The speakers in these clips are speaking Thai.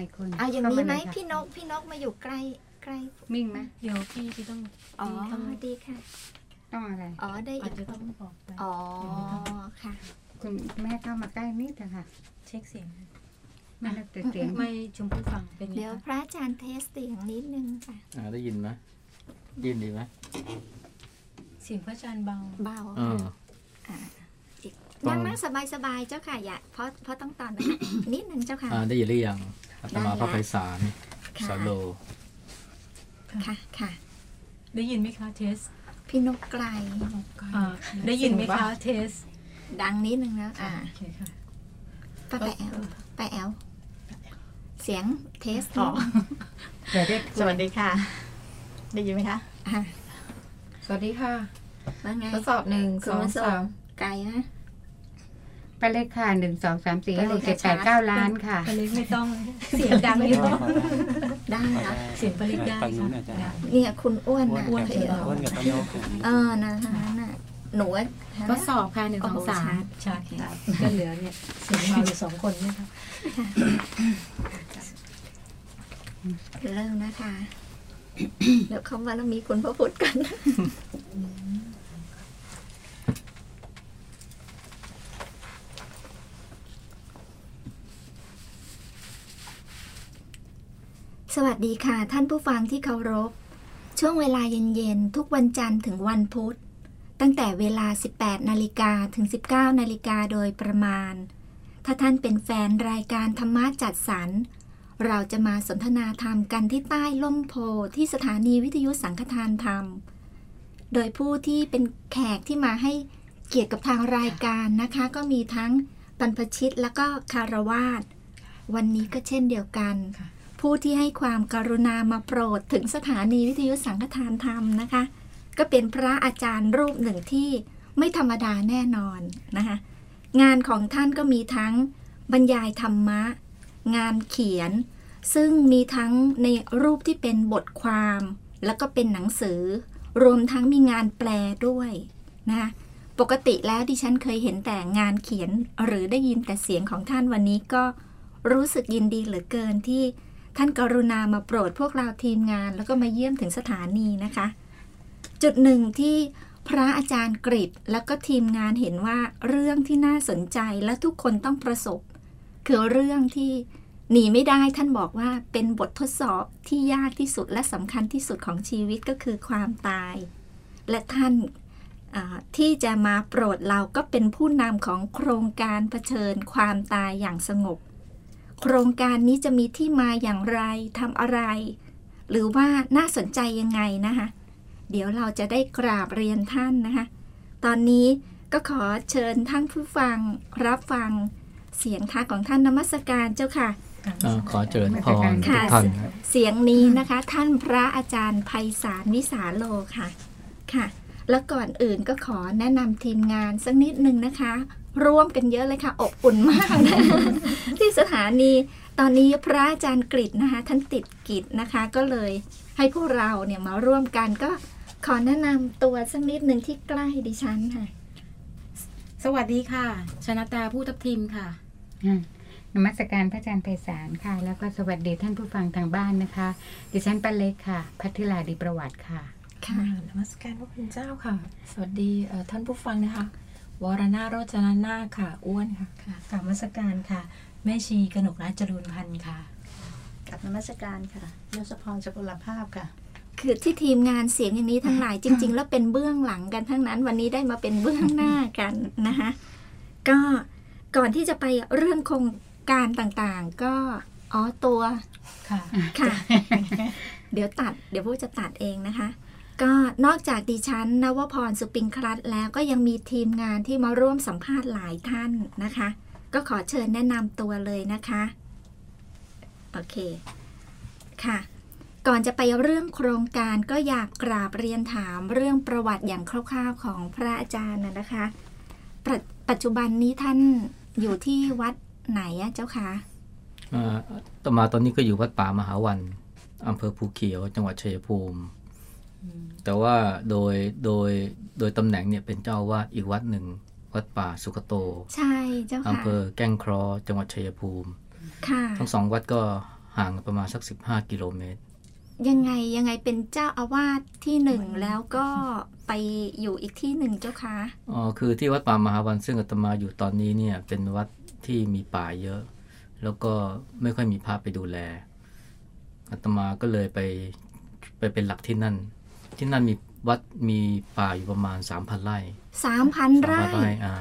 มาอีกคนเอาอย่างนี้ไหมเข้าาเลยค่ะพี่นกพี่นกมาอยู่ใกล้ใกล้มิ่งไหมเดี๋ยวพี่ที่ต้องอ๋อพี่ต้องดีค่ะ ต้องอะไรอ๋อได้อาอีจกจะต้องบอกไปอ๋อค่ะ คุณแม่เข้ามาใกล้นิดเถอะค่ะ เช็คเสียงไม่ได้แต่เสียงไม่ชมพู่ฟังเป็นไงเดี๋ยวคะพระอาจารย์เทสเสียงนิดนึงค่ะอ่าได้ยินไหมได้ยินดีไหมเสียงพระอาจารย์เบาเบาเอออ่าอีกต้อนั่งงนั่งสบายสบายๆเจ้าค่ะอย่าเพราะเพราะต้องตอนนิดนึงเจ้าค่ะอ่าได้ยินหรือยัง อาตมาได้พระแล้วไพศาลค่ะสาโล ค่ะค่ะ ได้ยินไหมคะเทส พี่นกไกลอ่าได้ยินไหมคะเทส ดังนิดนึงแล้วอ่าโอเคค่ะป้าแปะแอลป้าแอลเสียงเทสอ๋อเดี๋ยวเรียกสวัสดีค่ะ ได้ยินไหมคะอะสวัสดีค่ะว่าไงทดสอบหนึ่งคุสณองมาส่สางมไกลนะ ไปเลขค่ะหนึ่งสองสามสี่ไปห้าเลหขกเจ็ดแปช้าดๆเก้าล้านค่ะปาเล็กไม่ต้องเสียงดังอยู่ได้ครับเสียงปาเล็กได้ฝั่งนู้ค่ะนอาจารย์ได้เนี่ยคุณอ้วนนะอ้วนเดี๋ยวอ้วนกับต้นยกเออนะทางนั้นน่ะหนูว่าทดสอบค่ะหนึ่งโอ้สอโหงสามชัดชัดก็เหลือเนี่ยเสียงเบาอยู่สองคนเนี่ยค่ะเริ่มนะคะ เดี๋ยวเขาว่าเรามีคุณพระพุทธกัน สวัสดีค่ะ ท่านผู้ฟังที่เคารพ ช่วงเวลาเย็นๆ ทุกวันจันทร์ถึงวันพุธ ตั้งแต่เวลา 18 นาฬิกาถึง 19 นาฬิกาโดยประมาณ ถ้าท่านเป็นแฟนรายการธรรมะจัดสรร เราจะมาสนทนาธรรมกันที่ใต้ล่มโพที่สถานีวิทยุสังฆทานธรรม โดยผู้ที่เป็นแขกที่มาให้เกียรติกับทางรายการนะคะ ก็มีทั้งบรรพชิตแล้วก็คารวาสวันนี้ก็เช่นเดียวกันค่ะ ผู้ที่ให้ความการุณามาโปรดถึงสถานีวิทยุสังฆทานธรรมนะคะ ก็เป็นพระอาจารย์รูปหนึ่งที่ไม่ธรรมดาแน่นอนนะคะ งานของท่านก็มีทั้งบรรยายธรรมะ งานเขียน ซึ่งมีทั้งในรูปที่เป็นบทความ แล้วก็เป็นหนังสือ รวมทั้งมีงานแปลด้วยนะคะปกติแล้วดิฉันเคยเห็นแต่งานเขียนหรือได้ยินแต่เสียงของท่านวันนี้ก็รู้สึกยินดีเหลือเกินที่ ท่านกรุณามาโปรดพวกเราทีมงาน แล้วก็มาเยี่ยมถึงสถานีนะคะ จุดหนึ่งที่พระอาจารย์กริบแล้วก็ทีมงานเห็นว่าเรื่องที่น่าสนใจและทุกคนต้องประสบ คือเรื่องที่หนีไม่ได้ท่านบอกว่าเป็นบททดสอบที่ยากที่สุดและสำคัญที่สุดของชีวิตก็คือความตาย และท่านที่จะมาโปรดเราก็เป็นผู้นำของโครงการเผชิญความตายอย่างสงบ โครงการนี้จะมีที่มาอย่างไรทำอะไร หรือว่าน่าสนใจยังไงนะคะ เดี๋ยวเราจะได้กราบเรียนท่านนะคะ ตอนนี้ก็ขอเชิญท่านผู้ฟังรับฟังเสียงทักของท่านนมัสการเจ้าค่ะอ่าขอเจริญพรทุค่ะกท่านครับเสียงนี้นะคะ ท่านพระอาจารย์ไพศาลวิสาโลค่ะค่ะ แล้วก่อนอื่นก็ขอแนะนำทีมงานสักนิดนึงนะคะ ร่วมกันเยอะเลยค่ะ อบอุ่นมากนะที่สถานีตอนนี้พระอาจารย์กฤษนะคะ ท่านติดกิจนะคะ ก็เลยให้พวกเราเนี่ยมาร่วมกันก็ขอแนะนำตัวสักนิดหนึ่งที่ใกล้ดิฉันค่ะ สวัสดีค่ะ ชนะตาผู้ทับทิมค่ะอืมนมัสการพระอาจารย์ไพศาลค่ะ แล้วก็สวัสดีท่านผู้ฟังทางบ้านนะคะ ดิฉันป้าเล็กค่ะ พัทธิลาดีประวัติค่ะ ค่ะนมัสการพระคุณเจ้าค่ะ สวัสดีเอ่อท่านผู้ฟังนะคะ วรนาถโรจนานาคค่ะ อ้วนค่ะค่ะกราบนมัสการค่ะ แม่ชีกนกรัตน์จรูนพันธ์ค่ะกับนมัสการค่ะยศพรสกุลภาพค่ะ คือที่ทีมงานเสียงอย่างนี้ทั้งหลายจริง ๆ แล้วเป็นเบื้องหลังกันทั้งนั้น วันนี้ได้มาเป็นเบื้องหน้ากันนะคะก็ก่อนที่จะไปเรื่องโครงการต่างๆ ก็อ๋อตัวค่ะค่ะ เดี๋ยวตัด เดี๋ยวพูดจะตัดเองนะคะ ก็นอกจากดิฉันนวพรสุปิงครัตแล้วก็ยังมีทีมงานที่มาร่วมสัมภาษณ์หลายท่านนะคะ ก็ขอเชิญแนะนำตัวเลยนะคะ โอเค ค่ะ ก่อนจะไปเรื่องโครงการก็อยากกราบเรียนถามเรื่องประวัติอย่างคร่าวๆของพระอาจารย์นะคะปปัจจุบันนี้ท่านอยู่ที่วัดไหนเจ้าคะอ่าต่อมาตอนนี้ก็อยู่วัดป่ามหาวันอำเภอภูเขียว จังหวัดชัยภูมิ แต่ว่าโดยโดยโดยตำแหน่งเนี่ยเป็นเจ้าอาวาดอีกวัดหนึ่ง วัดป่าสุกโต ใช่เจ้าค่ะอำเภอแก้งเคราะห์จังหวัดชัยภูมิ ค่ะ ทั้งสองวัดก็ห่างประมาณสัก 15 กิโลเมตร ยังไงยังไงเป็นเจ้าอาวาสที่หนึ่งแล้วก็ไปอยู่อีกที่หนึ่งเจ้าคะอ๋อคือที่วัดป่ามหาวันซึ่งอาตมาอยู่ตอนนี้เนี่ยเป็นวัดที่มีป่าเยอะ แล้วก็ไม่ค่อยมีพระไปดูแลอาตมาก็เลยไปไปเป็นหลักที่นั่น ที่นั่นมีวัดมีป่าอยู่ประมาณ 3,000 ไร่สามพันสามไร่พันไร่อ่า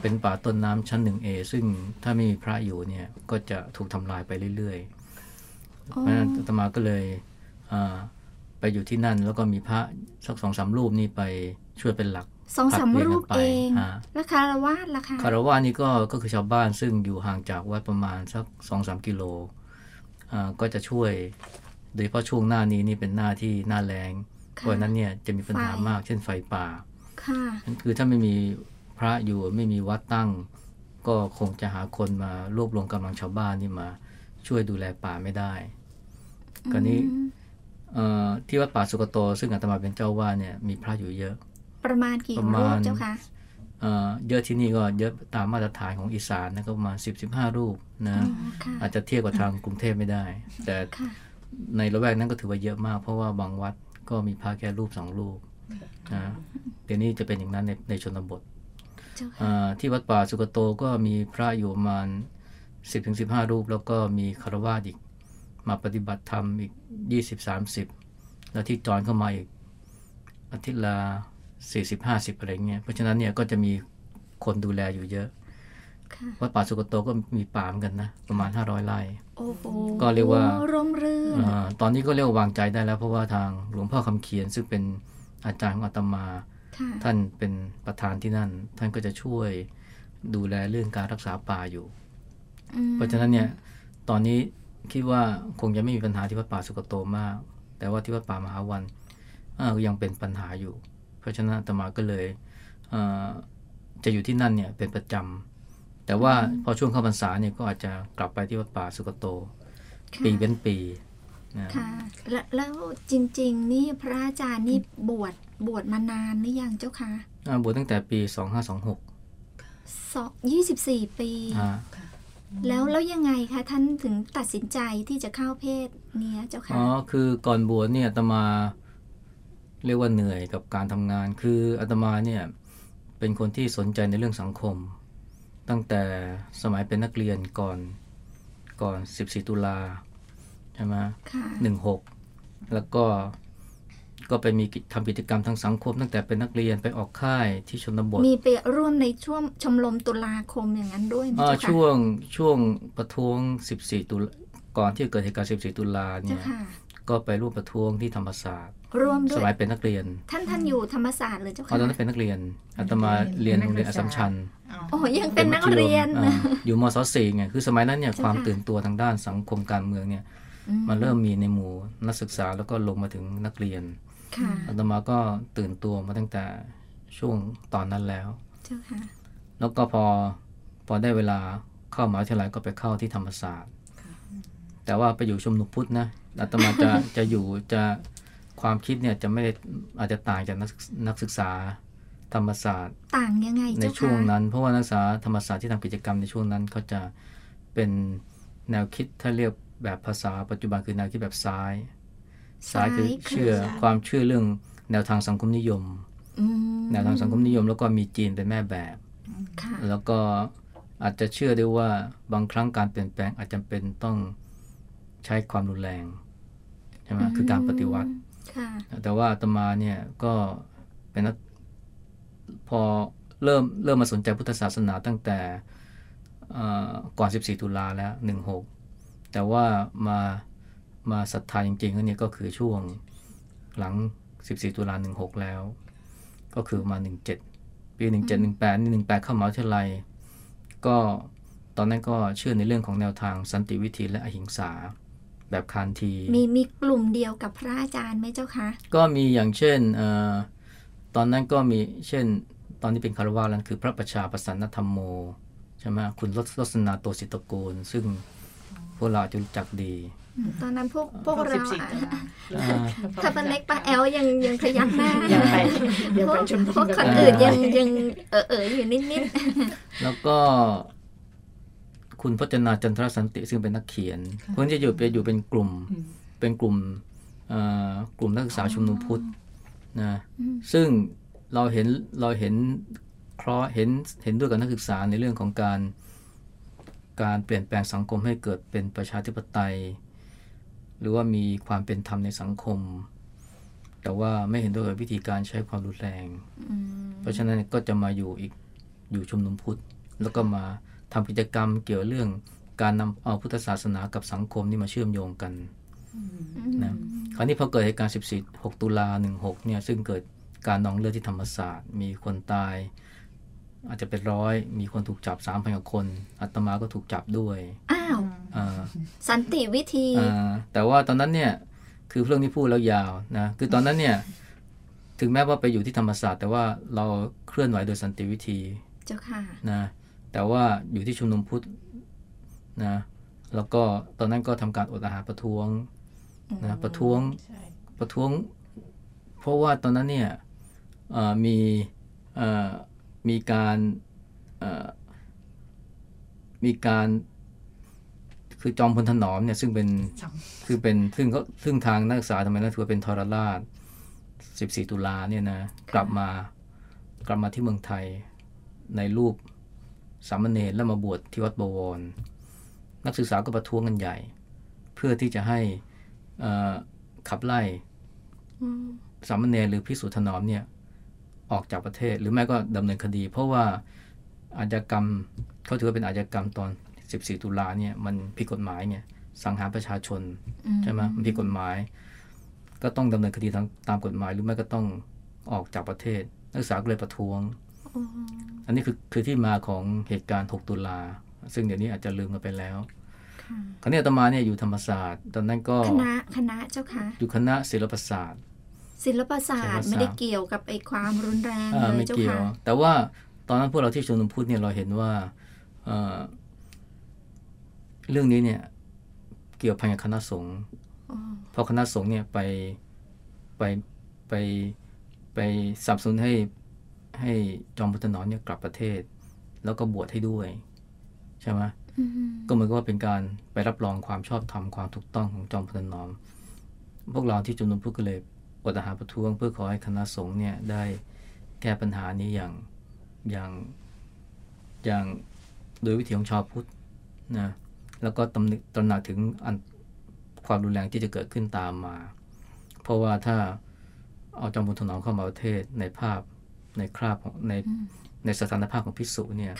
เป็นป่าต้นน้ำชั้นหนึ่งเอซึ่งถ้าไม่มีพระอยู่เนี่ยก็จะถูกทำลายไปเรื่อยๆเพราะฉะนั้นอาตมาก็เลยอ่าไปอยู่ที่นั่นแล้วก็มีพระสักสองสามรูปนี่ไปช่วยเป็นหลักสองสามผลัดเปลี่ยนรูกัปนไปเองอ่าแล้วคารวาสล่ะคะคารวะนี่ก็ก็คือชาวบ้านซึ่งอยู่ห่างจากวัดประมาณสักสองสามกิโลอ่าก็จะช่วย โดยเฉพาะช่วงหน้านี้นี่เป็นหน้าที่หน้าแรง เพราะฉะนั้นเนี่ยจะมีปัญหามากเช่นไฟป่าค่ะคือถ้าไม่มีพระอยู่ไม่มีวัดตั้ง ก็คงจะหาคนมารวบรวมกำลังชาวบ้านนี่มา ช่วยดูแลป่าไม่ได้กรณีอืมเอ่อที่วัดป่าสุกโต ซึ่งอาตมาเป็นเจ้าว่าเนี่ยมีพระอยู่เยอะ ประมาณกี่ประมารูณปเจ้าคะเอ่อเยอะที่นี่ก็เยอะตามมาตรฐานของอีสานนะก็ประมาณสิบสิบห้ารูปนะอ๋อค่ะอาจจะเทียบกับทางกรุงเทพไม่ได้ แต่ค่ะในละแวกนั้นก็ถือว่าเยอะมาก เพราะว่าบางวัด ก็มีพระแค่รูปสองรูปนะเดี๋ยวนี้จะเป็นอย่างนั้นในในชนบทเจ้าค่ะอ่าที่วัดป่าสุกโตก็มีพระอยู่ประมาณ10-15ถึง15รูป แล้วก็มีคารวาสอีกมาปฏิบัติธรรมอีก20-30แล้วที่จอนเข้ามาอีกอาทิตย์ละ40-50อะไรเงี้ยเพราะฉะนั้นเนี่ยก็จะมีคนดูแลอยู่เยอะค่ะ วัดป่าสุกโตก็มีป่าเหมือนกันนะ ประมาณ 500ไร่โอ้โหก็เรียกว่าร่มรื่นอ่าตอนนี้ก็เรียกว่าวางใจได้แล้ว เพราะว่าทางหลวงพ่อคำเขียนซึ่งเป็นอาจารย์ของอาตมาค่ะท่านเป็นประธานที่นั่น ท่านก็จะช่วยดูแลเรื่องการรักษาป่าอยู่อืมเพราะฉะนั้นเนี่ยตอนนี้คิดว่าคงจะไม่มีปัญหาที่วัดป่าสุกโตมาก แต่ว่าที่วัดป่ามหาวันเอ่อยังเป็นปัญหาอยู่ เพราะฉะนั้นอาตมาก็เลยเอ่อจะอยู่ที่นั่นเนี่ยเป็นประจำ แต่ว่าพอช่วงเข้าพรรษาเนี่ยก็อาจจะกลับไปที่วัดป่าสุกโตค่ะปีเว้นปีนะค่ะแล้วแล้วจริง ๆ นี่พระอาจารย์นี่บวชบวชมานานหรือยังเจ้าคะอ่าบวชตั้งแต่ปี2526สองยี่สิบสี่ปีอ่าแล้วแล้วยังไงคะท่านถึงตัดสินใจที่จะเข้าเพศเนี้ยเจ้าค่ะอ๋อคือก่อนบวชเนี่ยอาตมาเรียกว่าเหนื่อยกับการทำงาน คืออาตมาเนี่ยเป็นคนที่สนใจในเรื่องสังคม ตั้งแต่สมัยเป็นนักเรียนก่อนก่อน 14 ตุลาใช่ไหมค่ะหนึ่งหกแล้วก็ก็ไปมีกิจทำกิจกรรมทางสังคม ตั้งแต่เป็นนักเรียนไปออกค่ายที่ชนบท มีไปร่วมในช่วงชมรมตุลาคมอย่างนั้นด้วยไหมอ่าเจ้าค่ะช่วงช่วงประท้วง 14 ตุลาก่อนที่จะเกิดเหตุการณ์ 14 ตุลาเจ้าเนี่ยค่ะก็ไปร่วมประท้วงที่ธรรมศาสตร์ ร่วมด้สวยมัยเป็นนักเรียน ท่านท่านอยู่ธรรมศาสตร์เลยเจ้าตอค่ะนนั้นเป็นนักเรียนอาตมาเรียนโรงเรียนอัสสัมชัญโอ้ยังเป็นนักเรียนอ่าอยู่มศสี่ไงคือสมัยนั้นเนี่ยเจ้าความค่ะตื่นตัวทางด้านสังคมการเมืองเนี่ยอืมันเริ่มมีในหมู่นักศึกษาแล้วก็ลงมาถึงนักเรียนค่ะอาตมาก็ตื่นตัวมาตั้งแต่ช่วงตอนนั้นแล้วเจ้าค่ะแล้วก็พอพอได้เวลาเข้ามหาวิทยาลัยก็ไปเข้าที่ธรรมศาสตร์ แต่ว่าไปอยู่ชุมนุมพุทธนะอาตมาจะจะอยู่จะ ความคิดเนี่ยจะไม่ได้อาจจะต่างจากนักศึกนักศึกษาธรรมศาสตร์ ต่างยังไงในเจ้าช่วงค่ะนั้น เพราะว่านักศึกษาธรรมศาสตร์ที่ทำกิจกรรมในช่วงนั้นเขาจะเป็นแนวคิดถ้าเรียกแบบภาษาปัจจุบันคือแนวคิดแบบซ้าย ซ้ายคือเชื่อความเชื่อเรื่องแนวทางสังคมนิยมอืมแนวทางสังคมนิยม แล้วก็มีจีนเป็นแม่แบบค่ะแล้วก็อาจจะเชื่อได้ว่าบางครั้งการเปลี่ยนแปลงอาจจะเป็นต้องใช้ความรุนแรงใช่ไหมคือการปฏิวัติค่ะ แต่ว่าอาตมาเนี่ยก็เป็นนักพอเริ่มเริ่มมาสนใจพุทธศาสนาตั้งแต่เอ่อก่อน 14 ตุลาแล้ว 16 แต่ว่ามามาศรัทธาจริงๆก็เนี่ยก็คือช่วงหลัง 14 ตุลา 16 แล้ว ก็คือมา 17 ปี 17 18นี่18 เข้ามหาวิทยาลัย ก็ตอนนั้นก็เชื่อในเรื่องของแนวทางสันติวิธีและอหิงสา แบบคานที มีมีกลุ่มเดียวกับพระอาจารย์ไหมเจ้าคะ ก็มีอย่างเช่นเออตอนนั้นก็มีเช่น ตอนนี้เป็นคารวาแล้วคือพระประชาประสันนธรรมโมใช่ไหมคุณรสรสนาโตสิตโกน ซึ่งพวกเราอาจจะรู้จักดี ตอนนั้นพวกพวกเรา14อะตุลาอ่าถ้าเป็นเล็กป้าแอลยังยังพยักหน้าเดี๋ยวไปเดี๋ยวไปชุมนุพวมกกันคนอื่นยังยังเออเอออยู่นิดนิดแล้วก็ คุณพจนาจันทรสันติซึ่งเป็นนักเขียนพวกนี้จะอยู่เป็นอยู่เป็นกลุ่มเป็นกลุ่มกลุ่มนักศึกษาชุมนุมพุทธนะซึ่งเราเห็นเราเห็นเคราะห์เห็นเห็นด้วยกับนักศึกษาในเรื่องของการการเปลี่ยนแปลงสังคมให้เกิดเป็นประชาธิปไตย หรือว่ามีความเป็นธรรมในสังคม แต่ว่าไม่เห็นด้วยกับวิธีการใช้ความรุนแรง เพราะฉะนั้นก็จะมาอยู่อีกอยู่ชุมนุมพุทธแล้วก็มา ทำกิจกรรมเกี่ยวเรื่องการนำเอาพุทธศาสนากับสังคมนี่มาเชื่อมโยงกันนะคราวนี้พอเกิดเหตุการณ์ 14 6 ตุลา 16 เนี่ย ซึ่งเกิดการนองเลือดที่ธรรมศาสตร์ มีคนตาย อาจจะเป็นร้อย มีคนถูกจับสามพันกว่าคนอาตมาก็ถูกจับด้วย อ้าวสันติวิธี แต่ว่าตอนนั้นเนี่ย คือเรื่องที่พูดแล้วยาวนะ คือตอนนั้นเนี่ย ถึงแม้ว่าไปอยู่ที่ธรรมศาสตร์ แต่ว่าเราเคลื่อนไหวโดยสันติวิธี เจ้าค่ะ นะ แต่ว่าอยู่ที่ชุมนุมพุทธนะแล้วก็ตอนนั้นก็ทำการอดอาหารประท้วงนะประท้วงประท้วง เพราะว่าตอนนั้นเนี่ยมีมีการมีการคือจอมพลถนอมเนี่ยซึ่งเป็นคือเป็นซึ่งก็ซึ่งทางนักศึกษาทำไมนักถือว่าเป็นทรราช 14 ตุลาเนี่ยนะกลับมากลับมาที่เมืองไทยในรูป สามเณรแล้วมาบวชที่วัดบวร นักศึกษาก็ประท้วงกันใหญ่ เพื่อที่จะให้ขับไล่สามเณรหรือพิสุถนอมเนี่ยออกจากประเทศ หรือแม้ก็ดำเนินคดี เพราะว่าอาชญากรรมเขาถือว่าเป็นอาชญากรรมตอน 14 ตุลาเนี่ยมันผิดกฎหมายเนี่ยสังหารประชาชนใช่ไหมมันผิดกฎหมาย ก็ต้องดำเนินคดีตามตามกฎหมาย หรือไม่ก็ต้องออกจากประเทศ นักศึกษาก็เลยประท้วง อันนี้คือคือที่มาของเหตุการณ์ 6 ตุลา ซึ่งเดี๋ยวนี้อาจจะลืมกันไปแล้วคณะตมาเนี่ยอยู่ธรรมศาสตร์ ตอนนั้นก็คณะคณะเจ้าค่ะอยู่คณะศิลปศาสตร์ ศิลปศาสตร์ไม่ได้เกี่ยวกับไอ้ความรุนแรงเลยเจ้าค่ะแต่ว่าตอนนั้นพวกเราที่ชมนุมพูดเนี่ยเราเห็นว่าเรื่องนี้เนี่ยเกี่ยวพันกับคณะสงฆ์เพราะคณะสงฆ์เนี่ยไปไปไปไปสับสนให้ ให้จอมพลถนอมเนี่ยกลับประเทศ แล้วก็บวชให้ด้วยใช่ไหมก็เหมือนกับว่าเป็นการไปรับรองความชอบธรรมความถูกต้องของจอมพลถนอม พวกเราที่จุมนุมพุทธก็เลยอดอาหารประท้วงเพื่อขอให้คณะสงฆ์เนี่ยได้แก้ปัญหานี้อย่างอย่างอย่างโดยวิถีของชาวพุทธนะแล้วก็ตำหนิตระหนักถึงอันความรุนแรงที่จะเกิดขึ้นตามมา เพราะว่าถ้าเอาจอมพลถนอมเข้ามาประเทศในภาพ ในคราบของในในสถานภาพของพิสุเนี่ย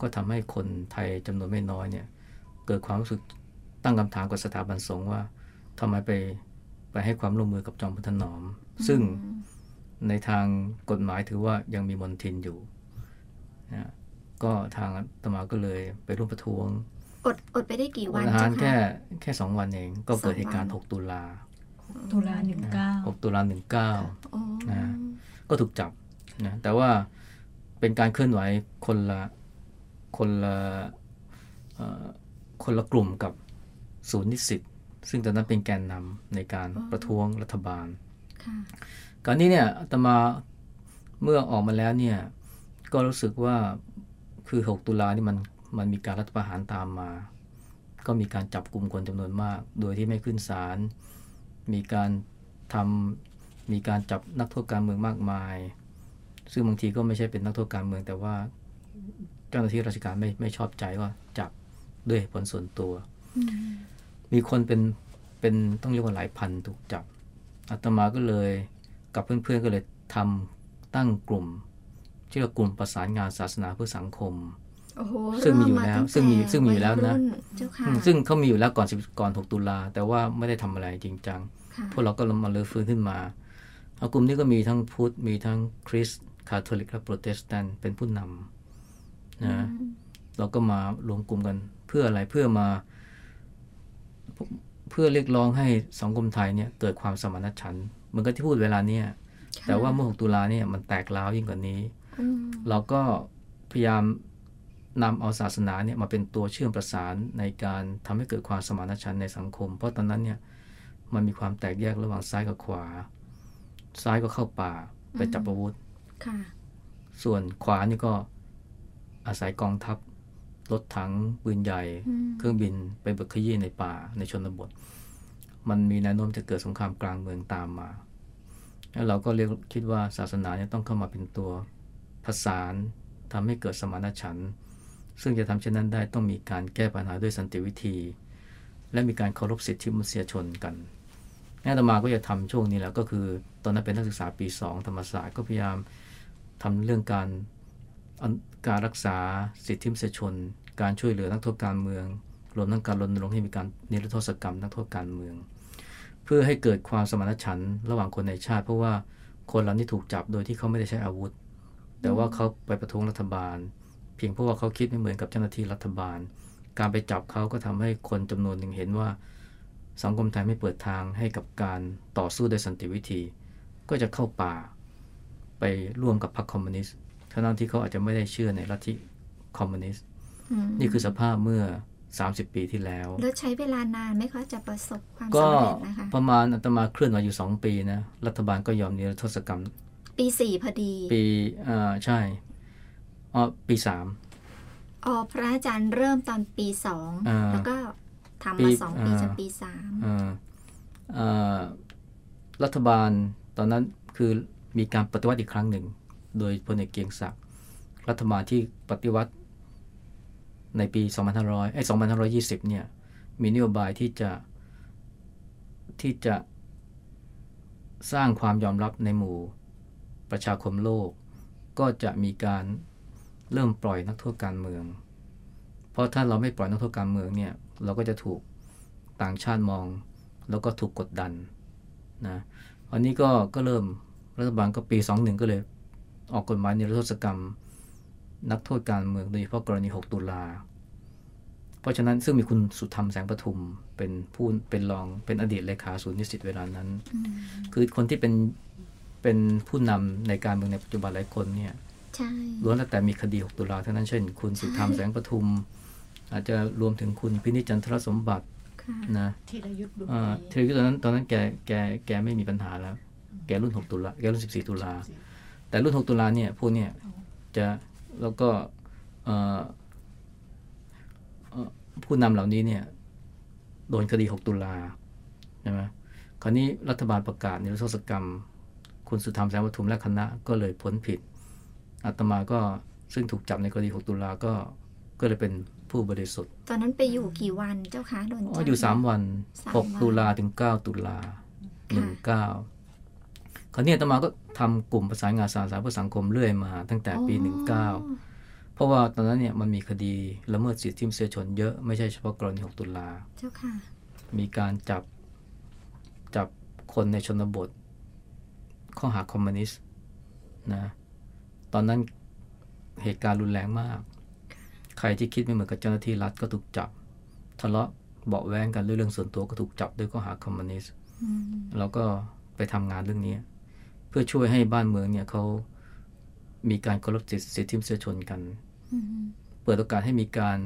ก็ทำให้คนไทยจำนวนไม่น้อยเนี่ยเกิดความรู้สึกตั้งคำถามกับสถาบันสงฆ์ว่าทำไมไปไปให้ความร่วมมือกับจอมพลถนอม ซึ่งในทางกฎหมายถือว่ายังมีมนทินอยู่นะก็ทางตมาก็เลยไปร่วมประท้วง อดอดไปได้กี่วันจ้าแค่แค่สองวันเอง ก็เกิดเหตุการณ์หกตุลาตุลาหนึ่งเก้าหกตุลาหนึ่งเก้านะก็ถูกจับ นะแต่ว่าเป็นการเคลื่อนไหวคนละคนละคนละกลุ่มกับศูนย์นิสิตซึ่งตอนนั้นเป็นแกนนำในการประท้วงรัฐบาลการนี้เนี่ยตมาเมื่อออกมาแล้วเนี่ยก็รู้สึกว่าคือ 6 ตุลานี่มันมันมีการรัฐประหารตามมา ก็มีการจับกลุ่มคนจำนวนมาก โดยที่ไม่ขึ้นศาลมีการทำมีการจับนักโทษการเมืองมากมาย ซึ่งบางทีก็ไม่ใช่เป็นนักโทษการเมือง แต่ว่าเจ้าหน้าที่ราชการไม่ไม่ชอบใจก็จับด้วยผลส่วนตัว มีคนเป็นเป็นต้องเรียกว่าหลายพันถูกจับอาตมาก็เลยกับเพื่อนๆก็เลยทำตั้งกลุ่มที่เรียกกลุ่มประสานงานศาสนาเพื่อสังคมซึ่งมีอยู่แล้ว ซึ่งมีซึ่งมีอยู่แล้วนะซึ่งเขามีอยู่แล้วก่อนสิบก่อน 6 ตุลาแต่ว่าไม่ได้ทำอะไรจริงจังพวกเราก็มาเลือฟื้นขึ้นมาเอากลุ่มนี้ก็มีทั้งพุทธมีทั้งคริสต์ คาทอลิกและโปรเตสแตนต์เป็นผู้นำนะเราก็มารวมกลุ่มกันเพื่ออะไรเพื่อมา เพื่อเรียกร้องให้สังคมไทยเนี่ยเกิดความสมานฉันท์เหมือนกับที่พูดเวลาเนี้ยแต่ว่าเมื่อ 6 ตุลาเนี่ยมันแตกล้าวยิ่งกว่านี้ เราก็พยายามนำเอาศาสนาเนี่ยมาเป็นตัวเชื่อมประสานในการทำให้เกิดความสมานฉันท์ในสังคม เพราะตอนนั้นเนี่ยมันมีความแตกแยกระหว่างซ้ายกับขวา ซ้ายก็เข้าป่าไปจับอาวุธ ส่วนขวานี่ก็อาศัยกองทัพรถถังปืนใหญ่อืมเครื่องบินไปบึกขยี้ในป่าในชนบท มันมีแนวโน้มจะเกิดสงครามกลางเมืองตามมาแล้วเราก็เรียกคิดว่าศาสนาเนี่ยต้องเข้ามาเป็นตัวผสานทำให้เกิดสมานฉันท์ซึ่งจะทำเช่นนั้นได้ต้องมีการแก้ปัญหาด้วยสันติวิธี และมีการเคารพสิทธิมนุษยชนกันนี่อาตมาก็จะทำช่วงนี้แหละก็คือ ตอนนั้นเป็นนักศึกษาปี 2 ธรรมศาสตร์ก็พยายาม ทำเรื่องการการรักษาสิทธิมนุษยชน การช่วยเหลือนักโทษการเมือง รวมทั้งการรณรงค์ให้มีการนิรโทษกรรมนักโทษการเมือง เพื่อให้เกิดความสมานฉันท์ระหว่างคนในชาติ เพราะว่าคนเหล่านี้ถูกจับโดยที่เขาไม่ได้ใช้อาวุธ แต่ว่าเขาไปประท้วงรัฐบาล เพียงเพราะว่าเขาคิดไม่เหมือนกับเจ้าหน้าที่รัฐบาล การไปจับเขาก็ทำให้คนจำนวนหนึ่งเห็นว่า สังคมไทยไม่เปิดทางให้กับการต่อสู้โดยสันติวิธี ก็จะเข้าป่า ไปร่วมกับพรรคคอมมิวนิสต์ทั้งที่เขาอาจจะไม่ได้เชื่อในลัทธิคอมมิวนิสต์อืมนี่คือสภาพเมื่อ 30 ปีที่แล้ว แล้วใช้เวลานานไหมคะจะประสบความก็สำเร็จนะคะ ประมาณอาตมาเคลื่อนไหวอยู่ 2 ปีนะ รัฐบาลก็ยอมนิรโทษกรรม ปีสี่พอดี ปีอ่าใช่อ๋อปีสามอ๋อพระอาจารย์เริ่มตอนปีสองอ่าแล้วก็ทำปีมาสองปีอ่าจนปีสามเอ่อเอ่อรัฐบาลตอนนั้นคือ มีการปฏิวัติอีกครั้งหนึ่ง โดยพลเอกเกียงศักดิ์รัฐบาลที่ปฏิวัติในปี 2500ไอ้2520 เนี่ย มีนโยบายที่จะที่จะสร้างความยอมรับในหมู่ประชาคมโลก ก็จะมีการเริ่มปล่อยนักโทษการเมือง เพราะถ้าเราไม่ปล่อยนักโทษการเมืองเนี่ย เราก็จะถูกต่างชาติมอง แล้วก็ถูกกดดันนะอันนี้ก็ก็เริ่ม รัฐบาลก็ปี 21 ก็เลยออกกฎหมายนิรโทษกรรม นักโทษการเมืองโดยเฉพาะกรณี 6 ตุลา เพราะฉะนั้นซึ่งมีคุณสุธรรมแสงประทุมเป็นผู้เป็นรองเป็นอดีตเลขาศูนย์นิสิตเวลานั้น คือคนที่เป็นเป็นผู้นำในการเมืองในปัจจุบันหลายคนเนี่ยใช่ล้วนแล้วแต่มีคดี 6 ตุลาเท่านั้นเช่น คุณสุธรรมแสงประทุม อาจจะรวมถึงคุณพินิจจันทรสมบัติค่ะนะธีรยุทธ์บุญอ่ามีเทเลวิตอนนั้นตอนนั้นแกแกแกไม่มีปัญหาแล้ว แกรุ่น 6 ตุลาแกรุ่น 14 ตุลา แต่รุ่น 6 ตุลาเนี่ยพวกเนี่ยจะแล้วก็เอ่อเอ่อผู้นำเหล่านี้เนี่ยโดนคดี 6 ตุลาใช่ไหมคราวนี้รัฐบาลประกาศนิรโทษกรรม คุณสุธรรมแสงปทุมและคณะก็เลยพ้นผิดอาตมาก็ซึ่งถูกจับในคดี 6 ตุลาก็ก็เลยเป็นผู้บริสุทธิ์ ตอนนั้นไปอยู่กี่วันเจ้าคะโดนอ๋อจับอยู่สามวันสามหกวันตุลาถึงเก้าตุลาหนึ่งเก้า คราวนี้อาตมาก็ทำกลุ่มประสานงานสารสารเพื่อสังคมเรื่อยมาตั้งแต่ปีหนึ่งเก้าเพราะว่าตอนนั้นเนี่ยมันมีคดีละเมิดสิทธิมนุษยชนเยอะไม่ใช่เฉพาะกรณีหกตุลาเจ้าค่ะ มีการจับจับคนในชนบท ข้อหาคอมมิวนิสต์นะตอนนั้นเหตุการณ์รุนแรงมาก ใครที่คิดไม่เหมือนกับเจ้าหน้าที่รัฐก็ถูกจับ ทะเลาะเบาะแว้งกันด้วยเรื่องส่วนตัวก็ถูกจับด้วยข้อหาคอมมิวนิสต์อืมเราก็ไปทำงานเรื่องนี้เพื่อช่วยให้บ้านเมืองเนี่ยเขามีการเคารพสิทธิทธิมนุษยชนกัน เปิดโอกาสให้มีการ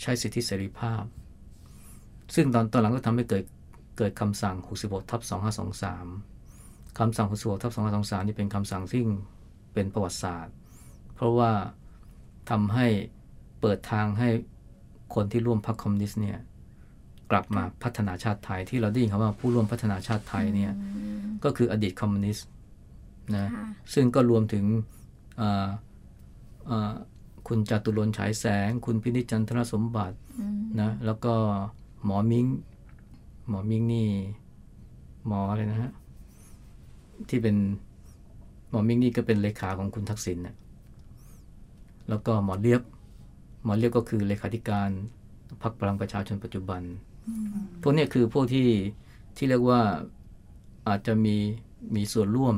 ใช้สิทธิเสรีภาพ ซึ่งตอนตอนหลังก็ทำให้เกิดเกิดคำสั่ง 66ทับ2523คำสั่ง66ทับ2523 นี่เป็นคำสั่งซึ่งเป็นประวัติศาสตร์ เพราะว่าทำให้เปิดทางให้คนที่ร่วมพรรคคอมมิวนิสต์เนี่ย กลับมาพัฒนาชาติไทยที่เราได้ยินคำว่าผู้ร่วมพัฒนาชาติไทยเนี่ยก็คืออดีตคอมมิวนิสต์นะค่ะซึ่งก็รวมถึงเอ่อเอ่อคุณจตุรนต์ฉายแสง คุณพินิจจันทรสมบัติอืมนะแล้วก็หมอมิงหมอมิงนี่หมออะไรนะฮะที่เป็นหมอมิงนี่ก็เป็นเลขาของคุณทักษิณนะแล้วก็หมอเลียบ หมอเลียบก็คือเลขาธิการพรรคพลังประชาชนปัจจุบัน พวกนี้คือพวกที่ที่เรียกว่าอาจจะมีมีส่วนร่วม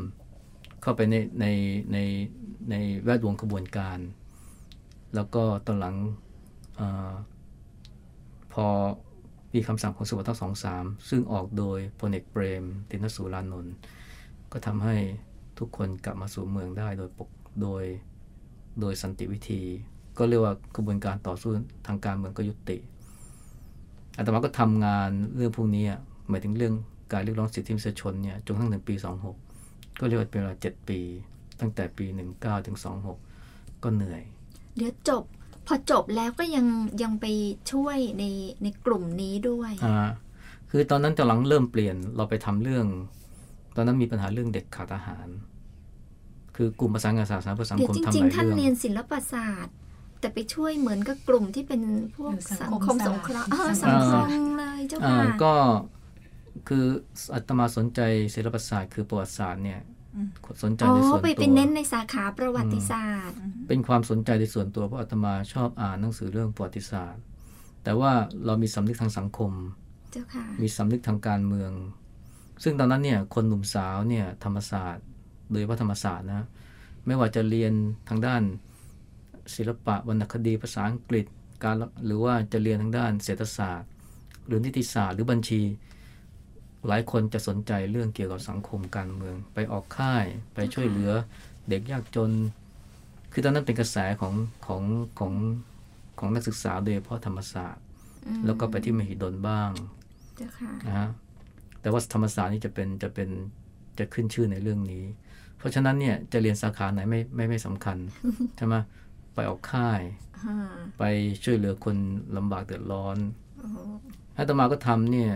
เข้าไปในในในในแวดวงขบวนการ แล้วก็ตอนหลังอพอมีคำสั่งของสวทสองสามซึ่งออกโดยพลเอกเปรม ตินสุรานนท์ก็ทำให้ทุกคนกลับมาสู่เมืองได้โดยปกโดยโดยสันติวิธี ก็เรียกว่ากระบวนการต่อสู้ทางการเมืองก็ยุติ อาตมาก็ทำงานเรื่องพวกนี้อะหมายถึงเรื่องการเรียกร้องสิทธิมนุษยชนเนี่ยจนกระทั่งถึงปี 26 ก็เรียกว่าเป็นเวลา 7 ปี ตั้งแต่ปี 19ถึง26 ก็เหนื่อย เดี๋ยวจบพอจบแล้วก็ยังยังไปช่วยในในกลุ่มนี้ด้วยอ่าคือตอนนั้นตอนหลังเริ่มเปลี่ยนเราไปทำเรื่อง ตอนนั้นมีปัญหาเรื่องเด็กขาดอาหาร คือกลุ่มประสานงานศาสนาเพื่อสังเดี๋ยวคมจทำหริงลายๆท่านเรื่องเรียนศิลปศาสตร์ แต่ไปช่วยเหมือนกับกลุ่มที่เป็นพวกสัสังงคคมมสงเคราะห์ศาสตร์เออสังคมเลยเจ้าอ่าค่ะก็คืออาตมาสนใจศิลปศาสตร์คือประวัติศาสตร์เนี่ยอืมสนใจอ๋ในส่อวนไปตัไปวเน้นในสาขาประวัติศาสตร์ เป็นความสนใจในส่วนตัวเพราะอาตมาชอบอ่านหนังสือเรื่องประวัติศาสตร์ แต่ว่าเรามีสำนึกทางสังคมเจ้าค่ะมีสำนึกทางการเมือง ซึ่งตอนนั้นเนี่ยคนหนุ่มสาวเนี่ยธรรมศาสตร์ โดยเฉพาะธรรมศาสตร์นะ ไม่ว่าจะเรียนทางด้าน ศิลปะวรรณคดีภาษาอังกฤษการหรือว่าจะเรียนทางด้านเศรษฐศาสตร์ หรือนิติศาสตร์หรือบัญชี หลายคนจะสนใจเรื่องเกี่ยวกับสังคมการเมือง ไปออกค่ายไปช่วยเหลือเด็กยากจน คือตอนนั้นเป็นกระแสของของของของนักศึกษาโดยเฉพาะธรรมศาสตร์อืมแล้วก็ไปที่มหิดลบ้างเจ้าค่ะนะฮะแต่ว่าธรรมศาสตร์นี่จะเป็นจะเป็นจะขึ้นชื่อในเรื่องนี้ เพราะฉะนั้นเนี่ยจะเรียนสาขาไหนไม่ไม่ไม่สำคัญใช่ไหม ไปออกค่ายอ่าไปช่วยเหลือคนลำบากเดือดร้อนโอ้โหอาตมาก็ทำเนี่ย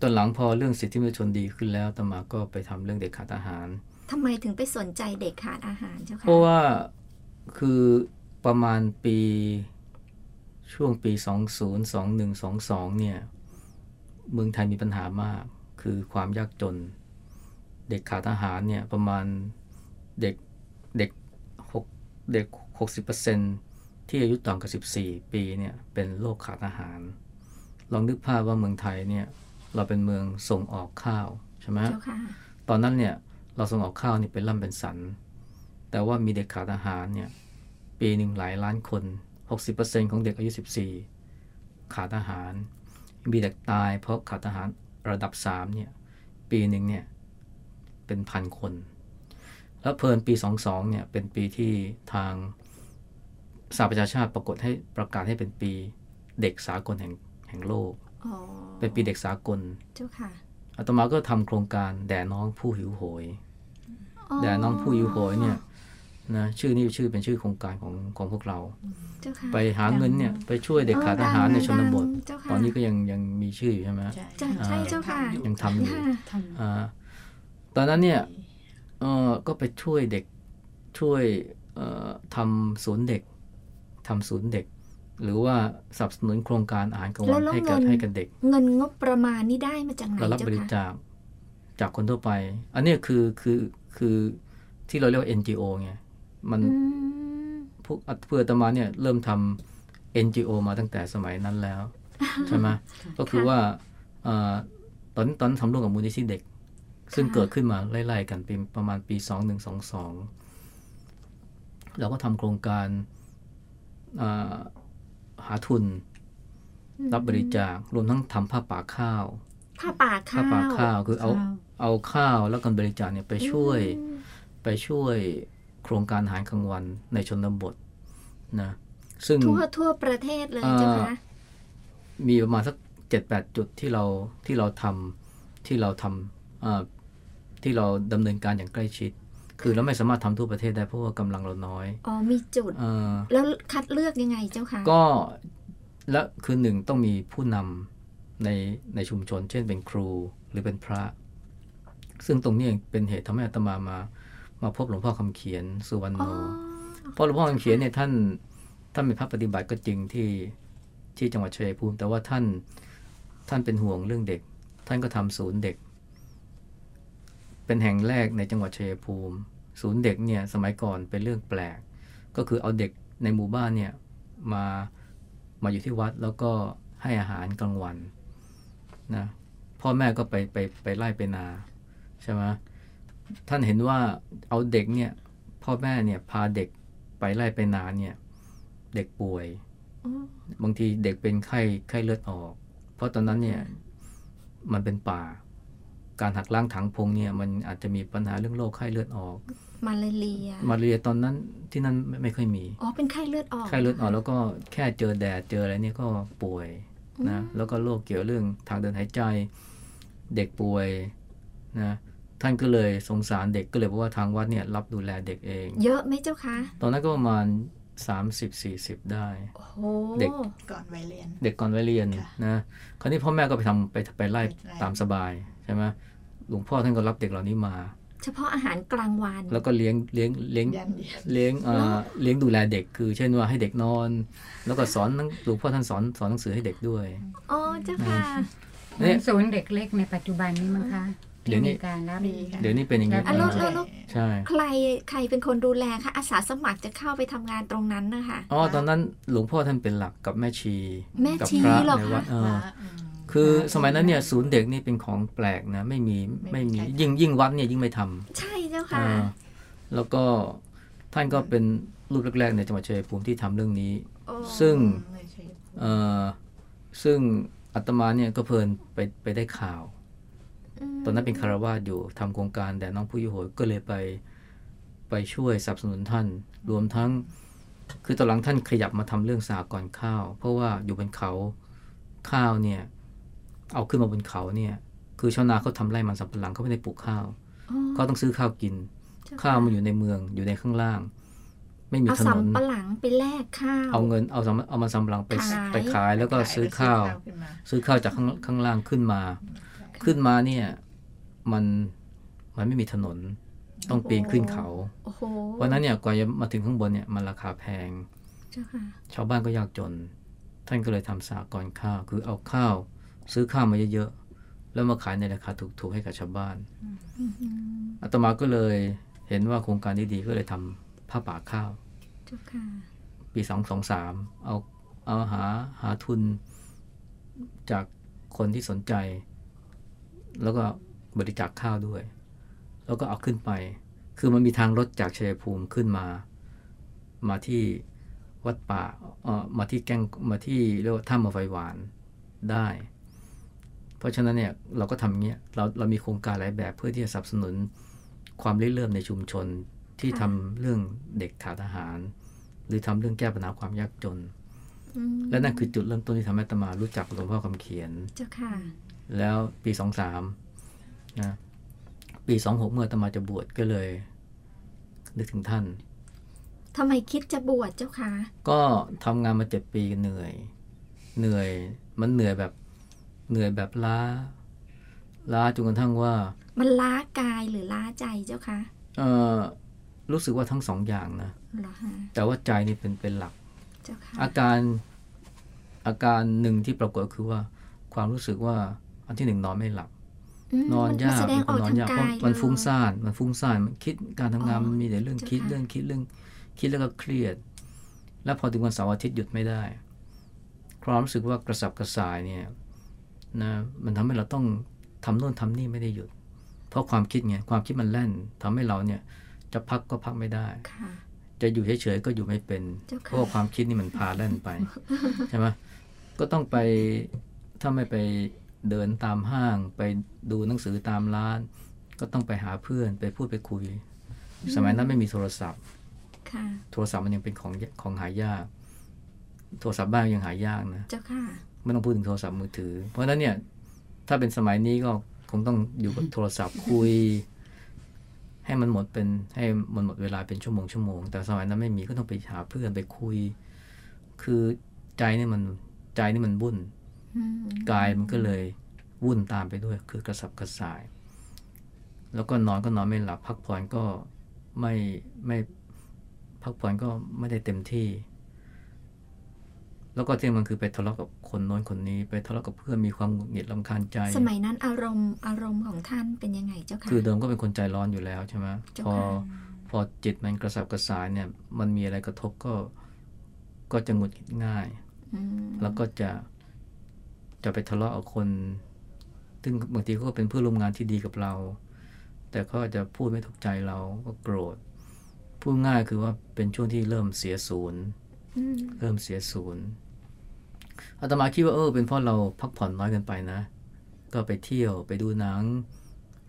ตอนหลังพอเรื่องสิทธิมนุษยชนดีขึ้นแล้วอาตมาก็ไปทำเรื่องเด็กขาดอาหาร ทำไมถึงไปสนใจเด็กขาดอาหารเจ้าค่ะเพราะว่าคือประมาณปีช่วงปี 202122 เนี่ย เมืองไทยมีปัญหามาก คือความยากจน เด็กขาดอาหารเนี่ยประมาณเด็กเด็กหก เด็ก 60%ที่อายุต่ำกว่า14 ปีเนี่ยเป็นโรคขาดอาหาร ลองนึกภาพว่าเมืองไทยเนี่ยเราเป็นเมืองส่งออกข้าวใช่ไหมเจ้าค่ะตอนนั้นเนี่ยเราส่งออกข้าวนี่เป็นล่ำเป็นสัน แต่ว่ามีเด็กขาดอาหารเนี่ยปีหนึ่งหลายล้านคน 60%ของเด็กอายุ 14 ขาดอาหาร มีเด็กตายเพราะขาดอาหารระดับ3เนี่ยปีหนึ่งเนี่ยเป็นพันคน แล้วเพลินปี 22เนี่ยเป็นปีที่ทางสหประชาชาติปรากฏให้ประกาศให้เป็นปีเด็กสากลแห่งแห่งโลกอ๋อเป็นปีเด็กสากลเจ้าค่ะอาตมาก็ทำโครงการแด่น้องผู้หิวโหย แด่น้องผู้หิวโหยเนี่ยนะชื่อนี้ชื่อเป็นชื่อโครงการของของพวกเราเจ้าค่ะไปหาเงินเนี่ยไปช่วยเด็กขาดอาหารในชนบทดังๆเจ้าค่ะตอนนี้ก็ยังยังมีชื่ออยู่ใช่ไหมใช่จ้ะใช่เจ้าค่ะยังทำอยู่ค่ะทำอ่าตอนนั้นเนี่ยเออ ก็ไปช่วยเด็กช่วยเอ่อทำศูนย์เด็กทำศูนย์เด็ก หรือว่าสนับสนุนโครงการอาหารกลางวันแล้วให้กับเงินให้กับเด็ก เงินงบประมาณนี่ได้มาจากไหนเรารับเจ้าบริค่ะจาคจากคนทั่วไป อันเนี้ยคือคือคือที่เราเรียกว่า NGO ไงมันอืมพวกเพื่ออาตมาเนี่ยเริ่มทำ NGO มาตั้งแต่สมัยนั้นแล้ว ใช่ไหมก็คือว่าเอ่อตอนตอนนนทำร่วมกับมูลนิธิเด็ก ซึ่งเกิดขึ้นมาไล่ๆกันเป็นประมาณปี 2122 เราก็ทำโครงการอ่าหาทุนรับบริจาครวมทั้งทำผ้าป่าข้าวผ้าป่าข้าผ้าวป่าข้าวคือเอาข้าวเอาข้าวแล้วกันบริจาคเนี่ยไปช่วยอืมไปช่วยโครงการอาหารกลางวันในชนบทนะซึ่งทั่วทั่วประเทศเลยเจ้าค่ะมีประมาณสักเจ็ดแปดจุดที่เราที่เราทำที่เราทำอ่า ที่เราดำเนินการอย่างใกล้ชิด คือเราไม่สามารถทำทั่วประเทศได้เพราะว่ากำลังเราน้อยอ๋อมีจุดเอ่อแล้วคัดเลือกยังไงเจ้าค่ะก็และคือหนึ่งต้องมีผู้นำในในชุมชน เช่นเป็นครูหรือเป็นพระ ซึ่งตรงนี้เองเป็นเหตุทำให้อาตมามา มาพบหลวงพ่อคำเขียนสุวรรณโนอ๋อเพราะหลวงพ่อคำเขียนเนี่ยท่านท่านเป็นพระปฏิบัติก็จริงที่ที่จังหวัดชัยภูมิ แต่ว่าท่านท่านเป็นห่วงเรื่องเด็ก ท่านก็ทำศูนย์เด็ก เป็นแห่งแรกในจังหวัดชัยภูมิ ศูนย์เด็กเนี่ยสมัยก่อนเป็นเรื่องแปลก ก็คือเอาเด็กในหมู่บ้านเนี่ยมามาอยู่ที่วัดแล้วก็ให้อาหารกลางวันนะพ่อแม่ก็ไปไปไปไล่ไปนาใช่ไหมท่านเห็นว่าเอาเด็กเนี่ยพ่อแม่เนี่ยพาเด็กไปไล่ไปนาเนี่ยเด็กป่วยอ๋อบางทีเด็กเป็นไข้ไข้เลือดออก เพราะตอนนั้นเนี่ยมันเป็นป่า การหักล้างถังพงเนี่ยมันอาจจะมีปัญหาเรื่องโรคไข้เลือดออก มาลาเรีย มาเรียตอนนั้นที่นั่นไม่ไม่ค่อยมี อ๋อ เป็นไข้เลือดออก ไข้เลือดออกแล้วก็แค่เจอแดดเจออะไรเนี่ยก็ป่วยนะ แล้วก็โรคเกี่ยวเรื่องทางเดินหายใจ เด็กป่วยนะ ท่านก็เลยสงสารเด็กก็เลยบอกว่าทางวัดเนี่ยรับดูแลเด็กเอง เยอะไหมเจ้าคะ ตอนนั้นก็ประมาณสามสิบสี่สิบได้โอ้โหเด็กก่อนวัยเรียน เด็กก่อนวัยเรียนค่ะนะ คราวนี้พ่อแม่ก็ไปทำไปไปไล่ไปไล่ตามสบาย ใช่ไหมหลวงพ่อท่านก็รับเด็กเหล่านี้มา เฉพาะอาหารกลางวัน แล้วก็เลี้ยงเลี้ยงเลี้ยงยันเดียนเลี้ยงเอ่อเลี้ยงดูแลเด็กคือ เช่นว่าให้เด็กนอน แล้วก็สอนหนังหลวงพ่อท่านสอนสอนหนังสือให้เด็กด้วยอ๋อเจ้าค่ะเหมือนศูนย์เด็กเล็กในปัจจุบันนี้มั้งคะเดี๋ยวนี้ที่มีการรับมีค่ะเดี๋ยวนี้เป็นอย่างนี้แล้วอะแล้วแล้วแล้วใช่ใครใครเป็นคนดูแลคะอาสาสมัครจะเข้าไปทำงานตรงนั้นนะคะอ๋อตอนนั้นหลวงพ่อท่านเป็นหลักกับแม่ชี แม่กัชีพระเหรอในคะ วัดเออว่าอืมคือสมัยนั้นเนี่ยศูนย์เด็กนี่เป็นของแปลกนะไม่มีไม่ไม่มีมีใครทำยิ่งยิ่งวัดเนี่ยยิ่งไม่ทำใช่เจ้าเอค่ะอแล้วก็ท่านก็เป็นรูปแรกๆในจังหวัดชัยภูมิที่ทำเรื่องนี้โอ้ซึ่งไม่ใช่เออซึ่งอาตมาเนี่ยก็เพลินไปไปได้ข่าวมตอนนั้นเป็นคารวาสอยู่ทำโครงการแด่น้องผู้ยุโหยก็เลยไปไปช่วยสนับสนุนท่าน รวมทั้ง คือตอนหลังท่านขยับมาทำเรื่องสากรณ์ข้าว เพราะว่าอยู่บนเขาข้าวเนี่ย เอาขึ้นมาบนเขาเนี่ย คือชาวนาเขาทำไร่มันสำปะหลังเขาไม่ได้ปลูกข้าวอ๋อเขาต้องซื้อข้าวกินเจ้ข้าวค่ะมันอยู่ในเมืองอยู่ในข้างล่าง ไม่มีเอาถนนสำปะหลังไปแลกข้าวเอาเงินเอาสำเอามาสำปะหลังไปขายไปขายแล้วก็ซื้อข้าวขึ้นมาซื้อข้าวจากข้างข้างล่างขึ้นมา ขึ้นมาเนี่ย มันมันไม่มีถนน ต้องปีนขึ้นเขาโอ้โหเพราะฉะนั้นเนี่ยกว่าจะมาถึงข้างบนเนี่ยมันราคาแพงเจ้าค่ะชาวบ้านก็ยากจน ท่านก็เลยทำสากรณ์ข้าวคือเอาข้าว ซื้อข้าวมาเยอะๆ แล้วมาขายในราคาถูกๆให้กับชาวบ้านอืมอาตมาก็เลยเห็นว่าโครงการนี้ดีก็เลยทำผ้าป่าข้าวเจ้าค่ะปีสองสองสามเอาเอาหาหาทุนจากคนที่สนใจ แล้วก็บริจาคข้าวด้วย แล้วก็เอาขึ้นไป คือมันมีทางรถจากชัยภูมิขึ้นมา มาที่วัดป่าเอ่อมาที่แก้งมาที่เรียกว่าถ้ำมาไฟหวานได้เพ ราะฉะนั้นเนี่ยเราก็ทำอย่างเงี้ยเราเรามีโครงการหลายแบบเพื่อที่จะสนับสนุนความริเริ่มในชุมชนที่ค่ะทำเรื่องเด็กขาดอาหาร หรือทำเรื่องแก้ปัญหาความยากจนอืมและนั่นคือจุดเริ่มต้นที่ทำให้อาตมารู้จักหลวงพ่อคำเขียนเจ้าค่ะ แล้วปีสองสามนะปีสองหกเมื่ออาตมาจะบวชก็เลย นึกถึงท่านทำไมคิดจะบวชเจ้าค่ะ ก็ทำงานมาเจ็ดปีเหนื่อย เหนื่อยมันเหนื่อยแบบ เหนื่อยแบบล้า ล้าจนกระทั่งว่า มันล้ากายหรือล้าใจเจ้าค่ะเออรู้สึกว่าทั้งสองอย่างนะเหรอฮะแต่ว่าใจนี่เป็นเป็นหลักเจ้าค่ะอาการอาการหนึ่งที่ปรากฏก็คือว่า ความรู้สึกว่าอันที่หนึ่งนอนไม่หลับมนอนยากมัแสดงออกนอทานงยากกาเพราะยมันเลยฟุ้งซ่านมันฟุ้งซ่านมันคิดการทำงานอ๋อมันมีแต่เรื่องเจ้าคิดค่ะเรื่องคิดเรื่องคิดแล้วก็เครียด แล้วพอถึงวันเสาร์อาทิตย์หยุดไม่ได้ ความรู้สึกว่ากระสับกระส่ายเนี่ย นะมันทำให้เราต้องทำโน่นทำนี่ไม่ได้หยุด เพราะความคิดไงความคิดมันแล่นทำให้เราเนี่ยจะพักก็พักไม่ได้ค่ะจะอยู่เฉยๆก็อยู่ไม่เป็นเจ้าเพค่ะราะว่าความคิดนี่มันพาแล่นไปใช่ไหมก็ต้องไปถ้าไม่ไปเดินตามห้าง ไปดูหนังสือตามร้าน ก็ต้องไปหาเพื่อนไปพูดไปคุย สมัยนั้นไม่มีโทรศัพท์ค่ะโทรศัพท์มันยังเป็นของของหายาก โทรศัพท์บ้านยังหายากนะเจ้าค่ะ ไม่ต้องพูดถึงโทรศัพท์มือถือ เพราะฉะนั้นเนี่ยถ้าเป็นสมัยนี้ก็คงต้องอยู่กับโทรศัพท์คุย ให้มันหมดเป็นให้มันหมดเวลาเป็นชั่วโมงชั่วโมงแต่สมัยนั้นไม่มีก็ต้องไปหาเพื่อนไปคุย คือใจนี่มันใจนี่มันวุ่นอืมกายมันก็เลยวุ่นตามไปด้วย คือกระสับกระส่าย แล้วก็นอนก็นอนไม่หลับ พักผ่อนก็ไม่ไม่พักผ่อนก็ไม่ได้เต็มที่ แล้วก็ที่มันคือไปทะเลาะกับ คนโน้นคนนี้ไปทะเลาะกับเพื่อนมีความหงุดหงิดลำคาญใจ สมัยนั้นอารมณ์อารมณ์ของท่านเป็นยังไงเจ้าค่ะคือเดิมก็เป็นคนใจร้อนอยู่แล้วใช่ไหมเจ้าพอค่ะพอจิตมันกระสับกระส่ายเนี่ย มันมีอะไรกระทบก็ก็จะหงุดหงิดง่ายอืมแล้วก็จะจะไปทะเลาะกับคน ซึ่งบางทีเขาก็เป็นเพื่อนร่วมงานที่ดีกับเรา แต่เขาอาจจะพูดไม่ถูกใจเราก็โกรธ พูดง่ายคือว่าเป็นช่วงที่เริ่มเสียศูนย์อืมเริ่มเสียศูนย์ อาตมาคิดว่าเออเป็นเพราะเราพักผ่อนน้อยเกินไปนะ ก็ไปเที่ยวไปดูหนัง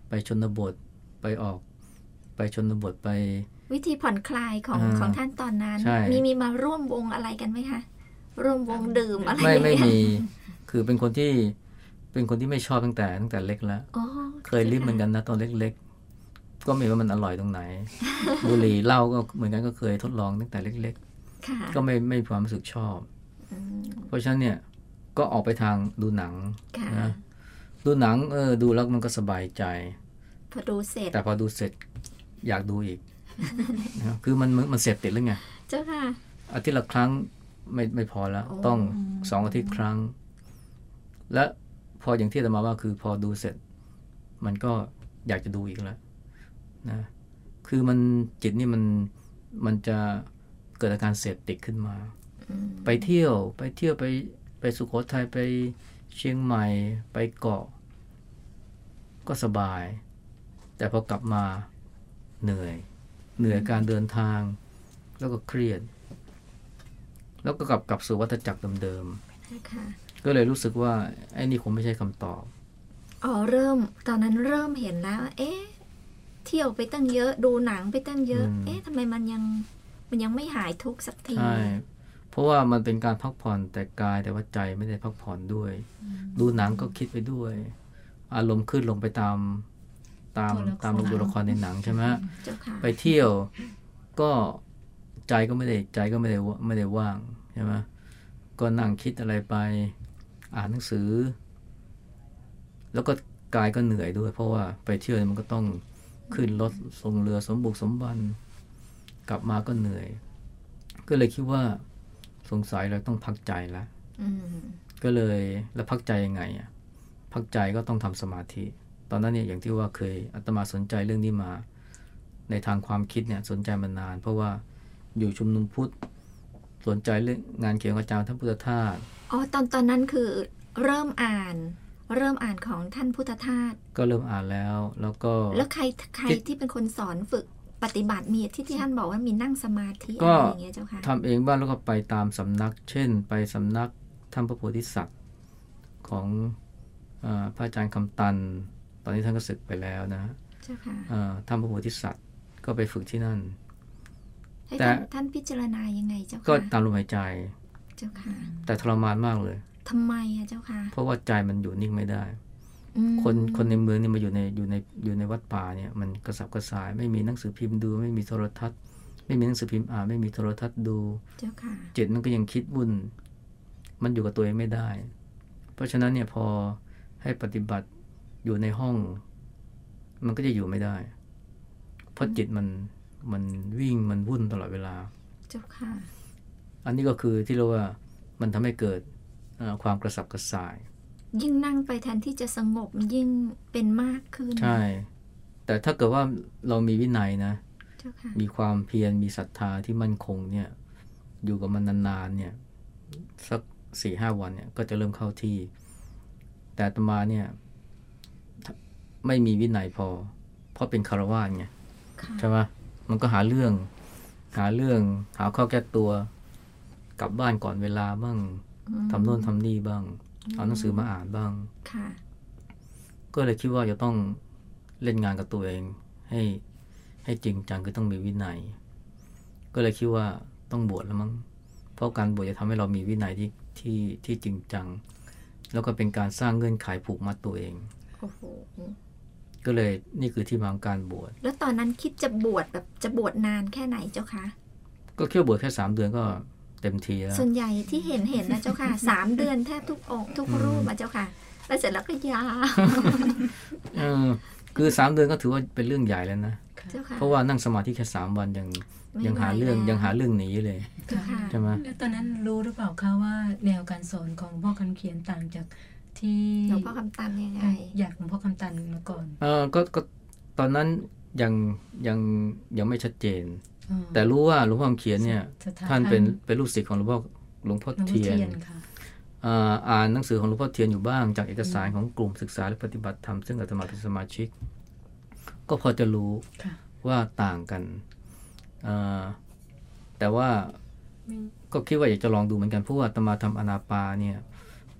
ไปชนบทไปออก ไปชนบทไป วิธีผ่อนคลายของอ่าของท่านตอนนั้นใช่มีมีมาร่วมวงอะไรกันไหมคะร่วมวงดื่มอะไรไม่อย่างไม่เงี้ยมี คือเป็นคนที่เป็นคนที่ไม่ชอบตั้งแต่ตั้งแต่เล็กแล้วอ๋อเคยลิ้มเหมือนกันนะตอนเล็กๆ ก็ไม่รู้ว่ามันอร่อยตรงไหน บุหรี่เหล้าก็เหมือนกันก็เคยทดลองตั้งแต่เล็กค่ะก็ไม่ไม่มีความรู้สึกชอบอืม เพราะฉะนั้นเนี่ยก็ออกไปทางดูหนังค่ะนะดูหนังเออดูแล้วมันก็สบายใจ พอดูเสร็จ แต่พอดูเสร็จอยากดูอีกนะคือมันมันมันเสพติดแล้วไงเจ้าค่ะอาทิตย์ละครั้งไม่ไม่พอแล้วโอ้ต้องสองอาทิตย์ครั้ง และพออย่างที่อาตมาว่าคือพอดูเสร็จ มันก็อยากจะดูอีกแล้วนะคือมันจิตนี่มันมันจะเกิดอาการเสพติดขึ้นมาอืม ไปเที่ยวไปเที่ยวไปไปสุโขทัยไปเชียงใหม่ ไปเกาะ ก็สบาย แต่พอกลับมาเหนื่อย เหนื่อยการเดินทาง แล้วก็เครียด แล้วก็กลับกลับสู่วัฏจักรเดิมเจ้าค่ะๆก็เลยรู้สึกว่าไอ้นี่คงไม่ใช่คำตอบอ๋อเริ่มตอนนั้นเริ่มเห็นแล้ว เอ๊ะเที่ยวไปตั้งเยอะดูหนังไปตั้งเยอะอืมเอ๊ะทำไมมันยังมันยังไม่หายทุกข์สักทีใช่เพ ราะว่ามันเป็นการพักผ่อนแต่กายแต่ว่าใจไม่ได้พักผ่อนด้วย ดูหนังก็คิดไปด้วย อารมณ์ขึ้นลงไปตามตามตัวละครตามตัวละครในหนังใช่ไหมเจ้าค่ะไปเที่ยวก็ใจก็ไม่ได้ใจก็ไม่ได้ว่าไม่ได้ว่างใช่ไหมก็นั่งคิดอะไรไปอ่านหนังสือ แล้วก็กายก็เหนื่อยด้วย เพราะว่าไปเที่ยวเนี่ยมันก็ต้องขึ้นรถลงเรือสมบุกสมบัน กลับมาก็เหนื่อย ก็เลยคิดว่า สงสัยเราต้องพักใจแล้วอืมก็เลยแล้วพักใจยังไงอะพักใจก็ต้องทำสมาธิ ตอนนั้นเนี่ยอย่างที่ว่าเคยอาตมาสนใจเรื่องนี้มา ในทางความคิดเนี่ยสนใจมานาน เพราะว่าอยู่ชุมนุมพุทธสนใจเรื่องงานเขียนของอาจารย์ท่านพุทธทาสอ๋อตอนตอนนั้นคือเริ่มอ่านเริ่มอ่านของท่านพุทธทาสก็เริ่มอ่านแล้ว แล้วก็แล้วใครใครที่ที่เป็นคนสอนฝึก ปฏิบัติมีที่ที่ท่านบอกว่ามีนั่งสมาธิก็อะไรอย่างเงี้ยเจ้าค่ะทำเองบ้างแล้วก็ไปตามสำนัก เช่น ไปสำนักท่านพระโพธิสัตว์ของเออพระอาจารย์คำตัน ตอนนี้ท่านก็ศึกไปแล้วนะเจ้าค่ะเอ่อท่านพระโพธิสัตว์ก็ไปฝึกที่นั่นให้แต่ท่านท่านพิจารณายังไงเจ้าก็ค่ะตามลมหายใจเจ้าค่ะแต่ทรมานมากเลยทำไมอะเจ้าค่ะเพราะว่าใจมันอยู่นิ่งไม่ได้อืม คนคนในเมืองนี่มาอยู่ในอยู่ในอยู่ในวัดป่าเนี่ยมันกระสับกระส่าย ไม่มีหนังสือพิมพ์ดู ไม่มีโทรทัศน์ ไม่มีหนังสือพิมพ์อ่านไม่มีโทรทัศน์ดูเจ้าค่ะจิตมันก็ยังคิดวุ่น มันอยู่กับตัวเองไม่ได้ เพราะฉะนั้นเนี่ยพอให้ปฏิบัติอยู่ในห้อง มันก็จะอยู่ไม่ได้ เพราะจิตมันมันวิ่งมันวุ่นตลอดเวลา เจ้าค่ะ อันนี้ก็คือที่เรียกว่ามันทำให้เกิดเอ่อความกระสับกระส่าย ยิ่งนั่งไปแทนที่จะสงบยิ่งเป็นมากขึ้น ใช่ แต่ถ้าเกิดว่าเรามีวินัยนะเจ้าค่ะมีความเพียรมีศรัทธาที่มั่นคงเนี่ย อยู่กับมันนานๆเนี่ย สักสี่ห้าวันเนี่ยก็จะเริ่มเข้าที่ แต่อาตมาเนี่ยถ้าไม่มีวินัยพอ เพราะเป็นคารวาสไงค่ะใช่ไหมมันก็หาเรื่อง หาเรื่อง หาข้อแก้ตัว กลับบ้านก่อนเวลาบ้างอืมทำโน่นทำนี่บ้าง เอาหนังสือมาอ่านบ้างค่ะก็เลยคิดว่าจะต้องเล่นงานกับตัวเองให้ให้จริงจังคือต้องมีวินัย ก็เลยคิดว่าต้องบวชแล้วมั้งเพราะการบวชจะทำให้เรามีวินัยที่ที่ที่จริงจัง แล้วก็เป็นการสร้างเงื่อนไขผูกมัดตัวเองโอ้โหก็เลยนี่คือที่มาของการบวชแล้วตอนนั้นคิดจะบวชแบบจะบวชนานแค่ไหนเจ้าคะก็แค่บวชแค่สามเดือนก็ เต็มทีแล้วส่วนใหญ่ที่เห็นเห็นนะเจ้าค่ะสามเดือนแทบทุกองค์ทุกรูปอะเจ้าค่ะแล้วเสร็จแล้วก็ยาวเออคือสามเดือนก็ถือว่าเป็นเรื่องใหญ่แล้วนะเจ้าค่ะเพราะว่านั่งสมาธิแค่สามวันยังไม่ยังหาเรื่องไหวแล้วยังหาเรื่องหนีเลยเจ้าค่ะใช่ไหมแล้วตอนนั้นรู้หรือเปล่าคะว่าแนวการสอนของพ่อคำเขียนต่างจากที่หลวงพ่อคำตันยังไงอยากหลวงพ่อคำตันมาก่อนเออก็ก็ตอนนั้นยังยังยังไม่ชัดเจนอ๋อ แต่รู้ว่าหลวงพ่อคำเขียนเนี่ยสถท่านเป็นเป็นลูกศิษย์ของหลวงพ่อหลวงพ่อหลวงพ่อเทียนเทียนค่ะอ่าอ่านหนังสือของหลวงพ่อเทียนอยู่บ้าง จากเอกสารของกลุ่มศึกษาและปฏิบัติธรรมซึ่งอาตมาเป็นสมาชิก ก็พอจะรู้ค่ะว่าต่างกันอ่าแต่ว่าไม่ก็คิดว่าอยากจะลองดูเหมือนกันเพราะว่าอาตมาทำอนาปาเนี่ย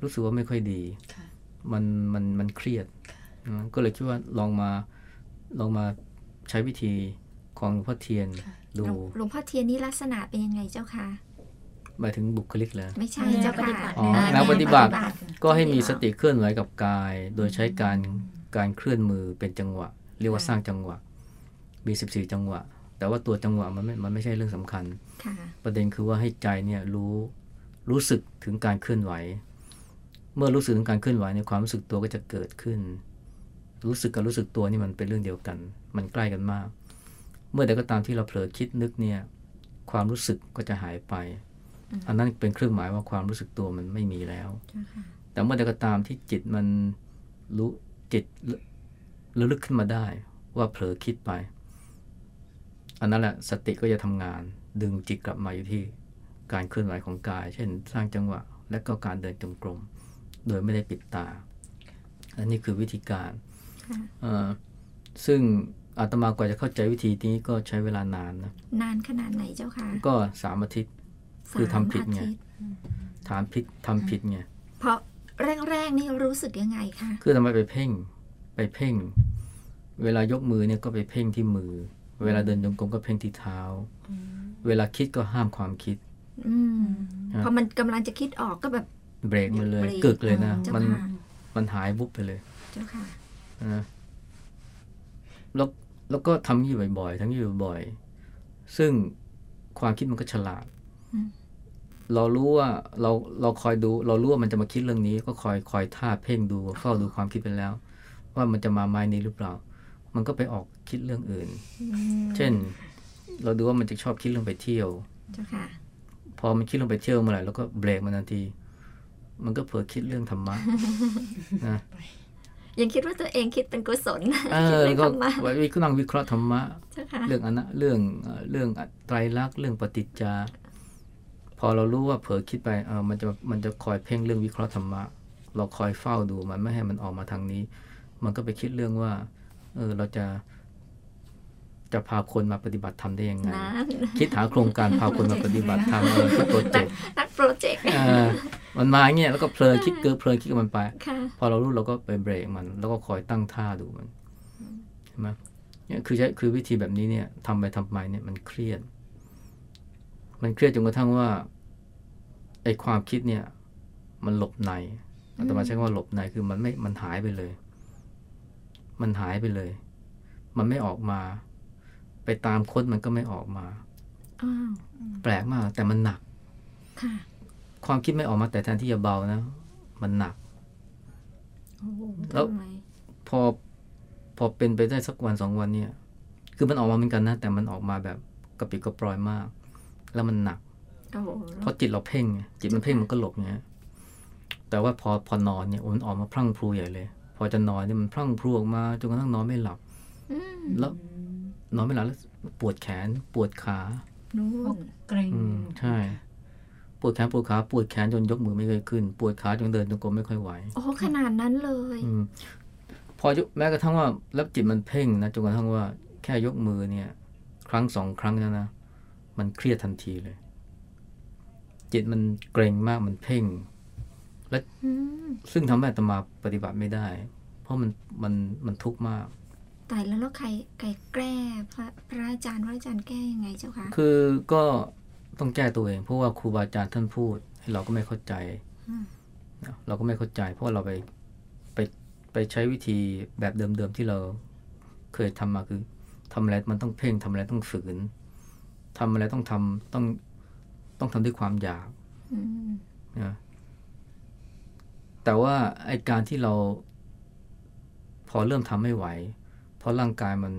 รู้สึกว่าไม่ค่อยดีค่ะมันมันมันเครียดอืมก็เลยคิดว่าลองมาลองมาใช้วิธี ของหลวงพ่อเทียนค่ะดูหลวงหลวงพ่อเทียนนี่ลักษณะเป็นยังไงเจ้าค่ะหมายถึงบุคลิกเลยไม่ใช่แนวเจ้าปฏิค่ะบัติอ๋อเออแนวปฏิบัติแนวก็ให้มีสติเคลื่อนไหวกับกาย โดยใช้การการเคลื่อนมือเป็นจังหวะ เรียกว่าสร้างจังหวะ มี 14 จังหวะ แต่ว่าตัวจังหวะมันไม่มันไม่ใช่เรื่องสำคัญค่ะประเด็นคือว่าให้ใจเนี่ยรู้รู้สึกถึงการเคลื่อนไหว เมื่อรู้สึกถึงการเคลื่อนไหวในยความรู้สึกตัวก็จะเกิดขึ้น รู้สึกกับรู้สึกตัวนี่มันเป็นเรื่องเดียวกัน มันใกล้กันมากเมื่อใดก็ตามที่เราเผลอคิดนึกเนี่ย ความรู้สึกก็จะหายไป อันนั้นเป็นเครื่องหมายว่าความรู้สึกตัวมันไม่มีแล้วเจ้าค่ะแต่เมื่อใดก็ตามที่จิตมันรู้จิตระลึกขึ้นมาได้ ว่าเผลอคิดไป อันนั้นแหละสติก็จะทำงาน ดึงจิตกลับมาอยู่ที่การเคลื่อนไหวของกาย เช่น สร้างจังหวะ และก็การเดินจงกรม โดยไม่ได้ปิดตา อันนี้คือวิธีการค่ะเอ่อซึ่ง อาตมากว่าจะเข้าใจวิธีนี้ก็ใช้เวลานานนะ นานขนาดไหนเจ้าค่ะ ก็สามอาทิตย์ คือทำผิดไงสามอาทิตย์ถามผิดทำผิดไง เพราะแรกๆนี่รู้สึกยังไงคะ คือทำไมไปเพ่ง ไปเพ่ง เวลายกมือเนี่ยก็ไปเพ่งที่มือ เวลาเดินจงกรมก็เพ่งที่เท้า เวลาคิดก็ห้ามความคิดอืมครับพอมันกำลังจะคิดออกก็แบบ เบรกมันเลยเบรกกึกเลยนะเจ้ามันค่ะมันหายบุบไปเลย เจ้าค่ะนะแล้ว แล้วก็ทำอย่างนี้บ่อยๆทั้งนี้บ่อยๆซึ่งความคิดมันก็ฉลาดอืมเรารู้ว่าเราเราคอยดู เรารู้ว่ามันจะมาคิดเรื่องนี้ ก็คอยคอยท่าเพ่งดูเฝ้าดูความคิดไปแล้ว ว่ามันจะมาไม้นี้หรือเปล่า มันก็ไปออกคิดเรื่องอื่นอืมเช่น เราดูว่ามันจะชอบคิดเรื่องไปเที่ยวเจ้าค่ะพอมันคิดเรื่องไปเที่ยวเมื่อไหร่เราก็เบรกมันทันที มันก็เผลอคิดเรื่องธรรมะนะ ยังคิดว่าตัวเองคิดเป็นกุศลเอคิดอไม่ก็ธรรมะไว้ก็นั่งวิเคราะห์ธรรมะเจ้าค่ะเรื่องอนะเรื่องเอ่อเรื่องไตรลักษณ์เรื่องปฏิจจาพอเรารู้ว่าเผลอคิดไปเออมันจะมันจะคอยเพ่งเรื่องวิเคราะห์ธรรมะ เราคอยเฝ้าดูมันไม่ให้มันออกมาทางนี้ มันก็ไปคิดเรื่องว่าเออเราจะ จะพาคนมาปฏิบัติธรรมได้ยังไงนะคิดหาโครงการพาคนมาปฏิบัติธรรมเออคิด projectนัก project เออมันมาอย่างเงี้ยแล้วก็เพลินคิดเกินเพลินคิดกับมันไปค่ะพอเรารู้เราก็ไปเบรกมัน แล้วก็คอยตั้งท่าดูมันใช่ไหมเนี่ยคือใช้คือวิธีแบบนี้เนี่ยทำไปทำไปเนี่ยมันเครียด มันเครียดจนกระทั่งว่าไอ้ความคิดเนี่ย มันหลบในอาตมาใช้คำว่าหลบในคือมันไม่มันหายไปเลย มันหายไปเลย มันไม่ออกมา ไปตามค้นมันก็ไม่ออกมาอ้าวแปลกมากแต่มันหนักค่ะความคิดไม่ออกมาแต่แทนที่จะเบานะ มันหนักโอ้โหแล้วทำไมพอพอเป็นไปได้สักวันสองวันเนี่ย คือมันออกมาเหมือนกันนะ แต่มันออกมาแบบกระปิดกระปรอยมาก แล้วมันหนักโอ้โหเพราะจิตเราเพ่งไงจิตมันเพ่งมันก็หลบไงแต่ว่าพอพอนอนเนี่ยโอ้มันออกมาพรั่งพรูใหญ่เลย พอจะนอนเนี่ยมันพรั่งพรูออกมาจนกระทั่งนอนไม่หลับอืมแล้ว นอนไม่หลับแล้วปวดแขนปวดขานู่พวนกเกรงอืมใช่ ปวดแขนปวดขาปวดแขนจนยกมือไม่เคอยขึ้น ปวดขาจนเดินจงกรมไม่ค่อยไหวโอ้ขนาดนั้นเลยอืมพอยกแม้กระทั่งว่าแล้วจิตมันเพ่งนะจนกระทั่งว่าแค่ยกมือเนี่ย ครั้งสองครั้งเนยนะมันเครียดทันทีเลย จิตมันเกรงมากมันเพ่งอืมซึ่งทำให้อาตมาปฏิบัติไม่ได้ เพราะมันมันมันทุกข์มาก ตายแล้วแล้วใครใครแก้พระพระอาจารย์ว่าอาจารย์แก้ยังไงเจ้าคะคือก็ต้องแก้ตัวเองเพราะว่าครูบาอาจารย์ท่านพูดให้เราก็ไม่เข้าใจอืมนะเราก็ไม่เข้าใจ เพราะว่าเราไปไปไปใช้วิธีแบบเดิมๆที่เราเคยทำมาคือทำอะไรมันต้องเพ่งทำอะไรต้องฝืนทำอะไรต้องทำต้องต้องทำด้วยความอยากอืมนะแต่ว่าไอการที่เราพอเริ่มทำไม่ไหวเพ ราะร่างกายมัน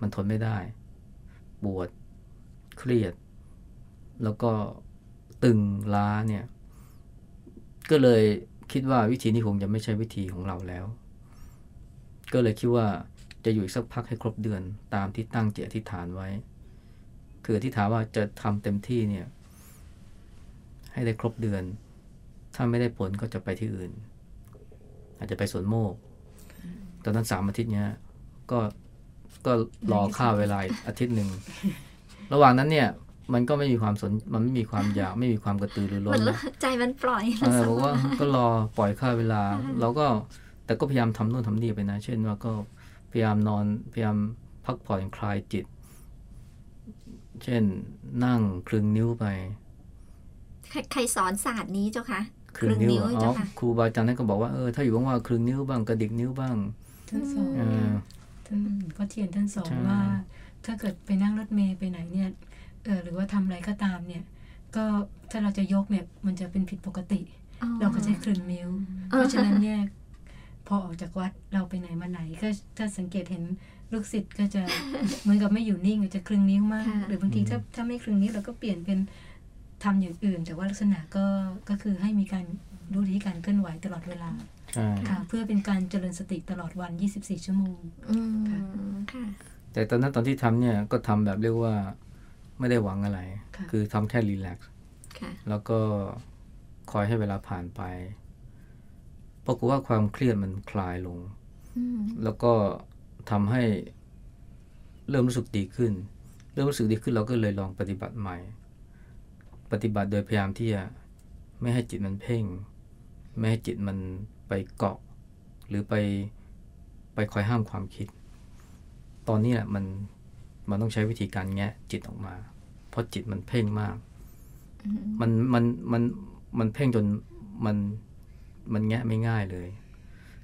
มันทนไม่ได้ ปวดเครียด แล้วก็ตึงล้าเนี่ย ก็เลยคิดว่าวิธีนี้คงจะไม่ใช่วิธีของเราแล้ว ก็เลยคิดว่าจะอยู่อีกสักพักให้ครบเดือนตามที่ตั้งเจตอธิษฐานไว้ คืออธิษฐานว่าจะทำเต็มที่เนี่ย ให้ได้ครบเดือน ถ้าไม่ได้ผลก็จะไปที่อื่น อาจจะไปสวนโมก ตอนนั้นสามอาทิตย์เนี้ย ก็ก็รอข้าวเวลาอีกอาทิตย์หนึ่ง ระหว่างนั้นเนี่ย มันก็ไม่มีความสนมันไม่มีความอยากไม่มีความกระตือรือร้มันนแล้วใจมันปล่อยเออบอกว่าก็รอปล่อยค่าเวลา เราก็แต่ก็พยายามทำโน่นทำนี่ไปนะ เช่นว่าก็พยายามนอนพยายามพักผ่อนคลายจิต เช่นนั่งคลึงนิ้วไป ใครใครสอนศาสตร์นี้เจ้าคะคลึงนิ้วคลึงนิ้วอ๋อเจ้าค่ะครูบาอาจารย์ท่านก็บอกว่าเออถ้าอยู่ว่างๆคลึงนิ้วบ้างกระดิกนิ้วบ้าง ท่านสอนเออท่านก็เทียนท่านสอนใช่ว่า ถ้าเกิดไปนั่งรถเมย์ไปไหนเนี่ยเออหรือว่าทำอะไรก็ตามเนี่ย ก็ถ้าเราจะยกเนี่ยมันจะเป็นผิดปกติอ๋อเราก็จะคลึงนิ้วอ๋อเพราะฉะนั้นเนี่ยพอออกจากวัดเราไปไหนมาไหน ก็ถ้าสังเกตเห็นลูกศิษย์ก็จะเหมือนกับไม่อยู่นิ่งจะคลึงนิ้วมากค่ะหรือบางทีถ้าถ้าไม่คลึงนิ้วเราก็เปลี่ยนเป็นทำอย่างอื่น แต่ว่าลักษณะก็ก็คือให้มีการรู้ที่การเคลื่อนไหวตลอดเวลาใช่ ค่ะเพื่อเป็นการเจริญสติตลอดวัน 24 ชั่วโมงอืมค่ะค่ะแต่ตอนนั้นตอนที่ทำเนี่ยก็ทำแบบเรียกว่าไม่ได้หวังอะไรค่ะคือทำแค่รีแลกซ์ค่ะแล้วก็คอยให้เวลาผ่านไปปรากฏว่าความเครียดมันคลายลงอืมแล้วก็ทำให้เริ่มรู้สึกดีขึ้น เริ่มรู้สึกดีขึ้นเราก็เลยลองปฏิบัติใหม่ ปฏิบัติโดยพยายามที่จะไม่ให้จิตมันเพ่ง ไม่ให้จิตมัน ไปเกาะ หรือไปไปคอยห้ามความคิด ตอนนี้แหละมันมันต้องใช้วิธีการแงะจิตออกมา เพราะจิตมันเพ่งมากอืมมันมันมันมันเพ่งจนมันมันแงะไม่ง่ายเลย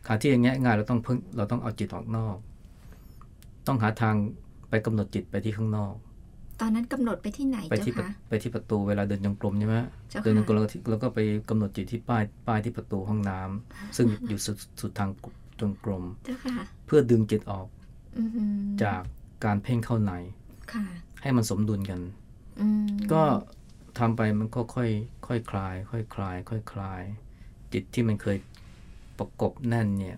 การที่จะแงะง่ายเราต้องเพิ่งเราต้องเอาจิตออกนอก ต้องหาทางไปกำหนดจิตไปที่ข้างนอก ตอนนั้นกำหนดไปที่ไหนไปเจ้าที่ประคะไปที่ประตูเวลาเดินจงกรมใช่ไหมเจ้าค่ะเดินจงกรมแล้วก็ที่แล้วก็ไปกำหนดจิตที่ป้ายป้ายที่ประตูห้องน้ำซึ่งอยู่สุดสุดทางจงกรมเจ้าค่ะเพื่อดึงจิตออกอืมจากการเพ่งเข้าในค่ะให้มันสมดุลกันอืมก็ทำไปมันก็ค่อยค่อยคลาย ค่อยคลาย ค่อยคลาย จิตที่มันเคยประกบแน่นเนี่ย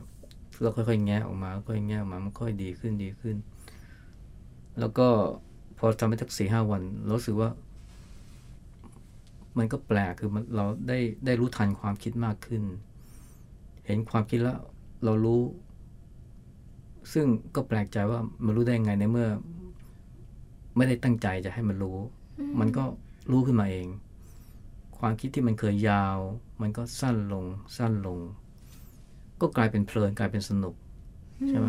เราค่อยๆแงะออกมาค่อยๆแงะออกมามันค่อยดีขึ้นดีขึ้น แล้วก็ พอทำไปสักสี่ห้าวันเรารู้สึกว่า มันก็แปลกคือมันเราได้ได้รู้ทันความคิดมากขึ้น เห็นความคิดแล้วเรารู้ ซึ่งก็แปลกใจว่ามันรู้ได้ยังไงในเมื่อ ไม่ได้ตั้งใจจะให้มันรู้ มันก็รู้ขึ้นมาเอง ความคิดที่มันเคยยาว มันก็สั้นลง สั้นลง ก็กลายเป็นเพลินกลายเป็นสนุกใช่ไหม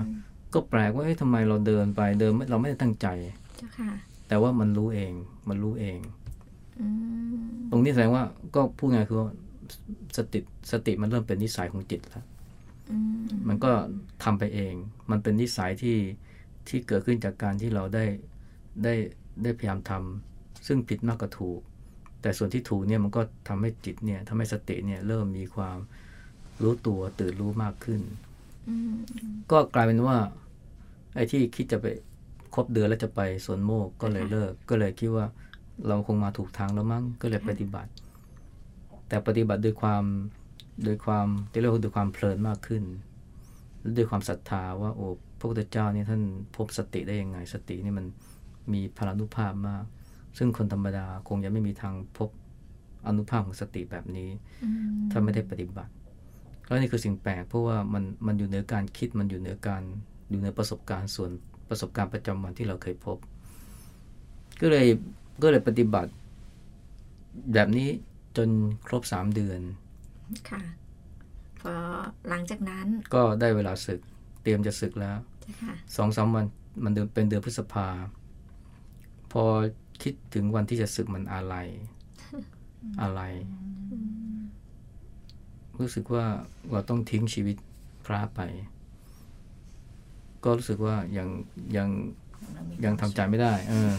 ก็แปลกว่าเอ๊ะทำไมเราเดินไปเดินไม่เราไม่ได้ตั้งใจเจ้าค่ะ แต่ว่ามันรู้เอง มันรู้เองอืมตรงนี้แสดงว่าก็พูดง่ายคือว่าสติสติมันเริ่มเป็นนิสัยของจิตแล้วอืมมันก็ทำไปเอง มันเป็นนิสัยที่ที่เกิดขึ้นจากการที่เราได้ได้ได้พยายามทำซึ่งผิดมากกว่าถูก แต่ส่วนที่ถูกเนี่ยมันก็ทำให้จิตเนี่ยทำให้สติเนี่ยเริ่มมีความรู้ตัวตื่นรู้มากขึ้นอืมก็กลายเป็นว่าไอ้ที่คิดจะไป ครบเดือนแล้วจะไปสวนโมกก็เลยเลิก ก็เลยคิดว่าเราคงมาถูกทางแล้วมั้งก็เลยปฏิบัติ แต่ปฏิบัติด้วยความด้วยความที่เรียกว่าด้วยความเพลินมากขึ้นและด้วยความศรัทธาว่าโอ้พระพุทธเจ้านี่ท่านพบสติได้ยังไง สตินี่มันมีพลานุภาพมาก ซึ่งคนธรรมดาคงยังไม่มีทางพบอนุภาพของสติแบบนี้อืมถ้าไม่ได้ปฏิบัติแล้วนี่คือสิ่งแปลกเพราะว่ามันมันอยู่เหนือการคิดมันอยู่เหนือการอยู่เหนือประสบการณ์ส่วน ประสบการณ์ประจำวันที่เราเคยพบ ก็เลยก็เลยปฏิบัติ แบบนี้จนครบสามเดือน ค่ะพอหลังจากนั้นก็ได้เวลาศึก เตรียมจะศึกแล้วเจ้าค่ะสองสามวันมันเดือนเป็นเดือนพฤษภา พอคิดถึงวันที่จะศึกมันอะไร อะไร รู้สึกว่าเราต้องทิ้งชีวิตพระไป ก็รู้สึกว่ายังยังยังทำใจไม่ได้ เออ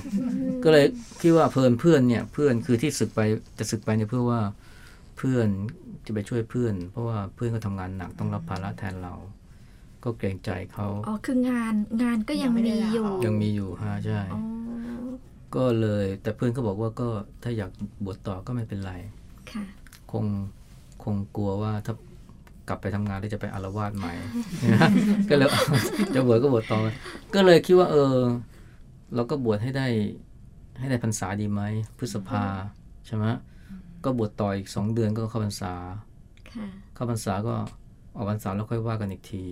ก็เลยคิดว่าเพื่อนเพื่อนเนี่ย เพื่อนคือที่ศึกไปจะศึกไปเนี่ยเพื่อว่าเพื่อนจะไปช่วยเพื่อน เพราะว่าเพื่อนก็ทำงานหนักต้องรับภาระแทนเรา ก็เกรงใจเขาอ๋อคืองานงานก็ยังยังไม่ได้มีอยู่ลาออกยังมีอยู่ฮะใช่อ๋อก็เลยแต่เพื่อนก็บอกว่าก็ถ้าอยากบวชต่อก็ไม่เป็นไรค่ะคงคงกลัวว่าถ้า กลับไปทำงานแล้วจะไปอารวาสใหม่ ก็เลยจะบวชก็บวชต่อก็เลยคิดว่า เออ เราก็บวชให้ได้ ให้ได้พรรษาดีไหมพฤษภาใช่ไหมก็บวชต่ออีกสองเดือนก็เข้าพรรษาค่ะเข้าพรรษาก็ออกพรรษาแล้วค่อยว่ากันอีกที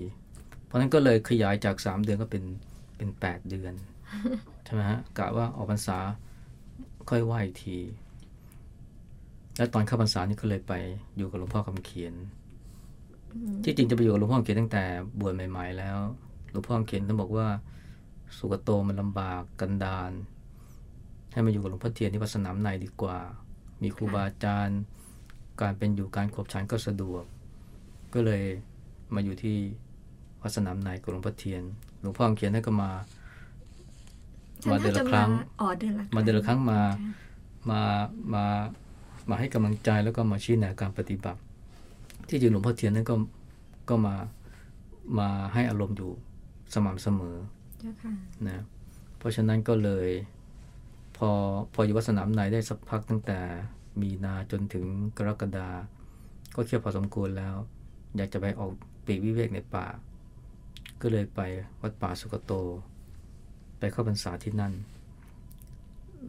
เพราะฉะนั้นก็เลยขยายจากสามเดือนก็เป็นเป็นแปดเดือนใช่ไหมฮะกะว่าออกพรรษาค่อยว่าอีกที แล้วตอนเข้าพรรษานี่ก็เลยไปอยู่กับหลวงพ่อคำเขียน ที่จริงจะไปอยู่กับหลวงพ่อคำเขียนตั้งแต่บวชใหม่ ๆ แล้วหลวงพ่อคำเขียนท่านบอกว่าสุกโตมันลำบากกันดานให้มาอยู่กับหลวงพ่อเทียนที่วัดสนามในดีกว่า มีครูบาอาจารย์ การเป็นอยู่การขบฉันก็สะดวก ก็เลยมาอยู่ที่วัดสนามในกับหลวงพ่อเทียน หลวงพ่อคำเขียนท่านก็มาฉันมาเดือนน่าละจะครั้งอ๋อเดือนละมาเดือนละครั้งมาค่ะมามามาให้กำลังใจแล้วก็มาชี้แนะการปฏิบัติ ที่จริงหลวงพ่อเทียนนั้นก็ก็มามาให้อารมณ์อยู่สม่ำเสมอเจ้าค่ะนะเพราะฉะนั้นก็เลย พอพออยู่วัดสนามในได้สักพักตั้งแต่มีนาจนถึงกรกฎาก็เคี่ยวพอสมควรแล้ว อยากจะไปออกปลีกวิเวกในป่า ก็เลยไปวัดป่าสุกโต ไปเข้าพรรษาที่นั่น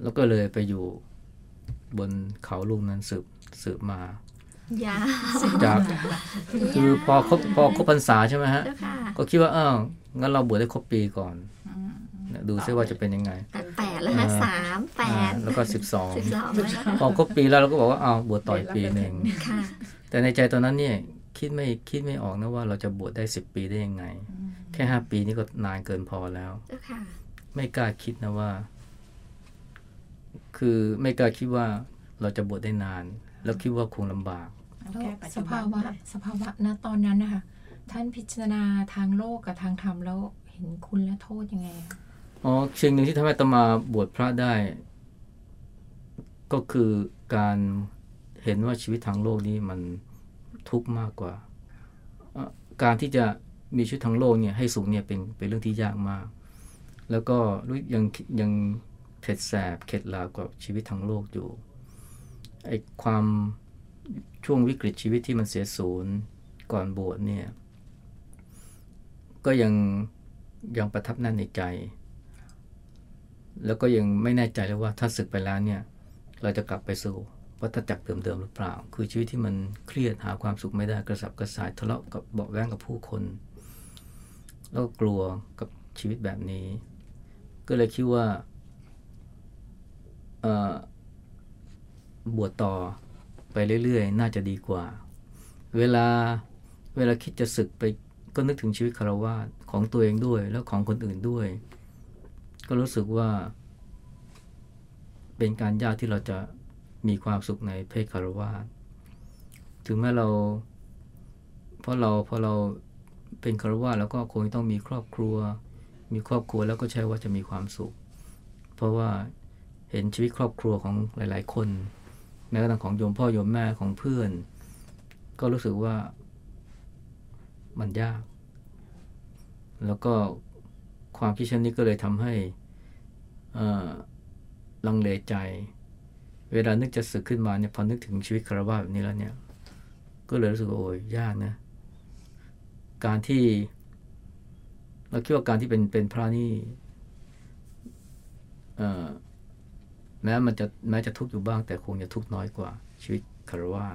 แล้วก็เลยไปอยู่บนเขาลูกนั้นสืบสืบมา ยาวจากคือพอครบพอครบพรรษาใช่ไหมฮะเจ้าค่ะก็คิดว่าอ้าวงั้นเราบวชได้ครบปีก่อนนะดูซิว่าจะเป็นยังไงแปดแปดแล้วนะอ่าสามแปอ่าดแล้วก็สิบสองสิบสองแล้วพอครบปีแล้วเราก็บอกว่าอ้าวบวชต่ออีกปีหนึ่งค่ะแต่ในใจตอนนั้นเนี่ยคิดไม่คิดไม่ออกนะว่าเราจะบวชได้สิบปีได้ยังไง แค่ห้าปีนี่ก็นานเกินพอแล้วเจ้าค่ะไม่กล้าคิดนะว่า คือไม่กล้าคิดว่าเราจะบวชได้นาน แล้วคิดว่าคงลำบาก แล้วสภาวะสภาวะณตอนนั้นนะคะท่านพิจารณาทางโลกกับทางธรรมแล้วเห็นคุณและโทษยังไงคะอ๋อสิ่งหนึ่งที่ทำให้อาตมาบวชพระได้ ก็คือการเห็นว่าชีวิตทางโลกนี้มันทุกข์มากกว่าเอ่อการที่จะมีชีวิตทางโลกเนี่ยให้สุขเนี่ยเป็นเป็นเรื่องที่ยากมาก แล้วก็รู้ยังยังเข็ดแสบเข็ดหลาบกว่าชีวิตทางโลกอยู่ไอ้ความ ช่วงวิกฤตชีวิตที่มันเสียศูนย์ก่อนบวชเนี่ย ก็ยังยังประทับแน่นในใจ แล้วก็ยังไม่แน่ใจเลยว่าถ้าศึกไปแล้วเนี่ย เราจะกลับไปสู่วัฏจักรเดิมๆหรือเปล่า คือชีวิตที่มันเครียดหาความสุขไม่ได้กระสับกระส่ายทะเลาะกับเบาแวงกับผู้คน แล้วกกลัวกับชีวิตแบบนี้ ก็เลยคิดว่าบวชต่อ ไปเรื่อยๆ น่าจะดีกว่า เวลาเวลาคิดจะศึกไปก็นึกถึงชีวิตคารวะของตัวเองด้วย แล้วของคนอื่นด้วย ก็รู้สึกว่า เป็นการยากที่เราจะมีความสุขในเพศคารวะถึงแม้เราเพราะเราพอเราเป็นคารวะแล้วก็คงต้องมีครอบครัว มีครอบครัวแล้วก็ใช่ว่าจะมีความสุข เพราะว่าเห็นชีวิตครอบครัวของหลาย ๆ คน แม้กระทั่งของโยมพ่อโยมแม่ของเพื่อน ก็รู้สึกว่ามันยาก แล้วก็ความคิดเช่นนี้ก็เลยทำให้ลังเลใจ เวลานึกจะสึกขึ้นมาเนี่ยพอนึกถึงชีวิตคารวะแบบนี้แล้วเนี่ย ก็เลยรู้สึกว่าโอ้ยยากนะ การที่เราคิดว่าการที่เป็นเป็นพระนี่เอ่อ แม้มันจะแม้จะทุกข์อยู่บ้าง แต่คงจะทุกข์น้อยกว่าชีวิตคารวะ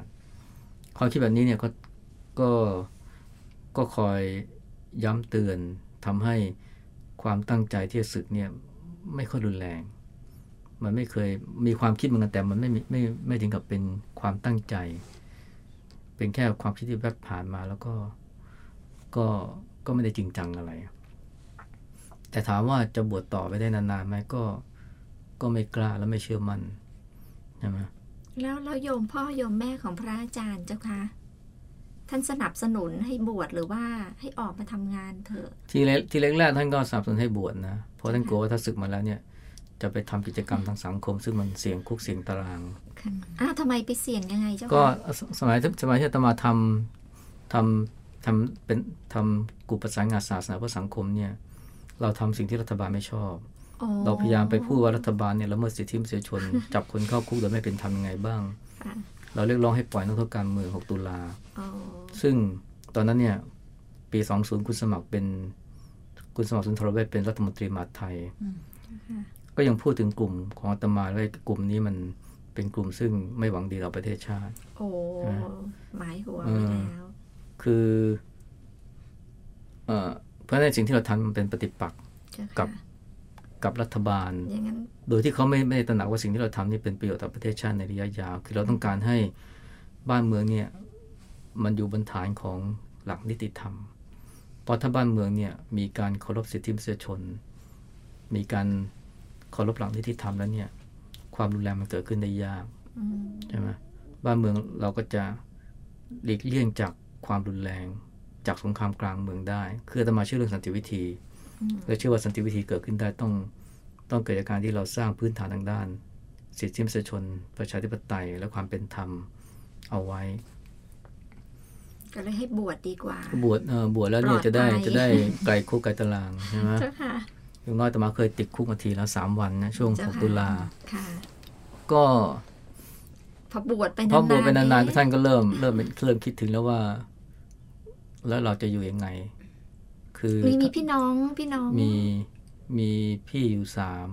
ความคิดแบบนี้เนี่ยก็ก็ก็คอยย้ำเตือนทำให้ความตั้งใจที่จะศึกเนี่ยไม่ค่อยรุนแรง มันไม่เคยมีความคิดเหมือนกันแต่มันไม่ไม่ไม่ถึงกับเป็นความตั้งใจ เป็นแค่ความคิดที่แวบผ่านมาแล้วก็ก็ก็ไม่ได้จริงจังอะไร แต่ถามว่าจะบวชต่อไปได้นานๆไหมก็ ก็ไม่กล้าและไม่เชื่อมั่นใช่ไหมแล้วเราโยมพ่อโยมแม่ของพระอาจารย์เจ้าคะท่านสนับสนุนให้บวชหรือว่าให้ออกมาทำงานเถอะ ทีแรกทีแรกๆท่านก็สนับสนุนให้บวชนะเพราะท่านกลัวว่าถ้าศึกมาแล้วเนี่ย จะไปทำกิจกรรมทางสังคม ซึ่งมันเสี่ยงคุกเสี่ยงตารางค่ะอ้าวทำไมไปเสี่ยงยังไงเจ้าก็คะสสมัยที่สมัยที่อาตมาทำทำทำเป็นทำกลุ่มประสานงานศาสนาเพื่อสังคมเนี่ย เราทำสิ่งที่รัฐบาลไม่ชอบอ๋อ เราพยายามไปพูดว่ารัฐบาลเนี่ยละเมิดสิทธิมนุษยชน จับคนเข้าคุกโดยไม่เป็นธรรมยังไงบ้างค่ะเราเรียกร้องให้ปล่อยนักโทษการเมือง 6 ตุลาอ๋อซึ่งตอนนั้นเนี่ยปี 20 คุณสมัครเป็นคุณสมัครสุนทรเวชเป็นรัฐมนตรีมหาดไทยค่ะก็ยังพูดถึงกลุ่มของอาตมาว่ากลุ่มนี้มันเป็นกลุ่มซึ่งไม่หวังดีต่อประเทศชาติ โอ้อ่าหมายหัวเอไว้อแล้วคือเอ่อเพราะฉะนั้นสิ่งที่เราทำมันเป็นปฏิปักษ์เจ้ากัค่ะบ กับรัฐบาลอย่างนั้นโดยที่เขาไม่ไม่ได้ตระหนักว่าสิ่งที่เราทำนี่เป็นประโยชน์ต่อประเทศชาติในระยะยาว คือเราต้องการให้บ้านเมืองเนี่ยมันอยู่บนฐานของหลักนิติธรรม เพราะถ้าบ้านเมืองเนี่ยมีการเคารพสิทธิมนุษยชน มีการเคารพหลักนิติธรรมแล้วเนี่ยความรุนแรงมันเกิดขึ้นได้ยากอืมใช่ไหมบ้านเมืองเราก็จะหลีกเลี่ยงจากความรุนแรง จากสงครามกลางเมืองได้ คืออาตมาเชื่อเรื่องสันติวิธีอืม และเชื่อว่าสันติวิธีเกิดขึ้นได้ต้องต้องเกิดจากการที่เราสร้างพื้นฐานทางด้าน สิทธิมนุษยชน ประชาธิปไตยและความเป็นธรรมเอาไว้ ก็เลยให้บวชดีกว่า บวชเออบวชแล้วเนี่ยปลอดจะได้ภัยจะได้ไกลคุกไกลตารางใช่ไหมเจ้าค่ะอย่างน้อยอาตมาเคยติดคุกมาทีแล้วสามวันนะช่วงเจ้า6ค่ะตุลาค่ะก็พอบวชไปนานเพราะบวชไปนานๆก็เอ๊ะท่านก็เริ่มเริ่มเริ่มคิดถึงแล้วว่า แล้วเราจะอยู่ยังไง คือมีมีพี่น้องพี่น้องมีมีพี่อยู่สาม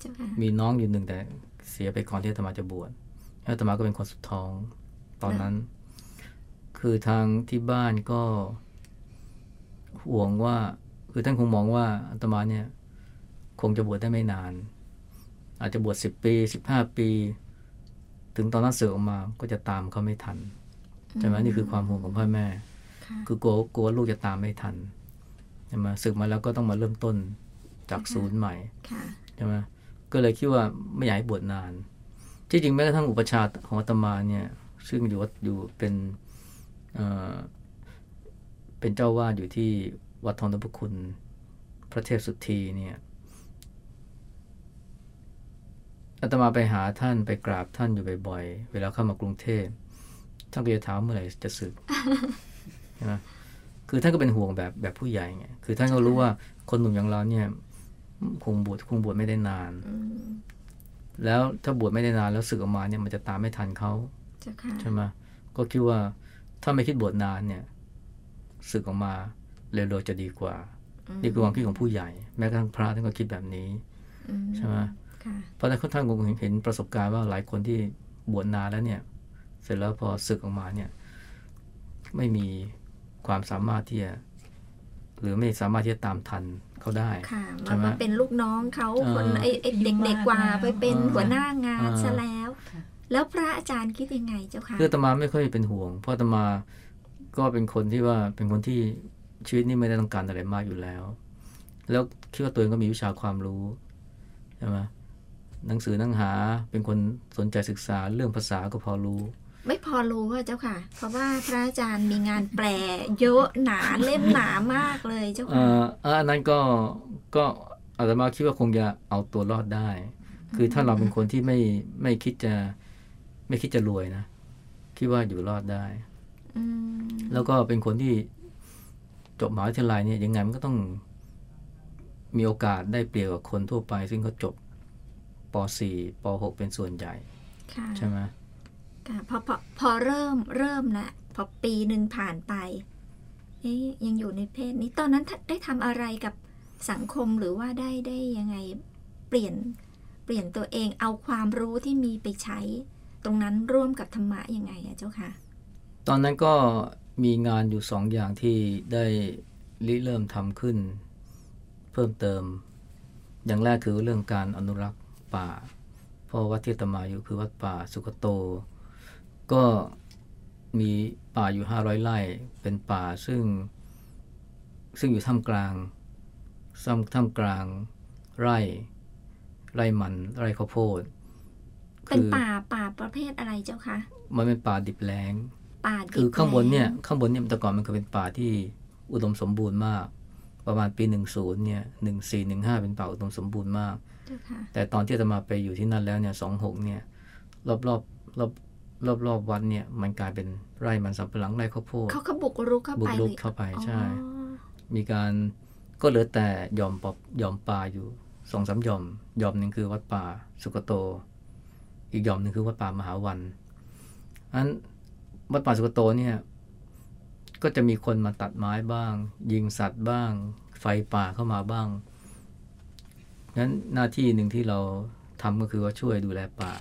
เจ้าค่ะมีน้องอยู่หนึ่งแต่เสียไปก่อนที่อาตมาจะบวชแล้วอาตมาก็เป็นคนสุดท้อง ตอนนั้น คือทางที่บ้านก็ห่วงว่า คือท่านคงมองว่าอาตมาเนี่ย คงจะบวชได้ไม่นาน อาจจะบวชสิบปีสิบห้าปี ถึงตอนนั้นเสือกออกมาก็จะตามเขาไม่ทันใช่ไหมนี่คือความห่วงของพ่อแม่ค่ะคือกลัวกลัวลูกจะตามไม่ทัน ใช่ไหมศึกมาแล้วก็ต้องมาเริ่มต้นจากศูนย์ใหม่ค่ะใช่ไหมก็เลยคิดว่าไม่อยากให้บวชนาน ที่จริงแม้กระทั่งอุปชฌาย์ของอาตมาเนี่ย ซึ่งอยู่วัดอยู่เป็นเอ่อเป็นเจ้าวาดอยู่ที่วัดทองนพคุณ พระเทพสุธีเนี่ยอาตมาไปหาท่านไปกราบท่านอยู่บ่อยๆ เวลาเข้ามากรุงเทพท่านก็จะถามเมื่อไหร่จะสึกใช่ไหม คือท่านก็เป็นห่วงแบบแบบผู้ใหญ่ไงคือท่านก็รู้ว่าคนหนุ่มอย่างเราเนี่ยคงบวชคงบวชไม่ได้นานอืมแล้วถ้าบวชไม่ได้นานแล้วสึกออกมาเนี่ยมันจะตามไม่ทันเขาเจ้าค่ะใช่ไหมก็คิดว่าถ้าไม่คิดบวชนานเนี่ยสึกออกมาเร็วๆจะดีกว่า นี่คือความคิดของผู้ใหญ่ แม้กระทั่งพระท่านก็คิดแบบนี้อืมใช่ไหมค่ะเพราะท่านท่านคงเห็นประสบการณ์ว่าหลายคนที่บวชนานแล้วเนี่ย เสร็จแล้วพอสึกออกมาเนี่ย ไม่มี ความสามารถที่จะหรือไม่สามารถที่จะตามทันเขาได้ค่ะใช่มาไหมมาเป็นลูกน้องเขาเออคนไอ้ไอ้เด็กๆกว่าไปเป็นเออหัวหน้างานเออซะแล้ว แล้วพระอาจารย์คิดยังไงเจ้าค่ะคืออาตมาไม่ค่อยเป็นห่วง เพราะอาตมาก็เป็นคนที่ว่าเป็นคนที่ชีวิตนี่ไม่ได้ต้องการอะไรมากอยู่แล้ว แล้วคิดว่าตัวเองก็มีวิชาความรู้ใช่ไหมหนังสือหนังหาเป็นคนสนใจศึกษาเรื่องภาษาก็พอรู้ ไม่พอรู้ว่าเจ้าค่ะ เพราะว่าพระอาจารย์มีงานแปลเยอะหนาเล่มหนามากเลยเจ้าเอ่ค่ะอเอ่ออันนั้นก็ก็อาตมาคิดว่าคงจะเอาตัวรอดได้ คือถ้าเราเป็นคนที่ไม่ไม่คิดจะไม่คิดจะรวยนะคิดว่าอยู่รอดได้อืมแล้วก็เป็นคนที่จบมหาวิทยาลัยเนี่ยยังไงมันก็ต้องมีโอกาสได้เปรียบกับคนทั่วไป ซึ่งเขาจบป .4 ป .6 เป็นส่วนใหญ่ค่ะใช่ไหมค่ะ พอพอพอเริ่มเริ่มละพอปีหนึ่งผ่านไปเอ๊ยยังอยู่ในเพศนี้ตอนนั้นได้ทำอะไรกับสังคมหรือว่าได้ได้ยังไงเปลี่ยนเปลี่ยนตัวเองเอาความรู้ที่มีไปใช้ ตรงนั้นร่วมกับธรรมะยังไงอะเจ้าค่ะตอนนั้นก็มีงานอยู่สองอย่างที่ได้ริเริ่มทำขึ้น เพิ่มเติม อย่างแรกคือเรื่องการอนุรักษ์ป่า เพราะวัดที่ตมาอยู่คือวัดป่าสุกโต ก็มีป่าอยู่ 500ไร่เป็นป่าซึ่งซึ่งอยู่ท่ามกลางท่ามท่ามกลางไร่ไร่มันไร่ข้าวโพดเป็นป่าป่าประเภทอะไรเจ้าคะมันเป็นป่าดิบแล้งป่าดิบคือข้างบนเนี่ยแล้ข้างบนเนี่ยแต่ก่อนมันเคยเป็นป่าที่อุดมสมบูรณ์มาก ประมาณปีหนึ่งศูนย์เนี่ยหนึ่งสี่หนึ่งห้าเป็นป่าอุดมสมบูรณ์มากเจ้าค่ะแต่ตอนที่อาตมาไปอยู่ที่นั่นแล้วเนี่ยสองหกเนี่ยรอบรอบรอบ รอบรอบวัดเนี่ยมันกลายเป็นไร่มันสำปะหลังไร่ข้าวโพดเขาเขาบุกรุกเข้าบุไปกรุกลยเข้าไปอ๋อใช่ มีการก็เหลือแต่ยอมปอบยอมป่าอยู่สองสามยอมยอมหนึ่งคือวัดป่าสุกโต อีกยอมหนึ่งคือวัดป่ามหาวันอันวัดป่าสุกโตเนี่ย ก็จะมีคนมาตัดไม้บ้าง ยิงสัตว์บ้าง ไฟป่าเข้ามาบ้างนั้นหน้าที่หนึ่งที่เราทำก็คือว่าช่วยดูแลป่า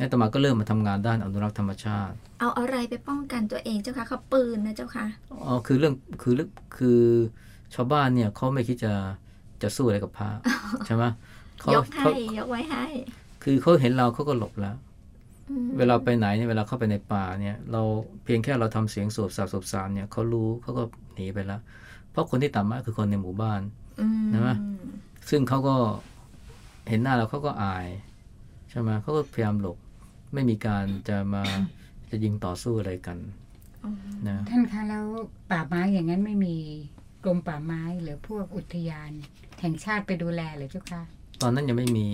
แล้วต่อมาก็เริ่มมาทำงานด้านอนุรักษ์ธรรมชาติ เอาอะไรไปป้องกันตัวเองเจ้าค่ะเขาปืนนะเจ้าค่ะอ๋อคือเรื่องคือเรื่องคือชาวบ้านเนี่ยเขาไม่คิดจะจะสู้อะไรกับพระใช่ไหมเขายกให้เขายกไว้ให้ คือเขาเห็นเราเขาก็หลบแล้วอืมเวลาไปไหนเนี่ยเวลาเข้าไปในป่าเนี่ย เราเพียงแค่เราทำเสียงสวบสาบสวบสามเนี่ยเขารู้เขาก็หนีไปแล้ว เพราะคนที่ต่ำมากคือคนในหมู่บ้านอืมใช่ไหมซึ่งเขาก็เห็นหน้าเราเขาก็อายใช่ไหมเขาก็พยายามหลบ ไม่มีการจะมาจะยิงต่อสู้อะไรกันอ๋อนะท่านคะแล้วป่าไม้อย่างนั้นไม่มีกรมป่าไม้หรือพวกอุทยาน แห่งชาติไปดูแลเหรือเจ้าคะตอนนั้นยังไม่มี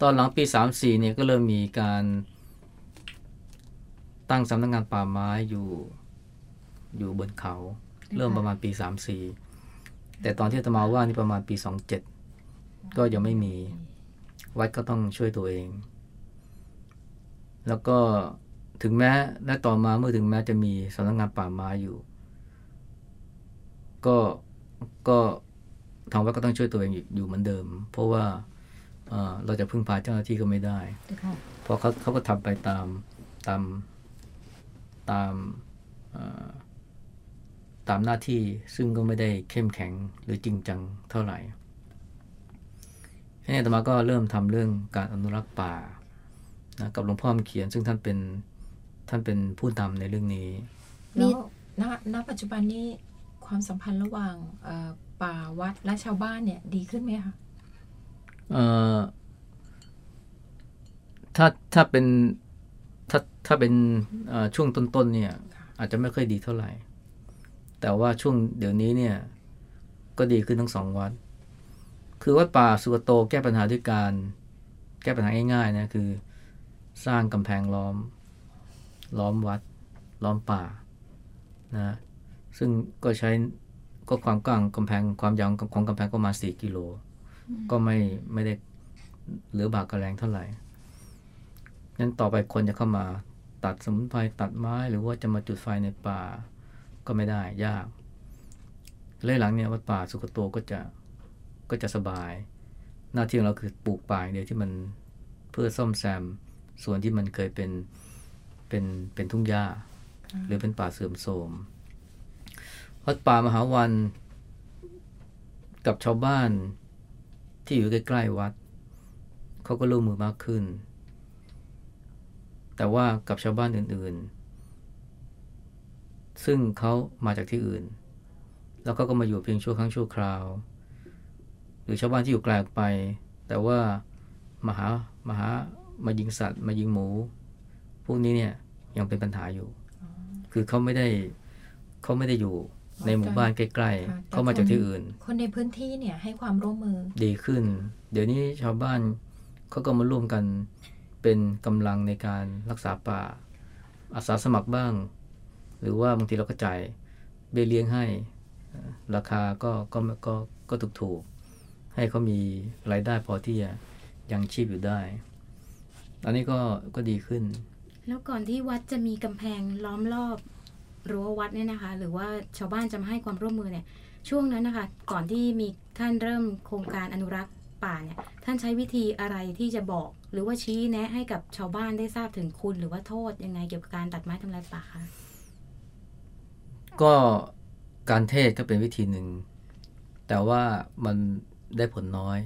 ตอนหลังปีสามสี่เนี่ยก็เริ่มมีการตั้งสำนักงานป่าไม้อยู่อยู่บนเขา เริ่มประมาณปีสามสี่แต่ตอนที่อาตมาว่านี่ประมาณปีสองเจ็ดก็ยังไม่มี วัดก็ต้องช่วยตัวเอง แล้วก็ถึงแม้และต่อมาเมื่อถึงแม้จะมีสำนักงานป่าไม้อยู่ ก็ก็ทางวัดก็ต้องช่วยตัวเองอยู่เหมือนเดิม เพราะว่าเอ่อเราจะพึ่งพาเจ้าหน้าที่ก็ไม่ได้ค่ะเพราะเขาเขาก็ทำไปตามตามตามเอ่อตามหน้าที่ซึ่งก็ไม่ได้เข้มแข็งหรือจริงจังเท่าไหร่ทีนี้อาตมาก็เริ่มทำเรื่องการอนุรักษ์ป่า นะกับหลวงพ่อมเขียน ซึ่งท่านเป็นท่านเป็นผู้นำในเรื่องนี้แล้วณณปัจจุบันนี้ความสัมพันธ์ระหว่างเอ่อป่าวัดและชาวบ้านเนี่ยดีขึ้นไหมคะเอ่อถ้าถ้าเป็นถ้าถ้าเป็นเอ่อช่วงต้นๆเนี่ย อาจจะไม่ค่อยดีเท่าไหร่ แต่ว่าช่วงเดี๋ยวนี้เนี่ย ก็ดีขึ้นทั้งสองวัด คือวัดป่าสุกโตแก้ปัญหาด้วยการ แก้ปัญหาง่ายๆนะคือ สร้างกำแพงล้อม ล้อมวัด ล้อมป่านะซึ่งก็ใช้ก็ความกว้างกำแพงความยาวของกำแพงก็ประมาณสี่กิโล ก็ไม่ไม่ได้เหลือบากกระแรงเท่าไหร่งั้นต่อไปคนจะเข้ามาตัดสมุนไพรตัดไม้หรือว่าจะมาจุดไฟในป่าก็ไม่ได้ยากเลยหลังเนี่ยวัดป่าสุกโตก็จะก็จะสบาย หน้าที่ของเราคือปลูกป่าอย่างเดียวที่มันเพื่อซ่อมแซม ส่วนที่มันเคยเป็นเป็นเป็นทุ่งหญ้า หรือเป็นป่าเสื่อมโทรมวัดป่ามหาวันกับชาวบ้านที่อยู่ใกล้ๆวัดเขาก็ร่วมมือมากขึ้น แต่ว่ากับชาวบ้านอื่นๆ ซึ่งเขามาจากที่อื่น แล้วเขาก็มาอยู่เพียงชั่วครั้งชั่วคราว หรือชาวบ้านที่อยู่ไกลออกไป แต่ว่ามาหามาหา มายิงสัตว์ มายิงหมู พวกนี้เนี่ยยังเป็นปัญหาอยู่ คือเขาไม่ได้เขาไม่ได้อยู่ในหมู่บ้านใกล้ค่ะๆเขามาจากที่อื่น คนในพื้นที่เนี่ยให้ความร่วมมือดีขึ้น เดี๋ยวนี้ชาวบ้านเขาก็มาร่วมกันเป็นกำลังในการรักษาป่า อาสาสมัครบ้าง หรือว่าบางทีเราก็จ่ายเบี้ยเลี้ยงให้เอ่อราคาก็ก็ก็ก็ถูกถูกๆให้เขามีรายได้พอที่จะยังชีพอยู่ได้ อันนี้ก็ก็ดีขึ้น แล้วก่อนที่วัดจะมีกำแพงล้อมรอบรั้ววัดเนี่ยนะคะ หรือว่าชาวบ้านจะมาให้ความร่วมมือเนี่ย ช่วงนั้นนะคะ ก่อนที่มีท่านเริ่มโครงการอนุรักษ์ป่าเนี่ย ท่านใช้วิธีอะไรที่จะบอก หรือว่าชี้แนะให้กับชาวบ้านได้ทราบถึงคุณ หรือว่าโทษยังไงเกี่ยวกับการตัดไม้ทำลายป่าคะก็การเทศก็เป็นวิธีหนึ่ง แต่ว่ามันได้ผลน้อย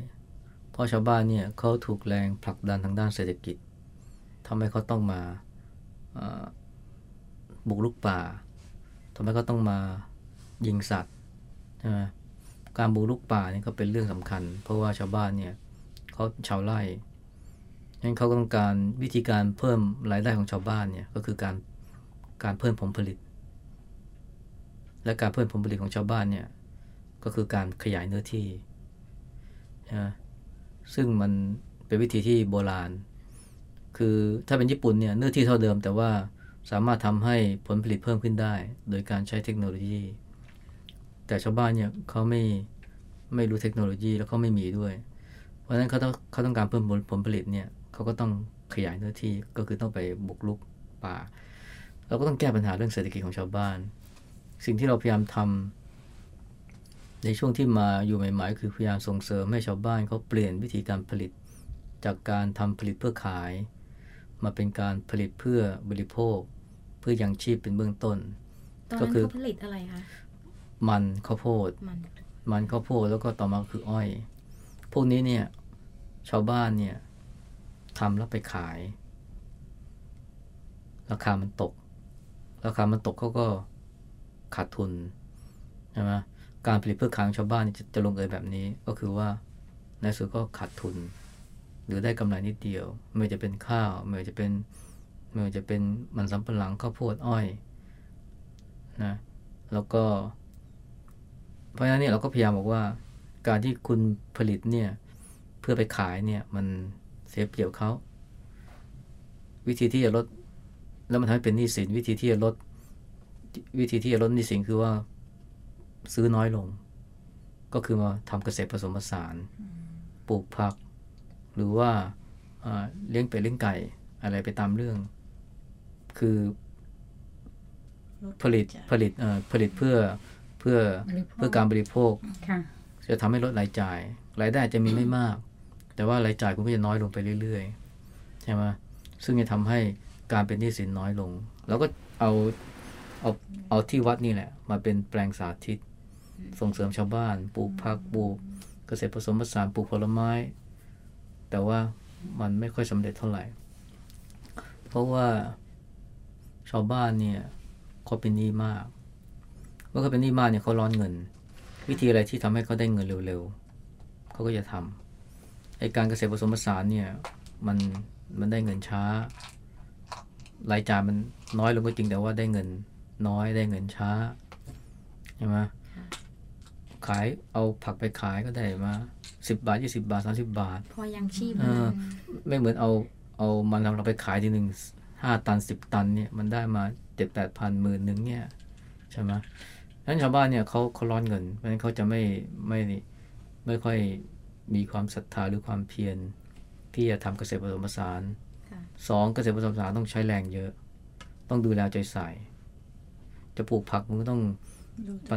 เพราะชาวบ้านเนี่ยเขาถูกแรงผลักดันทางด้านเศรษฐกิจ ทำให้เขาต้องมาบุกรุกป่าทำให้เขาต้องมายิงสัตว์ใช่ไหมการบุกรุกป่านี่ก็เป็นเรื่องสำคัญ เพราะว่าชาวบ้านเนี่ยเขาชาวไร่งั้นเขาต้องการวิธีการเพิ่มรายได้ของชาวบ้านเนี่ยก็คือการการเพิ่มผลผลิต และการเพิ่มผลผลิตของชาวบ้านเนี่ยก็คือการขยายเนื้อที่นะซึ่งมันเป็นวิธีที่โบราณ คือถ้าเป็นญี่ปุ่นเนี่ยเนื้อที่เท่าเดิม แต่ว่าสามารถทำให้ผลผลิตเพิ่มขึ้นได้ โดยการใช้เทคโนโลยี แต่ชาวบ้านเนี่ยเขาไม่ไม่รู้เทคโนโลยีแล้วเขาไม่มีด้วย เพราะฉะนั้นเขาต้องเขาต้องการเพิ่มผลผลผลิตเนี่ยเขาก็ต้องขยายเนื้อที่ก็คือต้องไปบุกรุกป่า เราก็ต้องแก้ปัญหาเรื่องเศรษฐกิจของชาวบ้าน สิ่งที่เราพยายามทำในช่วงที่มาอยู่ใหม่ๆ คือพยายามส่งเสริมให้ชาวบ้านเขาเปลี่ยนวิธีการผลิตจากการทำผลิตเพื่อขาย มาเป็นการผลิตเพื่อบริโภค เพื่อยังชีพเป็นเบื้องต้นตอนก็นั้นคือเขาผลิตอะไรคะมันข้าวโพดมันมันข้าวโพดแล้วก็ต่อมาคืออ้อย พวกนี้เนี่ยชาวบ้านเนี่ยทำแล้วไปขาย ราคามันตก ราคามันตกเขาก็ขาดทุนใช่ไหมการผลิตเพื่อขายของชาวบ้านนี่จะจะลงเอยแบบนี้ก็คือว่าในสุดก็ขาดทุน หรือได้กำไรนิดเดียว ไม่ว่าจะเป็นข้าวไม่ว่าจะเป็นไม่ว่าจะเป็นมันสำปะหลังข้าวโพดอ้อยนะแล้วก็ เพราะฉะนั้นเนี่ยเราก็พยายามบอกว่า การที่คุณผลิตเนี่ยเพื่อไปขายเนี่ยมันเสียเปรียบเขาวิธีที่จะลด แล้วมันทำให้เป็นหนี้สินวิธีที่จะลดวิธีที่จะลดหนี้สินคือว่าซื้อน้อยลง ก็คือมาทำเกษตรผสมผสาน ปลูกผัก หรือว่าเลี้ยงเป็ดเลี้ยงไก่อะไรไปตามเรื่อง คือผลิตผลิตผลิตเพื่อเพื่อเพื่อการบริโภคจะทำให้ลดรายจ่าย รายได้จะมีไม่มาก แต่ว่ารายจ่ายคุณก็จะน้อยลงไปเรื่อยๆใช่ไหมซึ่งจะทำให้การเป็นหนี้สินน้อยลง แล้วก็เอาเอาเอาที่วัดนี่แหละ มาเป็นแปลงสาธิต ส่งเสริมชาวบ้านปลูกผักปลูกเกษตรผสมผสานปลูกผลไม้ แต่ว่ามันไม่ค่อยสำเร็จเท่าไหร่ เพราะว่าชาวบ้านเนี่ยเขาเป็นหนี้มาก เมื่อเขาเป็นหนี้มากเนี่ยเขาร้อนเงิน วิธีอะไรที่ทำให้เขาได้เงินเร็วๆเขาก็จะทำไอการเกษตรผสมผสานเนี่ยมันมันได้เงินช้ารายจ่ายมันน้อยลงก็จริงแต่ว่าได้เงินน้อยได้เงินช้าใช่ไหม ขายเอาผักไปขายก็ได้มาสิบบาทยี่สิบาทสาสิบาท พอยังชีพเออไม่เหมือนเอาเอามันเราไปขายทีหนึ่งห้าตันสิบตันเนี่ยมันได้มาเจ็ดแปดพันหมื่นหนึ่งเนี่ยใช่ไหมนั้นชาวบ้านเนี่ยเขาเขาร้อนเงินเพราะฉะนั้นเขาจะไม่ไม่ไม่ค่อยมีความศรัทธาหรือความเพียรที่จะทำเกษตรผสมผสานสองเกษตรผสมผสานต้องใช้แรงเยอะ ต้องดูแลใจใส่ จะปลูกผักมันก็ต้อง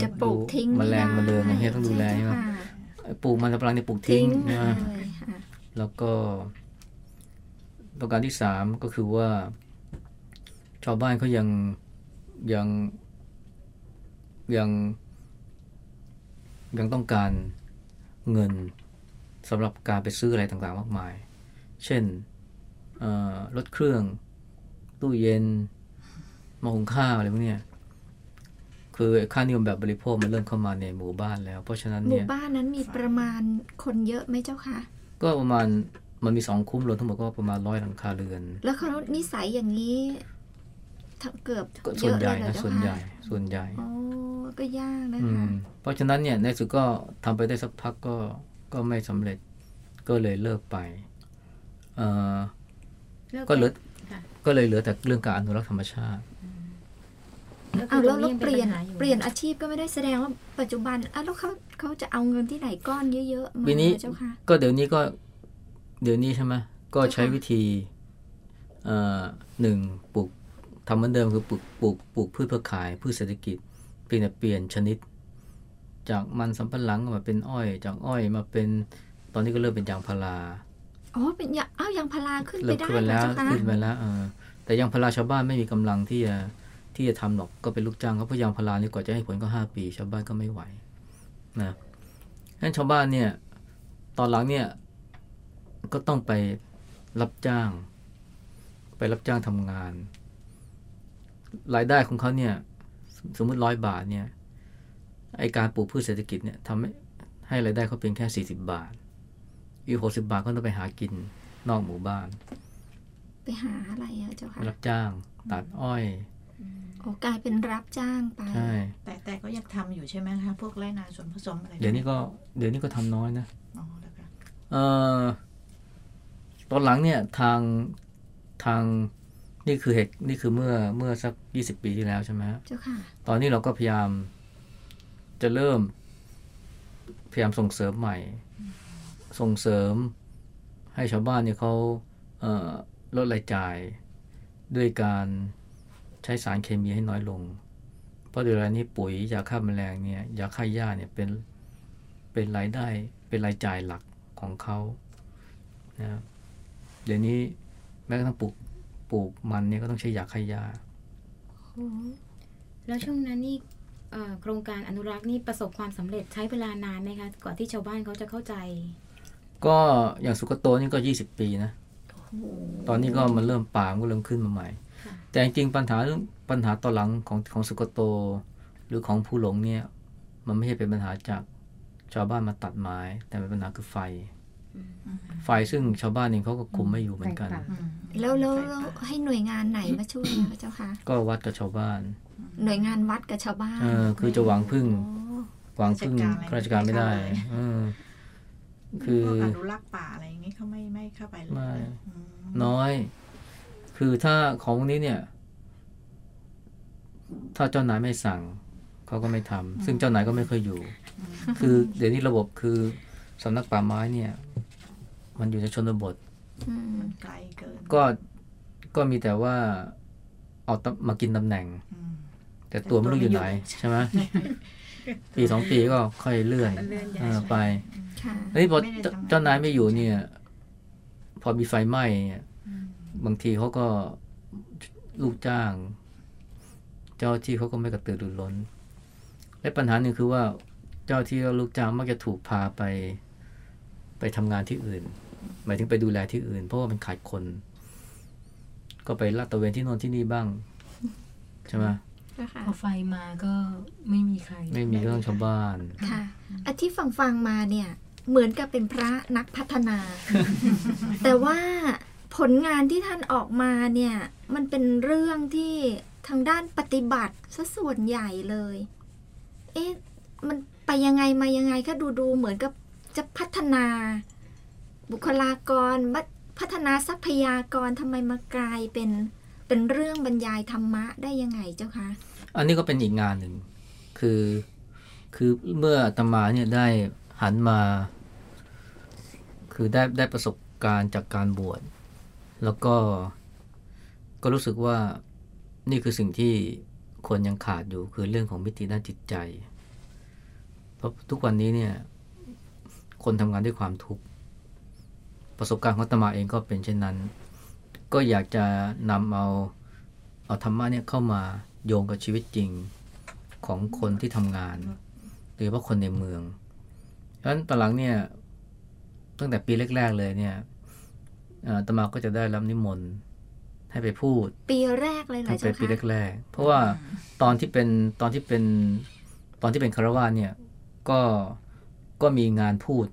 จะปลูกทิ้งมแมลงมาเลยเนี่ยต้องดูแลใช่ไหมปลูกมันสำปะหลังเนี่ยปลูกทิ้งนะแล้วก็ประการที่สามก็คือว่า ชาวบ้านเขายังยังยังยังต้องการเงินสำหรับการไปซื้ออะไรต่างๆ มากมาย เช่นรถเครื่อง ตู้เย็นมาหุงข้าวอะไรพวกนี้ คือค่านิยมแบบบริโภคมันเริ่มเข้ามาในหมู่บ้านแล้ว เพราะฉะนั้นเนี่ยหมู่บ้านนั้นมีประมาณคนเยอะไหมเจ้าคะ ก็ประมาณมันมีสองคุ้มรวมทั้งหมดก็ประมาณร้อยหลังคาเรือน แล้วเขานิสัยอย่างนี้เกือบส่วนใหญ่นะส่วนใหญ่ส่วนใหญ่โอ้ก็ยากนะคะเพราะฉะนั้นเนี่ยในสุดก็ทำไปได้สักพักก็ก็ไม่สำเร็จก็เลยเลิกไปเออก็เหลือก็เลยเหลือแต่เรื่องการอนุรักษ์ธรรมชาติเอาแล้วเราเปลี่ยนเปลี่ยนอาชีพก็ไม่ได้แสดงว่าปัจจุบันอ้าวแล้วเขาเขาจะเอาเงินที่ไหนก้อนเยอะๆมาเจ้าค่ะก็เดี๋ยวนี้ก็เดี๋ยวนี้ใช่ไหมก็ใช้วิธีเอ่อหนึ่งปลูกทำเหมือนเดิมคือปลูกปลูกปลูกพืชเพื่อขายพืชเศรษฐกิจเปลี่ยนเปลี่ยนชนิด จากมันสำปะหลังมาเป็นอ้อย จากอ้อยมาเป็นตอนนี้ก็เริ่มเป็นยางพาราอ๋อเป็นยาอ้าวยางพาราขึ้นไปได้แล้วขึ้นไปแล้วเออแต่ยางพาราชาวบ้านไม่มีกำลังที่จะ ที่จะทำหรอกก็เป็นลูกจ้างเขาพยายามพารานี่กว่าจะให้ผลก็ห้าปี ชาวบ้านก็ไม่ไหวนะงั้นชาวบ้านเนี่ยตอนหลังเนี่ยก็ต้องไปรับจ้าง ไปรับจ้างทำงาน รายได้ของเขาเนี่ยสมมุติร้อยบาทเนี่ยไอการปลูกพืชเศรษฐกิจเนี่ยทำให้ให้รายได้เขาเพียงแค่สี่สิบบาท อีกหกสิบาทก็ต้องไปหากินนอกหมู่บ้าน ไปหาอะไรอะเจ้าค่ะรับจ้าง ตัดอ้อย โอ้กลายเป็นรับจ้างไป ใช่ แต่แต่ก็ยังทำอยู่ใช่ไหมคะ พวกไรนาส่วนผสมอะไรเดี๋ยวนี้ก็เดี๋ยวนี้ก็ทำน้อยนะอ๋อแล้วกันเอ่อตอนหลังเนี่ยทางทางนี่คือเหตุนี่คือเมื่อเมื่อสักยี่สิบปีที่แล้วใช่ไหมเจ้าค่ะ ตอนนี้เราก็พยายามจะเริ่ม พยายามส่งเสริมใหม่ ส่งเสริมให้ชาวบ้านเนี่ยเขาเลดรายจ่ายด้วยการ ใช้สารเคมีให้น้อยลง เพราะเดี๋ยวนี้ปุ๋ยยาฆ่าแมลงเนี่ยยาฆ่าหญ้าเนี่ยเป็นเป็นรายได้เป็นรายจ่ายหลักของเขานะเดี๋ยวนี้แม้กระทั่งปลูกปลูกมันเนี่ยก็ต้องใช้ยาฆ่าหญ้าแล้วช่วงนั้นนี่โครงการอนุรักษ์นี่ประสบความสำเร็จใช้เวลานานไหมคะก่อนที่ชาวบ้านเขาจะเข้าใจ ก็อย่างสุกโตนี่ก็ยี่สิบปีนะ ตอนนี้ก็มันเริ่มป่ามก็เริ่มขึ้นมาใหม่ แต่จริงปัญหาปัญหาต่อหลังของของสุกโต หรือของผู้หลงเนี่ยมันไม่ใช่เป็นปัญหาจากชาวบ้านมาตัดไม้ แต่เป็นปัญหาคือไฟ ไฟซึ่งชาวบ้านเองเขาก็คุมไม่อยู่เหมือนกัน แล้วแล้วให้หน่วยงานไหนมาช่วยพระเจ้าคะก็วัดกับชาวบ้าน หน่วยงานวัดกับชาวบ้านเออคือจะหวังพึ่งหวังพึ่งราชการไม่ได้เออคือพวกอนุรักษ์ป่าอะไรอย่างงี้เขาไม่ไม่เข้าไปเลยไม่อืมน้อย คือถ้าของพวกนี้เนี่ย ถ้าเจ้านายไม่สั่งเขาก็ไม่ทำซึ่งเจ้านายก็ไม่เคยอยู่ คือเดี๋ยวนี้ระบบคือสำนักป่าไม้เนี่ย มันอยู่ในชนบทอืมมันไกลเกินก็ก็มีแต่ว่าเอาตำมากินตำแหน่งอืมแต่ตัวไม่รู้อยู่ไหนใช่ไหมปีสองปีก็ค่อยเลื่อนเลื่อนย้ายเออไปค่ะอันนี้พอไม่ได้เจ้าทำงานเจ้านายไม่อยู่เนี่ย พอมีไฟไหม้เนี่ย บางทีเขาก็ลูกจ้าง เจ้าที่เขาก็ไม่กระตือรือร้น และปัญหาหนึ่งคือว่าเจ้าที่และลูกจ้างมักจะถูกพาไป ไปทำงานที่อื่น หมายถึงไปดูแลที่อื่น เพราะว่ามันขาดคน ก็ไปลาดตระเวนที่โน่นที่นี่บ้าง ใช่ไหมเจ้าค่ะพอไฟมาก็ไม่มีใคร ไม่มีเรื่องชาวบ้านค่ะอาที่ฟังฟังๆมาเนี่ย เหมือนกับเป็นพระนักพัฒนา แต่ว่า ผลงานที่ท่านออกมาเนี่ย มันเป็นเรื่องที่ทางด้านปฏิบัติซะส่วนใหญ่เลย เอ๊ะ มันไปยังไงมายังไงก็ดูดูเหมือนกับจะพัฒนา บุคลากรบัดพัฒนาทรัพยากรทำไมมากลายเป็นเป็นเรื่องบรรยายธรรมะได้ยังไงเจ้าคะ อันนี้ก็เป็นอีกงานหนึ่ง คือคือเมื่อตมาเนี่ยได้หันมา คือได้ได้ประสบการณ์จากการบวช แล้วก็ก็รู้สึกว่านี่คือสิ่งที่คนยังขาดอยู่คือเรื่องของมิติด้านจิตใจ เพราะทุกวันนี้เนี่ยคนทำงานด้วยความทุกข์ประสบการณ์ของตมาเองก็เป็นเช่นนั้น ก็อยากจะนำเอาเอาธรรมะเนี่ยเข้ามาโยงกับชีวิตจริงของคนที่ทำงานโดยเฉพาะคนในเมือง เพราะฉะนั้นตอนหลังเนี่ยตั้งแต่ปีแรก ๆ เลยเนี่ย อ่ออาตมาก็จะได้รับนิมนต์ให้ไปพูด ปีแรกเลยเหรอตั้งแต่เจ้าปีคะแรกๆเพราะว่าตอนที่เป็นตอนที่เป็นตอนที่เป็นคารวาสเนี่ยก็ก็มีงานพูด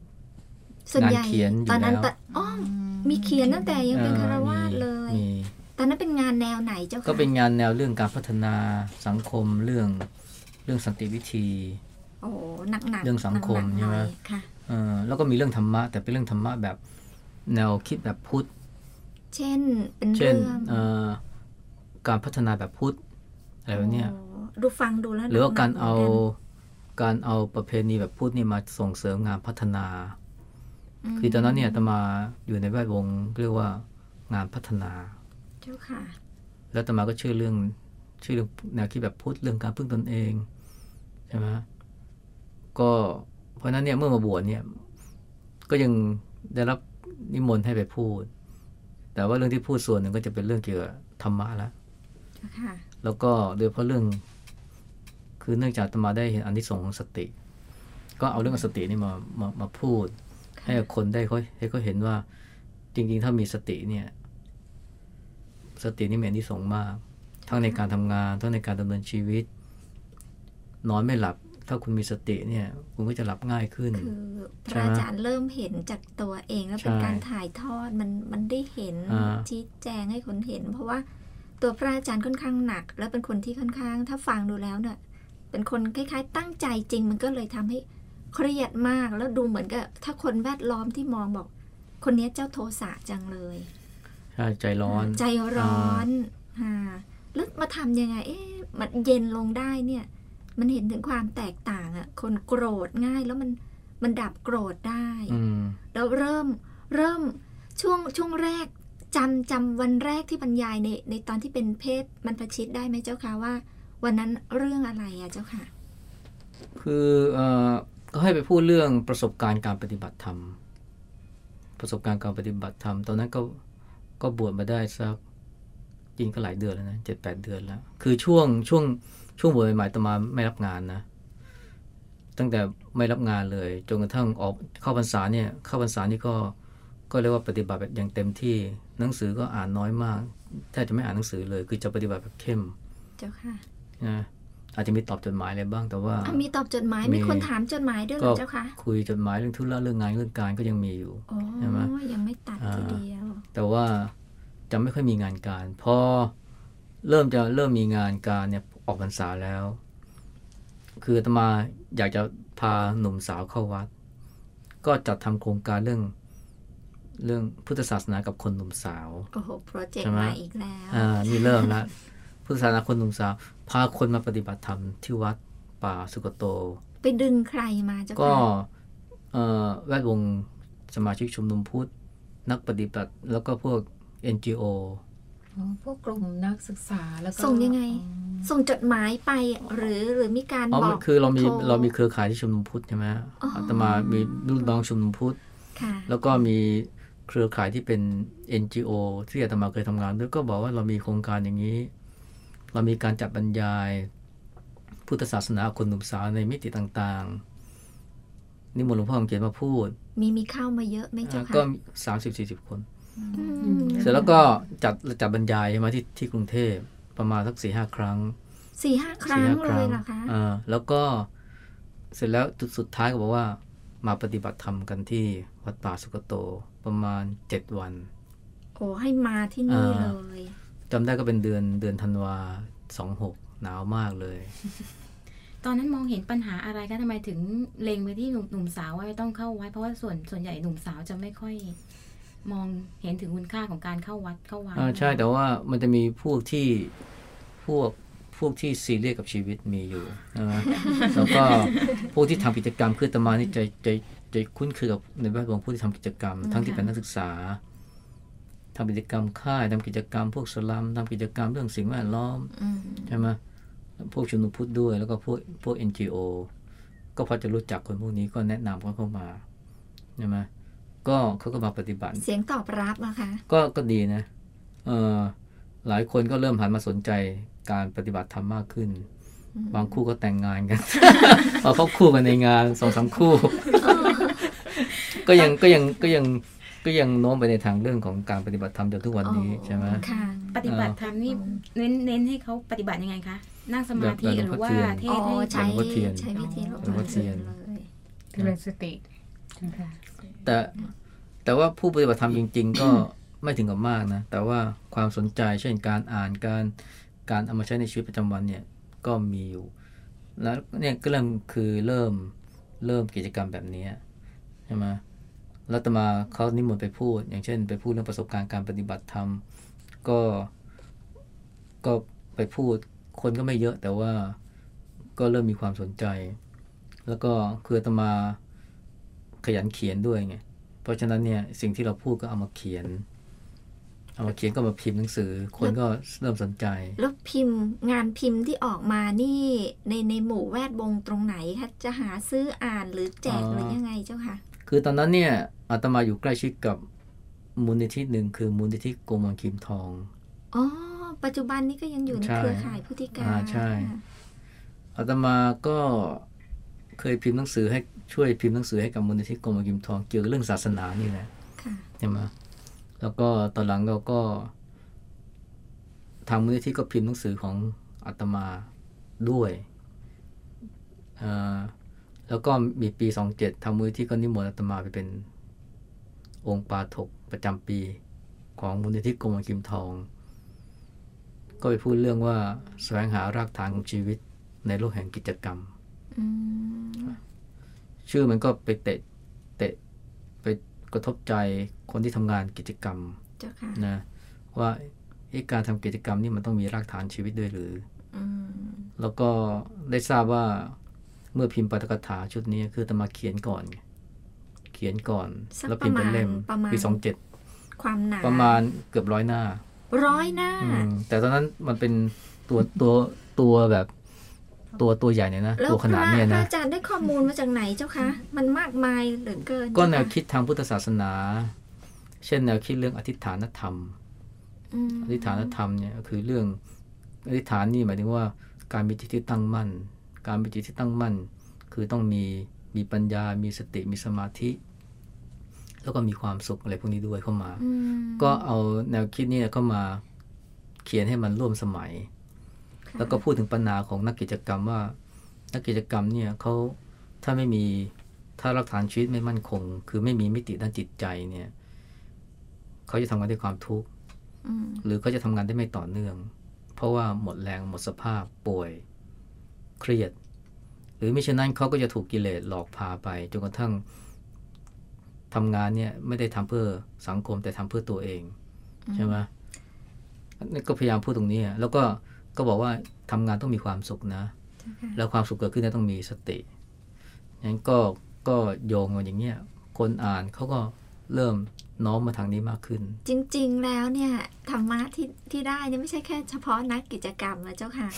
ส่วนใหญ่งานเขียนอยู่ตอนนั้นแล้ว ตะอ๋อมีเขียนตั้งแต่ยังเป็นอ่อคารวาสมีเลย มี ตอนนั้นเป็นงานแนวไหนเจ้าคะก็เป็นงานแนวเรื่องการพัฒนาสังคมเรื่องเรื่องสันติวิธี โอ้หนักหนักเรื่องสังคมใช่ไหมค่ะ เอ่อแล้วก็มีเรื่องธรรมะแต่เป็นเรื่องธรรมะแบบ แนวคิดแบบพุทธ เช่น เป็นเช่นเรื่องเอ่อการพัฒนาแบบพุทธอะไรแบบเนี้ยโอ้ดูฟังดูแล้วหรือว่าการหนัเอาหมืนนการเอาประเพณีแบบพุทธนี่มาส่งเสริมงานพัฒนา มคือตอนนั้นเนี่ยอาตมาอยู่ในแวดวงเรียกว่างานพัฒนา เจ้าค่ะ แล้วอาตมาก็เชื่อเรื่องเชื่อเรื่องแนวคิดแบบพุทธเรื่องการพึ่งตนเองใช่ไหมก็เพราะฉะนั้นเนี่ยเมื่อมาบวชเนี่ยก็ยังได้รับ นิมนต์ให้ไปพูด แต่ว่าเรื่องที่พูดส่วนหนึ่งก็จะเป็นเรื่องเกี่ยวกับธรรมะแล้วเจ้าค่ะแล้วก็โดยเฉพาะเรื่อง คือเนื่องจากอาตมาได้เห็นอานิสงส์ของสติ ก็เอาเรื่องสตินี่มามามาพูด ให้กับคนได้เขาให้เขาเห็นว่าจริง ๆ ถ้ามีสติเนี่ย สตินี่มีอานิสงส์มาก ทั้งในการทำงาน ทั้งในการดำเนินชีวิต นอนไม่หลับ ถ้าคุณมีสติเนี่ยคุณก็จะหลับง่ายขึ้น คือพใช่ระไหมอาจารย์เริ่มเห็นจากตัวเองแล้วเป็นใช่การถ่ายทอดมันมันได้เห็นอ่าชี้แจงให้คนเห็น เพราะว่าตัวพระอาจารย์ค่อนข้างหนัก แล้วเป็นคนที่ค่อนข้าง ถ้าฟังดูแล้วเนี่ย เป็นคนคล้าย ๆ ตั้งใจจริงมันก็เลยทำให้เครียดมากแล้วดูเหมือนกับถ้าคนแวดล้อมที่มองบอก คนนี้เจ้าโทสะจังเลยใช่ใจร้อน ใจร้อนอ่าแล้วมาทำยังไง เอ๊ะมันเย็นลงได้เนี่ย มันเห็นถึงความแตกต่างอะคนโกรธง่ายแล้วมันมันดับโกรธได้อืมแล้วเริ่มเริ่มช่วงช่วงแรกจำจำวันแรกที่บรรยายในในตอนที่เป็นเพศมันประชิดได้ไหมเจ้าคะว่า วันนั้นเรื่องอะไรอะเจ้าค่ะ คือเอ่อก็ให้ไปพูดเรื่องประสบการณ์การปฏิบัติธรรม ประสบการณ์การปฏิบัติธรรม ตอนนั้นก็ก็บวชมาได้สักจริงก็หลายเดือนแล้วนะเจ็ดแปดเดือนแล้ว คือช่วงช่วง ช่วงบวชใหม่ๆตมาไม่รับงานนะ ตั้งแต่ไม่รับงานเลยจนกระทั่งออกเข้าพรรษาเนี่ยเข้าพรรษานี่ก็ก็เรียกว่าปฏิบัติแบบอย่างเต็มที่หนังสือก็อ่านน้อยมากแทบจะไม่อ่านหนังสือเลย คือจะปฏิบัติแบบเข้ม เจ้าค่ะนะอาจจะมีตอบจดหมายอะไรบ้างแต่ว่าอะมีตอบจดหมายมีมีคนถามจดหมายด้วยเหรก็อเจ้าคะคุยจดหมายเรื่องธุระเรื่องงานเรื่องการก็ยังมีอยู่โอ้ใช่ไหมยังไม่ตัดอ่าทีเดียว แต่ว่าจะไม่ค่อยมีงานการ พอเริ่มจะเริ่มมีงานการเนี่ย ออกพรรษาแล้ว คืออาตมาอยากจะพาหนุ่มสาวเข้าวัด ก็จัดทำโครงการเรื่องเรื่องพุทธศาสนากับคนหนุ่มสาว โอ้โห โปรเจกใช่ต์ไหมมาอีกแล้วอ่านี่เริ่มละพุทธศาสนาคนหนุ่มสาว พาคนมาปฏิบัติธรรมที่วัดป่าสุกโต ไปดึงใครมาเจ้าก็ค่ะเอ่อแวดวงสมาชิกชุมนุมพุทธนักปฏิบัติ แล้วก็พวก NGO อ๋อ พวกกลุ่มนักศึกษาแล้วก็ส่งยังไงอ๋อส่งจดหมายไปหรือหรือมีการอ๋อบอกมันคือเรามีโทเรามีเครือข่ายที่ชุมนุมพุทธใช่ไหมอ๋อออาตมามีรุ่นน้องชุมนุมพุทธค่ะแล้วก็มีเครือข่ายที่เป็น NGO ที่อาตมาเคยทำงานด้วยก็บอกว่าเรามีโครงการอย่างนี้ เรามีการจัดบรรยาย พุทธศาสนาคนหนุ่มสาวในมิติต่างๆนิมนต์หลวงพ่อคำเขียนมาพูด มีมีเข้ามาเยอะไหมเจ้าอ่าค่ะก็สามสิบสี่สิบคนอืม เสร็จแล้วก็จัดจัดบรรยายมาที่ที่กรุงเทพประมาณสักสี่ห้าครั้งสี่ห้าครั้งสี่ห้าเลยเหรอคะอ่าแล้วก็เสร็จแล้วจุดสุดท้ายก็บอกว่า มาปฏิบัติธรรมกันที่วัดป่าสุกโตประมาณเจ็ดวัน โอ้ให้มาที่นี่อ่าเลยจำได้ก็เป็นเดือนเดือนธันวาสองหกหนาวมากเลย ตอนนั้นมองเห็นปัญหาอะไรคะทำไมถึงเล็งไปที่หนุ่มหนุ่มสาวว่าต้องเข้าวัดเพราะว่าส่วนส่วนใหญ่หนุ่มสาวจะไม่ค่อย มองเห็นถึงคุณค่าของการเข้าวัดเข้าวาอ่าใช่แต่ว่ามันจะมีพวกที่พวกพวกที่ซีเรียสกับชีวิตมีอยู่นะแล้วก็พวกที่ทำกิจกรรมคืออาตมานี่ใจใจใจคุ้นเคยกับในแวดวงผู้ที่ทำกิจกรรม ทั้งที่เป็นนักศึกษาทำกิจกรรมค่ายทำกิจกรรม พวกสลัมทำกิจกรรมเรื่องสิ่งแวดล้อมอืมใช่ไหมพวกชุมนุมพุทธด้วย แล้วก็พวกพวก NGO ก็พอจะรู้จักคนพวกนี้ก็แนะนำเขาเข้ามาใช่ไหม ก็เขาก็มาปฏิบัติ เสียงตอบรับอะคะก็ก็ดีนะเออหลายคนก็เริ่มหันมาสนใจการปฏิบัติธรรมมากขึ้น บางคู่ก็แต่งงานกันพอเขาคู่กันในงานสองสามคู่ ก็ยังก็ยังก็ยังก็ยังโน้มไปในทางเรื่องของการปฏิบัติธรรมจนทุกวันนี้ใช่ไหมค่ะ ปฏิบัติธรรมนี่เน้นเน้นให้เขาปฏิบัติยังไงคะนั่งสมาธิแบบหรือว่าแบบเทอ๋อศให้ใช้หลวงพ่อเทียนใช้วิธีหลวงหลวงพ่พ่ออเทีเทียยนนเลยเจริญสตินะคะ แต่แต่ว่าผู้ปฏิบัติธรรมจริง ๆ ก็ไม่ถึงกับมากนะ แต่ว่าความสนใจเช่นการอ่านการการเอามาใช้ในชีวิตประจำวันเนี่ยก็มีอยู่ แล้วเนี่ยก็เริ่มคือเริ่มเริ่มกิจกรรมแบบนี้ใช่ไหมแล้วต่อมาเขานิมนต์ไปพูด อย่างเช่น ไปพูดเรื่องประสบการณ์การปฏิบัติธรรม ก็ก็ไปพูดคนก็ไม่เยอะแต่ว่าก็เริ่มมีความสนใจ แล้วก็คืออาตมา ขยันเขียนด้วยไงเพราะฉะนั้นเนี่ยสิ่งที่เราพูดก็เอามาเขียน เอามาเขียนก็มาพิมพ์หนังสือ คนก็เริ่มสนใจ แล้วพิมพ์งานพิมพ์ที่ออกมานี่ในในหมู่แวดวงตรงไหนคะจะหาซื้ออ่านหรือแจกอ๋อหรือยังไงเจ้าค่ะคือตอนนั้นเนี่ยอาตมาอยู่ใกล้ชิดกับมูลนิธิหนึ่งคือมูลนิธิโกมลคิมทองอ๋อปัจจุบันนี้ก็ยังอยู่ในใช่เครือข่ายพุทธิการอ่าใช่อาตมาก็เคยพิมพ์หนังสือให้ ช่วยพิมพ์หนังสือให้กับมูลนิธิโกมลคิมทองเกี่ยวกับเรื่องศาสนานี่แหละค่ะใช่ไหมแล้วก็ตอนหลังเราก็ ทางมูลนิธิก็พิมพ์หนังสือของอาตมาด้วยเอ่อแล้วก็มีปีสองเจ็ดทางมูลนิธิก็นิมนต์อาตมาไปเป็น องค์ปาถกประจำปีของมูลนิธิกรมกิมทอง ก็ไปพูดเรื่องว่าแสวงหารากฐานของชีวิตในโลกแห่งกิจกรรมอืม ชื่อมันก็ไปเตะเตะไปกระทบใจคนที่ทำงานกิจกรรมเจ้าค่ะนะว่าเอ๊ะการทำกิจกรรมนี่มันต้องมีรากฐานชีวิตด้วยหรืออืมแล้วก็ได้ทราบว่าเมื่อพิมพ์ปาฐกถาชุดนี้คืออาตมาเขียนก่อนไงเขียนก่อนสักแล้วปพิระมพ์มาเป็นณเล่มประมาณปีสองเจ็ดความหนาประมาณเกือบร้อยหน้าร้อยหน้าอืมแต่ตอนนั้นมันเป็นตัวตัวตัวแบบ ตัวตัวใหญ่เนี่ยนะแล้วตัวพขนาระดเนี่ยพระนะอาจารย์ได้ข้อมูลมาจากไหนเจ้าคะ มันมากมายเหลือเกิน ก็แนวเจ้าะคิดทางพุทธศาสนา เช่นแนวคิดเรื่องอธิษฐานธรรมอืมอธิษฐานธรรมเนี่ยก็คือเรื่องอธิษฐานนี่หมายถึงว่าการมีจิตที่ตั้งมั่น การมีจิตที่ตั้งมั่น คือต้องมีมีปัญญา มีสติ มีสมาธิ แล้วก็มีความสุขอะไรพวกนี้ด้วยเข้ามาอืมก็เอาแนวคิดเนี่ยเข้ามาเขียนให้มันร่วมสมัยค่ะ แล้วก็พูดถึงปัญหาของนักกิจกรรมว่า นักกิจกรรมเนี่ยเขาถ้าไม่มีถ้ารักฐานชีวิตไม่มั่นคง คือไม่มีมิติด้านจิตใจเนี่ยเขาจะทำงานด้วยความทุกข์อืมหรือเขาจะทำงานได้ไม่ต่อเนื่อง เพราะว่าหมดแรงหมดสภาพป่วย เครียด หรือมิฉะนั้นเขาก็จะถูกกิเลสหลอกพาไปจนกระทั่งทำงานเนี่ยไม่ได้ทำเพื่อสังคมแต่ทำเพื่อตัวเองใช่ไหมนี่ก็พยายามพูดตรงนี้อะแล้วก็ ก็บอกว่าทำงานต้องมีความสุขนะ แล้วความสุขเกิดขึ้นเนี่ยต้องมีสติงั้นก็ก็โยงมาอย่างเงี้ยคนอ่านเขาก็เริ่มน้อมมาทางนี้มากขึ้น จริง ๆ แล้วเนี่ยธรรมะที่ที่ได้เนี่ยไม่ใช่แค่เฉพาะนักกิจกรรมนะเจ้าค่ะ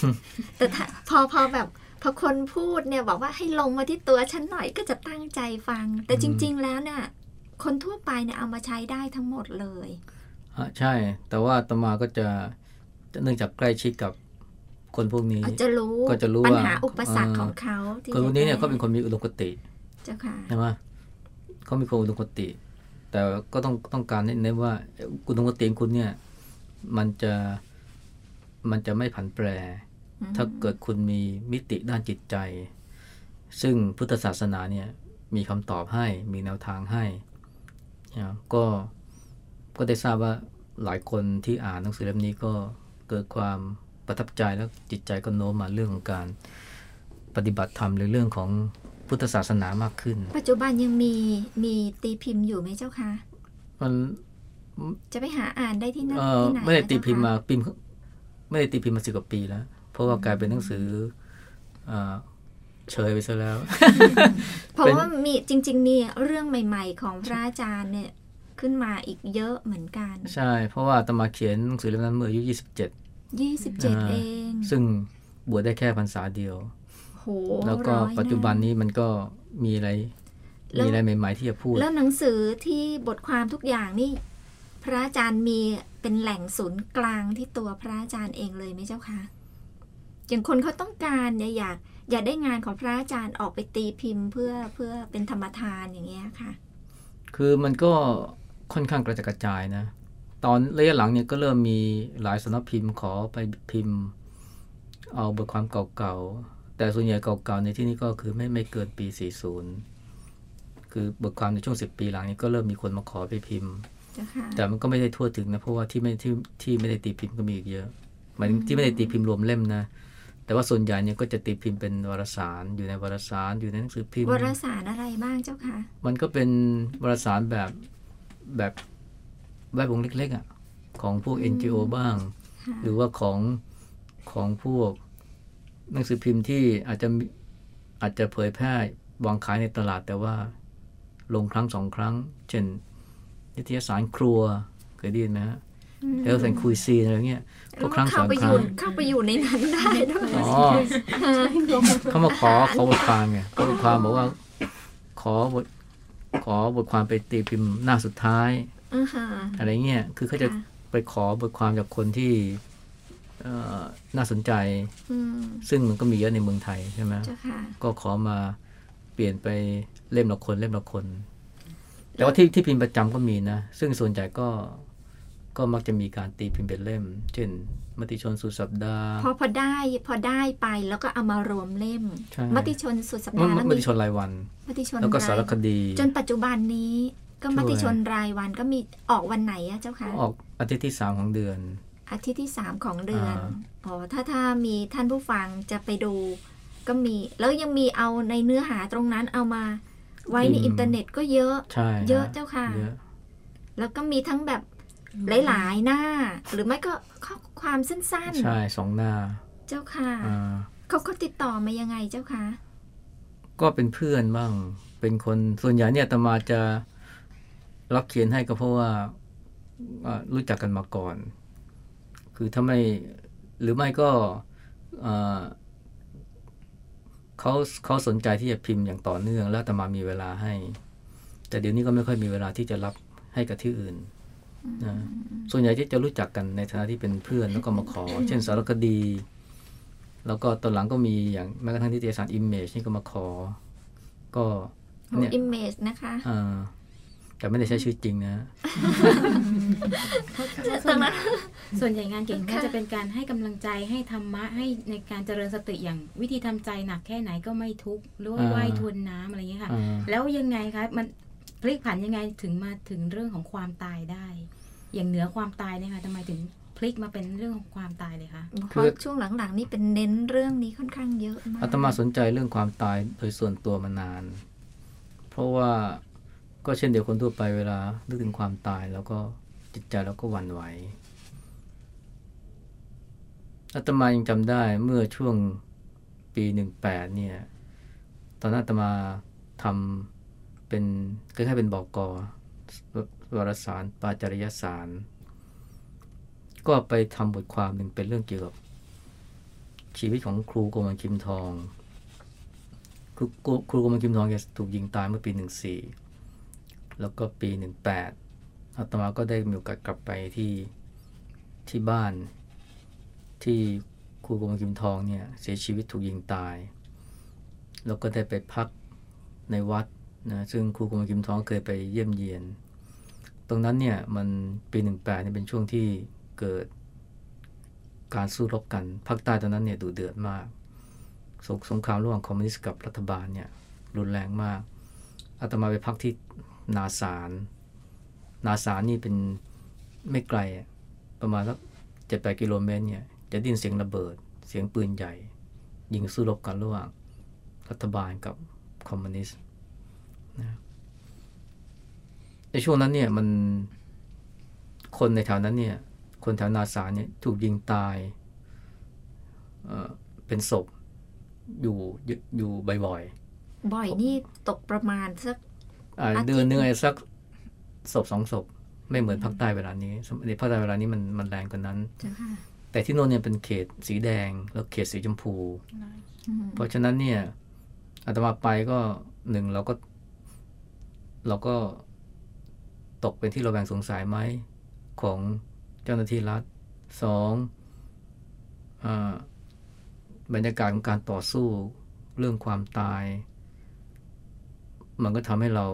แต่ถ้าพอพอแบบพอคนพูดเนี่ยบอกว่าให้ลงมาที่ตัวฉันหน่อยก็จะตั้งใจฟัง แต่จริง ๆ แล้วเนี่ยคนทั่วไปเนี่ยเอามาใช้ได้ทั้งหมดเลยอะใช่ แต่ว่าอาตมาก็จะเนื่องจากใกล้ชิดกับ คนพวกนี้อาจจะรู้ก็จะรู้ปัญว่าหาอุปสรรคเอ่อของเขาที่คนพวกนี้เนี่ยจะเขาเป็นคนมีอุดมคติเจ้าค่ะใช่ไหมเขามีความอุดมคติ แต่ก็ต้องต้องการเน้นๆว่าอุดมคติของคุณเนี่ย มันจะมันจะไม่ผันแปร ถ้าเกิดคุณมีมิติด้านจิตใจ ซึ่งพุทธศาสนาเนี่ย มีคำตอบให้มีแนวทางให้นะก็ก็ได้ทราบว่าหลายคนที่อ่านหนังสือเล่มนี้ก็เกิดความ ประทับใจแล้วจิตใจก็โน้มมาเรื่องของการปฏิบัติธรรมหรือเรื่องของพุทธศาสนามากขึ้น ปัจจุบันยังมีมีตีพิมพ์อยู่ไหมเจ้าค่ะมันจะไปหาอ่านได้ที่นั่นเออที่ไหนไม่ได้นะตีพิมพ์มาเจ้าคะพิมพ์ไม่ได้ตีพิมพ์มาสิบกว่าปีแล้ว เพราะว่ากลายเป็นหนังสืออ่าเฉยไปซะแล้ว เพราะเป็นว่ามีจริง ๆ มีเรื่องใหม่ ๆ ของพระอาจารย์เนี่ยขึ้นมาอีกเยอะเหมือนกัน ใช่ เพราะว่าอาตมาเขียนหนังสือเล่มนั้นเมื่ออายุ27 27อ่าเอง ซึ่งบวชได้แค่พรรษาเดียวโหแล้วก็ร้อยปัจจุบันนี้มันก็มีอะไรแล้วมีอะไรใหม่ๆที่จะพูด แล้วหนังสือที่บทความทุกอย่างนี่ พระอาจารย์มีเป็นแหล่งศูนย์กลางที่ตัวพระอาจารย์เองเลยไหมเจ้าคะอย่างคนเขาต้องการเนี่ยอยากอยากได้งานของพระอาจารย์ออกไปตีพิมพ์เพื่อเพื่อเป็นธรรมทานอย่างเงี้ยค่ะ คือมันก็ค่อนข้างกระจัดกระจายนะ ตอนระยะหลังเนี่ยก็เริ่มมีหลายสำนักพิมพ์ขอไปพิมพ์ เอาบทความเก่าๆ แต่ส่วนใหญ่เก่าๆในที่นี้ก็คือไม่ไม่เกินปี 40 คือบทความในช่วง 10 ปีหลังนี้ก็เริ่มมีคนมาขอไปพิมพ์เจ้าค่ะแต่มันก็ไม่ได้ทั่วถึงนะ เพราะว่าที่ไม่ที่ที่ไม่ได้ตีพิมพ์ก็มีอีกเยอะหมายถึงที่ไม่ได้ตีพิมพ์รวมเล่มนะแต่ว่าส่วนใหญ่เนี่ยก็จะตีพิมพ์เป็นวารสารอยู่ในวารสารอยู่ในหนังสือพิมพ์วารสารอะไรบ้างเจ้าค่ะ มันก็เป็นวารสารแบบแบบ แวดวงเล็กๆอะของพวก NGO บ้างค่ะหรือว่าของของพวกหนังสือพิมพ์ที่อาจจะมีอาจจะเผยแพร่วางขายในตลาดแต่ว่าลงครั้งสองครั้ง เช่นนิตยสารครัวเคยได้ยินไหมฮะเอลสันคุยซีอะไรเงี้ยก็ครั้งสเข้าองไปคอรั้ยู่งเข้าไปอยู่ในนั้นได้ด้วยอ๋อเขามาขอขอบทความไงขอบทความบอกว่า ขอบทขอบทความไปตีพิมพ์หน้าสุดท้าย อ่าฮะอะไรเงี้ย คือเขาจะค่ะไปขอบทความจากคนที่เอ่อน่าสนใจอืมซึ่งมันก็มีเยอะในเมืองไทยใช่ไหมเจ้าค่ะก็ขอมาเปลี่ยนไปเล่มละคนเล่มละคน แต่ว่าที่ที่พิมพ์ประจำก็มีนะ ซึ่งส่วนใหญ่ก็ก็มักจะมีการตีพิมพ์เป็นเล่ม เช่น มติชนสุดสัปดาห์ พอพอได้พอได้ไปแล้วก็เอามารวมเล่มใช่มติชนสุดสัปมดาห์แล้วมมีติชนรายวัน มติชนแล้วก็สารรายคดี จนปัจจุบันนี้ ก็ช่วยมติชนรายวันก็มีออกวันไหนอะเจ้าคะออกอาทิตย์ที่สามของเดือน อาทิตย์ที่สามของเดือนอ่าอ๋อถ้าถ้ามีท่านผู้ฟังจะไปดู ก็มี แล้วยังมีเอาในเนื้อหาตรงนั้นเอามา ไว้ในอินเทอร์เน็ตก็เยอะใช่เยอะฮเจ้าค่ะเยอะแล้วก็มีทั้งแบบหลายๆหน้า หรือไม่ก็ข้อความสั้นใช่สองหน้าๆเจ้าค่ะอ่าเขาเขาติดต่อมายังไงเจ้าค่ะ ก็เป็นเพื่อนบ้าง เป็นคนส่วนใหญ่เนี่ยอาตมาจะ รับเขียนให้ก็เพราะว่าอ่ารู้จักกันมาก่อน คือถ้าไม่หรือไม่ก็อ่าเขาเขาสนใจที่จะพิมพ์อย่างต่อเนื่อง แล้วอาตมามีเวลาให้ แต่เดี๋ยวนี้ก็ไม่ค่อยมีเวลาที่จะรับให้กับที่อื่นนะส่วนใหญ่ที่จะรู้จักกันในฐานะที่เป็นเพื่อนแล้วก็มาขอ เช่นสารคดี แล้วก็ตอนหลังก็มีอย่างแม้กระทั่งนิตยสาร Image นี่ก็มาขอ ก็เนี่ย Image นะคะอ่า แต่ไม่ได้ใช้ชื่อจริงนะตรงนั้นส่วนใหญ่งานเก่งก็ค่ะจะเป็นการให้กำลังใจให้ธรรมะให้ในการเจริญสติอย่างวิธีทำใจหนักแค่ไหนก็ไม่ทุกข์หรือว่าอ่าว่ายทวนน้ำอะไรอย่างเงี้ยค่ะอ่าแล้วยังไงคะมันพลิกผันยังไงถึงมาถึงเรื่องของความตายได้ อย่างเหนือความตายเนี่ยค่ะทำไมถึงพลิกมาเป็นเรื่องของความตายเลยคะเพราะช่วงหลังๆ นี่เป็นเน้นเรื่องนี้ค่อนข้างเยอะมากอาตมาสนใจเรื่องความตายโดยส่วนตัวมานาน เพราะว่า ก็เช่นเดียวคนทั่วไปเวลานึกถึงความตายแล้วก็จิตใจเราก็หวั่นไหวอาตมายังจำได้เมื่อช่วงปีหนึ่งแปดเนี่ย ตอนนั้นอาตมาทำเป็นคล้ายๆเป็นบอกกวารสารปาจริยสาร ก็ไปทำบทความหนึ่งเป็นเรื่องเกี่ยวกับชีวิตของครูโกมันคิมทอง ครูครูโกมันคิมทองแกถูกยิงตายเมื่อปีหนึ่งสี่ แล้วก็ปีหนึ่งแปดอาตมาก็ได้มีโอกาสกลับไปที่ที่บ้านที่ครูโกมันคิมทองเนี่ยเสียชีวิตถูกยิงตาย แล้วก็ได้ไปพักในวัดนะซึ่งครูโกมันคิมทองเคยไปเยี่ยมเยียน ตรงนั้นเนี่ยมันปีหนึ่งแปดเนี่ยเป็นช่วงที่เกิดการสู้รบกันภาคใต้ตอนนั้นเนี่ยดุเดือดมากสงสงครามระหว่างคอมมิวนิสต์กับรัฐบาลเนี่ยรุนแรงมากอาตมาไปพักที่ นาสารนาสารนี่เป็นไม่ไกลประมาณสักเจ็ดแปดกิโลเมตรเนี่ยจะดินเสียงระเบิด เสียงปืนใหญ่ ยิงสู้รบกันระหว่างรัฐบาลกับคอมมิวนิสต์นะในช่วงนั้นเนี่ยมันคนในแถวนั้นเนี่ย คนแถวนาสารเนี่ยถูกยิงตายเเป็นศพอยู่อยู่บ่อยๆ บ่อยนี่ตกประมาณสัก เดือนหนึ่งไอ้สักศพสองศพไม่เหมือนภาคใต้เวลานี้ในภาคใต้เวลานี้มันมันแรงกว่านั้น แต่ที่โน่นเนี่ยเป็นเขตสีแดง แล้วเขตสีชมพู เพราะฉะนั้นเนี่ยอาตมาไปก็หนึ่งเราก็ เราก็ตกเป็นที่ระแวงสงสัยไหมของเจ้าหน้าที่รัฐสองบรรยากาศของการต่อสู้เรื่องความตาย มันก็ทำให้เรา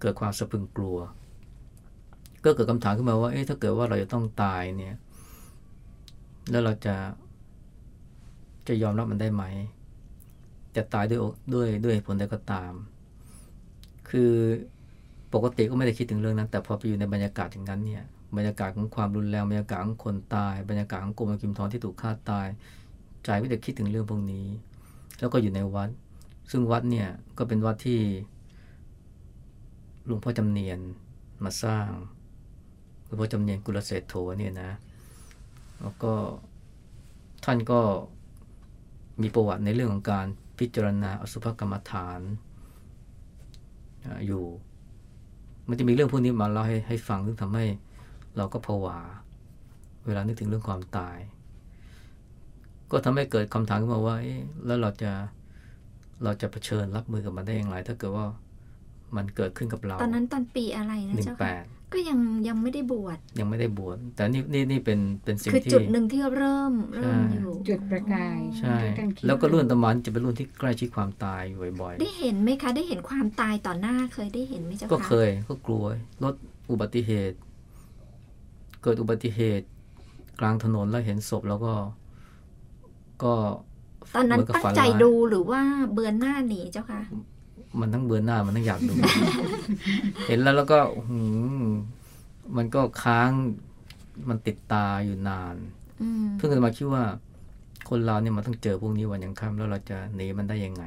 เกิดความสะพึงกลัว ก็เกิดคำถามขึ้นมาว่า เอ๊ะ ถ้าเกิดว่าเราจะต้องตายเนี่ย แล้วเราจะจะยอมรับมันได้ไหม จะตายด้วยด้วยด้วยผลใดก็ตาม คือปกติก็ไม่ได้คิดถึงเรื่องนั้น แต่พอไปอยู่ในบรรยากาศอย่างนั้นเนี่ย บรรยากาศของความรุนแรงบรรยากาศของคนตาย บรรยากาศของกรมกิมทองที่ถูกฆ่าตาย ใจก็จะคิดถึงเรื่องพวกนี้ แล้วก็อยู่ในวัด ซึ่งวัดเนี่ยก็เป็นวัดที่หลวงพ่อจำเนียนมาสร้างหลวงพ่อจำเนียนกุลเศรษโธเนี่ยนะ แล้วก็ท่านก็มีประวัติในเรื่องของการพิจารณาอสุภกรรมฐานอยู่ มันจะมีเรื่องพวกนี้มาเล่าให้ให้ฟังซึ่งทำให้เราก็ผวา เวลานึกถึงเรื่องความตาย ก็ทำให้เกิดคำถามขึ้นมาว่าแล้วเราจะ เราจะเผชิญรับมือกับมันได้อย่างไร ถ้าเกิดว่ามันเกิดขึ้นกับเรา ตอนนั้นตอนปีอะไรนะเจ้าค่ะก็ยังยังไม่ได้บวชยังไม่ได้บวชแต่นี่นี่นี่เป็นเป็นสิ่งที่คือจุดหนึ่งที่เริ่มเริ่มอยู่จุดประกายใช่แล้วก็รุ่นตะมันจะเป็นรุ่นที่ใกล้ชิดความตายอยู่บ่อยๆได้เห็นไหมคะ ได้เห็นความตายต่อหน้าเคยได้เห็นไหมเจ้าค่ะก็เคยก็กลัวรถอุบัติเหตุ เกิดอุบัติเหตุ กลางถนนแล้วเห็นศพแล้วก็ก็ ตอนนั้นตั้งใจดูหรือว่าเบือนหน้าหนีเจ้าค่ะ มันทั้งเบือนหน้ามันทั้งอยากดู เห็นแล้วแล้วก็หืมันก็ค้างมันติดตาอยู่นานเพิ่งจะมาคิดว่าคนเราเนี่ยมันต้องเจอพวกนี้วันยังค่ำแล้วเราจะหนีมันได้ยังไง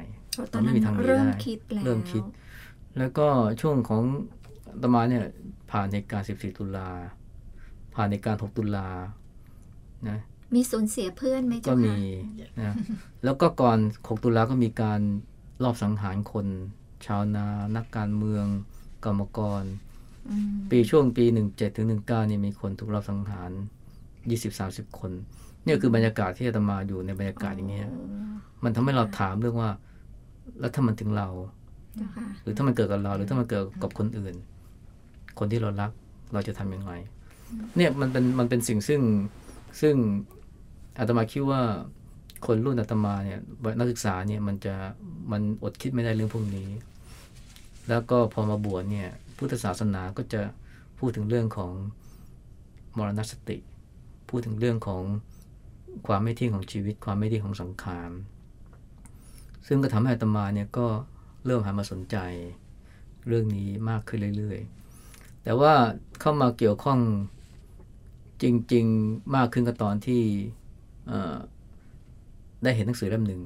ตอนนั้นเริ่มคิดแล้วเริ่มคิด แล้วก็ช่วงของตมาเนี่ย ผ่านเหตุการณ์14 ตุลาผ่านในการ 6 ตุลานะ มีสูญเสียเพื่อนไหมจ๊ะก็มีนะแล้วก็ก่อน 6 ตุลาก็มีการรอบสังหารคน ชาวนา นักการเมือง กรรมกร ปีช่วงปี 17ถึง19นี่มีคนถูกรอบสังหาร 20-30 คนนี่คือบรรยากาศที่อาตมาอยู่ในบรรยากาศอย่างเงี้ยมันทำให้เราถามเรื่องว่า แล้วถ้ามันถึงเรา หรือถ้ามันเกิดกับเรา หรือถ้ามันเกิดกับคนอื่น คนที่เรารักเราจะทำยังไงเนี่ยมันเป็นมันเป็นสิ่งซึ่งซึ่ง อาตมาคิดว่าคนรุ่นอาตมาเนี่ยนักศึกษาเนี่ยมันจะมันอดคิดไม่ได้เรื่องพวกนี้ แล้วก็พอมาบวชเนี่ยพุทธศาสนาก็จะพูดถึงเรื่องของมรณสติ พูดถึงเรื่องของความไม่เที่ยงของชีวิต ความไม่เที่ยงของสังขารซึ่งก็ทำให้อาตมาเนี่ยก็เริ่มหันมาสนใจเรื่องนี้มากขึ้นเรื่อยๆ แต่ว่าเข้ามาเกี่ยวข้องจริง ๆ มากขึ้นก็ตอนที่ ได้เห็นหนังสือเล่มหนึ่ง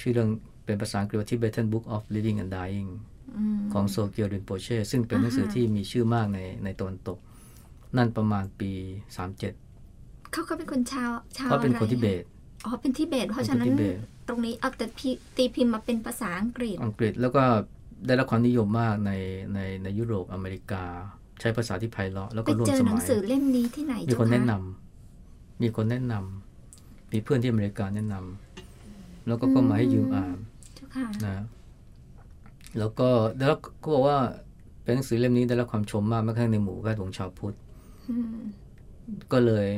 ชื่อเรื่องเเป็นภาษาอังกฤษว่า Tibetan Book of Living and Dying อืมของโซเกียวรินโปเช่ซึ่งเป็นหนังสืออ่าฮะที่มีชื่อมากในในตะวันตก นั่นประมาณปี 37 เขาก็เป็นคนชาวชาวเพราะเป็นคนอะไรทิเบตอ๋อเป็นทิเบต เพราะฉะนั้นเป็นคนทิเบตตรงนี้เอาแต่พีตีพิมพ์มาเป็นภาษาอังกฤษ อังกฤษแล้วก็ได้รับความนิยมมากในในในยุโรปอเมริกา ใช้ภาษาที่ไพเราะแล้วไปก็ร่วมเจอสหนัมังยสือเล่มนี้ที่ไหนมีเจ้าคนแนะนคะำ มีคนแนะนำมีเพื่อนที่อเมริกาแนะนำแล้วก็ก็มาให้ยืมอ่านเจ้าค่ะนะแล้วก็ได้รับก็บอกว่าเป็นหนังสือเล่มนี้ได้รับความชมมากแม้กระทั่งในหมู่แวดวงชาวพุทธอืมก็เลย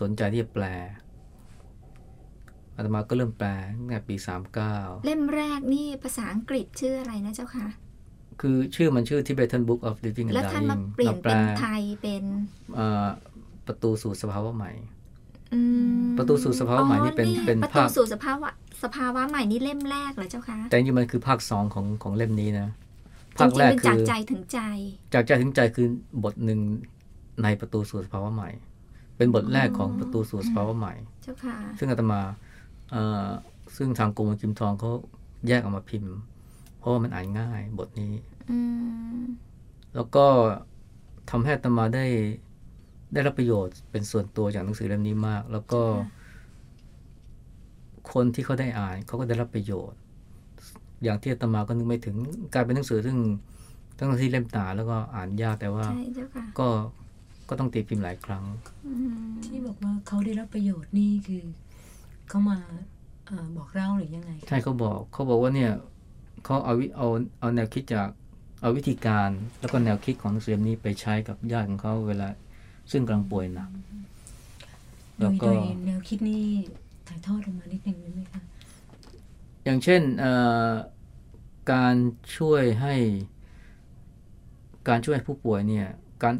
สนใจที่จะแปลอาตมาก็เริ่มแปลตั้งแต่ปี39เล่มแรกนี่ภาษาอังกฤษชื่ออะไรนะเจ้าค่ะ คือชื่อมันชื่อ Tibetan Book of Living and แล้วท่าน Dying มาเปลี่ยนราแปลเป็นไทยเป็นเอ่อ ประตูสู่สภาวะใหม่อืมประตูสู่สภาวะใหม่นี่เป็นอ๋อเป็นประตูภาคสู่สภาวะสภาวะใหม่นี่เล่มแรกเหรอเจ้าคะแต่จริงๆมันคือภาคสองของของเล่มนี้นะจภาคริงแรๆกเป็นคืจากอใจถึงใจ จากใจถึงใจคือบทหนึ่งในประตูสู่สภาวะใหม่ เป็นบทแรกของประตูสู่สภาวะใหม่ เจ้าค่ะ ซึ่งอาตมาเอ่อซึ่งทางกรมกิมทองเขาแยกออกมาพิมพ์ เพราะว่ามันอ่านง่ายบทนี้อืมแล้วก็ทำให้อาตมาได้ ได้รับประโยชน์เป็นส่วนตัวจากหนังสือเล่มนี้มาก แล้วก็ คนที่เขาได้อ่านเขาก็ได้รับประโยชน์ อย่างที่อาตมาก็นึกไม่ถึงกลายเป็นหนังสือซึ่งทั้งที่เล่มหนาแล้วก็อ่านยากแต่ว่าใช่เจ้าค่ะก็ก็ต้องตีพิมพ์หลายครั้งอืมที่บอกว่าเขาได้รับประโยชน์นี่คือเขามาเออบอกเล่าหรือยังไงคะใช่เขาบอกเขาบอกว่าเนี่ยเขาเอาวิเอาเอาแนวคิดจากเอาวิธีการแล้วก็แนวคิดของหนังสือเล่มนี้ไปใช้กับญาติของเขาเวลา ซึ่งกำลังป่วยหนักโดแล้วยก็โดยแนวคิดนี่ถ่ายทอดออกมานิดนึงได้ไหมคะอย่างเช่นเอ่อการช่วยให้ การช่วยให้ผู้ป่วยเนี่ยการ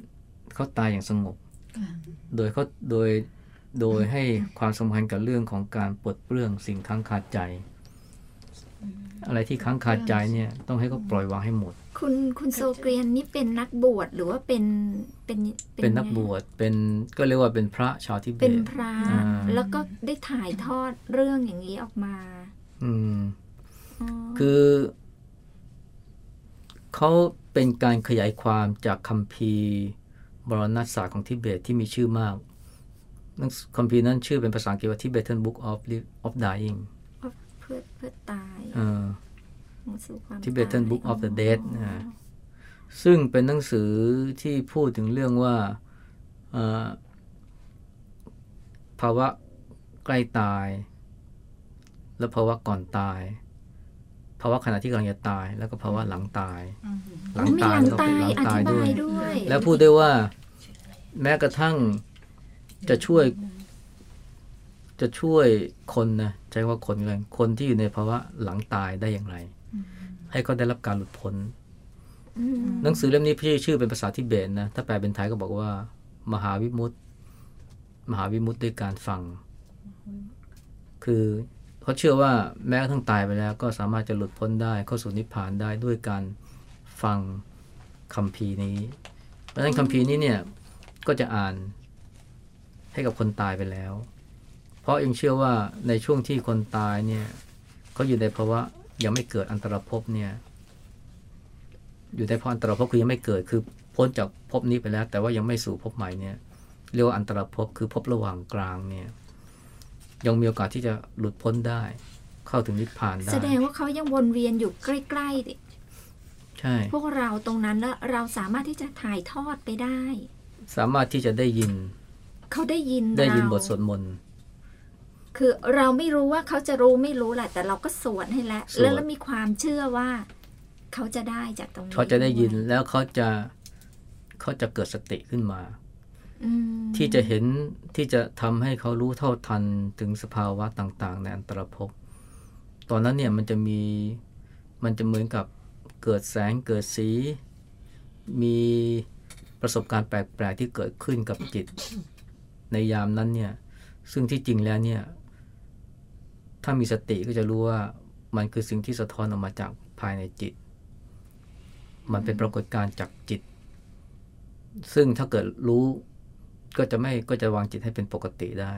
เขาตายอย่างสงบค่ะโดยเขาโดยโดยให้ความสำคัญกับเรื่องของการปลดเปลื้องสิ่งค้างคาใจ อะไรที่ค้างคาใจเนี่ยต้องให้เขาปล่อยวางให้หมด คุณคุณโซเกรียนนี่เป็นนักบวชหรือว่าเป็นเป็นเป็นนักบวชเป็นก็เรียกว่าเป็นพระชาวทิเบเป็นตพระอ่าแล้วก็ได้ถ่ายทอดเรื่องอย่างนี้ออกมา อืมอ๋อคือเขาเป็นการขยายความจากคัมภีร์บรณศาสตร์ของทิเบตที่มีชื่อมากหนังสือคัมภีร์นั้นชื่อเป็นภาษาอังกฤษว่า Tibetan Book of Li- of Dying เพื่อเพื่อตายเออล งสู่ความ Tibetan ตาย Book of the อ๋อ Dead นะซึ่งเป็นหนังสือที่พูดถึงเรื่องว่าเอ่อภาวะใกล้ตาย และภาวะก่อนตาย ภาวะขณะที่กำลังจะตาย แล้วก็ภาวะหลังตาย หลัอ๋งอมีตายหลังแล้วก็ตายหลังอตายธิด้วบายยด้วย แล้วพูดได้ว่าแม้กระทั่งจะช่วย จะช่วยคนนะใช้ว่าคนเลยคนที่อยู่ในภาวะหลังตายได้อย่างไร ให้เขาได้รับการหลุดพ้นอืมหนังสือเล่มนี้พี่ชื่อเป็นภาษาทิเบตนะ ถ้าแปลเป็นไทยก็บอกว่า มหาวิมุตติมหาวิมุตติด้วยการฟัง คือเขาเชื่อว่าแม้กระทั่งตายไปแล้ว ก็สามารถจะหลุดพ้นได้เข้าสู่นิพพานได้ด้วยการฟังคัมภีร์นี้ เพราะฉะนั้นคัมภีร์นี้เนี่ยก็จะอ่านให้กับคนตายไปแล้ว เพราะยังเชื่อว่าในช่วงที่คนตายเนี่ยเขาอยู่ในภาวะ ยังไม่เกิดอันตรภพเนี่ย อยู่ในภาวะอันตรภพคือยังไม่เกิดคือพ้นจากภพนี้ไปแล้ว แต่ว่ายังไม่สู่ภพใหม่เนี่ยเรียกว่าอันตรภพคือภพระหว่างกลางเนี่ย ยังมีโอกาสที่จะหลุดพ้นได้ เข้าถึงนิพพานได้ แสดงว่าเขายังวนเวียนอยู่ใกล้ๆดิใช่พวกเราตรงนั้นแล้วเราสามารถที่จะถ่ายทอดไปได้ สามารถที่จะได้ยิน เขาได้ยินได้ยินเราบทสวดมนต์ คือเราไม่รู้ว่าเขาจะรู้ไม่รู้แหละแต่เราก็สวดให้แล้วสวดแล้วเรามีความเชื่อว่า เขาจะได้จากตรงนี้เขาจะได้ยินวแล้วเขาจะเขาจะเกิดสติขึ้นมาอืมที่จะเห็นที่จะทำให้เขารู้เท่าทันถึงสภาวะต่าง ๆ ในอันตรภพตอนนั้นเนี่ยมันจะมีมันจะเหมือนกับเกิดแสงเกิดสี มีประสบการณ์แปลก ๆ ที่เกิดขึ้นกับจิต ในยามนั้นเนี่ย ซึ่งที่จริงแล้วเนี่ย ถ้ามีสติก็จะรู้ว่ามันคือสิ่งที่สะท้อนออกมาจากภายในจิต มันเป็นปรากฏการณ์จากจิต ซึ่งถ้าเกิดรู้ก็จะไม่ก็จะวางจิตให้เป็นปกติได้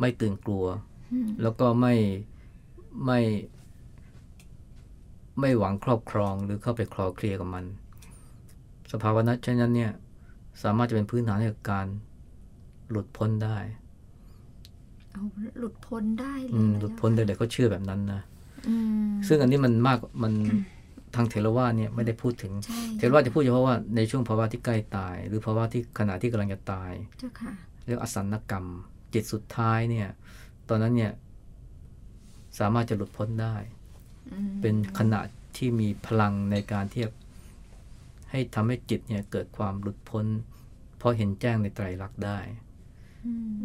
ไม่ตื่นกลัวอืมแล้วก็ไม่ไม่ ไม่หวังครอบครองหรือเข้าไปคลอเคลียร์กับมัน สภาวะนั้นเช่นนั้นเนี่ย สามารถจะเป็นพื้นฐานให้กับการหลุดพ้นได้เอา หลุดพ้นได้เลอืยมนะหลุดพ้นได้เลยเขาเชื่อแบบนั้นนะอืมซึ่งอันนี้มันมากมันทางเทรวาสเนี่ยไม่ได้พูดถึงใช่เทรวาสจะพูดเฉพาะว่าในช่วงภาวะที่ใกล้ตาย หรือภาวะที่ขณะที่กำลังจะตายเจ้าค่ะเรียกอสันนกรรม จิตสุดท้ายเนี่ย ตอนนั้นเนี่ยสามารถจะหลุดพ้นได้อืมเป็นขณะที่มีพลังในการที่จะให้ทำให้จิตเนี่ยเกิดความหลุดพ้น เพราะเห็นแจ้งในไตรลักษณ์ได้อืม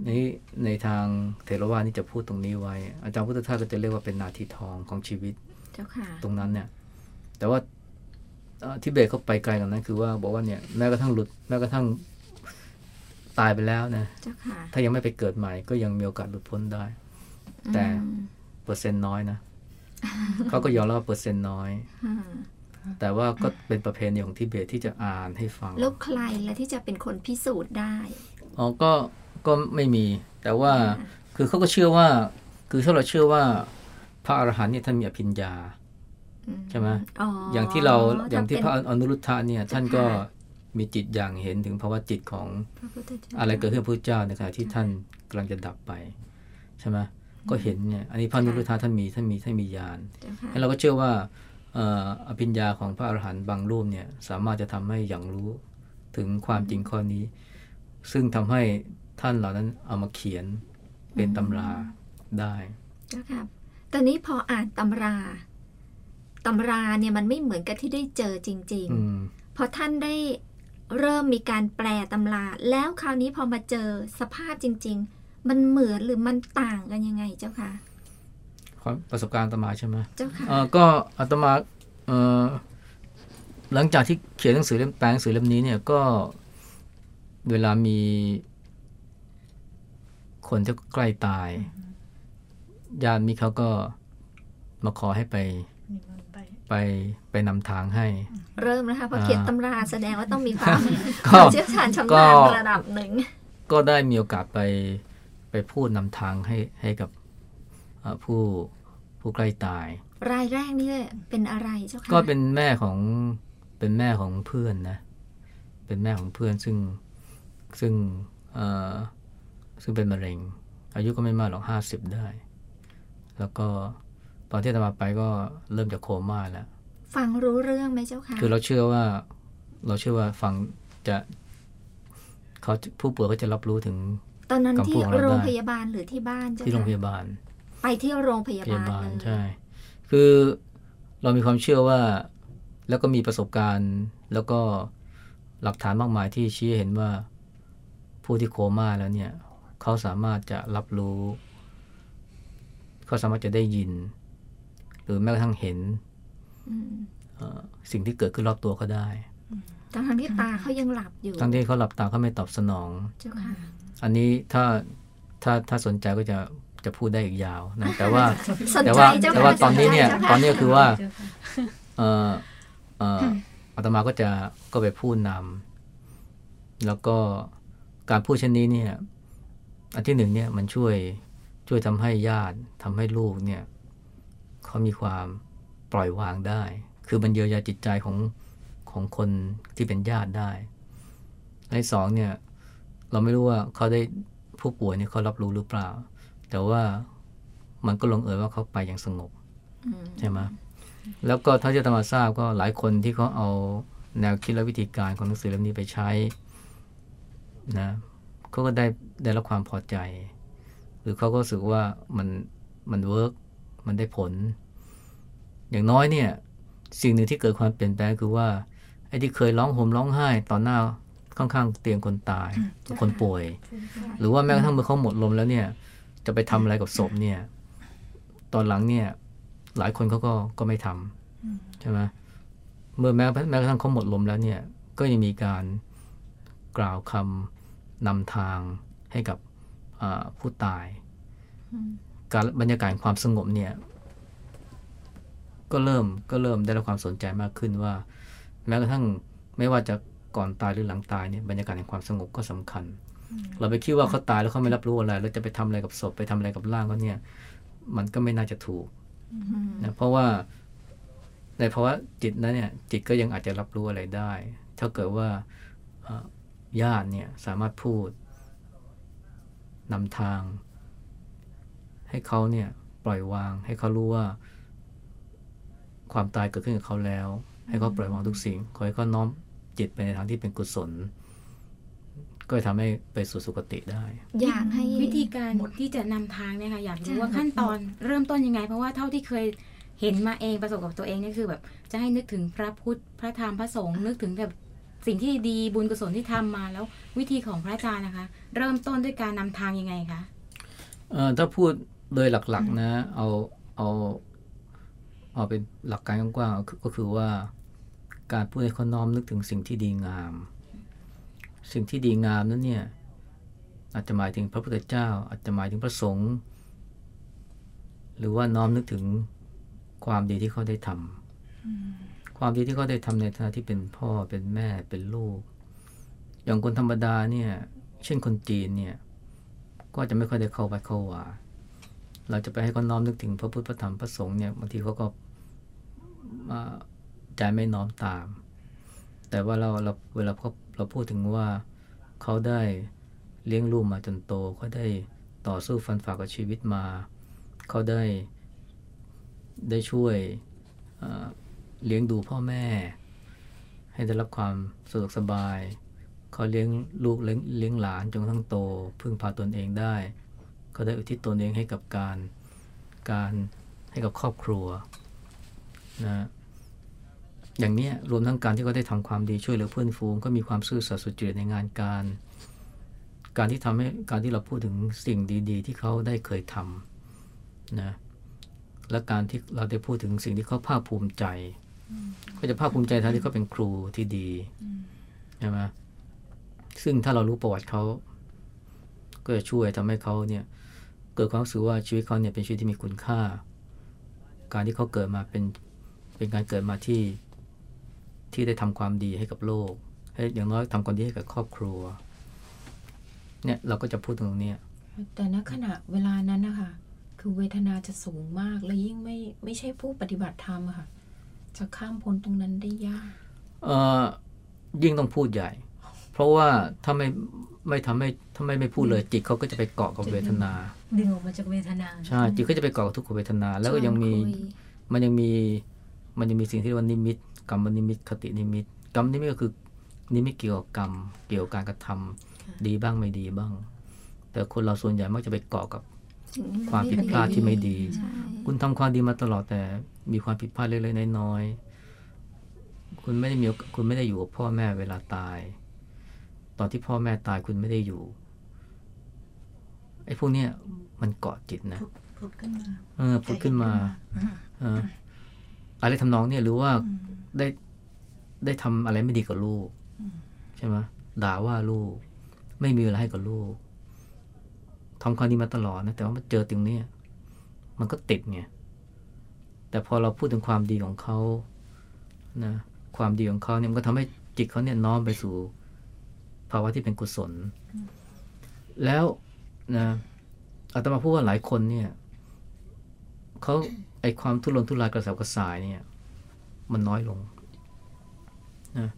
นี้ในทางเทรวาสนี่จะพูดตรงนี้ไว้ อาจารย์พุทธทาสก็จะเรียกว่าเป็นนาทีทองของชีวิตเจ้าค่ะตรงนั้นเนี่ย แต่ว่าเอ่อทิเบตเขาไปไกลกว่านั้นคือว่าบอกว่าเนี่ยแม้กระทั่งหลุดแม้กระทั่งตายไปแล้วนะเจ้าค่ะถ้ายังไม่ไปเกิดใหม่ก็ยังมีโอกาสหลุดพ้นได้ แต่อืมเปอร์เซ็นต์น้อยนะเขาก็ยอมรับว่าเปอร์เซ็นต์น้อยอ่าแต่ว่าก็เป็นประเพณีของทิเบตที่จะอ่านให้ฟังแล้วใครและที่จะเป็นคนพิสูจน์ได้อ๋อก็ ก็ไม่มี แต่ว่าคือเขาก็เชื่อว่า คือถ้าเราเชื่อว่า พระอรหันต์เนี่ยท่านมีอภิญญาอืมใช่ไหมอ๋ออย่างที่เราอย่างที่พระถ้เป็นอนุรุทธะเนี่ย ท่านก็ค่ะมีจิตอย่างเห็นถึงภาวะจิตของพระพุทธเจ้าอะไรเกิดขึ้นกับพระเจ้าในขณะที่ท่านกำลังจะดับไปใช่ไหมก็เห็นเนี่ย อันนี้พระอนุรุทธะท่านมีท่านมีท่านมีญาณเจ้าค่ะให้เราก็เชื่อว่าเอ่ออภิญญาของพระอรหันต์บางรูปเนี่ย สามารถจะทำให้อย่างรู้ถึงความจริงข้อนี้ ซึ่งทำให้ ท่านเหล่านั้นเอามาเขียนเป็นตำราได้เจ้าค่ะตอนนี้พออ่านตำราตำราเนี่ยมันไม่เหมือนกับที่ได้เจอจริงอืมๆพอท่านได้เริ่มมีการแปลตำรา แล้วคราวนี้พอมาเจอสภาพจริง ๆ มันเหมือนหรือมันต่างกันยังไงเจ้าค่ะความประสบการณ์อาตมาใช่ไหมเจ้าค่ะเอ่อก็อาตมาเอ่อหลังจากที่เขียนหนังสือเล่มแปลหนังสือเล่มนี้เนี่ยก็เวลามี คนที่ใกล้ตายญาติมิตรเขาก็มาขอให้ไปนิมนต์ไป ไปไปนำทางให้ เริ่มแล้วค่ะพออ่าเขียนตำราแสดงว่าต้องมีความก็เชี่ยวชาญชำก็นาญระดับหนึ่ง ก็ได้มีโอกาสไปไปพูดนำทางให้ให้กับเอ่อผู้ผู้ใกล้ตาย รายแรกนี่เป็นอะไรเจ้าค่ะก็เป็นแม่ของเป็นแม่ของเพื่อนนะ เป็นแม่ของเพื่อนซึ่งซึ่งเอ่อ ซึ่งเป็นมะเร็ง อายุก็ไม่มากหรอกห้าสิบได้ แล้วก็ตอนที่อาตมาไปก็เริ่มจะโคม่าแล้ว ฟังรู้เรื่องไหมเจ้าค่ะ คือเราเชื่อว่า เราเชื่อว่าฟังจะเขาผู้ป่วยก็จะรับรู้ถึง ตอนนั้นกำพูที่ของเราได้โรงพยาบาลหรือที่บ้านเจ้าที่โรงพค่ะยาบาล ไปที่โรงพยาพยาบาลบาลเลยใช่ คือเรามีความเชื่อว่า แล้วก็มีประสบการณ์ แล้วก็หลักฐานมากมายที่ชี้ให้เห็นว่าผู้ที่โคม่าแล้วเนี่ย เขาสามารถจะรับรู้ เขาสามารถจะได้ยิน หรือแม้กระทั่งเห็นอืมเอ่อสิ่งที่เกิดขึ้นรอบตัวเขาได้ทั้งๆที่ตาเขายังหลับอยู่ ทั้งที่เขาหลับตาเขาไม่ตอบสนองเจ้าค่ะอันนี้ถ้าถ้าถ้าสนใจก็จะจะพูดได้อีกยาวนะแต่ว่าสนแต่ใจว่าเจ้าแต่ค่ะว่าตอนนี้เนี่ยสใจจ้าค่ะตอนนี้ก็คือว่าเอ่อเอ่ออาตมาก็จะก็ไปพูดนำแล้วก็การพูดเช่นนี้เนี่ย อันที่หนึ่งเนี่ยมันช่วยช่วยทำให้ญาติทำให้ลูกเนี่ยเขามีความปล่อยวางได้ คือมันเยียวยาจิตใจของของคนที่เป็นญาติได้และที่สองเนี่ยเราไม่รู้ว่าเขาได้ผู้ป่วยเนี่ยเขารับรู้หรือเปล่า แต่ว่ามันก็ลงเอยว่าเขาไปอย่างสงบใช่ไหมแล้วก็ท่าที่อาตมาทราบก็หลายคนที่เขาเอาแนวคิดและวิธีการของหนังสือเล่มนี้ไปใช้นะเขาก็ได้ ได้รับความพอใจ หรือเขาก็รู้สึกว่ามันมัน work มันได้ผล อย่างน้อยเนี่ยสิ่งหนึ่งที่เกิดความเปลี่ยนแปลงคือว่าไอ้ที่เคยร้องห่มร้องไห้ต่อหน้าข้างๆเตียงคนตายคนป่วย หรือว่าแม้กระทั่งเมื่อเขาหมดลมแล้วเนี่ย จะไปทำอะไรกับศพเนี่ย ตอนหลังเนี่ย หลายคนเขาก็ก็ไม่ทำใช่ไหมเมื่อแม้แม้กระทั่งเขาหมดลมแล้วเนี่ย ก็ยังมีการกล่าวคำนำทาง ให้กับอ่าผู้ตาย การบรรยากาศแห่งความสงบเนี่ยก็เริ่มก็เริ่มได้รับความสนใจมากขึ้นว่า แม้กระทั่งไม่ว่าจะก่อนตายหรือหลังตายเนี่ยบรรยากาศแห่งความสงบก็สำคัญ เราไปคิดว่าเขาตายแล้วเขาไม่รับรู้อะไรแล้วจะไปทำอะไรกับศพไปทำอะไรกับร่างเขาเนี่ยมันก็ไม่น่าจะถูกอืมนะเพราะว่าในภาวะจิตนั้นเนี่ยจิตก็ยังอาจจะรับรู้อะไรได้ ถ้าเกิดว่าเอ่อญาติเนี่ยสามารถพูด นำทาง ให้เขาเนี่ยปล่อยวาง ให้เขารู้ว่า ความตายเกิดขึ้นกับเขาแล้ว ให้เขาปล่อยวางทุกสิ่ง ขอให้เขาน้อมจิตไปในทางที่เป็นกุศล ก็จะทำให้ไปสู่สุคติได้ อยากให้วิธีการที่จะนำทางเนี่ยค่ะอยากรู้ว่าใช่ขั้นตอนเริ่มต้นยังไง เพราะว่าเท่าที่เคยเห็นมาเองประสบกับตัวเองเนี่ยคือแบบ จะให้นึกถึงพระพุทธพระธรรมพระสงฆ์นึกถึงแบบ สิ่งที่ดีบุญกุศลที่ทำมาแล้ววิธีของพระอาจารย์นะคะ เริ่มต้นด้วยการนำทางยังไงคะเอ่อถ้าพูดโดยหลักๆนะเอาเอาเอาเป็นหลักการกว้างๆก็คือว่าการพูดให้เขาน้อมนึกถึงสิ่งที่ดีงาม สิ่งที่ดีงามนั้นเนี่ยอาจจะหมายถึงพระพุทธเจ้า อาจจะหมายถึงพระสงฆ์หรือว่าน้อมนึกถึงความดีที่เขาได้ทำ ความดีที่เขาได้ทำในฐานะที่เป็นพ่อเป็นแม่เป็นลูก อย่างคนธรรมดาเนี่ยเช่นคนจีนเนี่ยก็จะไม่ค่อยได้เข้าไปเข้าว่าเราจะไปให้เขาน้อมนึกถึงพระพุทธพระธรรมพระสงฆ์เนี่ยบางทีเขาก็าใจไม่น้อมตาม แต่ว่าเราเราเวลาเขาเราพูดถึงว่าเขาได้เลี้ยงลูกมาจนโตเขาได้ต่อสู้ฟันฝ่ากับชีวิตมา เขาได้ได้ช่วย เลี้ยงดูพ่อแม่ ให้ได้รับความสะดวกสบายเขาเลี้ยงลูกเลี้ยงหลานจนทั่งโต พึ่งพาตนเองได้เขาได้อุทิศตนเองให้กับการการให้กับครอบครัวนะอย่างเนี้ยรวมทั้งการที่เขาได้ทำความดีช่วยเหลือเพื่อนฝูงก็มีความซื่อสัตย์สุจริตในงานการ การที่ทำให้การที่เราพูดถึงสิ่งดีๆ ที่เขาได้เคยทำนะและการที่เราได้พูดถึงสิ่งที่เขาภาคภูมิใจ ก็จะภาคภูมิใจทั้งที่เขาเป็นครูที่ดีใช่ไหมซึ่งถ้าเรารู้ประวัติเขาก็จะช่วยทำให้เขาเนี่ย เกิดความรู้สึกว่าชีวิตเขาเนี่ยเป็นชีวิตที่มีคุณค่า การที่เขาเกิดมาเป็นเป็นการเกิดมาที่ที่ได้ทำความดีให้กับโลก ให้อย่างน้อยทำความดีให้กับครอบครัว เนี่ยเราก็จะพูดตรงเนี้ยแต่ณขณะเวลานั้นนะคะคือเวทนาจะสูงมากและยิ่งไม่ไม่ใช่ผู้ปฏิบัติธรรมอะค่ะ จะข้ามพ้นตรงนั้นได้ยากเอ่อยิ่งต้องพูดใหญ่ เพราะว่าถ้าไม่ไม่ทำให้ถ้าไม่ไม่พูดเลยจิตเขาก็จะไปเกาะกับเวทนา ดึงออกมาจากเวทนาใช่จิตก็จะไปเกาะกับทุกขเวทนา แล้วก็ยังมีชวนคุยมันยังมีมันยังมีสิ่งที่เรียกว่านิมิตกรรมนิมิตคตินิมิตกรรมนิมิตก็คือนิมิตเกี่ยวกับกรรมเกี่ยวกับการกระทำดีบ้างไม่ดีบ้าง แต่คนเราส่วนใหญ่มักจะไปเกาะกับสิ่งที่นความผิดพลาดที่ไม่ดีใช่คุณทำความดีมาตลอดแต่ มีความผิดพลาดเล็กๆน้อยๆคุณไม่ได้มีโอกคุณไม่ได้อยู่กับพ่อแม่เวลาตาย ตอนที่พ่อแม่ตายคุณไม่ได้อยู่ไอ้พวกเนี้ยมันเกาะจิตนะผุดขึ้นมาเออผุดขึ้นมาเอออะไรทำนองเนี่ยหรือว่าได้ได้ทำอะไรไม่ดีกับลูกใช่ไหมด่าว่าลูก ไม่มีเวลาให้กับลูกทำความดีมาตลอดนะแต่ว่ามาเจอตรงเนี้ยมันก็ติดไง แต่พอเราพูดถึงความดีของเขานะความดีของเขาเนี่ยมันก็ทำให้จิตเขาเนี่ยน้อมไปสู่ ภาวะที่เป็นกุศล แล้วนะอาตมาพูดว่าหลายคนเนี่ยเขาไอความทุรนทุรายกระสับกระส่ายเนี่ย มันน้อยลงนะ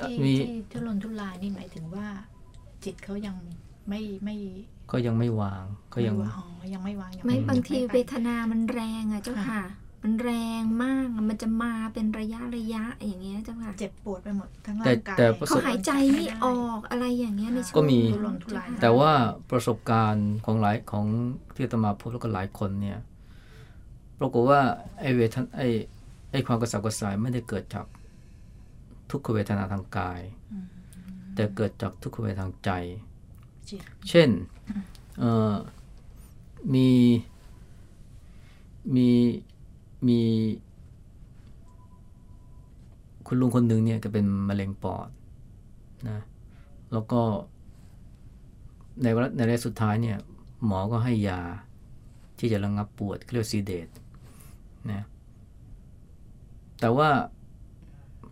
ที่ทุรนทุรายนี่หมายถึงว่า จิตเขายังไม่ไม่ ก็ยังไม่วาง ก็ยังไม่วางอ๋อยังไม่วางยังไม่บางทีไปเวทนามันแรงอะเจ้าค่ะ มันแรงมากอะมันจะมาเป็นระยะระยะอย่างเงี้ยเจ้าค่ะ เจ็บปวดไปหมดทั้งแต่ร่างกายแต่ประสเขาบหายใจไม่ออกอะไรอย่างเงี้ยในช่วงก็มีทุรนทุรายแต่ว่าประสบการณ์ของหลายของที่อาตมาพบแล้วก็หลายคนเนี่ยปรากฏว่าไอ้เวทนไอ้ไอ้ความกระสับกระส่ายไม่ได้เกิดจากทุกขเวทนาทางกาย แต่เกิดจากทุกขเวทนาทางใจจิต เช่นเอ่อมีมีมีคุณลุงคนหนึ่งเนี่ยก็เป็นมะเร็งปอดนะแล้วก็ในวาระในระยะสุดท้ายเนี่ยหมอก็ให้ยาที่จะระงับปวดเรียกซีเดตนะแต่ว่า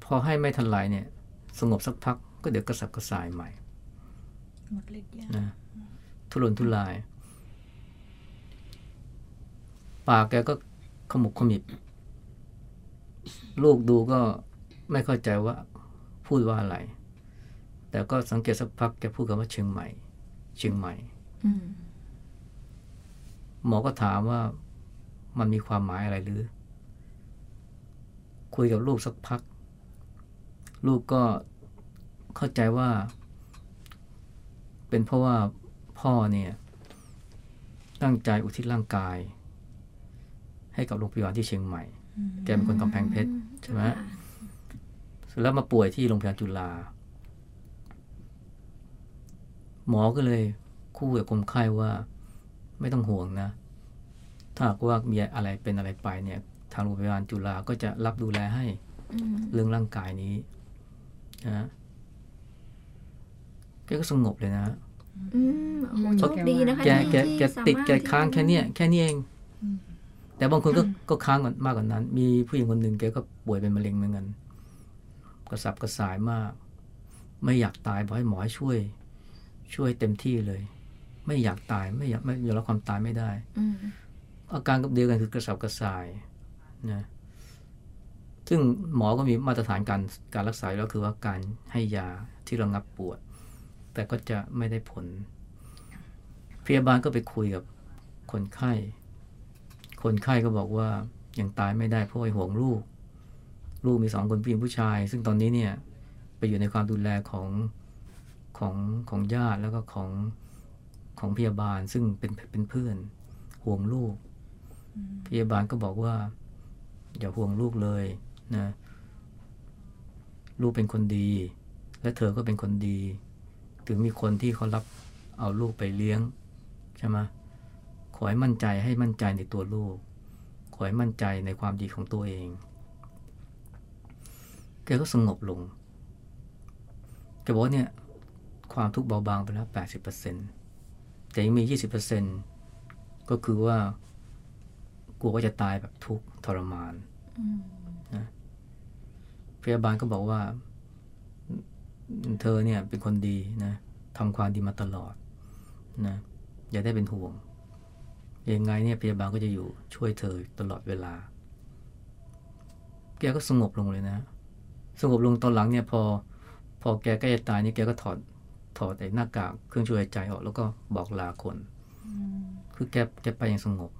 พอให้ไม่ทันไรเนี่ย สงบสักพักก็เดี๋ยวกระสับกระส่ายใหม่ หมดฤทธิ์ยานะทุรนทุราย ปากแกก็ขมุบขมิบ ลูกดูก็ไม่เข้าใจว่าพูดว่าอะไร แต่ก็สังเกตสักพักแกพูดกันว่าเชียงใหม่ เชียงใหม่อืมหมอก็ถามว่ามันมีความหมายอะไรหรือ คุยกับลูกสักพัก ลูกก็เข้าใจว่า เป็นเพราะว่าพ่อเนี่ยตั้งใจอุทิศร่างกาย ให้กับโรงพยาบาลที่เชียงใหม่ แกเป็นคนกำแพงเพชรใช่ไหมเสร็จแล้วมาป่วยที่โรงพยาบาลจุฬาหมอก็เลยคู่กับคนไข้ว่าไม่ต้องห่วงนะ ถ้าหากว่ามีอะไรเป็นอะไรไปเนี่ย ทางโรงพยาบาลจุฬาก็จะรับดูแลให้อืมเรื่องร่างกายนี้นะแกก็สงบเลยนะอืมโอ้โหโชคดีนะคะแกที่แกที่แกสมรถติดแกค้างที่แค่เนี้ยแค่นี้เอง แต่บางคนก็ก็ค้างกว่ามากกว่านั้น มีผู้หญิงคนหนึ่งแกก็ป่วยเป็นมะเร็งเหมือนกันกระสับกระส่ายมาก ไม่อยากตายบอกให้หมอให้ช่วย ช่วยเต็มที่เลย ไม่อยากตายไม่อยากไม่ยอมรับความตายไม่ได้อืมอาการเดียวกันคือกระสับกระส่ายนะซึ่งหมอก็มีมาตรฐานการการรักษาอยู่แล้วคือว่าการให้ยาที่ระงับปวด แต่ก็จะไม่ได้ผล พยาบาลก็ไปคุยกับคนไข้ คนไข้ก็บอกว่ายังตายไม่ได้เพราะว่าห่วงลูก ลูกมีสองคนผู้หญิงผู้ชาย ซึ่งตอนนี้เนี่ยไปอยู่ในความดูแลของของของญาติแล้วก็ของของพยาบาลซึ่งเป็นเป็นเพื่อนห่วงลูก พยาบาลก็บอกว่า อย่าห่วงลูกเลยนะ ลูกเป็นคนดี และเธอก็เป็นคนดี ถึงมีคนที่เขารับเอาลูกไปเลี้ยงใช่ไหมขอให้มั่นใจให้มั่นใจในตัวลูก ขอให้มั่นใจในความดีของตัวเอง แกก็สงบลง แกบอกว่าเนี่ย ความทุกข์เบาบางไปแล้วแปดสิบเปอร์เซ็นแต่ยังมียี่สิบเปอร์เซ็นก็คือว่ากลัวว่าจะตายแบบทุกข์ทรมานนะพยาบาลก็บอกว่า เธอเนี่ยเป็นคนดีนะทำความดีมาตลอดนะอย่าได้เป็นห่วง ยังไงเนี่ยพยาบาลก็จะอยู่ช่วยเธอตลอดเวลา แกก็สงบลงเลยนะ สงบลงตอนหลังเนี่ยพอ พอแกใกล้จะตายนี่แกก็ถอดถอดไอ้หน้ากากเครื่องช่วยหายใจออกแล้วก็บอกลาคน คือแกแกไปอย่างสงบ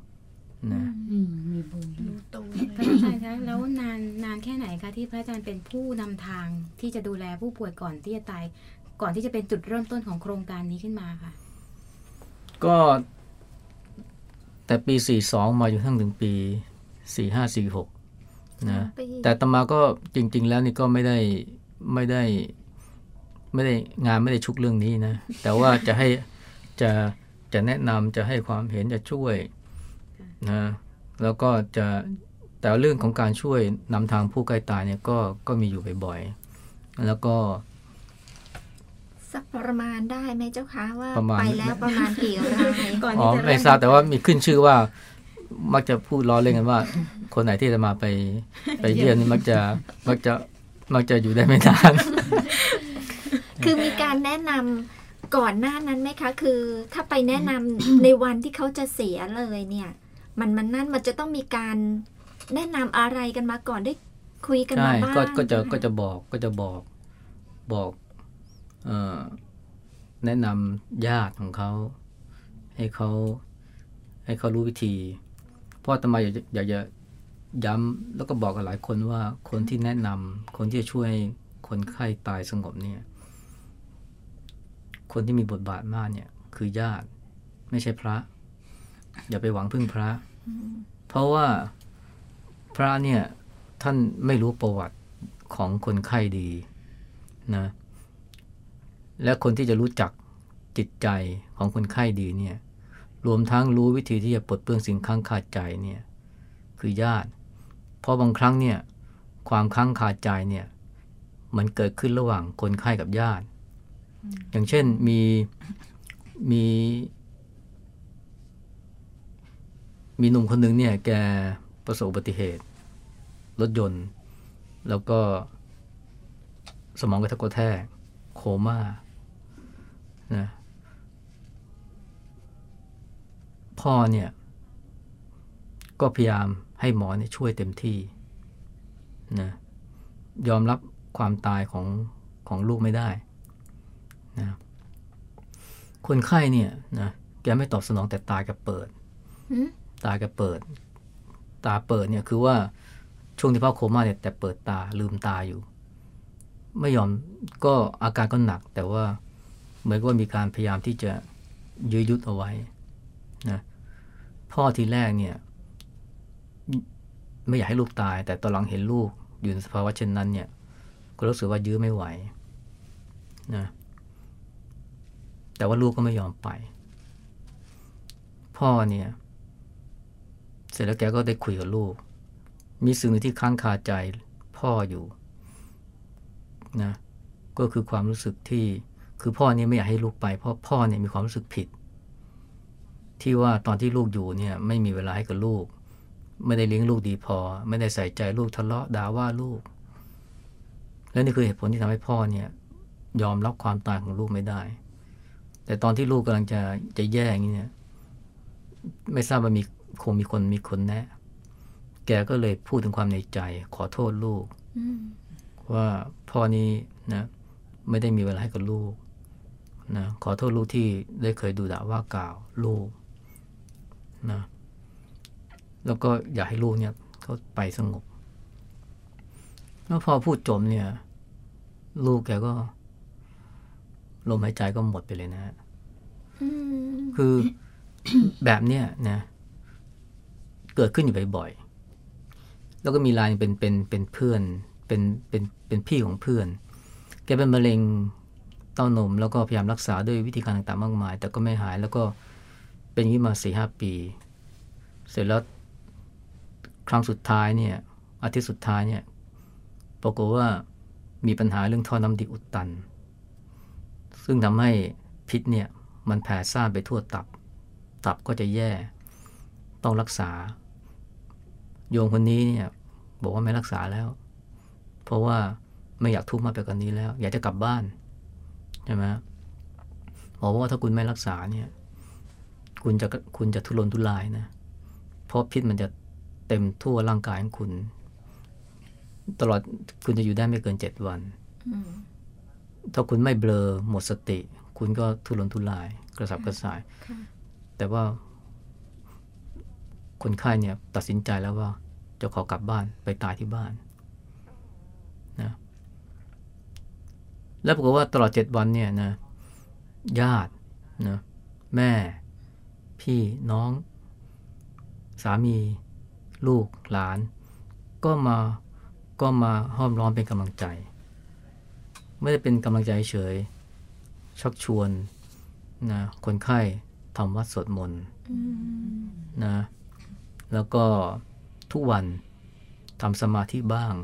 นะอืมมีบุญรู้ตัวพระอาจารย์คะแล้วนานนานแค่ไหนคะที่พระอาจารย์เป็นผู้นำทางที่จะดูแลผู้ป่วยก่อนที่จะตาย ก่อนที่จะเป็นจุดเริ่มต้นของโครงการนี้ขึ้นมาค่ะ ก็แต่ปี 42 มาอยู่ทั้งถึงปี 45 46นะปีแต่ตมาก็จริง ๆ แล้วนี่ก็ไม่ได้ไม่ได้ไม่ได้งานไม่ได้ชุกเรื่องนี้นะ แต่ว่าจะให้จะจะแนะนำจะให้ความเห็นจะช่วย นะแล้วก็จะแต่เรื่องของการช่วยนำทางผู้ใกล้ตายเนี่ยก็ก็มีอยู่บ่อยๆแล้วก็สักประมาณได้ไหมเจ้าคะว่าประมาณ ไปแล้วประมาณกี่รายก่อนอ๋อที่จะไม่ทราบแต่ว่ามีขึ้นชื่อว่า มักจะพูดล้อเล่นกันว่า คนไหนที่จะมาไปไปเยี่ยมนี่มักจะมักจะมักจะอยู่ได้ไม่นาน คือมีการแนะนำก่อนหน้านั้นไหมคะ คือ ถ้าไปแนะนำ ในวันที่เขาจะเสียเลยเนี่ย มันมันนั่นมันจะต้องมีการแนะนำอะไรกันมาก่อนได้คุยกันใช่มาบ้างก็ก็จะนคก็จะบอกก็จะบอกบอกเอ่อแนะนำญาติของเขาให้เขาให้เขารู้วิธีเพราะอาตมาอยากจะอยากจะย้ำแล้วก็บอกกับหลายคนว่าคนที่แนะนำคนที่จะช่วยคนไข้ตายสงบเนี่ย คนที่มีบทบาทมากเนี่ย คือญาติไม่ใช่พระ อย่าไปหวังพึ่งพระ เพราะว่าพระเนี่ยท่านไม่รู้ประวัติของคนไข้ดีนะและคนที่จะรู้จักจิตใจของคนไข้ดีเนี่ยรวมทั้งรู้วิธีที่จะปลดเปลื้องสิ่งค้างคาใจเนี่ยคือญาติ เพราะบางครั้งเนี่ยความค้างคาใจเนี่ยมันเกิดขึ้นระหว่างคนไข้กับญาติ อย่างเช่นมีมี มีหนุ่มคนหนึ่งเนี่ยแกประสบอุบัติเหตุ รถยนต์ แล้วก็สมองกระทบกระแทก โคม่านะพ่อเนี่ย ก็พยายามให้หมอเนี่ยช่วยเต็มที่นะยอมรับความตายของของลูกไม่ได้นะคนไข้เนี่ยนะแกไม่ตอบสนองแต่ตาแกเปิด ตาแกเปิด ตาเปิดเนี่ยคือว่าช่วงที่พ่อโคม่าเนี่ยแต่เปิดตาลืมตาอยู่ ไม่ยอมก็อาการก็หนัก แต่ว่าเหมือนว่ามีการพยายามที่จะยื้อยุดเอาไว้นะพ่อทีแรกเนี่ย ไม่อยากให้ลูกตาย แต่ตอนหลังเห็นลูกอยู่ในสภาวะเช่นนั้นเนี่ย ก็รู้สึกว่ายื้อไม่ไหวนะแต่ว่าลูกก็ไม่ยอมไป พ่อเนี่ย เสร็จแล้วแกก็ได้คุยกับลูก มีสิ่งหนึ่งที่ค้างคาใจพ่ออยู่นะก็คือความรู้สึกที่คือพ่อเนี่ยไม่อยากให้ลูกไป เพราะพ่อเนี่ยมีความรู้สึกผิด ที่ว่าตอนที่ลูกอยู่เนี่ยไม่มีเวลาให้กับลูก ไม่ได้เลี้ยงลูกดีพอ ไม่ได้ใส่ใจลูกทะเลาะด่าว่าลูก และนี่คือเหตุผลที่ทำให้พ่อเนี่ยยอมรับความตายของลูกไม่ได้ แต่ตอนที่ลูกกำลังจะจะแย่อย่างนี้เนี่ยไม่ทราบว่ามี คงมีคนมีคนแนะ แกก็เลยพูดถึงความในใจ ขอโทษลูกอืมว่าพ่อนี้นะ ไม่ได้มีเวลาให้กับลูกนะขอโทษลูกที่ได้เคยดูด่าว่ากล่าวลูกนะแล้วก็อยากให้ลูกเนี่ยเขาไปสงบ แล้วพอพูดจบเนี่ย ลูกแกก็ ลมหายใจก็หมดไปเลยนะฮะอืมคือแบบเนี้ยนะ เกิดขึ้นอยู่บ่อยๆ แล้วก็มีรายเป็นเป็นเป็นเพื่อนเป็นเป็นเป็นพี่ของเพื่อน แกเป็นมะเร็งเต้านม แล้วก็พยายามรักษาด้วยวิธีการต่างๆ มากมาย แต่ก็ไม่หายแล้วก็เป็นอย่างนี้มาสี่ห้าปี เสร็จแล้วครั้งสุดท้ายเนี่ยอาทิตย์สุดท้ายเนี่ยปรากฏว่ามีปัญหาเรื่องท่อน้ำดีอุดตัน ซึ่งทำให้พิษเนี่ยมันแผ่ซ่านไปทั่วตับ ตับก็จะแย่ ต้องรักษา โยมคนนี้เนี่ย บอกว่าไม่รักษาแล้ว เพราะว่าไม่อยากทุกข์มากไปกว่านนี้แล้ว อยากจะกลับบ้านใช่ไหมหมอบอกว่าถ้าคุณไม่รักษาเนี่ย คุณจะคุณจะทุรนทุรายนะเพราะพิษมันจะเต็มทั่วร่างกายของคุณ ตลอดคุณจะอยู่ได้ไม่เกินเจ็ดวันอืมถ้าคุณไม่เบลอหมดสติ คุณก็ทุรนทุราย กระสับกระส่ายค่ะแต่ว่า คนไข้เนี่ยตัดสินใจแล้วว่าจะขอกลับบ้านไปตายที่บ้านนะแล้วปรากฏว่าตลอดเจ็ดวันเนี่ยนะญาตินะแม่ พี่น้อง สามี ลูกหลาน ก็มาก็มาห้อมล้อมเป็นกำลังใจ ไม่ได้เป็นกำลังใจเฉย ชักชวนนะคนไข้ทำวัดสวดมนต์นะ แล้วก็ทุกวันทำสมาธิบ้าง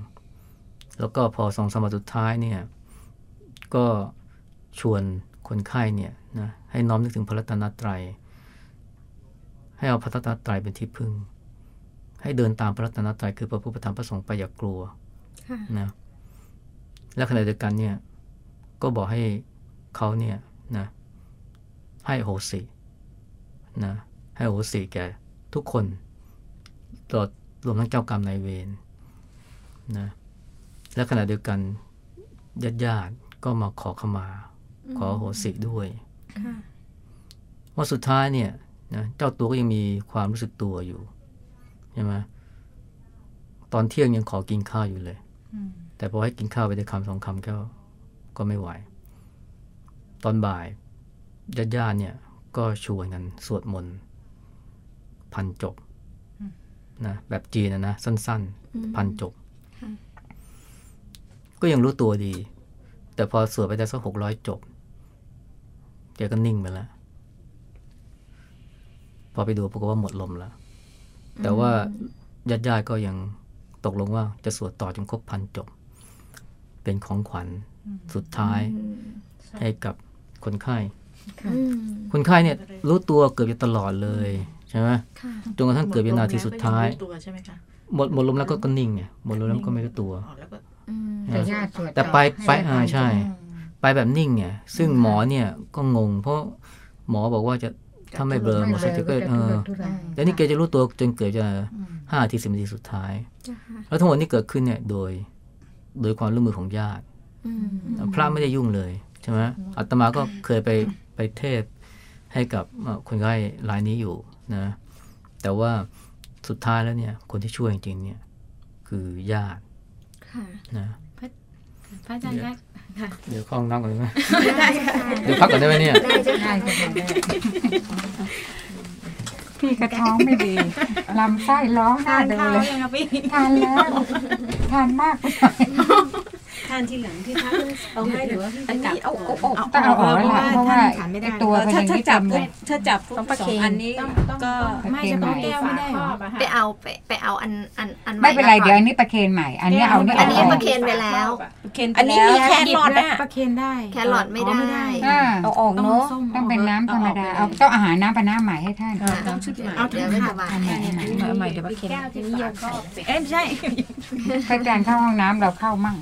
แล้วก็พอสองสามวันสุดท้ายเนี่ยก็ชวนคนไข้เนี่ยนะให้น้อมนึกถึงพระรัตนตรัย ให้เอาพระรัตนตรัยเป็นที่พึ่ง ให้เดินตามพระรัตนตรัยคือพระพุทธธรรมพระสงฆ์ไปอย่ากกลัวค่ะนะและขณะเดียวกันเนี่ยก็บอกให้เขาเนี่ยนะให้อโหสินะให้อโหสิแก่ทุกคน ตลอดรวมทั้งเจ้ากรรมนายเวรนะและขณะเดียวกันญาติญาติๆก็มาขอขมา ขออโหสิด้วยค่ะว่าสุดท้ายเนี่ยนะเจ้าตัวก็ยังมีความรู้สึกตัวอยู่ใช่ไหมตอนเที่ยงยังขอกินข้าวอยู่เลยอืมแต่พอให้กินข้าวไปได้คำสองคำก็ก็ไม่ไหว ตอนบ่ายญาติญาติๆเนี่ย ก็ชวนกันสวดมนต์พันจบ นะแบบจีนนะนะสั้นอืมๆพันจบค่ะก็ยังรู้ตัวดี แต่พอสวดไปได้สักหกร้อยจบแกก็นิ่งไปแล้วพอไปดูปรากฏว่าหมดลมแล้ว แต่ว่าญาติญาติๆก็ยังตกลงว่าจะสวดต่อจนครบพันจบ เป็นของขวัญสุดท้ายอืมให้กับคนไข้ค่ะอืมคนไข้เนี่ยรู้ตัวเกือบจะตลอดเลยใช่ไหมค่ะจนกระทั่งเกิดวินาทีสุดท้ายหมดลมแล้วก็งรู้ตัวใช่ไหมคะหมดหมดลมแล้วก็ก็นิ่งเนี่ยหมดลมแล้วก็ไม่รู้ตัวอ๋อแล้วก็อืมแต่ญาติสวดแต่ไปต่อไปให้อ่าไปใช่ ไปแบบนิ่งเนี่ยซึ่งหมอเนี่ยก็งง เพราะหมอบอกว่าจะถ้าไม่เบลอหมดสติก็เออทุรนแล้วนี่แกจะรู้ตัวจนเกิดจะห้านาทีสิบนาทีสุดท้าย แล้วทั้งหมดนี้เกิดขึ้นเนี่ยโดย โดยความร่วมมือของญาติอืมพระไม่ได้ยุ่งเลยใช่ไหมอาตมาก็เคยไปไปเทศน์ให้กับเอ่อคนไข้รายนี้อยู่ นะ แต่ว่าสุดท้ายแล้วเนี่ย คนที่ช่วยจริงๆเนี่ย คือญาติค่ะนะพระอาจารย์คะค่ะเดี๋ยวเข้าห้องน้ำก่อนได้ไหมเดี๋ยวพักก่อนได้ไหมเนี่ยได้เจ้าได้ค่ะค่ะได้พี่กระท้องไม่ดีลำไส้ร้องหน้าทานดูข้าวเลยยังครับพี่ทานแล้ว ทานมากไปหน่อย ทานทีหลังที่ท่านเอาให้หรือว่าพี่อันนี้เอาเอาเอาต้องเอาออกแล้วล่ะเพราะว่าทานไม่ได้ไอ้ตัวมันถ้ายังถ้าไม่จับเต็มเลปุ๊บยถ้าจับปุ๊บต้องประสอเคนงอันนี้ก็ไม่จะต้องแก้วไม่ได้เหรอไปเอาไปไปเอาอันอันอันใหไม่เป็นไราก่อเดี๋ยวอันนี้ประเคนใหม่ อันนี้เอานี่อันนี้ออกประเคนไปแล้วเคนอันนี้มีแครอทได้อะประเคนได้แครอทไม่ได้อ่าเอาออกต้องเนาะส้มต้องเป็นน้ำธรรมดาเอาต้องอาหารน้ำปลาน้ำใหม่ให้ท่านต้องชุดใหม่เอาถึเดี๋งยวไม่ขาสดบายอันไหนอันไหนใหม่เดี๋ยวประเคนแก้วที่นี่ยังก็เอ้ยไม่ใช่พระอาจารย์เข้าห้องน้ำเราเข้ามั่ง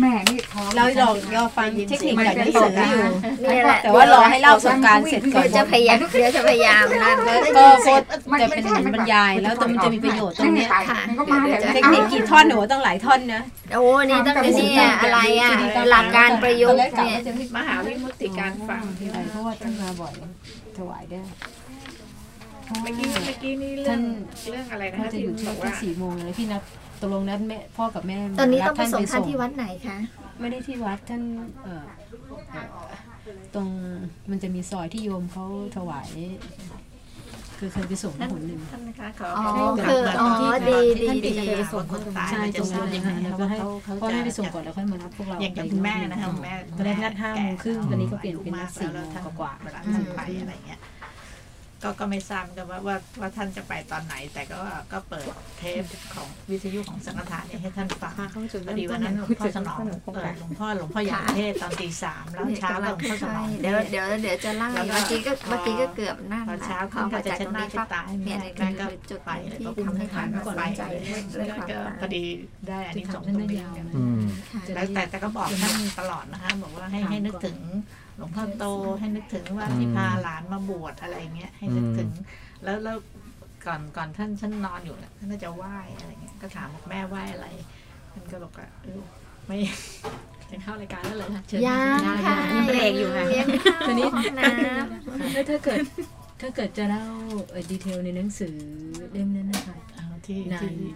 แม่นี่ท้องเราลองรอฟังเทคนิคจากหนังสืออยู่นี่แหละแต่ว่ารอให้เล่าประสบการณ์เสร็จก่อเดี๋ยนวจะพยายามเดี๋ยวจะพยายามนะแล้วก็โพสต์จะเป็นเหมือนบรรยายแล้วแต่มันจะมีประโยชน์ตรงเนี้ยค่ะมันก็มาเดี๋ยวจะเทคนิคกี่ท่อนหนูต้องหลายท่อนนะโอ้นี่ต้องเป็นเนี่ยอะไรอะหลักการประยุกต์เนี่ยมหาวิมุตติการฟังที่เพราะว่าท่านมาบ่อยถวายได้เมื่อกี้เมื่อกี้นี่เรื่องเรื่องอะไรนะถ้าคะจะที่อยู่ที่บอกว่าที่สี่โมงเลยพี่นัด ตกลงนัดแม่พ่อกับแม่ตอนนี้ต้องไปรับส่งท่านไปที่วัดไหนคะไม่ได้ที่วัดท่านเอ่อเอ่อตรงมันจะมีซอยที่โยมเขาถวายคือเคยไปส่งหนหนึ่งท่านนะคะขออ๋อให้คืออ๋อดีดีท่านดีเคยไปส่งคนตายใช่มันตจะรงสู้นั้นยังไงแล้วเขาก็ให้เขาเขาพ่อจะแม่ไปส่งก่อนแล้วค่อยมารับพวกเราอย่างอย่างไปคุณแม่รอบหนะคะคุณแม่ตอนแรกนัดห้าโมงครึ่งตอนนี้ก็เปลี่ยนเป็นนัดสี่แล้วโมท่านงกว่าเวลาท่านไปอะไรเงี้ย ก็ก็ไม่ทราบเหมือนกันว่าว่าว่าท่านจะไปตอนไหน แต่ก็ก็เปิดเทปของวิทยุของสังฆทานเนี่ยให้ท่านฟังเข้าจุดพอเริ่มดีต้วันนนั้นหลวงพ่อสนองเออหลวงพ่อหลวงพ่ออยากเทศน์ตอนตีสามแล้วเช้าก็หลวงพ่อสนใช่องเดี๋ยวเดี๋ยวเดี๋ยวจะไล่แล้วก็เมื่อกี้ก็เมื่อกี้ก็เกือบนั่นพอนะเช้าพอขึ้นก็มาจะจากเช็ตดรงหน้านี้เช็ดปั๊บตาให้เนี่ยแม่เนี่ยแม่ก็คือจุดไปที่แล้วก็ทำให้ทานก่อนไปใจเรื่องความก็ตายพอดีได้อันนี้ส่งส์นั่ตนรงน่ะนี้ยาวอืมค่ะแล้วแต่แต่ก็บอกท่านตลอดนะคะบอกว่าให้ให้นึกถึง หลวงพ่อโตให้นึกถึงว่าที่พาหลานมาบวชอะไรเงี้ยให้นึกถึง แล้วแล้วก่อนก่อนท่านท่านนอนอยู่เนี่ยท่านก็จะไหว้อะไรเงี้ยก็ถามบอกแม่ไหว้อะไรท่านก็บอกว่าเออไม่จะเข้ารายการแล้วเลยค่ะเชิญยังค่ะเบรกอยู่ค่ะยังไม่เข้าห้องน้แล้วถ้าเกิดถ้าเกิดจะเล่าเอ่อดีเทลในหนังสือเล่มนั้นนะคะเอาที่นานที่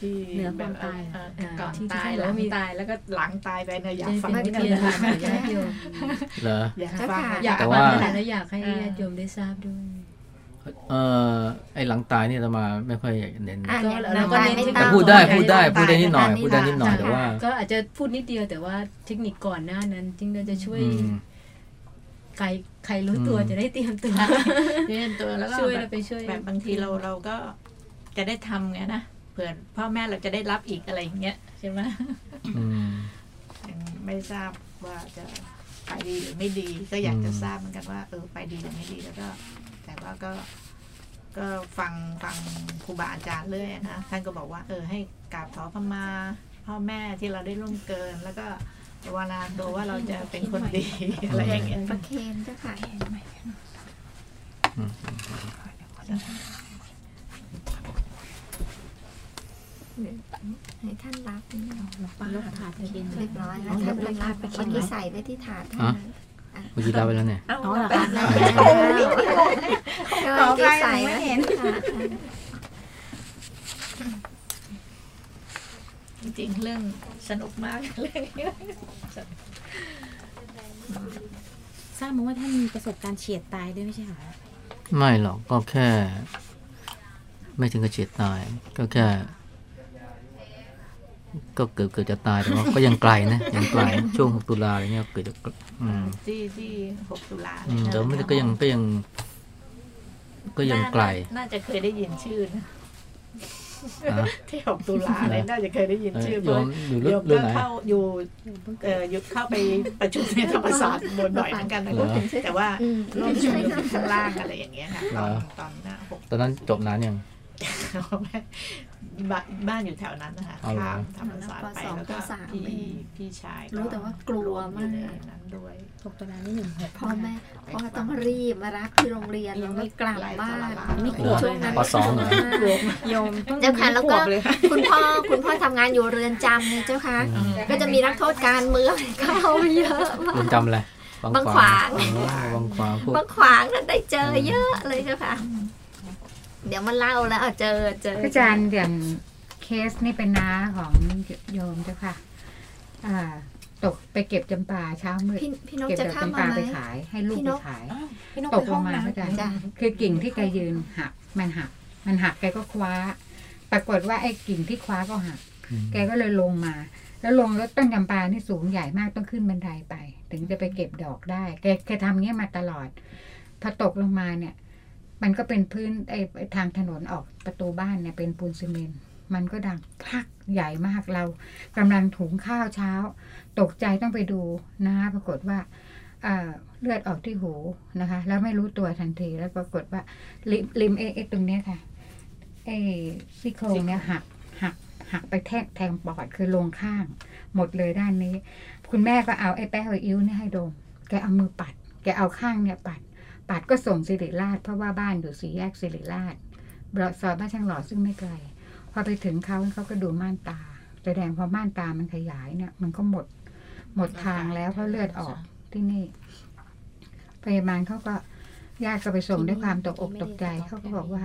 ที่เหนือความตายเอออ่าก่อนที่ที่ตายท่านหลังบอกว่ามีตายแล้วก็หลังตายไปเนี่ยอยากฟังเป็นวินิททายานของญาติโยมเหรออยากฟังอะอยากแต่ฟัว่างแล้วอยากให้ญาติโยมได้ทราบด้วยเออไอหลังตายนี่อาตมาไม่ค่อยเน้นำอะเนี่ยแล้วก็ตายเน้นไม่ที่ต้แต่องพูดได้ตายพูดได้ตายพูดได้นิดหน่อยตายพูดได้นิดหน่อยตายแต่ว่า ก็อาจจะพูดนิดเดียวแต่ว่าเทคนิคก่อนหน้านั้นจริงเราจะช่วยอืมใครใครรู้ตัวอืมจะได้เตรียมตัวเรียนตัวแล้วก็ช่วยแบเราบไปช่วยแบบบางทีเราเราก็จะได้ทำไงนะเผื่อพ่อแม่เราจะได้รับอีกอะไรอย่างเงี้ยใช่ไหมอืมยังไม่ทราบว่าจะไปดีหรือไม่ดี ก็อยากจะทราบเหมือนกันว่าเออไปดีหรือไม่ดีแล้วก็ แต่ว่าก็ก็ฟังฟังครูบาอาจารย์เรื่อยนะท่านก็บอกว่าเออให้กราบขอขมาพ่อแม่ที่เราได้ร่วมเกิน แล้วก็ภาวนาตัวว่าเราจะเป็นคนดีอะไรอย่างเงี้ยประเคนเจ้าค่ะ ให้ท่านรับเนี่ยลบถาดเคนเรียบร้อยแล้วท่านรับรับเมื่อกี้ใส่ไว้ที่ถาดท่านเมื่อกี้เล่าไปแล้วเนี่ยเอ้าอ๋อเหรอแล้คะวก็เมื่อกี้ใส่ไว้ที่ถาดท่านจริงๆเรื่องสนุกมากเรื่องนี้ทราบมาว่าท่านมีประสบการณ์เฉียดตายด้วยไม่ใช่เหรอคะไม่หรอกก็แค่ ไม่ถึงกับเฉียดตาย ก็แค่ ก็เกือบเกือบจะตายแต่ว่าก็ยังไกลนะยังไกลช่วงหกตุลาอะไรเงี้ยเกิดจะอืมที่ที่หกตุลาอืมแต่ว่าไม่ได้ก็ยังก็ยัง ก็ยังไกล น่าน่าจะเคยได้ยินชื่อนะอะที่หกตุลาเลยน่าจะเคยได้ยินเอ่อชื่อโยมอยู่โยเรื่องมเรื่ก็องไหนเข้าอยู่เอ่ออยู่เข้าไปประชุมในธรรมศาสตร์บ่อยๆเหมือนกันนะเหรอแต่ว่าร่วมชุมนุมข้างล่างอะไรอย่างเงี้ยค่ะตอนตอนหน้าหกตอนนั้นจบนานยัง บ้านบ้านอยู่แถวนั้นนะคะเอาเหรอข้ามธรรมศาสตร์ไปปสองแล้วก็ปสามพี่พี่ชายรู้แต่ว่ากลัวมากอยู่ในนั้นด้วยตกตารางนี่หนึ่งหกพ่อแม่พ่อต้องรีบมารับที่โรงเรียนแล้วไม่กลับบ้านไม่กลัวช่วงนั้นปสองเหรอโยมพิ่งเจ้าค่ะแล้วก็ขบเลยคุณพ่อคุณพ่อทำงานอยู่เรือนจำไงเจ้าค่ะอืมก็จะมีนักโทษการเมืองเข้าเยอะมากเรือนจำอะไรบางขวางอ๋อบางขวางพวกบางขวางนั้นได้เจอเยอะเลยเจ้าค่ะ เดี๋ยวมาเล่าแล้วเอาเจอเจอพระอาจารย์อย่างเคสนี่เป็นน้าของโยมเจ้าค่ะอ่าตกไปเก็บจำปาเช้ามืดพี่พี่นกเก็บจะดอกเข้าจำมาปาไหมไปขาย ให้ลูกพี่ไปนกขายพี่นกตไปกลห้องงมาน้พระอาจารย์จ้ะคือกิ่งที่แกยืนหัก มันหัก มันหักแกก็คว้า ปรากฏว่าไอ้กิ่งที่คว้าก็หักอืมแกก็เลยลงมา แล้วลงแล้วต้นจำปานี่สูงใหญ่มากต้องขึ้นบันไดไป ถึงจะไปเก็บดอกได้ แกแกทำเงี้ยมาตลอดพอตกลงมาเนี่ย มันก็เป็นพื้นไอ้ไอ้ทางถนนออกประตูบ้านเนี่ยเป็นปูนซีเมนต์มันก็ดังพลักใหญ่มากเรากำลังถุงข้าวเช้า ตกใจต้องไปดูนะปรากฏว่าเอ่อเลือดออกที่หูนะคะ แล้วไม่รู้ตัวทันทีแล้วปรากฏว่าริมริมเอเอตรงเนี้ยค่ะไอ้ซี่โครงเนี่ยหักหักหักไปแทกแทงปอดคือลงข้าง หมดเลยด้านนี้ คุณแม่ก็เอาไอ้แป้วอิ้วเนี่ยให้ดม แกเอามือปัด แกเอาข้างเนี่ยปัด ปัดก็ส่งสิริราชเพราะว่าบ้านอยู่สี่แยกสิริราชบรซอยบ้านช่างหล่อซึ่งไม่ไกล พอไปถึงเขาเขาก็ดูม่านตา แสดงพอม่านตามันขยายเนี่ย มันก็หมด หมดทางแล้วเพราะเลือดออกที่นี่พยาบาลเขาก็ญาติก็ไปส่งด้วยความตกอกตกใจเขาก็บอกว่า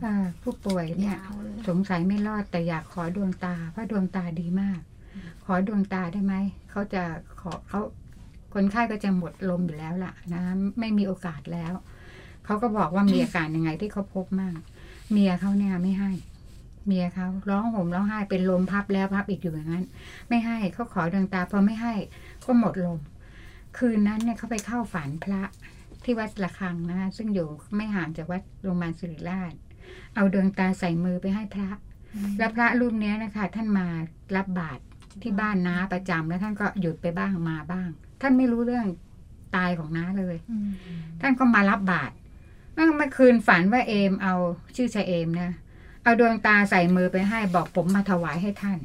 เอ่อผู้ป่วยเนี่ยยาวเลยสงสัยไม่รอดแต่อยากขอดวงตาเพราะดวงตาดีมาก ขอดวงตาได้ไหมเขาจะขอเขา คนไข้ก็จะหมดลมอยู่แล้วล่ะนะไม่มีโอกาสแล้ว เขาก็บอกว่ามีอาการยังไงที่เขาพบมาก เมียเขาเนี่ยไม่ให้ เมียเขาร้องห่มร้องไห้เป็นลมพับแล้วพับอีกอยู่อย่างนั้น ไม่ให้เขาขอดวงตาพอไม่ให้ก็หมดลม คืนนั้นเนี่ยเขาไปเข้าฝันพระที่วัดระฆังนะคะซึ่งอยู่ไม่ห่างจากวัดโรงพยาบาลศิริราช เอาดวงตาใส่มือไปให้พระ แล้วพระรูปนี้นะคะ ท่านมารับบาตรที่บ้านน้าประจำแล้วท่านก็หยุดไปบ้างมาบ้าง ท่านไม่รู้เรื่องตายของน้าเลยท่านก็มารับบาตรเมื่อเมื่อคืนฝันว่าเอมเอาชื่อชะเอมนะเอาดวงตาใส่มือไปให้บอกผมมาถวายให้ท่าน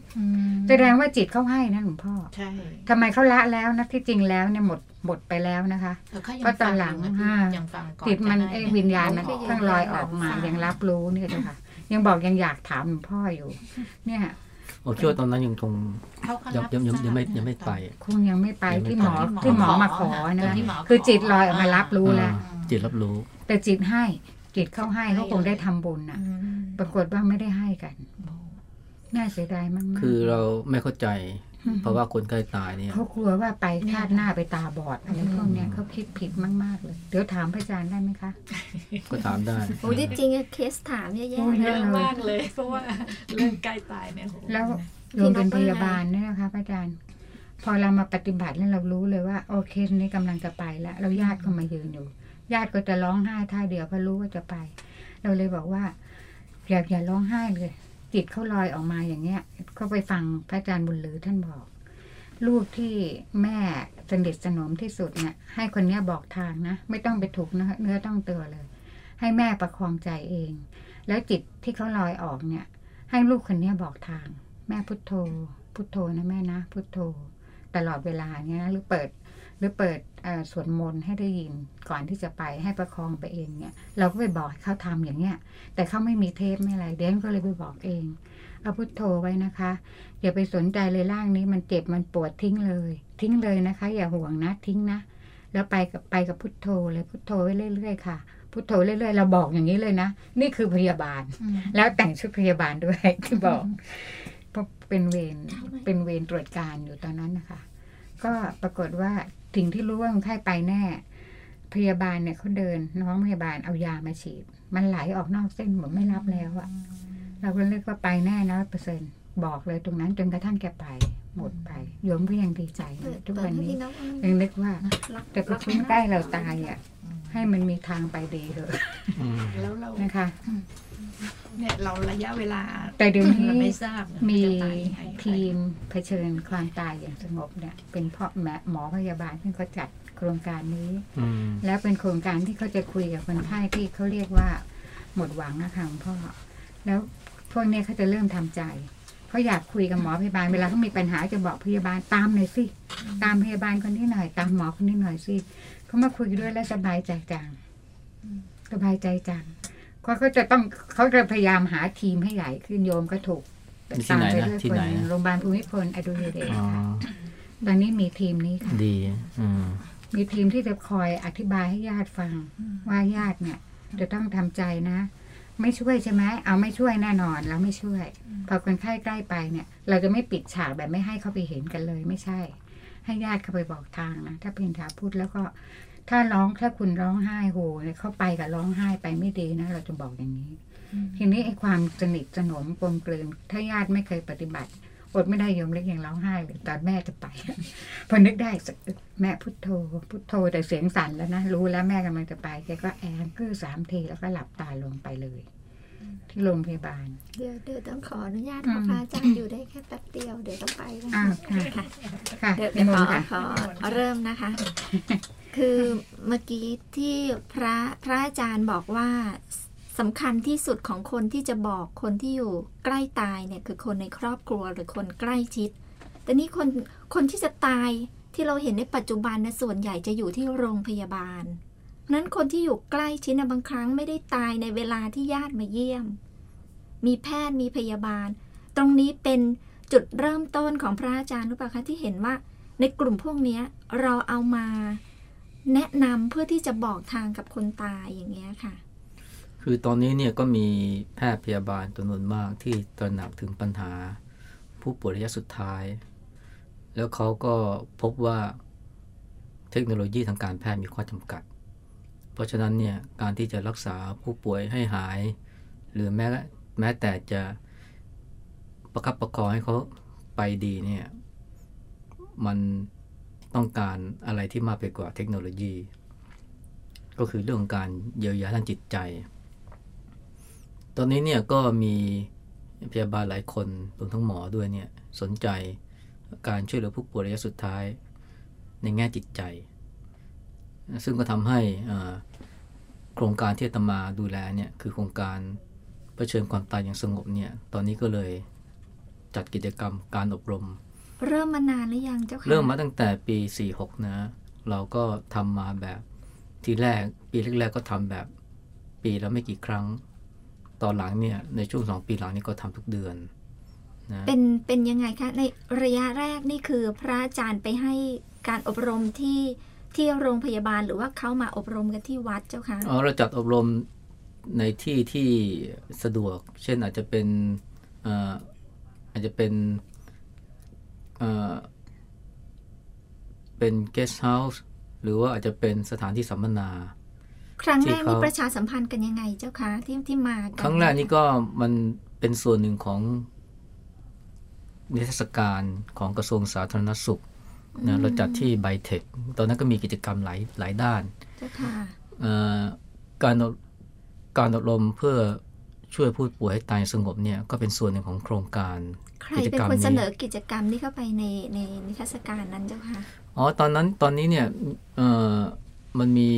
แสดงว่าจิตเขาให้นะหลวงพ่อใช่ทำไมเขาละแล้วนะที่จริงแล้วเนี่ยหมดหมดไปแล้วนะคะแล้วเขายังเพราะตอนหลังฟัยู่นะอ่ายังฟังก่อนจิตมันจะให้ไอ้เยวิญญาณมันขอเพิ่งลอยออกมายังรับรู้เนี่ยเจ้าค่ะยังบอกยังอยากถามหลวงพ่ออยู่ เนี่ย โอ้คิดว่าตอนนั้นยังคงเขาก็ยังรับยังยังยังไม่ทราบยังไม่ไป คงยังไม่ไปยังไม่ที่หมอไปที่หมอมาขอตอนะนที่หมอขคือจิตลอยออกมารับรู้แล้วอ่าจิตรับรู้ แต่จิตให้จิตเข้าให้ให้เขาคงได้เลยทำบุญนะปรากฏว่าไม่ได้ให้กัน น่าเสียดายมากๆคือเราไม่เข้าใจอืม เพราะว่าคนใกล้ตายเนี่ยเขากลัวว่าไปชาติหน้าไปตาบอดอะไรพวกเนี้ยเขาคิดผิดมาก ๆ เลย เดี๋ยวถามพระอาจารย์ได้ไหมคะ ก็ถามได้โอ้ที่จริงอะเคสถามเยอะโอ้แยะเยเยอะอะมากเลย เพราะว่าเรื่องใกล้ตายเนี่ยโหแล้วโยมเป็นพยาบาลเนี่ยนะคะพระอาจารย์พอเรามาปฏิบัติแล้วเรารู้เลยว่า โอเคนี้กำลังจะไปแล้วแล้วญาติก็มายืนอยู่ ญาติก็จะร้องไห้ท่าเดียวเพราะรู้ว่าจะไป เราเลยบอกว่าอย่าอย่าร้องไห้เลย จิตเขาลอยออกมาอย่างเงี้ยเขาไปฟังพระอาจารย์บุญลือท่านบอก ลูกที่แม่สนิทสนมที่สุดเนี่ย ให้คนเนี้ยบอกทางนะ ไม่ต้องไปถูกเนื้อเนื้อต้องตัวเลย ให้แม่ประคองใจเอง แล้วจิตที่เขาลอยออกเนี่ย ให้ลูกคนเนี้ยบอกทาง แม่พุทโธ พุทโธนะแม่นะ พุทโธ ตลอดเวลาเนี้ยนะหรือเปิด รือเปิดเอ่อสวดมนต์ให้ได้ยินก่อนที่จะไปให้ประคองไปเองเนี่ย เราก็ไปบอกให้เขาทำอย่างเงี้ย แต่เขาไม่มีเทปไม่อะไรเดนก็เลยไปบอกเองเอาพุทโธไว้นะคะอย่าไปสนใจเลยร่างนี้มันเจ็บมันปวดทิ้งเลย ทิ้งเลยนะคะ อย่าห่วงนะทิ้งนะแล้วไปกับไปกับพุทโธเลยพุทโธไว้เรื่อยๆค่ะพุทโธเรื่อยๆเราบอกอย่างนี้เลยนะ นี่คือพยาบาล แล้วแต่งชุดพยาบาลด้วยที่บอกเพราะเป็นเวรเป็นเวรตรวจการอยู่ตอนนั้นนะคะ ก็ปรากฏว่า ถึงที่รู้ว่าคนไข้ไปแน่ พยาบาลเนี่ยเขาเดิน น้องพยาบาลเอายามาฉีด มันไหลออกนอกเส้นหมดไม่รับแล้วอะเราก็เรียกว่าไปแน่นะเปอร์เซ็นต์บอกเลยตรงนั้นจนกระทั่งแกไป หมดไปโยมก็ยังดีใจเปิดทุกเปิวัดนให้นี้พี่นกยังนึกว่ารับแต่พอคนใกล้เราตายอะให้มันมีทางไปดีเถอะอืมแล้วเรานะคะ เนี่ยเราระยะเวลาแต่เดี๋ยวนี้เราไม่ทราบนะมีว่าจะตายยังไงทีมเผชิญความตายอย่างสงบเนี่ยเป็นพ่อแม่หมอพยาบาลที่เขาจัดโครงการนี้อืมแล้วเป็นโครงการที่เขาจะคุยกับคนไข้ที่เขาเรียกว่าหมดหวังนะคะหลวงพ่อแล้วพวกเนี้ยเขาจะเริ่มทำใจเขาอยากคุยกับหมอพยาบาลเวลาเขามีปัญหาจะบอกพยาบาลตามหน่อยสิตามพยาบาลคนนี้หน่อย ตามหมอคนนี้หน่อยสิเขามาคุยด้วยแล้วสบายใจจังสบายใจจัง เขาก็จะต้องเขาจะพยายามหาทีมให้ใหญ่ขึ้นโยมก็ถูกมีที่ไหนนะตามปด้วยที่ไหนคงนะโรงพยาบาลภูมิพลอดุลยเดชอ๋อค่ะตอนนี้มีทีมนี้ค่ะดีอืมมีทีมที่จะคอยอธิบายให้ญาติฟังว่าญาติเนี่ย จะต้องทำใจนะ ไม่ช่วยใช่ไหมเอาไม่ช่วยแน่นอนแล้วไม่ช่วย พอคนไข้ใกล้ไปเนี่ย เราจะไม่ปิดฉากแบบไม่ให้เขาไปเห็นกันเลยไม่ใช่ ให้ญาติเขาไปบอกทางนะถ้าเป็นถาพูดแล้วก็ ถ้าร้องถ้าคุณร้องไห้โหเนี่ยเขาไปกับร้องไห้ไปไม่ดีนะเราจะบอกอย่างนี้ ทีนี้ไอ้ความสนิทสนมกลมกลืนถ้าญาติไม่เคยปฏิบัติอดไม่ได้โยมเล็กยังร้องไห้เลยตอนแม่จะไป พอนึกได้สักแม่พุทโธ พุทโธแต่เสียงสั่นแล้วนะ รู้แล้วแม่กำลังจะไปแกก็แอนคือสามทีแล้วก็หลับตาลงไปเลย ที่โรงพยาบาล เดี๋ยวเดี๋ยวต้องขออนุญาตอืขอมพระอาจารย์อยู่ได้แค่แป๊บเดียวเดี๋ยวต้องไปแล้วอ้าวค่ะค่ะค่ะเดี๋ยวนิเดี๋ยวมขนอต์ค่ะขอขอเริ่มนะคะ คือเมื่อกี้ที่พระพระอาจารย์บอกว่าสำคัญที่สุดของคนที่จะบอกคนที่อยู่ใกล้ตายเนี่ยคือคนในครอบครัวหรือคนใกล้ชิด แต่นี่คนคนที่จะตายที่เราเห็นในปัจจุบันนะส่วนใหญ่จะอยู่ที่โรงพยาบาลนั้นคนที่อยู่ใกล้ชิดนะบางครั้งไม่ได้ตายในเวลาที่ญาติมาเยี่ยม มีแพทย์มีพยาบาล ตรงนี้เป็นจุดเริ่มต้นของพระอาจารย์หรือเปล่าคะที่เห็นว่า ในกลุ่มพวกเนี้ยเราเอามา แนะนำเพื่อที่จะบอกทางกับคนตายอย่างเงี้ยค่ะ คือตอนนี้เนี่ยก็มีแพทย์พยาบาลจำนวนมากที่ตระหนักถึงปัญหา ผู้ป่วยระยะสุดท้าย แล้วเขาก็พบว่าเทคโนโลยีทางการแพทย์มีข้อจำกัด เพราะฉะนั้นเนี่ยการที่จะรักษาผู้ป่วยให้หาย หรือแม้แม้แต่จะประคับประคองให้เขาไปดีเนี่ยมัน ต้องการอะไรที่มากไปกว่าเทคโนโลยี ก็คือเรื่องการเยียวยาทางจิตใจ ตอนนี้เนี่ยก็มีพยาบาลหลายคนรวมทั้งหมอด้วยเนี่ยสนใจการช่วยเหลือผู้ป่วยระยะสุดท้าย ในแง่จิตใจ ซึ่งก็ทำให้โครงการที่ตมาดูแลเนี่ยคือโครงการเผชิญความตายอย่างสงบเนี่ยตอนนี้ก็เลยจัดกิจกรรมการอบรม เริ่มมานานหรือยังเจ้าค่ะ เริ่มมาตั้งแต่ปี 46 นะ เราก็ทำมาแบบทีแรกปีแรกๆก็ทำแบบปีละไม่กี่ครั้ง ตอนหลังเนี่ยในช่วงสองปีหลังนี่ก็ทำทุกเดือนนะเป็นเป็นยังไงคะในระยะแรกนี่คือพระอาจารย์ไปให้การอบรมที่ที่โรงพยาบาลหรือว่าเขามาอบรมกันที่วัดเจ้าค่ะอ๋อเราจัดอบรมในที่ที่สะดวก เช่นอาจจะเป็นเอ่ออาจจะเป็น เอ่อเป็น guest house หรือว่าอาจจะเป็นสถานที่สัมมนา ครั้งแรกที่เขานี่ประชาสัมพันธ์กันยังไงเจ้าคะที่ที่มากันครั้งแรกนี่ก็มันเป็นส่วนหนึ่งของนิทรรศการของกระทรวงสาธารณสุขนะเราจัดที่ไบเทคตอนนั้นก็มีกิจกรรมหลายหลายด้านเจ้าค่ะเอ่อการอบการอบรมเพื่อ ช่วยผู้ป่วยให้ตายสงบเนี่ยก็เป็นส่วนหนึ่งของโครงการใครกิจเป็นกรรมคนนี้เสนอกิจกรรมนี้เข้าไปในในนิทรรศการนั้นเจ้าค่ะอ๋อตอนนั้นตอนนี้เนี่ยเอ่อมันมี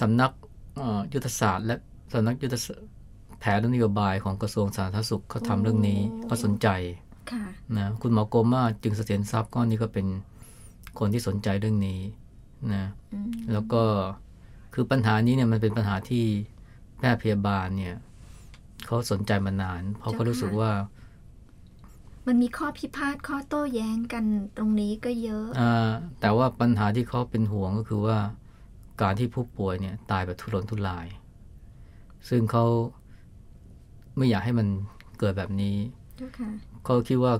สำนักเอ่อยุทธศาสตร์และสำนักยุทธศาสตร์แผนและนโยบายของกระทรวงสาธารณสุขเขาทำเรื่องนี้โอ้ก็สนใจค่ะนะคุณหมอโกมาจึงเสถียรทรัพย์ก็นี่ก็เป็นคนที่สนใจเรื่องนี้นะอืมแล้วก็ คือปัญหานี้เนี่ยมันเป็นปัญหาที่แพทย์พยาบาลเนี่ยเขาสนใจมานาน เพราะเขารู้สึกว่า มันมีข้อพิพาทข้อโต้แย้งกันตรงนี้ก็เยอะอ่าแต่ว่าปัญหาที่เขาเป็นห่วงก็คือว่าการที่ผู้ป่วยเนี่ย ตายแบบทุรนทุราย ซึ่งเขาไม่อยากให้มันเกิดแบบนี้เจ้าค่ะเขาคิดว่า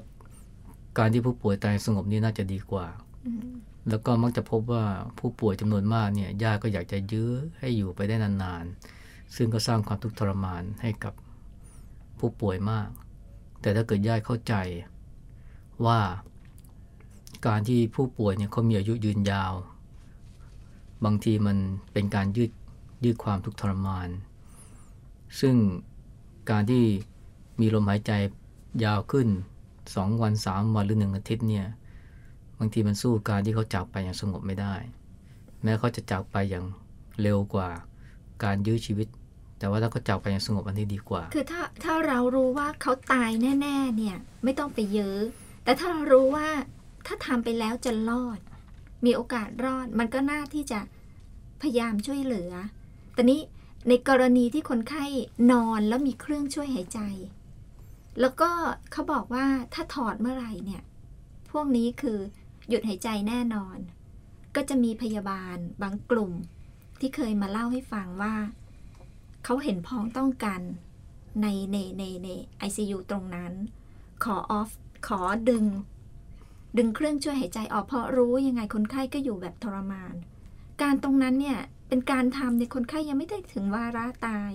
การที่ผู้ป่วยตายสงบนี่น่าจะดีกว่าอืม แล้วก็มักจะพบว่าผู้ป่วยจำนวนมากเนี่ยญาติก็อยากจะยื้อให้อยู่ไปได้นานๆ ซึ่งก็สร้างความทุกข์ทรมานให้กับผู้ป่วยมาก แต่ถ้าเกิดญาติเข้าใจว่าการที่ผู้ป่วยเนี่ยเขามีอายุยืนยาว บางทีมันเป็นการยืดยืดความทุกข์ทรมาน ซึ่งการที่มีลมหายใจยาวขึ้นสองวันสามวันหรือหนึ่งอาทิตย์เนี่ย บางทีมันสู้การที่เขาจากไปอย่างสงบไม่ได้ แม้เขาจะจากไปอย่างเร็วกว่าการยื้อชีวิต แต่ว่าถ้าเขาจากไปอย่างสงบอันนี้ดีกว่า คือถ้าถ้าเรารู้ว่าเขาตายแน่ ๆ เนี่ย ไม่ต้องไปเยอะแต่ถ้าเรารู้ว่าถ้าทำไปแล้วจะรอด มีโอกาสรอด มันก็น่าที่จะพยายามช่วยเหลือ แต่นี้ในกรณีที่คนไข้นอนแล้วมีเครื่องช่วยหายใจ แล้วก็เขาบอกว่าถ้าถอดเมื่อไหร่เนี่ย พวกนี้คือ หยุดหายใจแน่นอน ก็จะมีพยาบาลบางกลุ่ม ที่เคยมาเล่าให้ฟังว่า เขาเห็นพ้องต้องกันในในในในไอซียูตรงนั้น ขอออฟขอดึง ดึงเครื่องช่วยหายใจออกเพราะรู้ยังไงคนไข้ก็อยู่แบบทรมาน การตรงนั้นเนี่ยเป็นการทำในคนไข้ยังไม่ได้ถึงวาระตาย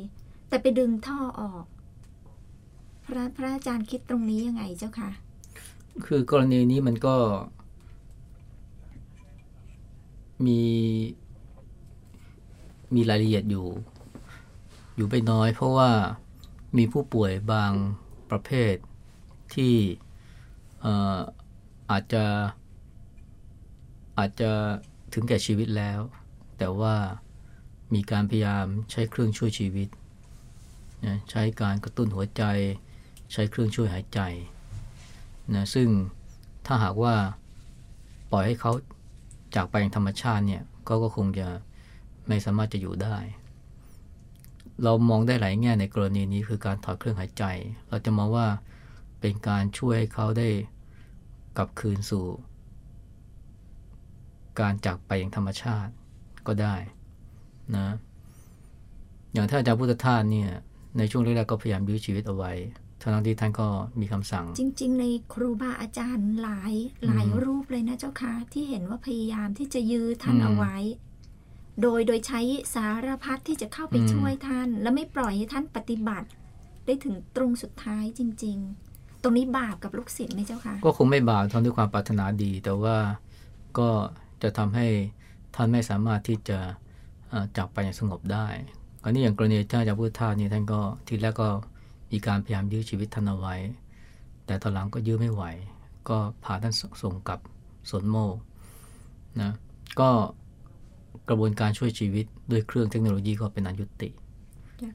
แต่ไปดึงท่อออก พระพระอาจารย์คิดตรงนี้ยังไงเจ้าคะคือกรณีนี้มันก็ มีมีรายละเอียดอยู่ อยู่ไปน้อย เพราะว่ามีผู้ป่วยบางประเภทที่อาจจะอาจจะถึงแก่ชีวิตแล้ว แต่ว่ามีการพยายามใช้เครื่องช่วยชีวิต ใช้การกระตุ้นหัวใจใช้เครื่องช่วยหายใจนะซึ่งถ้าหากว่าปล่อยให้เขา จากไปอย่างธรรมชาติเนี่ยก็ก็คงจะไม่สามารถจะอยู่ได้ เรามองได้หลายแง่ในกรณีนี้คือการถอดเครื่องหายใจ เราจะมองว่าเป็นการช่วยให้เขาได้กลับคืนสู่ การจากไปอย่างธรรมชาติก็ได้นะอย่างท่านอาจารย์พุทธทาสเนี่ยในช่วงแรกๆก็พยายามยื้อชีวิตเอาไว้ ทั้งที่ท่านก็มีคำสั่ง จริง ๆ ในครูบาอาจารย์หลายหลายรูปเลยนะเจ้าค่ะ ที่เห็นว่าพยายามที่จะยื้อท่านอืมเอาไว้ โดยโดยใช้สารพัดที่จะเข้าไปอืมช่วยท่าน และไม่ปล่อยให้ท่านปฏิบัติ ได้ถึงตรงสุดท้ายจริง ๆ ตรงนี้บาปกับลูกศิษย์ไหมเจ้าค่ะ ก็คงไม่บาปทำด้วยความปรารถนาดี แต่ว่าก็จะทำให้ท่านไม่สามารถที่จะเอ่อจากไปอย่างสงบได้กรณีอย่างกรณีท่านอาจารย์พุทธทาสนี่ท่านก็ทีแรกก็ มีการพยายามยื้อชีวิตท่านเอาไว้ แต่ตอนหลังก็ยื้อไม่ไหว ก็พาท่านส่งกลับสวนโมกนะก็กระบวนการช่วยชีวิตด้วยเครื่องเทคโนโลยีก็เป็นอันยุติ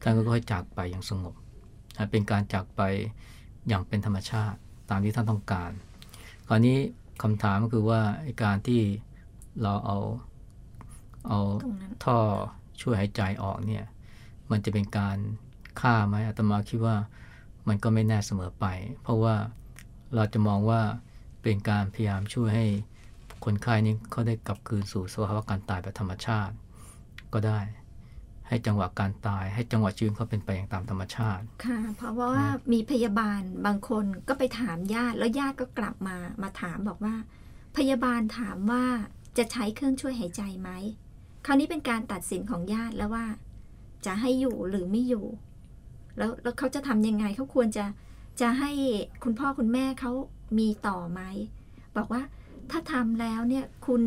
ท่านก็ค่อยจากไปอย่างสงบนะเป็นการจากไปอย่างเป็นธรรมชาติตามที่ท่านต้องการ คราวนี้คำถามก็คือว่าไอ้การที่เราเอาเอาตรงนั้นท่อช่วยหายใจออกเนี่ย มันจะเป็นการ ฆ่าไหมอาตมาคิดว่ามันก็ไม่แน่เสมอไป เพราะว่าเราจะมองว่าเป็นการพยายามช่วยให้คนไข้นี้เขาได้กลับคืนสู่สภาวะการตายแบบธรรมชาติ ก็ได้ ให้จังหวะการตาย ให้จังหวะชีวิตเขาเป็นไปอย่างตามธรรมชาติ ค่ะ เพราะว่ามีพยาบาลบางคนก็ไปถามญาติแล้วญาติก็กลับมามาถามบอกว่า พยาบาลถามว่าจะใช้เครื่องช่วยหายใจไหมคราวนี้เป็นการตัดสินของญาติแล้วว่า จะให้อยู่หรือไม่อยู่ แล้วแล้วเขาจะทำยังไงเขาควรจะจะให้คุณพ่อคุณแม่เขามีต่อไหมบอกว่าถ้าทำแล้วเนี่ยคุณ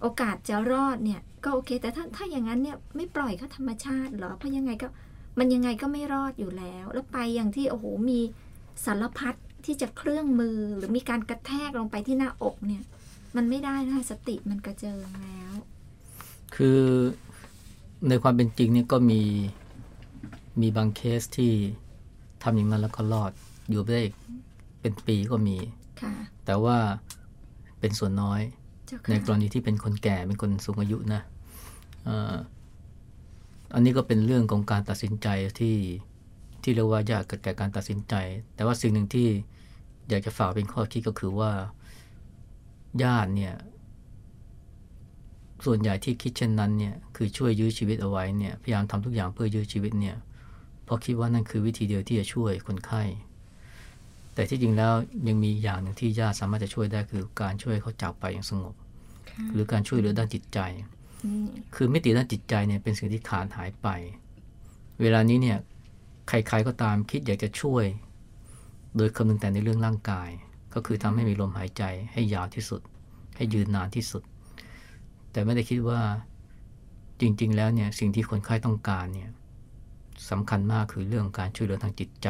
โอกาสจะรอดเนี่ยก็โอเค แต่ถ้าถ้าอย่างนั้นเนี่ยไม่ปล่อยเขาธรรมชาติเหรอเพราะยังไงก็มันยังไงก็ไม่รอดอยู่แล้ว แล้วไปอย่างที่โอ้โหมีสารพัดที่จะเครื่องมือหรือมีการกระแทกลงไปที่หน้าอกเนี่ย มันไม่ได้นะสติมันกระเจิงแล้ว คือในความเป็นจริงเนี่ยก็มี มีบางเคสที่ทำอย่างนั้นแล้วก็รอดอยู่ได้เป็นปีก็มีค่ะแต่ว่าเป็นส่วนน้อยเจ้าในค่ะกรณีที่เป็นคนแก่เป็นคนสูงอายุนะเอ่ออันนี้ก็เป็นเรื่องของการตัดสินใจที่ที่เรียกว่ายากแก่การตัดสินใจ แต่ว่าสิ่งหนึ่งที่อยากจะฝากเป็นข้อคิดก็คือว่าญาติเนี่ยส่วนใหญ่ที่คิดเช่นนั้นเนี่ยคือช่วยยื้อชีวิตเอาไว้เนี่ยพยายามทำทุกอย่างเพื่อยื้อชีวิตเนี่ย เพราะคิดว่านั่นคือวิธีเดียวที่จะช่วยคนไข้ แต่ที่จริงแล้วยังมีอย่างหนึ่งที่ญาติสามารถจะช่วยได้คือการช่วยเขาจากไปอย่างสงบ หรือการช่วยเหลือด้านจิตใจอืมคือมิติด้านจิตใจเนี่ยเป็นสิ่งที่ขาดหายไป เวลานี้เนี่ยใครๆก็ตามคิดอยากจะช่วย โดยคำนึงแต่ในเรื่องร่างกาย ก็คือทำให้มีลมหายใจให้ยาวที่สุด ให้ยืนนานที่สุด แต่ไม่ได้คิดว่าจริง ๆ แล้วเนี่ยสิ่งที่คนไข้ต้องการเนี่ย สำคัญมากคือเรื่องการช่วยเหลือทางจิตใจ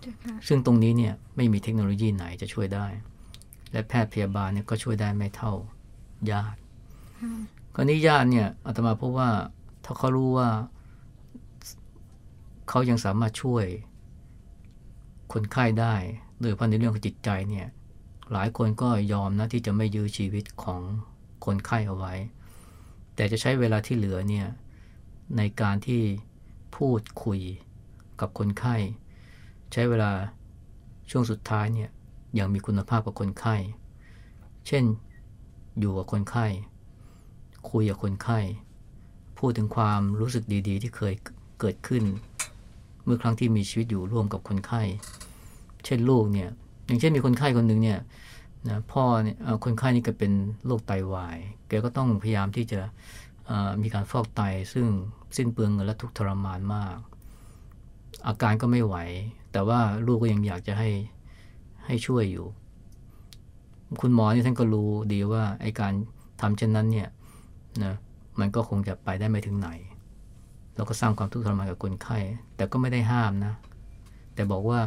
เจ้าค่ะซึ่งตรงนี้เนี่ยไม่มีเทคโนโลยีไหนจะช่วยได้ และแพทย์พยาบาลเนี่ยก็ช่วยได้ไม่เท่าญาติค่ะคราวนี้ญาติเนี่ยอาตมาพบว่าถ้าเขารู้ว่าเขายังสามารถช่วยคนไข้ได้ โดยเฉพาะในเรื่องของจิตใจเนี่ยหลายคนก็ยอมนะที่จะไม่ยื้อชีวิตของคนไข้เอาไว้ แต่จะใช้เวลาที่เหลือเนี่ยในการที่ พูดคุยกับคนไข้ ใช้เวลาช่วงสุดท้ายเนี่ยอย่างมีคุณภาพกับคนไข้ เช่นอยู่กับคนไข้ คุยกับคนไข้ พูดถึงความรู้สึกดีๆ ที่เคยเกิดขึ้น เมื่อครั้งที่มีชีวิตอยู่ร่วมกับคนไข้ เช่นลูกเนี่ยอย่างเช่นมีคนไข้คนหนึ่งเนี่ยนะพ่อเนี่ยคนไข้นี่ก็เป็นโรคไตาวาย แกก็ต้องพยายามที่จะมีการฟอกไตซึ่ง สิ้นเปลืองเงินและทุกทรมานมาก อาการก็ไม่ไหว แต่ว่าลูกก็ยังอยากจะให้ให้ช่วยอยู่ คุณหมอนี่ท่านก็รู้ดีว่าไอการทำเช่นนั้นเนี่ยนะมันก็คงจะไปได้ไม่ถึงไหน แล้วก็สร้างความทุกข์ทรมานกับคนไข้ แต่ก็ไม่ได้ห้ามนะ แต่บอกว่า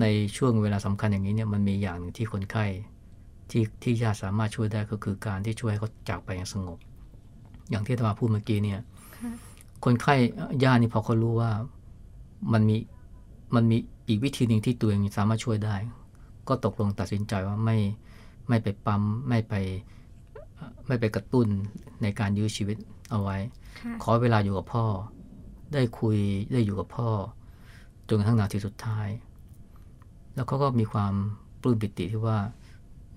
ในช่วงเวลาสำคัญอย่างนี้เนี่ยมันมีอย่างหนึ่งที่คนไข้ที่ที่ญาติสามารถช่วยได้ก็คือการที่ช่วยให้เขาจากไปอย่างสงบ อย่างที่ธรรมาพูดเมื่อกี้เนี่ย คนไข้ญาตินี่พอเขารู้ว่ามันมีมันมีอีกวิธีหนึ่งที่ตัวเองสามารถช่วยได้ ก็ตกลงตัดสินใจว่าไม่ไม่ไปปั๊มไม่ไปไม่ไปกระตุ้นในการยื้อชีวิตเอาไว้ ขอเวลาอยู่กับพ่อ ได้คุยได้อยู่กับพ่อจนกระทั่งนาทีสุดท้าย แล้วเขาก็มีความปลื้มปิติที่ว่า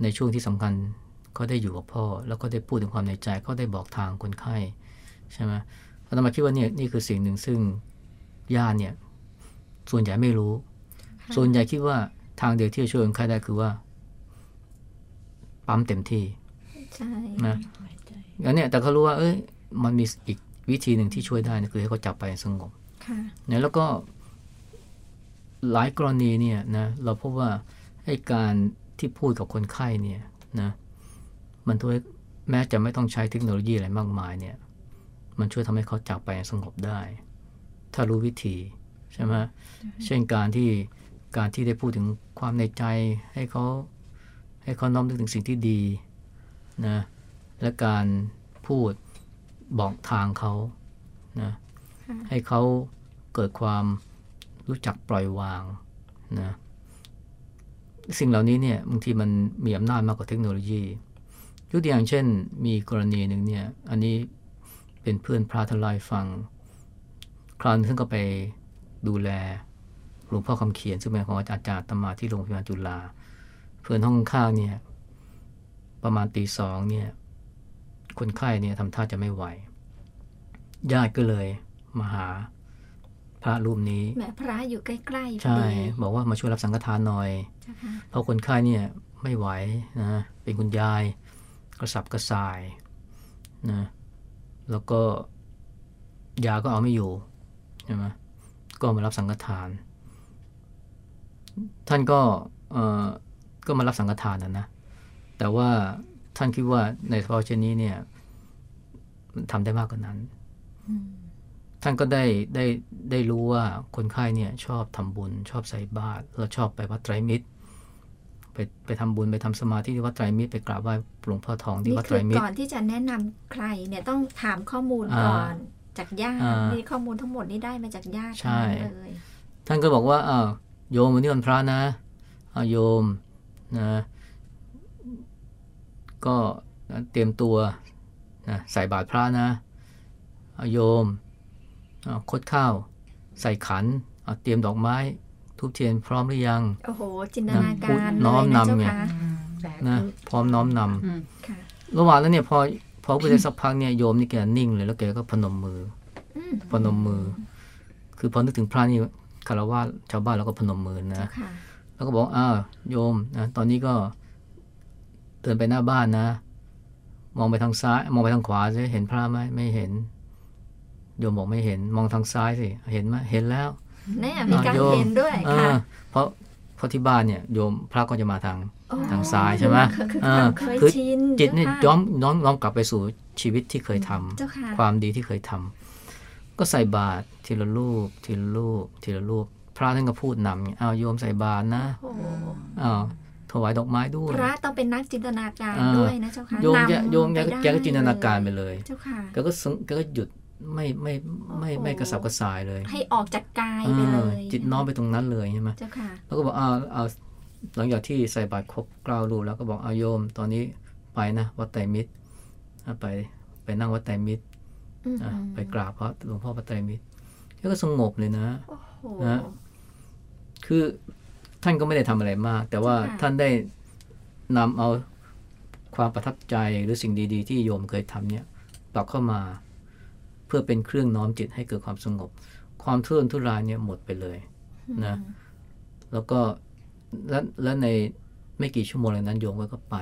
ในช่วงที่สำคัญก็ได้อยู่กับพ่อ แล้วก็ได้พูดถึงความในใจเขาได้บอกทางคนไข้ใช่ไหม อาตมาคิดว่าเนี่ยนี่คือสิ่งหนึ่งซึ่งญาติเนี่ย ส่วนใหญ่ไม่รู้ ส่วนใหญ่คิดว่าทางเดียวที่จะช่วยคนไข้ได้คือว่า ปั๊มเต็มที่ใช่นะอันเนี้ยแต่เขารู้ว่า เอ้ย มันมีอีกวิธีหนึ่งที่ช่วยได้นะคือให้เขาจับไปสงบค่ะเนี่ยแล้วก็หลายกรณีเนี่ยนะ เราพบว่าไอ้การที่พูดกับคนไข้เนี่ยนะ มันช่วยแม้จะไม่ต้องใช้เทคโนโลยีอะไรมากมายเนี่ย มันช่วยทำให้เขาจากไปสงบได้ ถ้ารู้วิธีใช่ไหมเช่นการที่การที่ได้พูดถึงความในใจให้เขาให้เขาน้อมนึกถึงสิ่งที่ดีนะและการพูดบอกทางเขานะให้เขาเกิดความรู้จักปล่อยวางนะสิ่งเหล่านี้เนี่ยบางทีมันมีอำนาจมากกว่าเทคโนโลยียกตัวอย่างเช่น มีกรณีหนึ่งเนี่ยอันนี้ เป็นเพื่อนพระทลายฟัง คราวนึงก็ไปดูแลหลวงพ่อคำเขียนซึ่งเป็นของอาจารย์ตมาที่โรงพยาบาลจุฬาเพื่อนห้องข้างเนี่ย ประมาณตีสองเนี่ย คนไข้เนี่ยทำท่าจะไม่ไหว ญาติก็เลยมาหาพระรูปนี้แม่พระอยู่ใกล้ๆพอใช่ดีบอกว่ามาช่วยรับสังฆทานหน่อยเจ้าค่ะเพราะคนไข้เนี่ยไม่ไหวนะเป็นคุณยายกระสับกระส่ายนะ แล้วก็ยาก็เอาไม่อยู่ใช่ไหมก็มารับสังฆทาน ท่านก็เออก็มารับสังฆทานนะนะ แต่ว่าท่านคิดว่าในสภาวะเช่นนี้เนี่ยมันทำได้มากกว่านั้น ท่านก็ได้ได้ได้รู้ว่าคนไข้เนี่ยชอบทำบุญ ชอบใส่บาตรแล้วชอบไปวัดไตรมิตร ไปไปทำบุญไปทำสมาธิที่วัดไตรมิตรไปกราบไหว้หลวงพ่อทองที่นี่วัดไตคืรอมิตรก่อนที่จะแนะนำใครเนี่ยต้องถามข้อมูลอ่าก่อนจากญาติอ่านี่ข้อมูลทั้งหมดนี่ได้มาจากญาติใช่ทั้งนั้นเลยท่านก็บอกว่าอ้าวโยมวันนี้วันพระนะอ้าวโยมนะก็เตรียมตัวนะใส่บาตรพระนะอ้าวโยมอ้าวคดข้าว ใส่ขันอ้าวเตรียมดอกไม้ ทุบเทียนพร้อมหรือยัง โอ้โห จินตนาการน้อมเลยะนำเจ้าไงค่ะนะพร้อมน้อมนำอืมค่ะระหว่างนั้นเนี่ยพอพอพูดได้สักพักเนี่ยโยมนี่แกนิ่งเลยแล้วแกก็พนมมืออืมพนมมือ คือพอนึกถึงพระนี่คารวะชาวบ้านเราก็พนมมือนะเจ้าค่ะแล้วก็บอกอ้าวโยมนะตอนนี้ก็เดินไปหน้าบ้านนะ มองไปทางซ้าย มองไปทางขวาสิเห็นพระไหมไม่เห็นโยมบอกไม่เห็น มองทางซ้ายสิเห็นไหมเห็นแล้ว แน่มีการอ่าโยมเห็นด้วยเอค่ะอเพราะเพราะที่บ้านเนี่ยโยมพระก็จะมาทางโอ้ทางซ้ายใช่ไหมคือคือเออความเคยคือชินจิตเนี่ยเจ้าย้อค่ะมน้อมน้อมกลับไปสู่ชีวิตที่เคยทำเจ้าค่ะความดีที่เคยทำก็ใส่บาตรทีละรูปทีละรูปทีละรูปพระท่านก็พูดนำไงอ้าวโยมใส่บาตรนะโอ้โหอ้าวถวายดอกไม้ด้วย พระต้องเป็นนักจินตนาการอ่าด้วยนะเจ้าค่ะโยมแกนำโยมแกไปได้แกก็จินตนาการไปเลยเจ้าค่ะแกก็ซึ้งแกก็หยุด ไม่ไม่ไม่ไม่กระสับกระส่ายเลย ให้ออกจากกายไปเลยออจิตน้อมไปตรงนั้นเลยใช่ไหมเจ้าค่ะแล้วก็บอกเอาเอาหลังจากที่ใส่บาตรครบเกล้ารูปแล้วก็บอกเอาโยมตอนนี้ไปนะวัดไตรมิตรอะไปไปนั่งวัดไตรมิตรอืมอะไปกราบพระหลวงพ่อวัดไตรมิตรแล้วก็สงบเลยนะโอ้โหนะคือท่านก็ไม่ได้ทำอะไรมาก แต่ว่าค่ะท่านได้นำเอาความประทับใจหรือสิ่งดี ๆ ที่โยมเคยทำเนี่ยปรับเข้ามา เพื่อเป็นเครื่องน้อมจิตให้เกิดความสงบ ความทุรนทุรายเนี่ยหมดไปเลยนะแล้วก็และและในไม่กี่ชั่วโมงหลังนั้นโยมก็ไป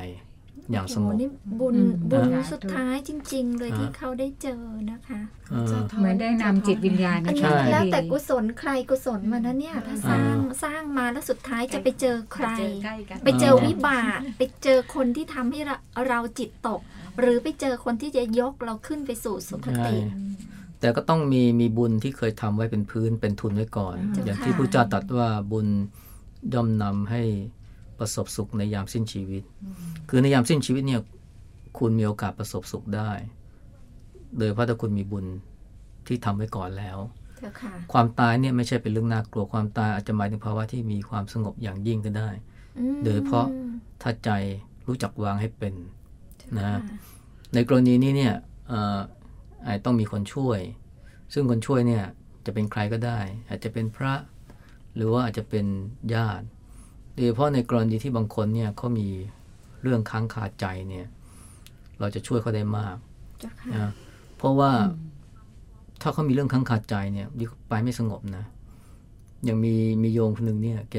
อย่างสงโอ้บโหนี่บุญอืมบุญนะสุดท้ายจริง ๆ เลยอ่าที่เขาได้เจอนะคะเออเหมือนได้นำจิตวิญญาณอันใช่นี้ที่แล้วดีแต่กุศลใครกุศลมันนะเนี่ยถ้าสร้างสร้างมาแล้วสุดท้ายจะไปเจอใครเจอใกล้กันไปเจอวิบากไปเจอคนที่ทำให้เราเราจิตตก หรือไปเจอคนที่จะยกเราขึ้นไปสู่สุคใช่ติแต่ก็ต้องมีมีบุญที่เคยทำไว้เป็นพื้นเป็นทุนไว้ก่อนเจ้าอย่างที่ค่ะพระเจ้าตรัสว่าบุญย่อมนำให้ประสบสุขในยามสิ้นชีวิต คือในยามสิ้นชีวิตเนี่ยคุณมีโอกาสประสบสุขได้ โดยเพราะถ้าคุณมีบุญที่ทำไว้ก่อนแล้วเจ้าค่ะความตายเนี่ยไม่ใช่เป็นเรื่องน่ากลัวความตายอาจจะหมายถึงภาวะที่มีความสงบอย่างยิ่งก็ได้อืมโดยเฉพาะถ้าใจรู้จักวางให้เป็น นะค่ะในกรณีนี้เนี่ยเอ่ออาจต้องมีคนช่วย ซึ่งคนช่วยเนี่ยจะเป็นใครก็ได้ อาจจะเป็นพระ หรือว่าอาจจะเป็นญาติโดยเฉพาะในกรณีที่บางคนเนี่ยเขามีเรื่องค้างคาใจเนี่ยเราจะช่วยเขาได้มากเจ้าค่ะนะเพราะว่าถ้าเขามีเรื่องค้างคาใจเนี่ยดีไปไม่สงบนะยังมีมีโยมคนหนึ่งเนี่ยแก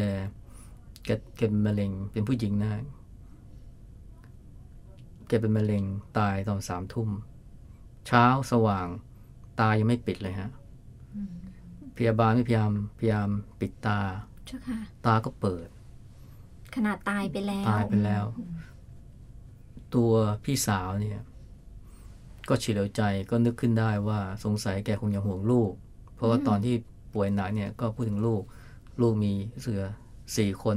แกแกเป็นมะเร็งเป็นผู้หญิงนะ แกเป็นมะเร็งตายตอนสามทุ่ม เช้าสว่างตายังไม่ปิดเลยฮะพยาบาลไม่พยายามพยายามปิดตาเจ้าค่ะตาก็เปิด ขนาดตายไปแล้ว ตายไปแล้ว ตัวพี่สาวเนี่ย ก็เฉลียวใจก็นึกขึ้นได้ว่าสงสัยแกคงยังห่วงลูก เพราะว่าตอนที่ป่วยหนักเนี่ยก็พูดถึงลูก ลูกมีเสือสี่คน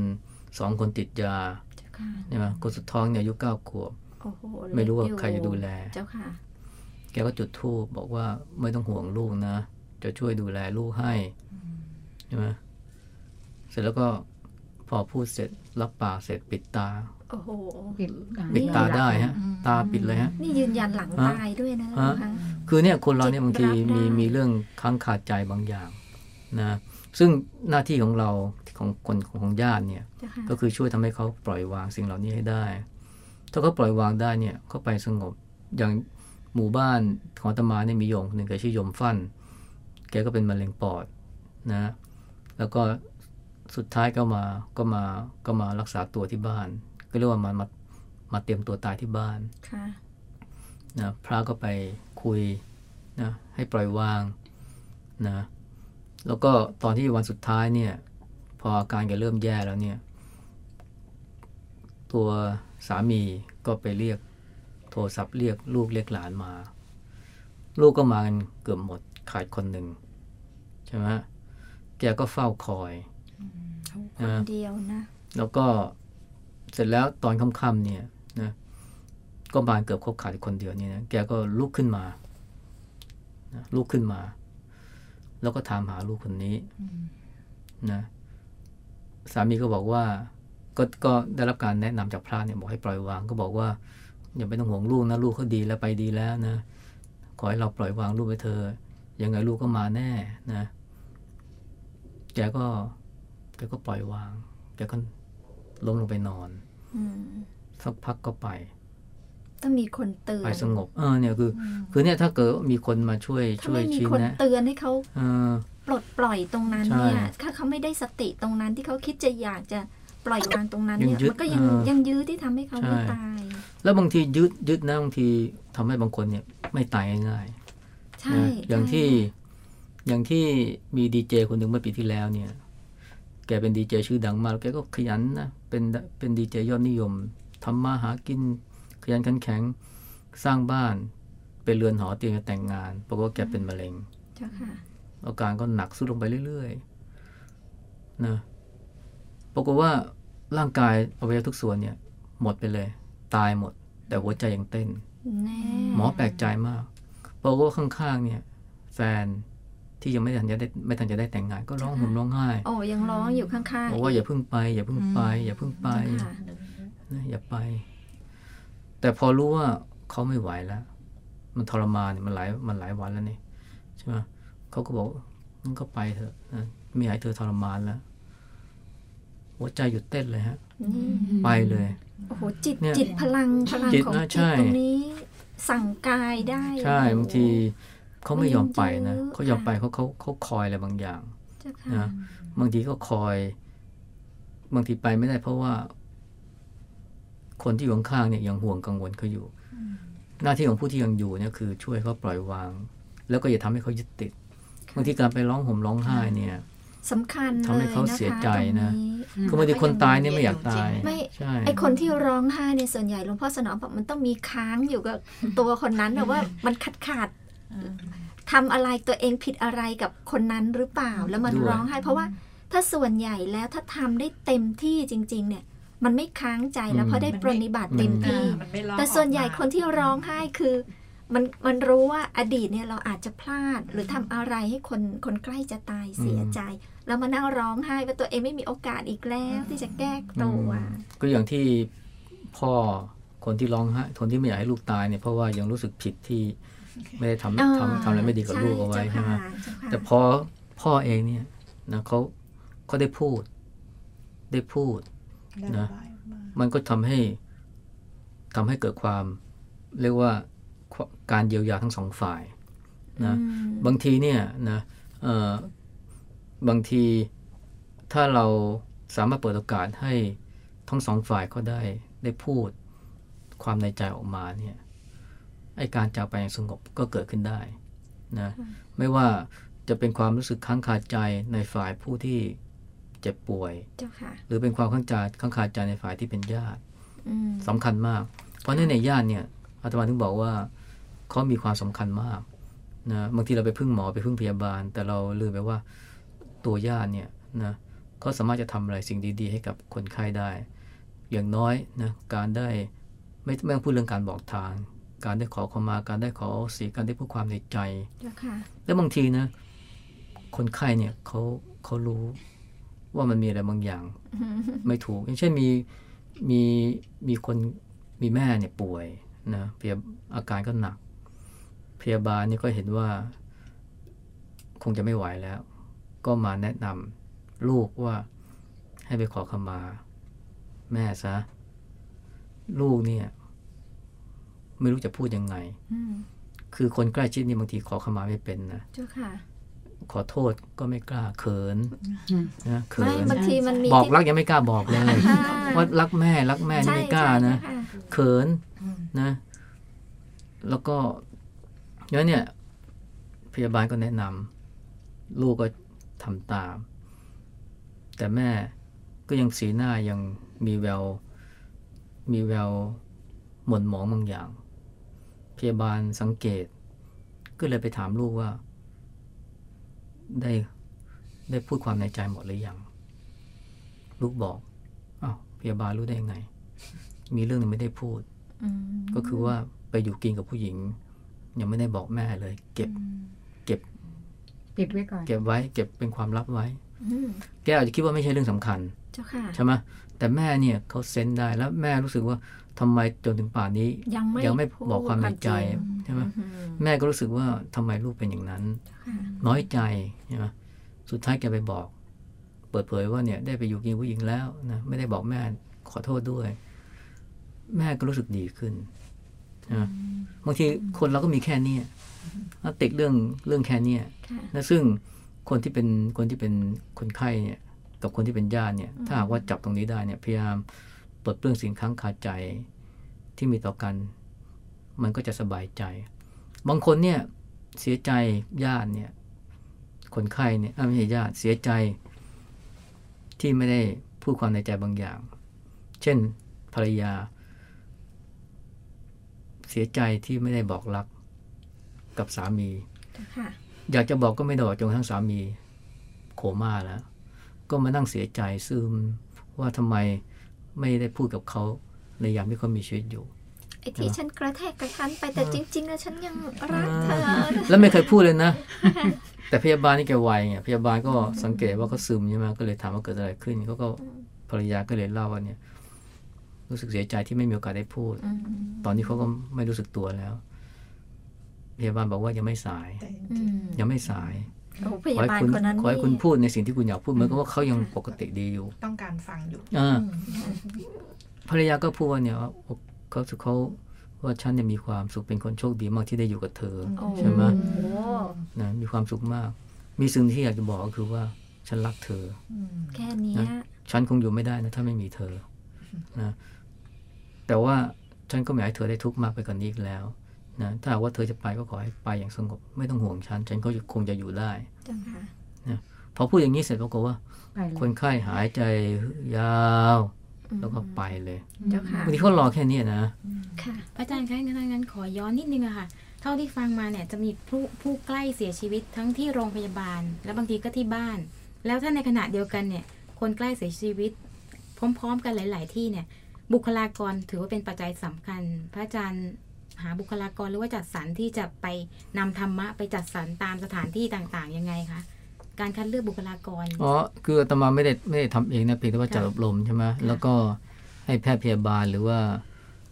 สองคนติดยาเจ้าค่ะใช่ไหมคนสุดท้องเนี่ยอายุเก้าขวบโอ้โห ไม่รู้ว่าเล็กอยู่ใครจะดูแล เจ้าค่ะ แกก็จุดธูปบอกว่าไม่ต้องห่วงลูกนะ จะช่วยดูแลลูกให้ใช่ไหมเสร็จแล้วก็พอพูดเสร็จรับปากเสร็จปิดตาโอ้โหปิดอ่ปิดตาได้ฮะ ตาปิดเลยฮะ นี่ยืนยันหลังฮะตายด้วยนะฮะคะคือเนี่ยคนเราเนี่ยจิตบางทีรับได้มีมีเรื่องค้างคาใจบางอย่างนะซึ่งหน้าที่ของเราของคนของญาติเนี่ยเจ้าค่ะก็คือช่วยทำให้เขาปล่อยวางสิ่งเหล่านี้ให้ได้ ถ้าเขาปล่อยวางได้เนี่ยเขาไปสงบอย่างหมู่บ้านของอาตมาเนี่ยมีโยมคนหนึ่งแกชื่อโยมฟั่นแกก็เป็นมะเร็งปอดนะแล้วก็สุดท้ายก็มาก็มาก็มารักษาตัวที่บ้าน ก็เรียกว่ามามามาเตรียมตัวตายที่บ้านค่ะนะพระก็ไปคุยนะให้ปล่อยวางนะแล้วก็ตอนที่วันสุดท้ายเนี่ย พออาการแกเริ่มแย่แล้วเนี่ย ตัว สามีก็ไปเรียกโทรศัพท์เรียกลูกเรียกหลานมา ลูกก็มากันเกือบหมดขาดคนหนึ่งใช่ไหมแกก็เฝ้าคอยคนนะเดียวนะ แล้วก็เสร็จแล้วตอนค่ำๆเนี่ยนะก็บานเกือบครบขาดคนเดียวเนี่ยนะแกก็ลุกขึ้นมานะลุกขึ้นมา แล้วก็ถามหาลูกคนนี้นะสามีก็บอกว่า ก็ก็ได้รับการแนะนำจากพระเนี่ยบอกให้ปล่อยวางก็บอกว่าอย่าไปต้องห่วงลูกนะลูกเขาดีแล้วไปดีแล้วนะขอให้เราปล่อยวางลูกไปเธอะยังไงลูกก็มาแน่นะแกก็แกก็ปล่อยวางแกก็ล้มลงไปนอนอืมสักพักก็ไปต้องมีคนเตือนไปสงบเออเนี่ยคือ คือเนี่ยถ้าเกิดมีคนมาช่วยถ้าช่วยไม่มีชี้คนแนะเตือนให้เขาเออปลดปล่อยตรงนั้นใช่เนี่ยถ้าเขาไม่ได้สติตรงนั้นที่เขาคิดจะอยากจะ ปล่อยวางตรงนั้นเนี่ยยังยึดมันก็ยังเออยังยื้อที่ทำให้เขาใช่ไม่ตาย แล้วบางทียึดยึดนะบางทีทำให้บางคนเนี่ยไม่ตายง่ายๆใช่นะอย่างใช่ที่อย่างที่มีดีเจคนหนึ่งเมื่อปีที่แล้วเนี่ย แกเป็นดีเจชื่อดังมากแล้วแกก็ขยันนะเป็นเป็นดีเจยอดนิยมทำมาหากินขยันขันแข็งสร้างบ้านเป็นเรือนหอเตรียมจะแต่งงานปรากฏว่าแกเป็นมะเร็งเจ้าค่ะอาการก็หนักสุดลงไปเรื่อยๆนะ ปรากฏว่าร่างกายอวัยวะทุกส่วนเนี่ย หมดไปเลย ตายหมด แต่หัวใจยังเต้นแน่หมอแปลกใจมากปรากฏว่าข้างๆ เนี่ยฟนที่ยังไม่ทันจะได้ไม่ทันจะได้แต่งงานก็ร้องห่มร้องไห้โอ้ยังร้องอยู่ข้างๆบอกว่าอย่าเพิ่งไป อย่าเพิ่งไป อย่าเพิ่งไปค่ะนะอย่าไป แต่พอรู้ว่าเขาไม่ไหวแล้ว มันทรมานเนี่ยมันหลายมันหลายวันแล้วนี่ใช่ไหมเขาก็บอกงั้นก็ไปเถอะนะไม่อยากให้เธอทรมานแล้ว หัวใจหยุดเต้นเลยฮะนี่ไปเลยโอ้โหจิตเนี่ยจิตพลังพลังจิตของนะจิใช่ตตรงนี้ สั่งกายได้ ใช่บางทีเขาไม่ยอมไปนะมันเยอะเขายอมไปเขาเขาเขาคอยอะไรบางอย่างเจ้าค่ะนะบางทีก็คอย บางทีไปไม่ได้เพราะว่า คนที่อยู่ข้างๆเนี่ยยังห่วงกังวลเขาอยู่ หน้าที่ของผู้ที่ยังอยู่เนี่ยคือช่วยเขาปล่อยวาง แล้วก็อย่าทำให้เขายึดติดบางทีการไปร้องห่มร้องไห้เนี่ย สำคัญทำให้เลยเขานะคะเสียใจนะตรงนี้คือบางทีคนตายเนี่ยไม่อยากตายไม่ใช่ไอคนที่ร้องไห้เนี่ยส่วนใหญ่หลวงพ่อสนอบอกมันต้องมีค้างอยู่กับตัวคนนั้นนะว่ามันขาดขาดๆทำอะไรตัวเองผิดอะไรกับคนนั้นหรือเปล่า แล้วมันด้วยร้องไห้ เพราะว่าถ้าส่วนใหญ่แล้วถ้าทำได้เต็มที่จริง ๆ เนี่ย มันไม่ค้างใจแล้วเพราะได้ปรนนิบัติเต็มที่มันไม่ร้องแต่ส่วนใหญ่ออกมาคนที่ร้องไห้คือ มันมันรู้ว่าอดีตเนี่ยเราอาจจะพลาด หรือทำอะไรให้คนคนใกล้จะตายเสียใจแล้วมานั่งร้องไห้ว่าตัวเองไม่มีโอกาสอีกแล้วที่จะแก้ตัวก็อย่างที่พ่อคนที่ร้องไห้คนที่ไม่อยากให้ลูกตายเนี่ยเพราะว่ายังรู้สึกผิดที่ไม่ได้ทำอ่าทำทำอะไรไม่ดีกับลูกเอาไว้ใช่ไหมเจ้าค่ะเจ้าค่ะแต่พอพ่อเองเนี่ยนะเขาเขาได้พูด ได้พูดได้นะระบายออกมามันก็ทำให้ทำให้เกิดความ เรียกว่า การเยียวยาทั้งสองฝ่ายนะอืมบางทีเนี่ยนะเอ่อบางทีถ้าเราสามารถเปิดโอกาสให้ทั้งสองฝ่ายเขาได้ได้พูดความในใจออกมาเนี่ยไอการจากไปอย่างสงบก็เกิดขึ้นได้นะไม่ว่าจะเป็นความรู้สึกค้างคาใจในฝ่ายผู้ที่เจ็บป่วยเจ้าค่ะหรือเป็นความข้างใจข้างคาใจในฝ่ายที่เป็นญาติอืมสำคัญมาก เพราะในในญาติเนี่ยอาตมาถึงบอกว่า เขามีความสำคัญมากนะบางทีเราไปพึ่งหมอไปพึ่งพยาบาล แต่เราลืมไปว่าตัวญาติเนี่ยนะเขาสามารถจะทำอะไรสิ่งดี ๆ ให้กับคนไข้ได้ อย่างน้อยนะการได้ไม่ไม่ต้องพูดเรื่องการบอกทาง การได้ขอขมาการได้ขออโหสีการได้พูดความในใจเจ้าค่ะแล้วบางทีนะ คนไข้เนี่ยเขาเขารู้ว่ามันมีอะไรบางอย่าง ไม่ถูก อย่างเช่นมีมีมีคนมีแม่เนี่ยป่วยนะพยาอาการก็หนัก พยาบาลนี่ก็เห็นว่า คงจะไม่ไหวแล้ว ก็มาแนะนำลูกว่าให้ไปขอขมา แม่ซะ ลูกเนี่ย ไม่รู้จะพูดยังไงอืมคือคนใกล้ชิดนี่บางทีขอขมาไม่เป็นนะเจ้าค่ะขอโทษก็ไม่กล้าเขินอืมนะเขิไม่นบางทีมันมีบอกที่รักยังไม่กล้าบอกเลยอ่าว่ารักแม่รักแม่นี่ใช่ไม่กล้าใช่นะเจ้าค่ะเขินนะ แล้วก็ แล้วเนี่ย พยาบาลก็แนะนำลูกก็ทำตาม แต่แม่ก็ยังสีหน้ายังมีแวว มีแววหม่นหมองบางอย่าง พยาบาลสังเกต ก็เลยไปถามลูกว่า ได้ได้พูดความในใจหมดหรือยัง ลูกบอกอ้าวพยาบาลรู้ได้ยังไง มีเรื่องหนึงไม่ได้พูดอืมก็คือว่าไปอยู่กินกับผู้หญิง ยังไม่ได้บอกแม่เลยเก็บ ปิดไว้ก่อน เก็บไว้ เก็บเป็นความลับไว้อืมแกอาจจะคิดว่าไม่ใช่เรื่องสำคัญเจ้าค่ะใช่ไหมแต่แม่เนี่ยเขาเซนได้แล้วแม่รู้สึกว่าทำไมจนถึงป่านนี้ ยังไม่ยังไม่พูดบอกความในใจความจริงใช่ไหมอืมแม่ก็รู้สึกว่าทำไมลูกเป็นอย่างนั้นค่ะน้อยใจใช่ไหมสุดท้ายแกไปบอก เปิดเผยว่าเนี่ยได้ไปอยู่กินผู้หญิงแล้วนะไม่ได้บอกแม่ขอโทษด้วย แม่ก็รู้สึกดีขึ้นนะ บางทีคนเราก็มีแค่เนี้ยแล้วติดเรื่องเรื่องแค่เนี้ยค่ะนะซึ่งคนที่เป็นคนที่เป็นคนไข้เนี่ยกับคนที่เป็นญาติเนี่ย ถ้าหากว่าจับตรงนี้ได้เนี่ยพยายามปลดเปลื้องสิ่งค้างคาใจที่มีต่อกัน มันก็จะสบายใจ บางคนเนี่ยเสียใจญาติเนี่ย คนไข้เนี่ยอะไม่ใช่ญาติเสียใจ ที่ไม่ได้พูดความในใจบางอย่าง เช่นภรรยา เสียใจที่ไม่ได้บอกรักกับสามีเจ้าค่ะอยากจะบอกก็ไม่ได้บอกจนกระทั่งสามีโคม่าแล้ว ก็มานั่งเสียใจซึมว่าทำไมไม่ได้พูดกับเขาในยามที่เขามีชีวิตอยู่ไอ้ที่ฉันกระแทกกระทันไปแต่จริงๆแล้วฉันยังรักเธอแล้วไม่เคยพูดเลยนะ แต่พยาบาลนี่แกไวไงพยาบาลก็สังเกตว่าเขาซึมใช่ไหมก็เลยถามว่าเกิดอะไรขึ้นเขาก็ภรรยาก็เลยเล่าว่าเนี่ย รู้สึกเสียใจที่ไม่มีโอกาสได้พูดอืมตอนนี้เขาก็ไม่รู้สึกตัวแล้วพยาบาลบอกว่ายังไม่สายแต่อืมยังไม่สายโอ้พขอยาบาลให้คุณคนนั้นขอให้คุณพูดในสิ่งที่คุณอยากพูดเหมือนกับว่าเขายังปกติดีอยู่ ต้องการฟังอยู่อ่าภรรยาก็พูดว่าเนี่ยว่าเขาเขาว่าฉันเนี่ยมีความสุขเป็นคนโชคดีมากที่ได้อยู่กับเธอโอ้ใช่ไหมโอ้นะมีความสุขมาก มีสิ่งที่อยากจะบอกก็คือว่า ฉันรักเธอแค่เนี้ยฉันคงอยู่ไม่ได้นะถ้าไม่มีเธอนะ แต่ว่าฉันก็ไม่อยากให้เธอได้ทุกข์มากไปกว่านนี้อีกแล้วนะถ้าหากว่าเธอจะไปก็ขอให้ไปอย่างสงบ ไม่ต้องห่วงฉัน ฉันก็คงจะอยู่ได้เจ้าค่ะพอพูดอย่างนี้เสร็จปรากฏว่าไปเลยคนไข้หายใจยาวอืมแล้วก็ไปเลยเจ้าค่ะบางทีเขารอแค่เนี้ยนะ ค่ะ อาจารย์คะงั้นงั้นขอย้อนนิดนึงอะค่ะ เท่าที่ฟังมาเนี่ยจะมีผู้ผู้ใกล้เสียชีวิตทั้งที่โรงพยาบาล และบางทีก็ที่บ้าน แล้วถ้าในขณะเดียวกันเนี่ย คนใกล้เสียชีวิต พร้อม ๆ กันหลาย ๆ ที่เนี่ย บุคลากรถือว่าเป็นปัจจัยสำคัญ พระอาจารย์หาบุคลากรหรือว่าจัดสรรที่จะไปนำธรรมะไปจัดสรรตามสถานที่ต่างๆยังไงคะการคัดเลือกบุคลากรอ๋อคืออาตมาไม่ได้ไม่ได้ทำเองนะเพียงแต่ว่าจัดอบรมใช่ไหมแล้วก็ให้แพทย์พยาบาลหรือว่า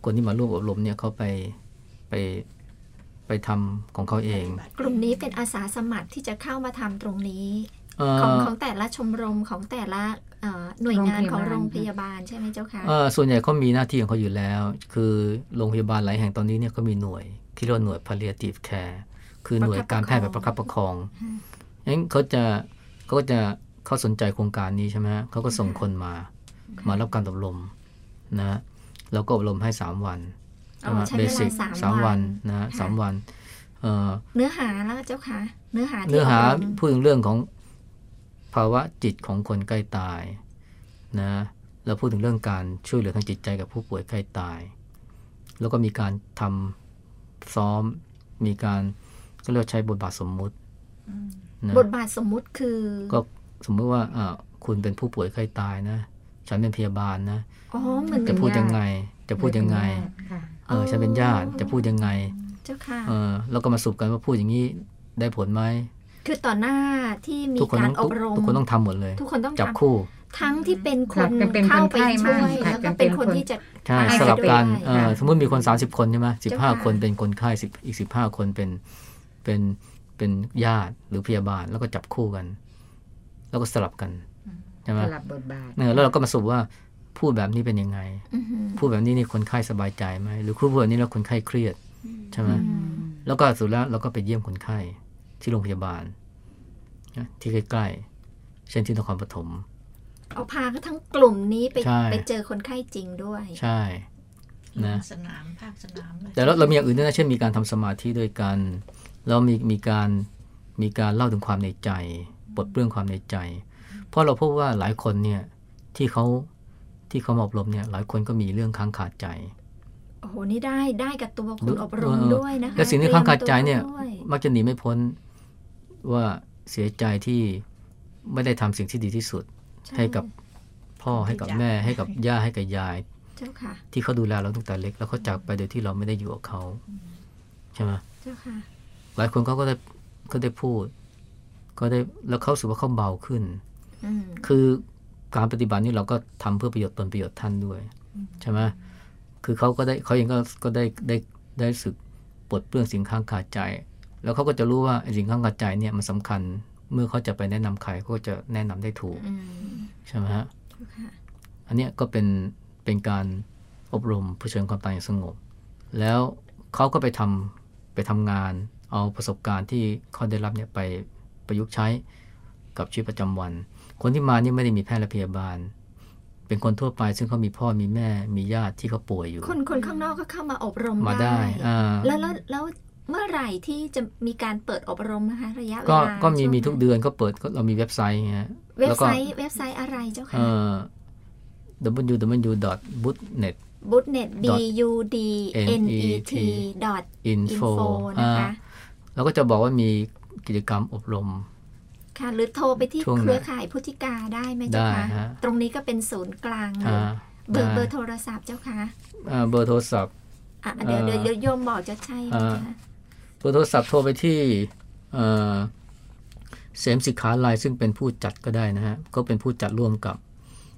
คนที่มาร่วมอบรมเนี่ยเขาไปไปไปทำของเขาเอง กลุ่มนี้เป็นอาสาสมัครที่จะเข้ามาทำตรงนี้เอ่ของอของแต่ละชมรมของแต่ละเอ่อ หน่วยงานของโรงพยาบาลใช่ไหมเจ้าค่ะเอ่อส่วนใหญ่เขามีหน้าที่ของเขาอยู่แล้ว คือโรงพยาบาลหลายแห่งตอนนี้เนี่ยเขามีหน่วยที่เรียกว่าหน่วย palliative care คือหน่วยการแพทย์แบบประคับประคองงั้นเขาจะเขาก็จะเขาสนใจโครงการนี้ใช่ไหมเขาก็ส่งคนมามารับการอบรมนะแล้วก็อบรมให้สามวันอ๋อใช้เวลาสิกสามสามวัวันนนะสามวันเอ่อเนื้อหาแล้วเจ้าค่ะ เนื้อหาที่เนื้อหาอบรมพูดถึงเรื่องของภาวะจิตของคนใกล้ตายนะแล้วพูดถึงเรื่องการช่วยเหลือทางจิตใจกับผู้ป่วยใกล้ตาย แล้วก็มีการทำซ้อม มีการก็เรียกว่าใช้บทบาทสมมุตินะบทบาทสมมุติคือ ก็สมมติว่าอ่าคุณเป็นผู้ป่วยใกล้ตายนะฉันเป็นพยาบาลนะอ๋อเหมือนจะพูดยังไง จะพูดยังไงค่ะเออฉันเป็นญาติจะพูดยังไง เจ้าค่ะเออแล้วก็มาสรุปกันว่าพูดอย่างนี้ได้ผลไหม คือต่อหน้าที่มีทุกคนการต้องอบรม ทุกคนต้องทำหมดเลย ทุกคนต้องจับทำคู่ ทั้งที่เป็นคครันบเป็นเข้าคนไปไข้ช่วยมั่งค่ะแล้วก็เป็เป็นนคนคนที่จะใช่ไปสลับกันด้วยเออค่ะสมมติมีคน 30 คนใช่ไหมสิบเจ้าห้าค่ะคนเป็นคนไข้สิบอีกสิบห้าคนเป็นเป็นเป็นญาติหรือพยาบาลแล้วก็จับคู่กัน แล้วก็สลับกันใช่ไหมสลับบทบาทเนี่ยแล้วเราก็มาสรุปว่าพูดแบบนี้เป็นยังไงอื้อหือพูดแบบนี้นี่คนไข้สบายใจไหมหรือพูดแบบนี้แล้วคนไข้เครียดใช่ไหมอืมแล้วก็สุดแล้วเราก็ไปเยี่ยมคนไข้ ที่โรงพยาบาลนะที่ใกล้ๆ เช่นที่นครปฐมเอาพาทั้งกลุ่มนี้ไปใช่ไปเจอคนไข้จริงด้วย ใช่นะสนามภาคสนามเลยแต่เราเรามีอย่างอื่นด้วยนะเช่นมีการทำสมาธิด้วยกันแล้วมีมีการมีการเล่าถึงความในใจปลดเปลื้องความในใจ เพราะเราพบว่าหลายคนเนี่ยที่เขาที่เขามาอบรมเนี่ยหลายคนก็มีเรื่องค้างคาใจโอ้โหนี่ได้ได้กับตัวคนดูอบรมเออด้วยนะคะและสิ่งที่ค้างคาใจเนี่ยตรีมตัวด้วยมักจะหนีไม่พ้น ว่าเสียใจที่ไม่ได้ทำสิ่งที่ดีที่สุด ให้กับพ่อให้กับแม่ให้กับย่าให้กับยายเจ้าค่ะที่เขาดูแลเราตั้งแต่เล็ก แล้วเขาจากไปโดยที่เราไม่ได้อยู่กับเขาใช่ไหมเจ้าค่ะหลายคนเขาก็ได้ก็ได้พูด ก็ได้แล้วเขารู้สึกว่าเขาเบาขึ้นอืมคือการปฏิบัตินี่เราก็ทำเพื่อประโยชน์ตนประโยชน์ท่านด้วยใช่ไหมคือเขาก็ได้เขาเองก็ก็ได้ได้ได้รู้สึกปลดเปลื้องสิ่งข้างคาใจ แล้วเขาก็จะรู้ว่าไอ้สิ่งข้างคาใจเนี่ยมันสำคัญเมื่อเขาจะไปแนะนำใครเขาก็จะแนะนำได้ถูกอืมใช่ไหมฮะเจ้าค่ะอันเนี้ยก็เป็นเป็นการอบรมเผชิญความตายอย่างสงบ แล้วเขาก็ไปทำไปทำงาน เอาประสบการณ์ที่เขาได้รับเนี่ยไปประยุกต์ใช้กับชีวิตประจำวัน คนที่มานี่ไม่ได้มีแพทย์และพยาบาล เป็นคนทั่วไป ซึ่งเขามีพ่อมีแม่มีญาติที่เขาป่วยอยู่ คนคนข้างนอกก็เข้ามาอบรมมาได้อ่าแล้วแล้วแล้ว เมื่อไหร่ที่จะมีการเปิดอบรมนะคะระยะเวก็ลาก็มีช่วงมีทุกไหนเดือนก็เปิดก็เรามีเว็บไซต์ฮะเว็บแล้วก็ไซต์เว็บไซต์อะไรเจ้าเอ่ค่ะอ www.bootnet บูตเน็ต b u d n e t dot info info อ่านะคะแล้วก็จะบอกว่ามีกิจกรรมอบรม ค่ะหรือโทรไปที่ช่วงไหนเครือข่ายพุทธิกาได้ไหมเจ้าได้คะฮะตรงนี้ก็เป็นศูนย์กลางเลยอ่าเบอร์ได้เบอร์โทรศัพท์เจ้าค่ะอ่าเบอร์โทรศัพท์อะเดี๋ยวเอ่อเดี๋ยวเดี๋ยวโยมบอกจะใช่ไหมอ่าคะ เบอร์โทรศัพท์โทรไปที่เอ่อเสมสิกขาลายซึ่งเป็นผู้จัดก็ได้นะฮะ ก็เป็นผู้จัดร่วมกับ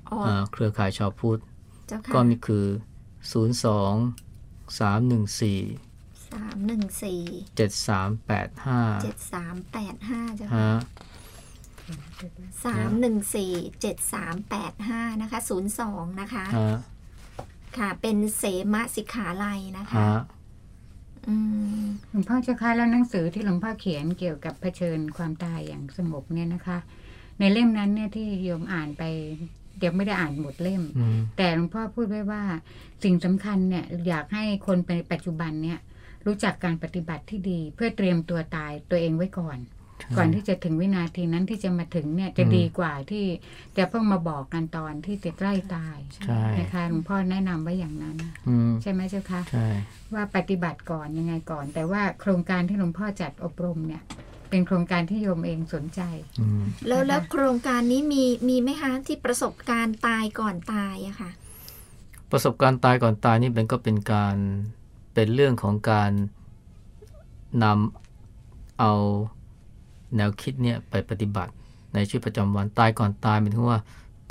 อ๋อเอ่อเครือข่ายชาวพุทธเจ้าค่ะก็มีคือ 0 2 3 1 4สามหนึ่งสี่7 3 8เจ็ด5สามแปดห้าเจ้าค่ะฮะสามหนึ่งสี่เจ็ดสามแปดห้านะคะศูนย์สองนะคะฮะค่ะเป็นเสมสิกขาลัยนะคะฮะอืม หลวงพ่อเจ้าค่ะแล้วหนังสือที่หลวงพ่อเขียนเกี่ยวกับเผชิญความตายอย่างสงบเนี่ยนะคะ ในเล่มนั้นเนี่ยที่โยมอ่านไปเดี๋ยวไม่ได้อ่านหมดเล่มอืมแต่หลวงพ่อพูดไว้ว่าสิ่งสำคัญเนี่ยอยากให้คนในปัจจุบันเนี่ยรู้จักการปฏิบัติที่ดี เพื่อเตรียมตัวตายตัวเองไว้ก่อน ก่อนที่จะถึงวินาทีนั้นที่จะมาถึงเนี่ยจะอืมดีกว่าที่จะเพิ่งมาบอกกันตอนที่จะใกล้ตายใช่นะคะหลวงพ่อแนะนำไว้อย่างนั้นนะอืมใช่ไหมเจ้าคะใช่ว่าปฏิบัติก่อนยังไงก่อน แต่ว่าโครงการที่หลวงพ่อจัดอบรมเนี่ยเป็นโครงการที่โยมเองสนใจอืมแล้วแล้วโครงการนี้มีมีไหมคะที่ประสบการณ์ตายก่อนตายอะค่ะ ประสบการณ์ตายก่อนตายนี่เป็นก็เป็นการเป็นเรื่องของการนำเอา แนวคิดเนี่ยไปปฏิบัติในชีวิตประจำวันตายก่อนตายหมายถึงว่า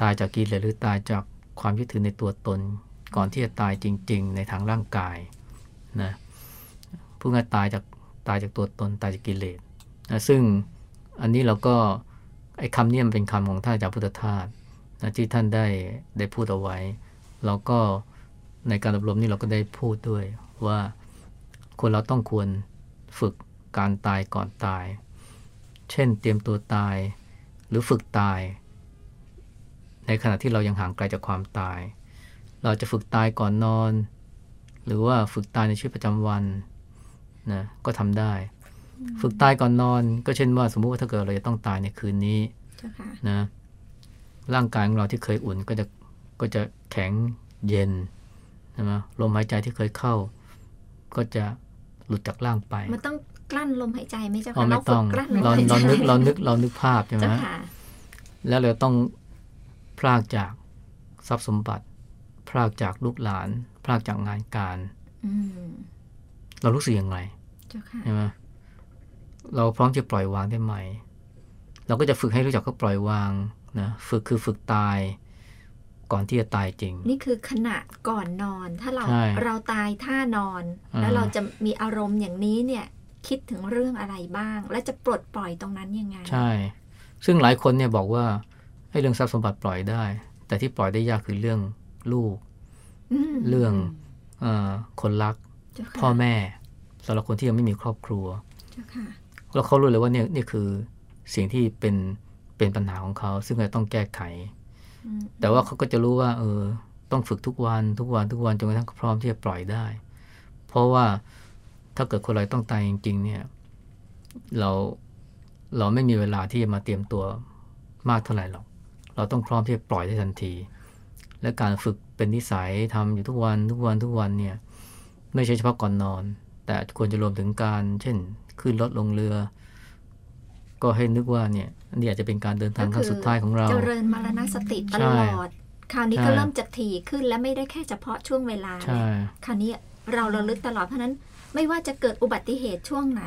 ตายจากกิเลสหรือตายจากความยึดถือในตัวตน ก่อนที่จะตายจริง ๆ ในทางร่างกายนะพูดง่ายตายจากตายจากตัวตนตายจากกิเลสนะซึ่งอันนี้เราก็ไอ้คำนี้มันเป็นคำของท่านอาจารย์พุทธทาสนะที่ท่านได้ได้พูดเอาไว้ เราก็ในการอบรมนี่เราก็ได้พูดด้วยว่าคนเราต้องควรฝึกการตายก่อนตาย เช่น เตรียมตัวตาย หรือฝึกตาย ในขณะที่เรายังห่างไกลจากความตาย เราจะฝึกตายก่อนนอน หรือว่าฝึกตายในชีวิตประจำวันนะก็ทำได้ ฝึกตายก่อนนอน ก็เช่นว่าสมมุติว่าถ้าเกิดเราจะต้องตายในคืนนี้เจ้าค่ะนะร่างกายของเราที่เคยอุ่นก็จะก็จะแข็งเย็นใช่ไหมลมหายใจที่เคยเข้า ก็จะหลุดจากร่างไป มันต้อง กลั้นลมหายใจไหมเจ้าอ๋อค่ะไม่เราฝึต้องกกลั้นลมเราหายใจเรานึกเรานึกเรานึกภาพใช่ไหมเจ้าค่ะแล้วเราต้องพรากจากทรัพย์สมบัติพรากจากลูกหลานพรากจากงานการอืมเรารู้สึกยังไงเจ้าค่ะใช่ไหมเราพร้อมจะปล่อยวางได้ไหม เราก็จะฝึกให้รู้จักก็ปล่อยวางนะฝึกคือฝึกตายก่อนที่จะตายจริง นี่คือขณะก่อนนอน ถ้าเราใช่เราตายท่านอนอ่าแล้วเราจะมีอารมณ์อย่างนี้เนี่ย คิดถึงเรื่องอะไรบ้าง และจะปลดปล่อยตรงนั้นยังไง ใช่ ซึ่งหลายคนเนี่ยบอกว่าให้เรื่องทรัพย์สมบัติปล่อยได้ แต่ที่ปล่อยได้ยากคือเรื่องลูกมเรื่องเออคนรักเจ้าค่ะพ่อแม่สำหรับคนที่ยังไม่มีครอบครัวเจ้าค่ะแล้วเขารู้เลยว่าเนี่ยนี่คือสิ่งที่เป็นเป็นปัญหาของเขา ซึ่งเราต้องแก้ไขอืมแต่ว่าเขาก็จะรู้ว่า เออ ต้องฝึกทุกวันทุกวันทุกวันจนกระทั่งพร้อมที่จะปล่อยได้ เพราะว่า ถ้าเกิดคนเราต้องตายจริง ๆ เนี่ย เราเราไม่มีเวลาที่จะมาเตรียมตัวมากเท่าไหร่หรอก เราต้องพร้อมที่จะปล่อยได้ทันที และการฝึกเป็นนิสัยทำอยู่ทุกวันทุกวันทุกวันเนี่ย ไม่ใช่เฉพาะก่อนนอน แต่ควรจะรวมถึงการ เช่น ขึ้นรถลงเรือ ก็ให้นึกว่าเนี่ยนี่อาจจะเป็นการเดินทางครั้งสุดท้ายของเรา เจริญมรณสติตใช่ลอด คราวนี้ใช่ก็เริ่มจะถี่ขึ้นและไม่ได้แค่เฉพาะช่วงเวลาใช่คราวนี้เราระลึกตลอดเพราะฉะนั้น ไม่ว่าจะเกิดอุบัติเหตุช่วงไหน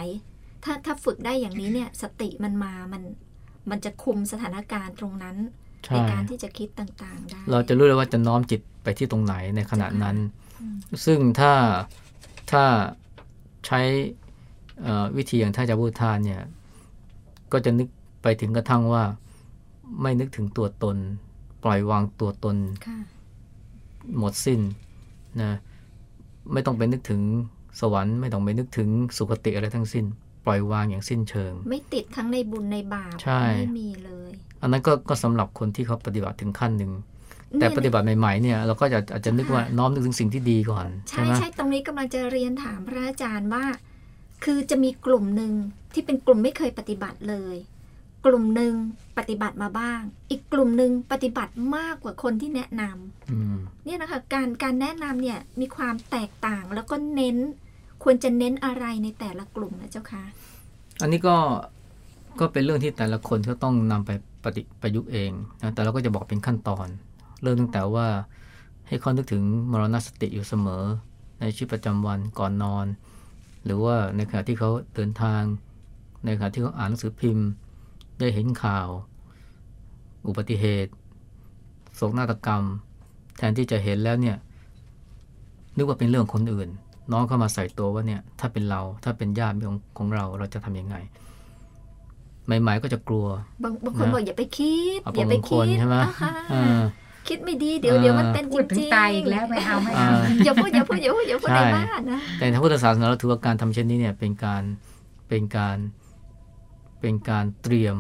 ถ้าถ้าฝึกได้อย่างนี้เนี่ย สติมันมามันมันจะคุมสถานการณ์ตรงนั้นในใช่การที่จะคิดต่างๆได้เราจะรู้เลยว่าจะน้อมจิตไปที่ตรงไหนในขณะนั้นอืมซึ่งถ้าถ้าใช้เอ่อวิธีอย่างท่านอาจารย์พุทธาเนี่ย ก็จะนึกไปถึงกระทั่งว่า ไม่นึกถึงตัวตน ปล่อยวางตัวตนค่ะหมดสิ้นนะไม่ต้องไปนึกถึง สวรรค์ไม่ต้องไปนึกถึงสุคติอะไรทั้งสิ้น ปล่อยวางอย่างสิ้นเชิง ไม่ติดทั้งในบุญในบาปใช่ไม่มีเลย อันนั้นก็ก็สำหรับคนที่เขาปฏิบัติถึงขั้นหนึ่งแต่เนี่ยปฏิบัติใหม่ๆเนี่ยเราก็จะอาจจะนึกว่าน้อมนึกถึงสิ่งที่ดีก่อน ใช่ใช่ไหมใช่ตรงนี้กำลังจะเรียนถามพระอาจารย์ว่า คือจะมีกลุ่มหนึ่งที่เป็นกลุ่มไม่เคยปฏิบัติเลย กลุ่มหนึ่งปฏิบัติมาบ้าง อีกกลุ่มหนึ่งปฏิบัติมากกว่าคนที่แนะนำอืมเนี่ยนะคะการการแนะนำเนี่ยมีความแตกต่างแล้วก็เน้น ควรจะเน้นอะไรในแต่ละกลุ่มนะเจ้าคะอันนี้ก็ก็เป็นเรื่องที่แต่ละคนก็ต้องนำไปปฏิประยุกต์เองนะแต่เราก็จะบอกเป็นขั้นตอน เริ่มตั้งแต่ว่าให้เขานึกถึงมรณสติอยู่เสมอ ในชีวิตประจำวันก่อนนอน หรือว่าในขณะที่เขาเดินทาง ในขณะที่เขาอ่านหนังสือพิมพ์ ได้เห็นข่าว อุบัติเหตุโศกนาฏกรรม แทนที่จะเห็นแล้วเนี่ยนึกว่าเป็นเรื่องคนอื่น น้องเข้ามาใส่ตัวว่าเนี่ยถ้าเป็นเราถ้าเป็นญาติของของเราเราจะทำยังไงใหม่ๆก็จะกลัว บางบางคนนะบอกอย่าไปคิดเอาอย่าไปบางคคินดใช่ไหมอ่าฮะอ่าคิดไม่ดีเดี๋ยวอ่าเดี๋ยวมันเป็นจพูดถึงริงๆตายอีกแล้วไม่เอาไม่อ่าเอาอย่าพูดอย่าพูดอย่าพูดอย่าพูดใช่ในบ้านนะแต่ในทางพุทธศาสนาเราถือว่าการทำเช่นนี้เนี่ยเป็นการเป็นการเป็นการเตรียม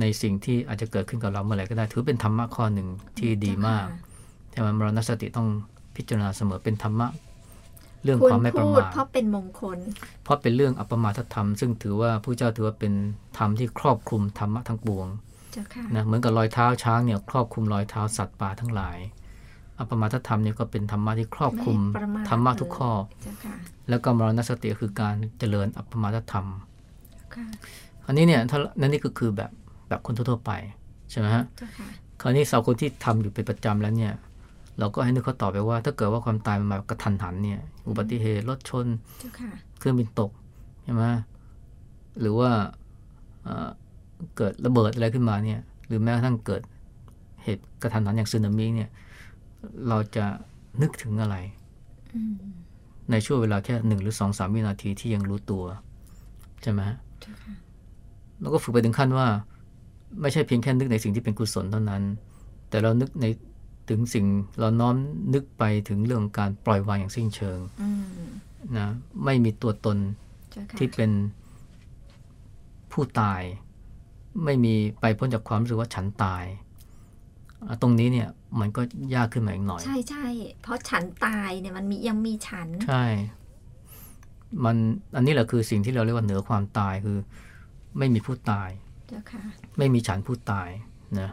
ในสิ่งที่อาจจะเกิดขึ้นกับเราเมื่อไหร่ก็ได้ ถือเป็นธรรมะข้อหนึ่งที่ดีมากใช่ไหมมรณสติต้องพิจารณาเสมอเป็นธรรมะ เรื่องควความรไม่ประพูดมาทเพราะเป็นมงคล เพราะเป็นเรื่องอัปมาทธรรม ซึ่งถือว่าผู้เจ้าถือว่าเป็นธรรมที่ครอบคลุมธรรมะทั้งปวงเจ้าค่ะนะเหมือนกับรอยเท้าช้างเนี่ยครอบคลุมรอยเท้าสัตว์ป่าทั้งหลายอัปมาทธรรมเนี่ยก็เป็นธรรมะที่ครอบคลุมไม่ประมาทธรรมะทุกข้อเจ้าค่ะแล้วก็มรณสติก็คือการเจริญอัปมาทธรรมค่ะอันนี้เนี่ยถ้านั่นนี่ก็คือแบบแบบคนทั่วๆไปใช่ไหมฮะเจ้าค่ะคราวนี้สาวคนที่ทำอยู่เป็นประจำแล้วเนี่ย เราก็ให้นึกเขาตอบไปว่า ถ้าเกิดว่าความตายมันมากระทันหันเนี่ย อุบัติเหตุรถชนเจ้าค่ะเครื่องบินตกใช่ไหมหรือว่าเอ่อเกิดระเบิดอะไรขึ้นมาเนี่ย หรือแม้กระทั่งเกิดเหตุกระทันหันอย่างสึนามิเนี่ย เราจะนึกถึงอะไรอืมในช่วงเวลาแค่หนึ่งหรือสองสามวินาทีที่ยังรู้ตัวใช่ไหมฮะเจ้าค่ะแล้วก็ฝึกไปถึงขั้นว่า ไม่ใช่เพียงแค่นึกในสิ่งที่เป็นกุศลเท่านั้น แต่เรานึกใน ถึงสิ่งเราน้อมนึกไปถึงเรื่องของการปล่อยวางอย่างสิ้นเชิงอืมนะไม่มีตัวตนเจ้าค่ะที่เป็นผู้ตาย ไม่มีไปพ้นจากความรู้สึกว่าฉันตายอะตรงนี้เนี่ยมันก็ยากขึ้นมาอีกหน่อย ใช่ใช่เพราะฉันตายเนี่ยมันมียังมีฉัน ใช่ มันอันนี้แหละคือสิ่งที่เราเรียกว่าเหนือความตายคือ ไม่มีผู้ตายเจ้าค่ะไม่มีฉันผู้ตายนะ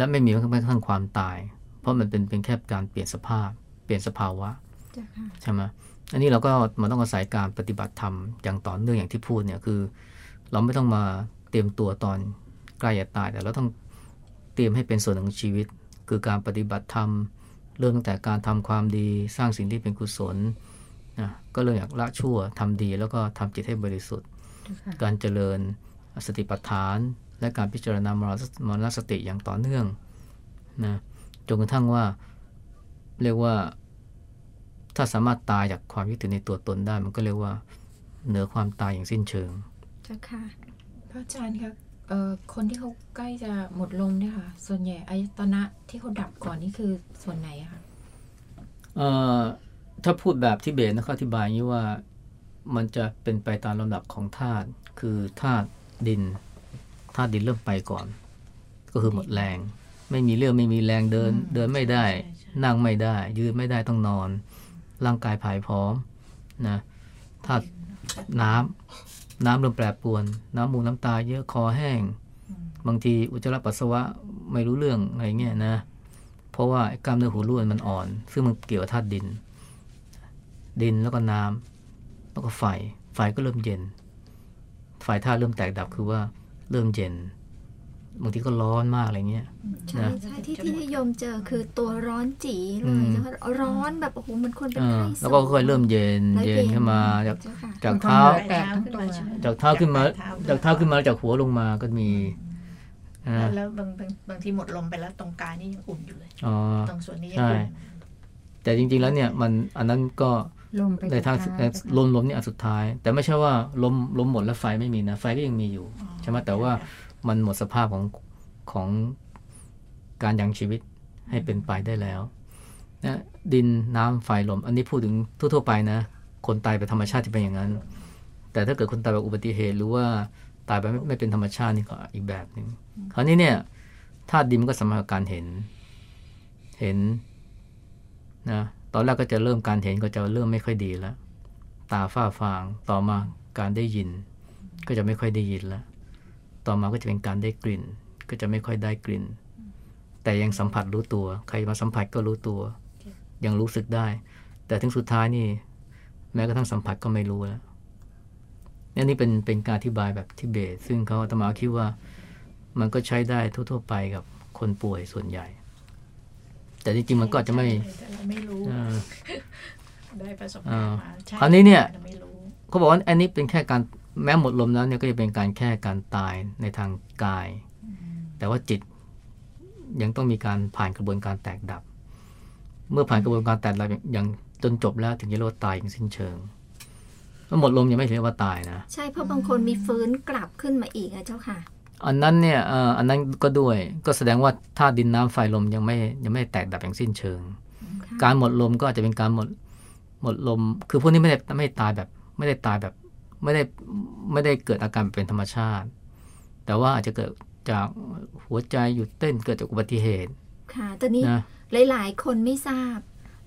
และไม่มีแม้กระทั่งความตาย เพราะมันเป็นเป็นแค่การเปลี่ยนสภาพ เปลี่ยนสภาวะเจ้าค่ะใช่ไหมอันนี้เราก็มันต้องอาศัยการปฏิบัติธรรมอย่างต่อเนื่องอย่างที่พูดเนี่ยคือ เราไม่ต้องมาเตรียมตัวตอนใกล้จะตาย แต่เราต้องเตรียมให้เป็นส่วนหนึ่งของชีวิต คือการปฏิบัติธรรมเริ่มตั้งแต่การทำความดีสร้างสิ่งที่เป็นกุศลนะก็เริ่มจากละชั่วทำดีแล้วก็ทำจิตให้บริสุทธิ์ การเจริญสติปัฏฐาน และการพิจารณามรณมรณสติอย่างต่อเนื่องนะจนกระทั่งว่าเรียกว่าถ้าสามารถตายจากความยึดถือในตัวตนได้ มันก็เรียกว่าเหนือความตายอย่างสิ้นเชิงเจ้าค่ะพระอาจารย์ครับเอ่อคนที่เขาใกล้จะหมดลมเนี่ยค่ะ ส่วนใหญ่อายตนะที่เขาดับก่อนนี่คือส่วนไหนอะคะเอ่อถ้าพูดแบบทิเบตนะเขาอธิบายอย่างนี้ว่ามันจะเป็นไปตามลำดับของธาตุคือธาตุดิน ธาตุดินเริ่มไปก่อน ก็คือหมดแรง ไม่มีเรื่องไม่มีแรงเดิน เดินไม่ได้ใช่ใช่นั่งไม่ได้ ยืนไม่ได้ต้องนอน ร่างกายผายพร้อมนะธาตุน้ำน้ำเริ่มแปรปรวน น้ำมูกน้ำตาเยอะคอแห้ง บางทีอุจจาระปัสสาวะไม่รู้เรื่องอะไรเงี้ยนะ เพราะว่าไอ้กล้ามเนื้อหูรูดมันอ่อน ซึ่งมันเกี่ยวกับธาตุดิน ดินแล้วก็น้ำแล้วก็ไฟ ไฟก็เริ่มเย็น ไฟธาตุเริ่มแตกดับคือว่า เริ่มเย็นบางทีก็ร้อนมากอะไรเงี้ยใช่นะใช่ที่ที่นิยมเจอคือตัวร้อนจีเลอืยมเจ้าค่ะร้อนแบบโอ้โหมันควรเป็นเออไข้แล้วก็ค่อยๆเริ่มเย็นแล้วเย็นขึ้นมาจากเจ้าค่ะจากบงคนเท้าหงื่อแตกทั้งตัวจากเท้าขึ้นมาจากเท้าขึ้นมาจากหัวลงมาก็มีนะแล้วบางบางบางทีหมดลมไปแล้วตรงกลางนี่ยังอุ่นอยู่เลยอ๋อตรงส่วนนี้ยังใช่อุ่นแต่จริง ๆแล้วเนี่ยมันอันนั้นก็ ลมไปในทางสุดท้ยลมลมนี่อันสุดท้าย แต่ไม่ใช่ว่าลมลมหมดแล้วไฟไม่มีนะ ไฟก็ยังมีอยู่ใช่ไหมแต่ว่ามันหมดสภาพของของการยังชีวิตให้เป็นไปได้แล้วนะดินน้ำไฟลม อันนี้พูดถึงทั่วๆไปนะ คนตายไปธรรมชาติที่เป็นอย่างนั้น แต่ถ้าเกิดคนตายแบบอุบัติเหตุ หรือว่าตายไปไม่ไม่เป็นธรรมชาตินี่ก็อีกแบบหนึ่งคราวนี้เนี่ยธาตุดินมันก็สามารถกับการเห็น เห็นนะ ตอนแรกก็จะเริ่มการเห็นก็จะเริ่มไม่ค่อยดีแล้ว ตาฝ้าฟางต่อมาการได้ยิน ก็จะไม่ค่อยได้ยินแล้ว ต่อมาก็จะเป็นการได้กลิ่น ก็จะไม่ค่อยได้กลิ่น แต่ยังสัมผัสรู้ตัว ใครมาสัมผัสก็รู้ตัว ยังรู้สึกได้ แต่ถึงสุดท้ายนี่ แม้กระทั่งสัมผัสก็ไม่รู้แล้วนี่นี่เป็นเป็นการอธิบายแบบทิเบต ซึ่งเขาตมาคิดว่ามันก็ใช้ได้ทั่ว ๆ ไปกับคนป่วยส่วนใหญ่ แต่จริงๆมันก็อาจจะไม่แต่เราไม่รู้เอ่อได้ประสบการณ์มาใช่คราวนี้เนี่ยไม่รู้เขาบอกว่าอันนี้เป็นแค่การแม้หมดลมแล้วเนี่ยก็จะเป็นการแค่การตายในทางกายแต่ว่าจิตยังต้องมีการผ่านกระบวนการแตกดับ เมื่อผ่านกระบวนการแตกดับอย่างจนจบแล้วถึงจะเรียกว่าตายอย่างสิ้นเชิงแล้วหมดลมยังไม่เรียกว่าตายนะ ใช่เพราะบางคนมีฟื้นกลับขึ้นมาอีกอะเจ้าค่ะ อันนั้นเนี่ยเอ่ออันนั้นก็ด้วยก็แสดงว่าธาตุดินน้ำไฟลมยังไม่ยังไม่แตกดับอย่างสิ้นเชิงค่ะการหมดลมก็อาจจะเป็นการหมดหมดลม คือพวกนี้ไม่ได้ไม่ได้ตายแบบไม่ได้ตายแบบไม่ได้ไม่ได้เกิดอาการเป็นธรรมชาติ แต่ว่าอาจจะเกิดจากหัวใจหยุดเต้นเกิดจากอุบัติเหตุ ค่ะตอนนี้นะหลาย ๆ คนไม่ทราบ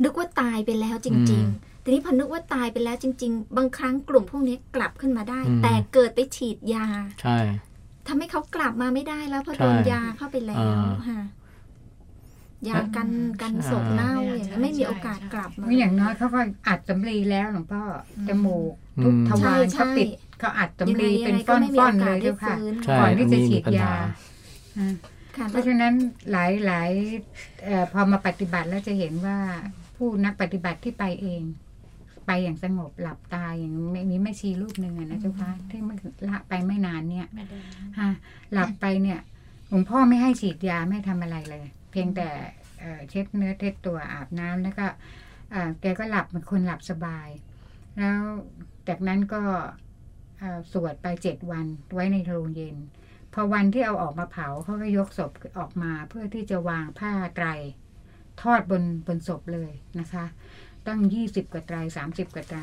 นึกว่าตายไปแล้วจริงอืมๆแต่นี้พอนึกว่าตายไปแล้วจริง ๆ บางครั้งกลุ่มพวกนี้กลับขึ้นมาได้อืมแต่เกิดไปฉีดยา ใช่ ทำให้เขากลับมาไม่ได้แล้วเพราะใช่โดนยาเข้าไปแล้วอ่าค่ะยากันกันศพอ่าเน่าอย่างนี้ยไม่มีโอกาสกลับมาไม่อย่างน้อยเขาก็อัดสำลีแล้วหลวงพ่อจมูกทุกอืมทวารใช่เขาปิดเขาอัดสำลีเป็นก้อนๆเลยเจ้าค่ะใช่ก่อนที่จะอันนี้ฉีดมีปัญหายาอ่าค่ะเพราะฉะนั้นหลายหลายเอ่อพอมาปฏิบัติแล้วจะเห็นว่าผู้นักปฏิบัติที่ไปเอง ไปอย่างสงบหลับตายอย่างมีแม่ชีรูปหนึ่งอะนะเจ้าค่ะที่เมื่อละไปไม่นานเนี่ยไม่ได้ฮะหลับไปเนี่ยหลวงพ่อไม่ให้ฉีดยาไม่ทำอะไรเลย เพียงแต่เอ่อเช็ดเนื้อเช็ดตัวอาบน้ำแล้วก็เอ่อแกก็หลับเป็นคนหลับสบาย แล้วจากนั้นก็เอ่อสวดไปเจ็ดวันไว้ในโรงเย็น พอวันที่เอาออกมาเผาเขาก็ยกศพออกมาเพื่อที่จะวางผ้าไตรทอดบนบนศพเลยนะคะ ตั้งยี่สิบกว่าไตรสามสิบกว่าไตร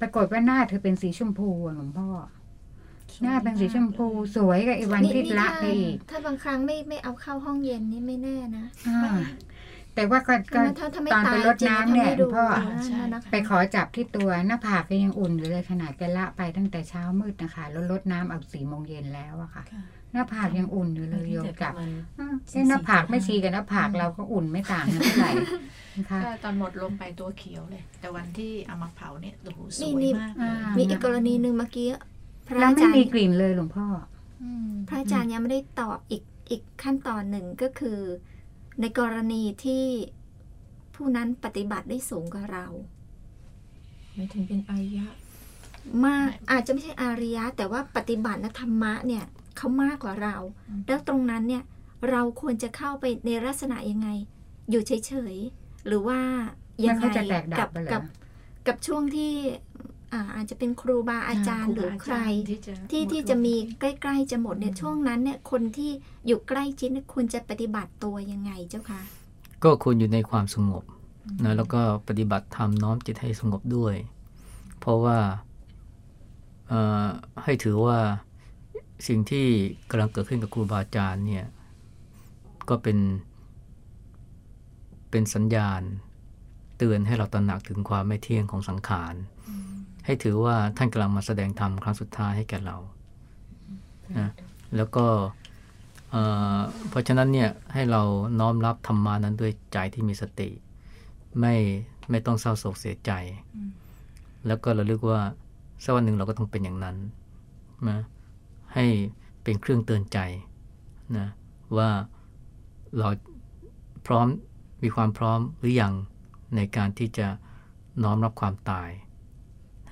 ปรากฏว่าหน้าเธอเป็นสีชมพูอะหลวงพ่อ หน้าเป็นสีชมพูสวยกับไอ้วันที่ละไปอีกถ้าบางครั้งไม่ไม่เอาเข้าห้องเย็นนี่ไม่แน่นะอ่าแต่ว่าก็ก็ถ้าถ้าไม่ตอนตาไปยรดน้ำเนี่ยจริงๆถ้าไม่ดูพ่อนะนะคะไปขอจับที่ตัวหน้าผากก็ยังอุ่นอยู่เลยขนาดแกละไปตั้งแต่เช้ามืดนะคะแล้วรดน้ำเอาสี่โมงเย็นแล้วอะค่ะค่ะห น้าผากยังอุ่นอยู่เลยโยมจับมันอืมเอ๊ะหน้าผากไม่ชีกับหน้าผากเราก็อุ่นไม่ต่างกันเท่าไหร่นะคะก็ตอนหมดลมไปตัวเขียวเลย แต่วันที่เอามาเผาเนี่ยโอ้โหสนี่วยนี่มากอ่ามีอีกกรณีหนึ่งเมื่อกี้พระแล้วอาไม่จารมีย์กลิ่นเลยหลวงพ่ออืมพระอาจารย์ยังไม่ได้ตอบอีกอีกขั้นตอนหนึ่งก็คือ ในกรณีที่ผู้นั้นปฏิบัติได้สูงกว่าเราไม่ถึงเป็นอายะมากอาจจะไม่ใช่อาริยะ แต่ว่าปฏิบัติและธรรมะเนี่ย เขามากกว่าเรา แล้วตรงนั้นเนี่ยเราควรจะเข้าไปในลักษณะยังไง อยู่เฉยๆ หรือว่ายังไงแล้วเขาจะแตกดักับไปเหรอกับกับช่วงที่อ่าอาจจะเป็นครูบาอาจารย์หรือใคร ที่จะที่หมดที่ลมจะมีใกล้ๆจะหมดเนี่ยช่วงนั้นเนี่ยคนที่อยู่ใกล้ชิดเนี่ยควรจะปฏิบัติตัวยังไงเจ้าคะก็ควรอยู่ในความสงบนะแล้วก็ปฏิบัติธรรมน้อมจิตให้สงบด้วย เพราะว่าเอ่อให้ถือว่า สิ่งที่กำลังเกิดขึ้นกับครูบาอาจารย์เนี่ยก็เป็นเป็นสัญญาณ เตือนให้เราตระหนักถึงความไม่เที่ยงของสังขาร ให้ถือว่าท่านกำลังมาแสดงธรรมครั้งสุดท้ายให้แก่เรานะแล้วก็เพราะฉะนั้นเนี่ยให้เราน้อมรับธรรมานั้นด้วยใจที่มีสติ ไม่ไม่ต้องเศร้าโศกเสียใจ แล้วก็ระลึกว่าสักวันหนึ่งเราก็ต้องเป็นอย่างนั้นนะ ให้เป็นเครื่องเตือนใจนะว่าเราพร้อมมีความพร้อมหรือยังในการที่จะน้อมรับความตาย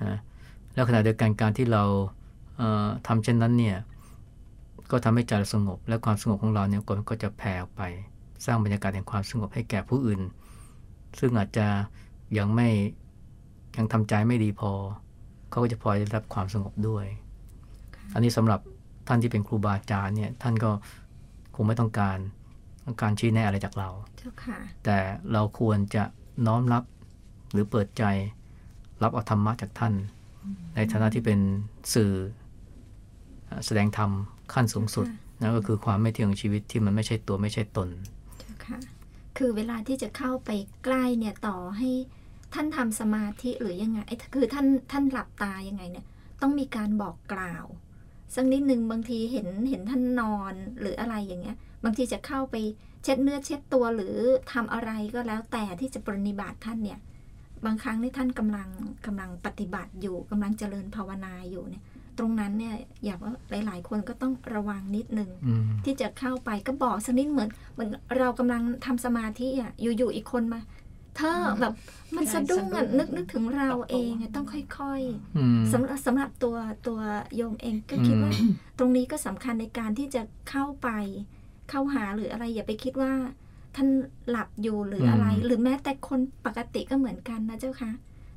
นะแล้วขณะเดียวกันการที่เราเอ่อทำเช่นนั้นเนี่ยก็ทำให้ใจเราสงบ และความสงบของเราเนี่ยก็ก็จะแผ่ออกไป สร้างบรรยากาศแห่งความสงบให้แก่ผู้อื่น ซึ่งอาจจะยังไม่ยังทำใจไม่ดีพอ เขาก็จะพลอยได้รับความสงบด้วย อันนี้สำหรับ ท่านที่เป็นครูบาอาจารย์เนี่ยท่านก็คงไม่ต้องการต้องการชี้แนะอะไรจากเราเจ้าค่ะแต่เราควรจะน้อมรับหรือเปิดใจรับเอาธรรมะจากท่าน ในฐานะที่เป็นสื่อเอ่อแสดงธรรมขั้นสูงสุดนะก็คือความไม่เที่ยงของชีวิตที่มันไม่ใช่ตัวไม่ใช่ตนเจ้าค่ะคือเวลาที่จะเข้าไปใกล้เนี่ยต่อให้ท่านทำสมาธิหรือยังไงไอ้คือท่านท่านหลับตายังไงเนี่ยต้องมีการบอกกล่าว สักนิดหนึ่งบางทีเห็นเห็นท่านนอนหรืออะไรอย่างเงี้ย บางทีจะเข้าไปเช็ดเนื้อเช็ดตัวหรือทำอะไรก็แล้วแต่ที่จะปรนนิบัติท่านเนี่ย บางครั้งที่ท่านกำลังกำลังปฏิบัติอยู่กำลังเจริญภาวนาอยู่เนี่ย ตรงนั้นเนี่ยอยากว่าหลาย ๆ คนก็ต้องระวังนิดนึงอืมที่จะเข้าไปก็บอกสักนิดเหมือนเหมือนเรากำลังทำสมาธิอะอยู่ๆอีกคนมา เธอแบบ มันสะดุ้งอะสะดุ้งนึกนึกถึงเราเองอะต้องค่อยอืมๆสำหรับสำหรับตัวตัวโยมเองก็คิดว่า ตรงนี้ก็สำคัญในการที่จะเข้าไปเข้าหาหรืออะไรอย่าไปคิดว่า ท่านหลับอยู่หรืออะไรอืมหรือแม้แต่คนปกติก็เหมือนกันนะเจ้าค่ะ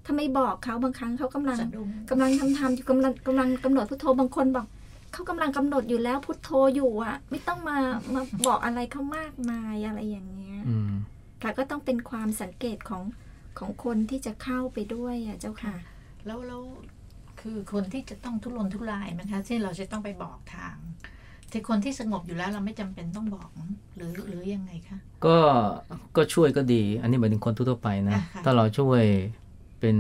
ถ้าไม่บอกเขาบางครั้งเขากำลังสะดุ้งกำลังทำทำอยู่กำลังกำลังกำหนดพุทโธบางคนบอกเขากำลังกำหนดอยู่แล้วพุทโธอยู่อะ ไม่ต้องมามาบอกอะไรเขามากมายอะไรอย่างเงี้ยอืมค่ะก็ต้องเป็นความสังเกตของ ของคนที่จะเข้าไปด้วยอะเจ้าค่ะ แล้วแล้วคือคนที่จะต้องทุรนทุรายนะคะที่เราจะต้องไปบอกทางที่คนที่สงบอยู่แล้วเราไม่จำเป็นต้องบอกมั้งหรือหรือยังไงคะก็ก็ช่วยก็ดี อันนี้หมายถึงคนทั่วๆไปนะอะค่ะถ้าเราช่วยเป็น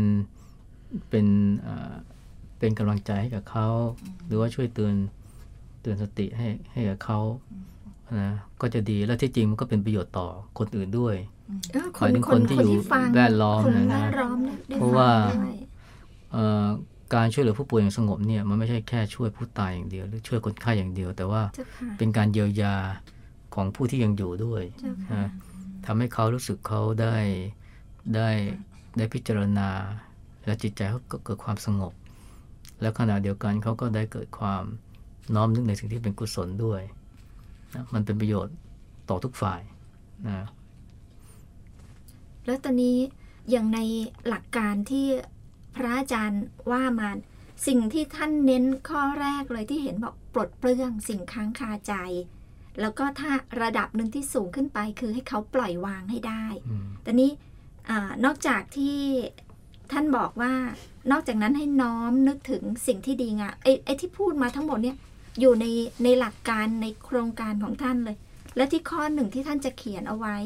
เป็นเอ่อเป็นกำลังใจให้กับเขาหรือว่าช่วยเตือนเตือนสติให้ให้กับเขานะก็จะดีแล้วที่จริงมันก็เป็นประโยชน์ต่อคนอื่นด้วย เออหมายถึงคนที่อยู่ฟังแวดล้อมคนนะแวนะดล้อมเนี่ยได้เพราะฟังว่าด้วยเอ่อการช่วยเหลือผู้ป่วยอย่างสงบเนี่ยมันไม่ใช่แค่ช่วยผู้ตายอย่างเดียว หรือช่วยคนไข้อย่างเดียว แต่ว่าเจ้าค่ะเป็นการเยียวยาของผู้ที่ยังอยู่ด้วยเจ้าค่ะนะทำให้เขารู้สึกเขาได้ได้ได้พิจารณา และจิตใจเขาก็เกิดความสงบ แล้วขณะเดียวกันเขาก็ได้เกิดความน้อมนึกในสิ่งที่เป็นกุศลด้วยนะมันเป็นประโยชน์ต่อทุกฝ่ายนะ แล้วตอนนี้อย่างในหลักการที่พระอาจารย์ว่ามาสิ่งที่ท่านเน้นข้อแรกเลยที่เห็นบอกปลดเปลื้องสิ่งค้างคาใจ แล้วก็ถ้าระดับหนึ่งที่สูงขึ้นไป คือให้เขาปล่อยวางให้ได้อืมแต่นี้อานอกจากที่ท่านบอกว่านอกจากนั้นให้น้อมนึกถึงสิ่งที่ดีงามไอ้ไอ้ที่พูดมาทั้งหมดเนี่ยอยู่ในในหลักการในโครงการของท่านเลย และที่ข้อหนึ่งที่ท่านจะเขียนเอาไว้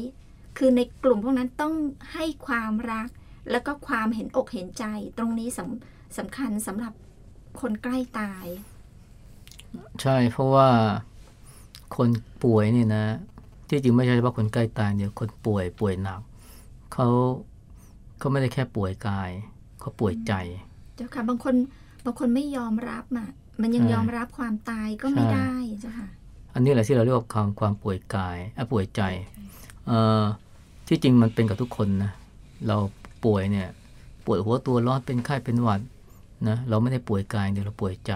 คือในกลุ่มพวกนั้นต้องให้ความรัก แล้วก็ความเห็นอกเห็นใจ ตรงนี้สำสำคัญสำหรับคนใกล้ตาย ใช่เพราะว่าคนป่วยนี่นะ ที่จริงไม่ใช่เฉพาะคนใกล้ตายเดียวคนป่วยป่วยหนักเขาเขาไม่ได้แค่ป่วยกายเขาป่วยใจ เจ้าค่ะบางคนบางคนไม่ยอมรับอะมันยังใช่ยอมรับความตายก็ไม่ใช่ได้เจ้าค่ะ อันนี้แหละที่เราเรียกว่าความความป่วยกายอะป่วยใจเอ่อ ที่จริงมันเป็นกับทุกคนนะเราป่วยเนี่ยปวดหัวตัวร้อนเป็นไข้เป็นหวัดนะเราไม่ได้ป่วยกายเดียวเราป่วยใจ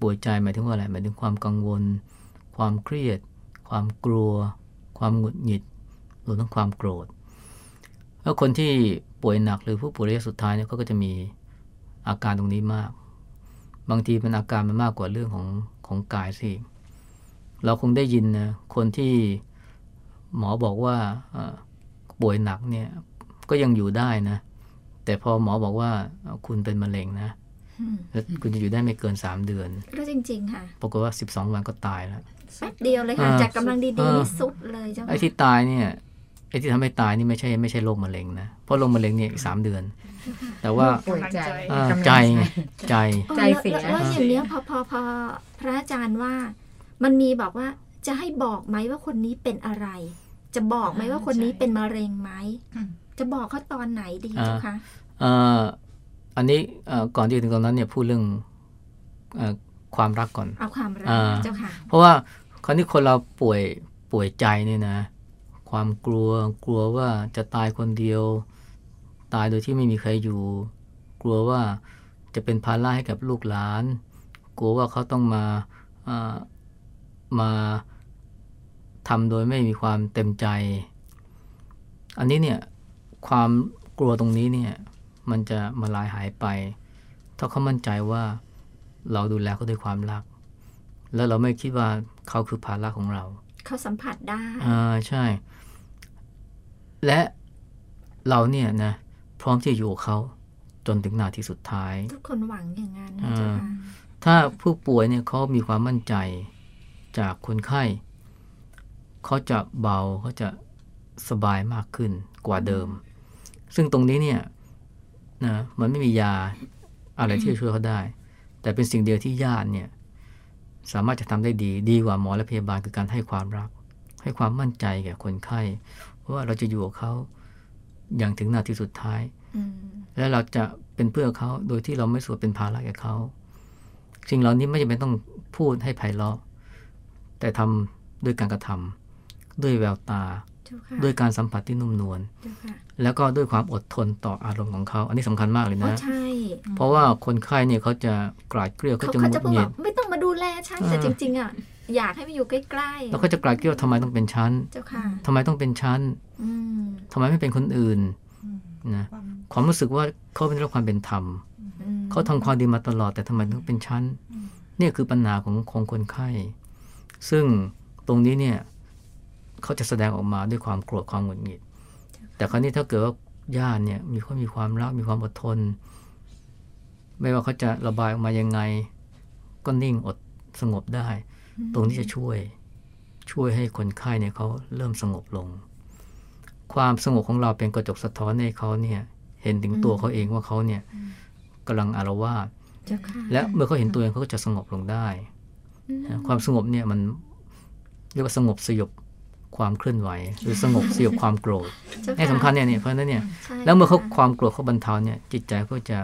ป่วยใจหมายถึงว่าอะไรหมายถึงความกังวล ความเครียด ความกลัว ความหงุดหงิดรวมทั้งความโกรธแล้วคนที่ป่วยหนักหรือผู้ป่วยระยะสุดท้ายเนี่ยเขาก็จะมีอาการตรงนี้มาก บางทีเป็นอาการมันมากกว่าเรื่องของของกายสิเราคงได้ยินนะคนที่ หมอบอกว่าเอ่อป่วยหนักเนี่ยก็ยังอยู่ได้นะ แต่พอหมอบอกว่าเอ่อคุณเป็นมะเร็งนะอืมแล้วคุณจะอยู่ได้ไม่เกิน3เดือนแล้วจริง ๆ ค่ะ ปรากฏว่า12วันก็ตายแล้วแป๊บเดียวเลยค่ะอ่าจากกำลังเอดีอๆนี่สุดเลยเจ้าไอ้ค่ะที่ตายเนี่ยไอ้ที่ทำให้ตายนี่ไม่ใช่ไม่ใช่โรคมะเร็งนะ เพราะโรคมะเร็งเนี่ยอีกสามเดือน แต่ว่าป่วยใจเอ่อกำลังใจไงใจอ๋อใจแล้วเสียแล้วแล้วอย่างเนี้ยพอพอพอพระอาจารย์ว่ามันมีบอกว่าจะให้บอกไหมว่าคนนี้เป็นอะไร จะบอกไหมว่าคนนี้เป็นมะเร็งไหมอืมจะบอกเขาตอนไหนดีอ่าเจ้าคะเอ่ออันนี้เอ่อก่อนที่จะถึงตรงนั้นเนี่ยพูดเรื่องเอ่อความรักก่อน เอาความรักอ่าเจ้าค่ะ เพราะว่าคราวนี้คนเราป่วยป่วยใจเนี่ยนะ ความกลัวกลัวว่าจะตายคนเดียว ตายโดยที่ไม่มีใครอยู่ กลัวว่าจะเป็นภาระให้กับลูกหลาน กลัวว่าเขาต้องมาอ่ามา ทำโดยไม่มีความเต็มใจ อันนี้เนี่ยความกลัวตรงนี้เนี่ยมันจะมาลายหายไป ถ้าเขามั่นใจว่าเราดูแลเขาด้วยความรัก แล้วเราไม่คิดว่าเขาคือภาระของเรา เขาสัมผัสได้อ่าใช่ และเราเนี่ยนะพร้อมที่จะอยู่กับเขาจนถึงนาทีสุดท้าย ทุกคนหวังอย่างนั้นนะอ่าเจ้าค่ะถ้าผู้ป่วยเนี่ยเขามีความมั่นใจจากคนไข้ เขาจะเบาเขาจะสบายมากขึ้นกว่าเดิม ซึ่งตรงนี้เนี่ยนะมันไม่มียาอะไรที่จะช่วยเขาได้ แต่เป็นสิ่งเดียวที่ญาติเนี่ยสามารถจะทำได้ดี ดีกว่าหมอและพยาบาลคือการให้ความรัก ให้ความมั่นใจแก่คนไข้ว่าเราจะอยู่กับเขาอย่างถึงนาทีสุดท้ายอืมและเราจะเป็นเพื่อเขาโดยที่เราไม่สวดเป็นภาระแก่เขาสิ่งเหล่านี้ไม่จำเป็นต้องพูดให้ไพเราะแต่ทำด้วยการกระทำ ด้วยแววตาเจ้าค่ะด้วยการสัมผัสที่นุ่มนวลเจ้าค่ะแล้วก็ด้วยความอดทนต่ออารมณ์ของเขา อันนี้สำคัญมากเลยอ๋อนะใช่เพราะว่าคนไข้เนี่ยเขาจะกราดเกลียวเขาเขาจะหเขางุจะดพูดหแบงิดบไม่ต้องมาดูแลฉันแต่อ่าจริง ๆอะอยากให้มาอยู่ใกล้ๆแล้วก็จะกราดเกลียวทำไมต้องเป็นชั้นเจ้าค่ะทำไมต้องเป็นชั้นอืมทำไมไม่เป็นคนอื่นอืมนะความความรู้สึกว่าเขาเป็นเรื่องความเป็นธรรมอืมเขาทำความดีมาตลอด แต่ทำไมต้องเป็นชั้น เนี่ยคือปัญหาของของคนไข้ ซึ่งตรงนี้เนี่ย เขาจะแสดงออกมาด้วยความโกรธความหงุดหงิด แต่คราวนี้ถ้าเกิดว่าญาติเนี่ยมีเขามีความรักมีความอดทน ไม่ว่าเขาจะระบายออกมายังไง ก็นิ่งอดสงบได้ ตรงนี้จะช่วยช่วยให้คนไข้เนี่ยเขาเริ่มสงบลง ความสงบของเราเป็นกระจกสะท้อนให้เขาเนี่ย เห็นถึงตัวเขาเองว่าเขาเนี่ยกำลังอารวาสเจ้าค่ะและเมื่อเขาเห็นตัวเองเขาก็จะสงบลงได้อืมนะความสงบเนี่ยมันเรียกว่าสงบสยบ ความเคลื่อนไหว หรือสงบสยบความโกรธเจ้าะนี่สำคัญเนี่ยเนี่ยเพราะฉะนั้นเนี่ยใช่แล้วเมื่อเขาค่ะความโกรธเขาบรรเทาเนี่ยจิตใจก็จะ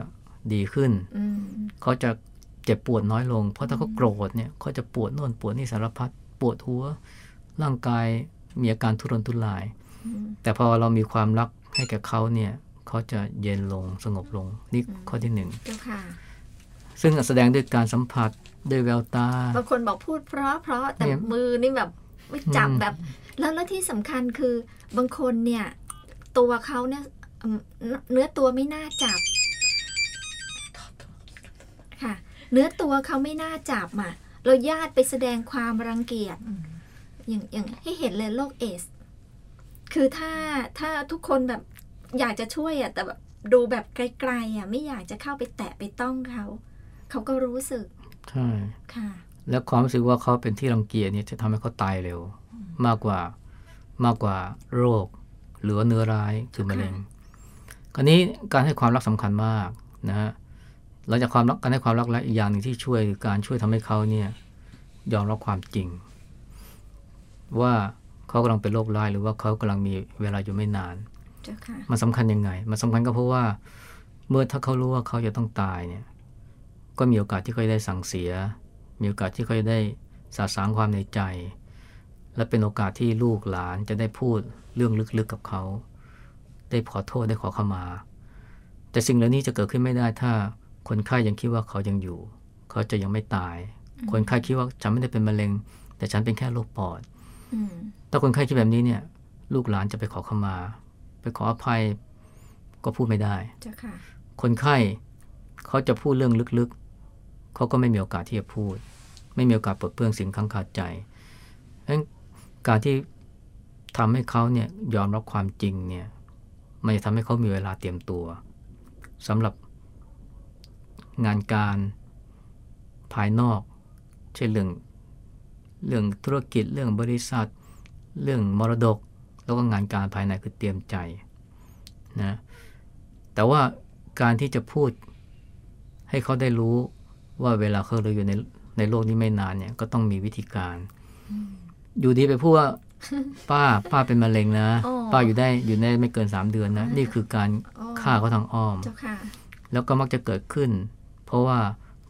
ดีขึ้นอืมเขาจะเจ็บปวดน้อยลง เพราะถ้าเขาโกรธเนี่ยเขาจะปวดโน่นปวดนี่สารพัดปวดหัว ร่างกายมีอาการทุรนทุรายอืมแต่พอเรามีความรักให้แก่เขาเนี่ยเขาจะเย็นลงสงบลงนี่ข้อที่หนึ่งเจ้าค่ะซึ่งแสดงด้วยการสัมผัสด้วยแววตาบางคนบอกพูดเพราะเพราะแต่เนี่ยมือนี่แบบไม่จับอืมแบบ แล้วแล้วที่สำคัญคือบางคนเนี่ย ตัวเขาเนี่ยอืมเนื้อตัวไม่น่าจับค่ะ เนื้อตัวเขาไม่น่าจับอะเราญาติไปแสดงความรังเกียจอย่างอย่างให้เห็นเลยโรคเอส คือถ้าถ้าทุกคนแบบอยากจะช่วยอะแต่แบบดูแบบไกลๆอะไม่อยากจะเข้าไปแตะไปต้องเขาเขาก็รู้สึกใช่ค่ะ แล้วความรู้สึกว่าเขาเป็นที่รังเกียจเนี่ยจะทำให้เขาตายเร็ว มากกว่ามากกว่าโรค หรือว่าเนื้อร้ายคือมะเร็งคราวนี้การให้ความรักสำคัญมากนะฮะหลังจากความรักการให้ความรักและอีกอย่างหนึ่งที่ช่วยคือการช่วยทำให้เขาเนี่ยยอมรับความจริง ว่าเขากำลังเป็นโรคร้ายหรือว่าเขากำลังมีเวลาอยู่ไม่นานเจ้าค่ะมันสำคัญยังไง มันสำคัญก็เพราะว่าเมื่อถ้าเขารู้ว่าเขาจะต้องตายเนี่ย ก็มีโอกาสที่เขาจะได้สั่งเสีย มีโอกาสที่เขาจะได้สาสางความในใจ และเป็นโอกาสที่ลูกหลานจะได้พูดเรื่องลึกๆกับเขา ได้ขอโทษได้ขอขมา แต่สิ่งเหล่านี้จะเกิดขึ้นไม่ได้ถ้าคนไข้ยังคิดว่าเขายังอยู่ เขาจะยังไม่ตาย คนไข้คิดว่าฉันไม่ได้เป็นมะเร็ง แต่ฉันเป็นแค่โรคปอดอืมถ้าคนไข้คิดแบบนี้เนี่ย ลูกหลานจะไปขอขมา ไปขออภัยก็พูดไม่ได้เจ้าค่ะคนไข้เขาจะพูดเรื่องลึกๆ เขาก็ไม่มีโอกาสที่จะพูด ไม่มีโอกาสปลดเปลื้องสิ่งข้างคาใจเพราะฉะนั้น การที่ทำให้เขาเนี่ยยอมรับความจริงเนี่ยมันจะทำให้เขามีเวลาเตรียมตัวสำหรับงานการภายนอก เช่นเรื่องเรื่องธุรกิจเรื่องบริษัท เรื่องมรดก แล้วก็งานการภายในคือเตรียมใจนะแต่ว่าการที่จะพูดให้เขาได้รู้ว่าเวลาเขาเหลืออยู่ในในโลกนี้ไม่นานเนี่ยก็ต้องมีวิธีการ อยู่ดีไปพูดว่าป้าป้าเป็นมะเร็งนะอ๋อป้าอยู่ได้อยู่ได้ไม่เกินสามเดือนนะ นี่คือการอ๋อฆ่าเขาทางอ้อมเจ้าค่ะแล้วก็มักจะเกิดขึ้น เพราะว่า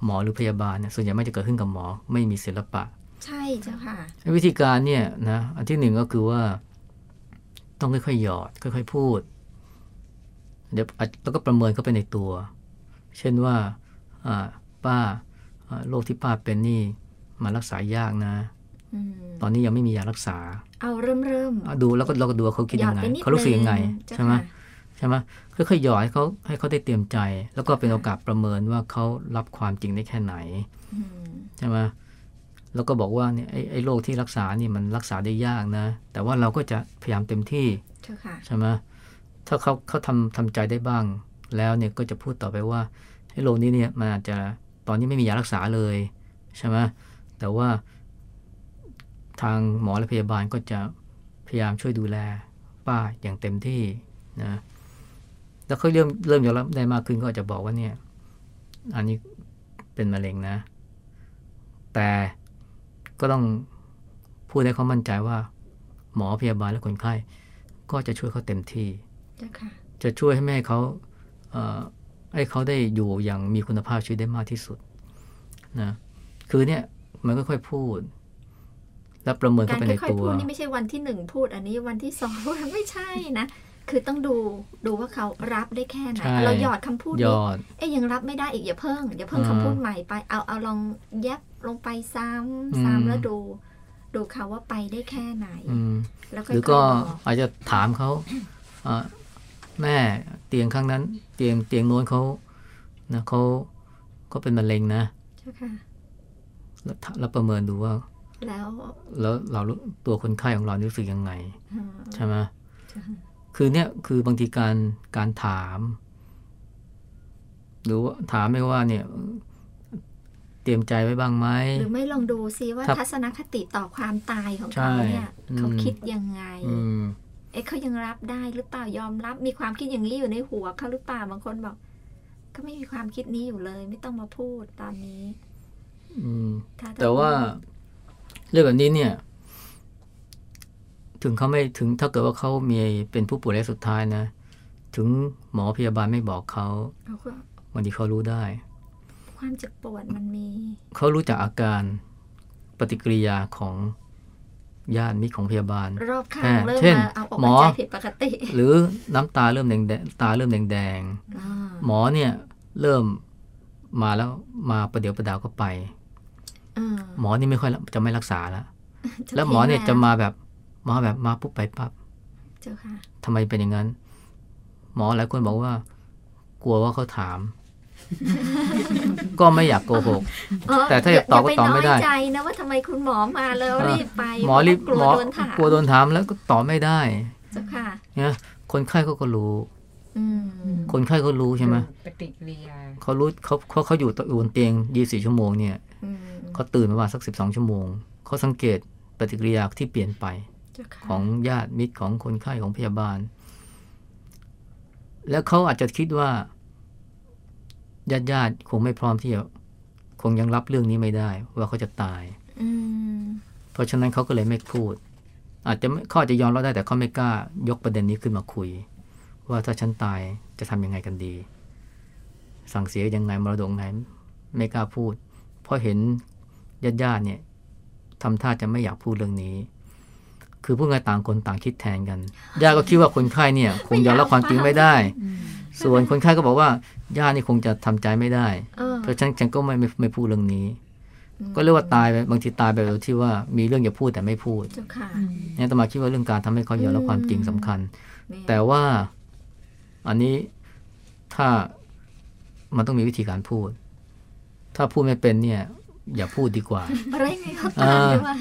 หมอหรือพยาบาลเนี่ยส่วนใหญ่ไม่จะเกิดขึ้นกับหมอไม่มีศิลปะ ใช่เจ้าค่ะ วิธีการเนี่ยนะอันที่หนึ่งก็คือว่า ต้องค่อยๆหยอด ค่อยๆพูด เดี๋ยวอาจแล้วก็ประเมินเข้าไปในตัว เช่นว่าอ่าป้าอ่าโรคที่ป้าเป็นนี่มารักษายากนะอืม ตอนนี้ยังไม่มียารักษา เอาเริ่มเริ่มอะดูแล้วก็เราก็ดูว่าเขาคิดหยอยัดงไงไปนิดเขารู้สึกยังไงนึเจ้าใช่ไหมค่ะใช่ไหมค่อยๆหยอดให้เขาให้เขาได้เตรียมใจ แล้วก็เป็นโอกาสประเมินว่าเขารับความจริงได้แค่ไหนอืมใช่ไหมแล้วก็บอกว่าเนี่ยไอ้ไอ้โรคที่รักษานี่มันรักษาได้ยากนะ แต่ว่าเราก็จะพยายามเต็มที่เจ้าค่ะใช่ไหมถ้าเขาเขาทำทำใจได้บ้าง แล้วเนี่ยก็จะพูดต่อไปว่าไอ้โรคนี้เนี่ยมันอาจจะตอนนี้ไม่มียารักษาเลยใช่ไหมแต่ว่า ทางหมอและพยาบาลก็จะพยายามช่วยดูแลป้าอย่างเต็มที่นะแล้วเขาเริ่มเริ่มยอมรับได้มากขึ้นก็อาจจะบอกว่าเนี่ย อันนี้เป็นมะเร็งนะ แต่ก็ต้องพูดให้เขามั่นใจว่า หมอพยาบาลและคนไข้ ก็จะช่วยเขาเต็มที่เจ้าค่ะจะช่วยให้แม่ให้เขาเอ่อให้เขาได้อยู่อย่างมีคุณภาพชีวิตได้มากที่สุดนะคือเนี่ยมันก็ค่อยๆพูด และประเมินกาเข้ารไปในค่อยตัๆวพูดนี่ไม่ใช่วันที่หนึ่งพูดอันนี้วันที่สองพูดไม่ใช่นะคือต้องดูดูว่าเขารับได้แค่ไหนใช่เราหยอดคำพูดยนี้อดเอ้ยยังรับไม่ได้อีกอย่าเพิ่งอย่าเพิ่งอ่าคำพูดใหม่ไปเอาเอาลองแยบลงไปซ้อืมำซ้ำแล้วดู ดูเขาว่าไปได้แค่ไหนอืมแล้วหค่อยรือๆก็บอกอาจจะถามเขาอ่าแม่เตียงข้างนั้น เตียงเตียงโน้นเขานะเขาก็เป็นมะเร็งนะใช่ค่ะแล้วแล้วประเมินดูว่า แล้ว แล้วเรารู้ตัวคนไข้ของเรารู้สึกยังไงอ่าใช่ไหมใช่คือเนี่ยคือบางทีการการถาม หรือว่าถามไม่ว่าเนี่ย เตรียมใจไว้บ้างไหมหรือไม่ลองดูซิว่าครับทัศนคติต่อความตายของใช่เขาเนี่ยอืมเขาคิดยังไงอืมเอ๊ะเขายังรับได้หรือเปล่ายอมรับ มีความคิดอย่างนี้อยู่ในหัวเขาหรือเปล่าบางคนบอก ก็ไม่มีความคิดนี้อยู่เลย ไม่ต้องมาพูดตอนนี้ อืมถ้แต่ว่า เรื่องแบบนี้เนี่ย ถึงเขาไม่ถึงถ้าเกิดว่าเขามีเป็นผู้ป่วยระยะสุดท้ายนะ ถึงหมอพยาบาลไม่บอกเขาเขาก็บางทีเขารู้ได้ ความเจ็บปวดมันมี เขารู้จักอาการปฏิกิริยาของญาติมิตรของพยาบาลรอบข้างอ่าเริ่มเช่นมาเอาอกหมอเอาใจผิดปกติ หรือน้ำตาเริ่มแดงแดงตาเริ่มแดงแดงอ่าๆหมอเนี่ยเริ่มมาแล้วมาประเดี๋ยวประดาวก็ไปอ่า หมอนี่ไม่ค่อยจะไม่รักษาแล้วจะแล้วหมอเนี่ยทิ้งจะมาแบบมาแบบมาปุ๊บไปปั๊บเจ้าค่ะทำไมเป็นอย่างนั้น หมอหลายคนบอกว่า กลัวว่าเขาถาม ก็ไม่อยากโกหกเออแต่ถ้าจะตอบก็ตอบไม่ได้ย่าปน้อยใจนะว่าทำไมคุณหมอมาแล้วรีบไป หมอรีบกลัหวมอโดนถามกลัวโดนถามแล้วก็ตอบไม่ได้เจ้าค่ะเนี่ยคนไข้เขาก็รู้อืมคนไข้เขารู้ใช่ไหมปฏิกิริยาเขารู้เขาเขาเขาอยู่บนเตียง24ชั่วโมงเนี่ยอืม เขาตื่นประมาณสัก 12 ชั่วโมง เขาสังเกตปฏิกิริยาที่เปลี่ยนไปเจ้าค่ะของญาติมิตรของคนไข้ของพยาบาล แล้วเขาอาจจะคิดว่าญาติญาติๆคงไม่พร้อมที่จะคงยังรับเรื่องนี้ไม่ได้ ว่าเขาจะตายอืมเพราะฉะนั้นเขาก็เลยไม่พูด อาจจะไม่เขาอาจจะยอมรับได้แต่เขาไม่กล้ายกประเด็นนี้ขึ้นมาคุย ว่าถ้าฉันตายจะทำยังไงกันดี สั่งเสียยังไงมรดกไงไม่กล้าพูด เพราะเห็น ญาติญาติๆเนี่ยทำท่าจะไม่อยากพูดเรื่องนี้ คือพูดง่ายต่างคนต่างคิดแทนกันญาติก็คิดว่าคนไข้เนี่ยคงยอมรับความจริงไม่ได้ ส่วนคนไข้ก็บอกว่าญาตินี่คงจะทำใจไม่ได้เออเพราะฉะนั้นฉันก็ไม่ไม่ไม่พูดเรื่องนี้ ก็เรียกว่าตายไปบางทีตายไปโดยที่ว่ามีเรื่องจะพูดแต่ไม่พูดเจ้าค่ะเนี่ยตมาคิดว่าเรื่องการทำให้เขายอมรับความจริงสำคัญนี่แต่ว่าอันนี้ถ้ามันต้องมีวิธีการพูด ถ้าพูดไม่เป็นเนี่ย อย่าพูดดีกว่าเร่งให้เขาตามด้วย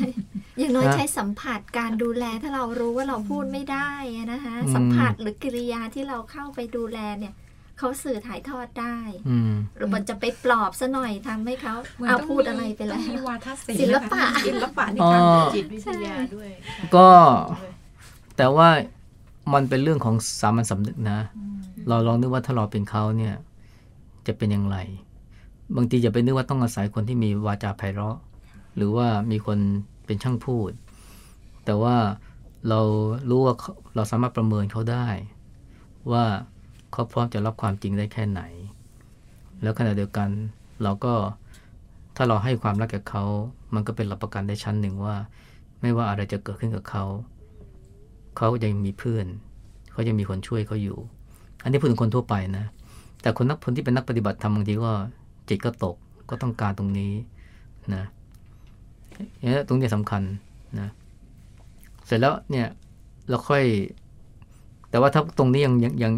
อย่างน้อยนะใช้สัมผัสการดูแลถ้าเรารู้ว่าเราพูดไม่ได้อะนะคะอืมสัมผัสหรือกิริยาที่เราเข้าไปดูแลเนี่ยเขาสื่อถ่ายทอดได้อืมหรือมันจะไปปลอบซะหน่อยทำให้เขาหมืนเอาต้งพูดอะไรไปแล้ต้วองมีวาทศิลศิลปะศิลปะในอ๋อการพูดจิตวิทยาด้วยค่ะก็ด้วยแต่ว่ามันเป็นเรื่องของสามัญสำนึกนะ เราลองนึกว่าถ้าเราเป็นเขาเนี่ย จะเป็นอย่างไร บางทีอย่าไปนึกว่าต้องอาศัยคนที่มีวาจาไพเราะ หรือว่ามีคนเป็นช่างพูด แต่ว่าเรารู้ว่าเขาเราสามารถประเมินเขาได้ ว่าเขาพร้อมจะรับความจริงได้แค่ไหน แล้วขณะเดียวกันเราก็ถ้าเราให้ความรักกับเขา มันก็เป็นหลักประกันได้ชั้นหนึ่งว่า ไม่ว่าอะไรจะเกิดขึ้นกับเขา เขายังมีเพื่อน เขายังมีคนช่วยเขาอยู่ อันนี้พูดถึงคนทั่วไปนะ แต่คนนักคนที่เป็นนักปฏิบัติธรรมบางทีก็ จิตก็ตกก็ต้องการตรงนี้นะเนี่ยตรงนี้สำคัญนะเสร็จแล้วเนี่ยเราค่อย แต่ว่าถ้าตรงนี้ยังยังยัง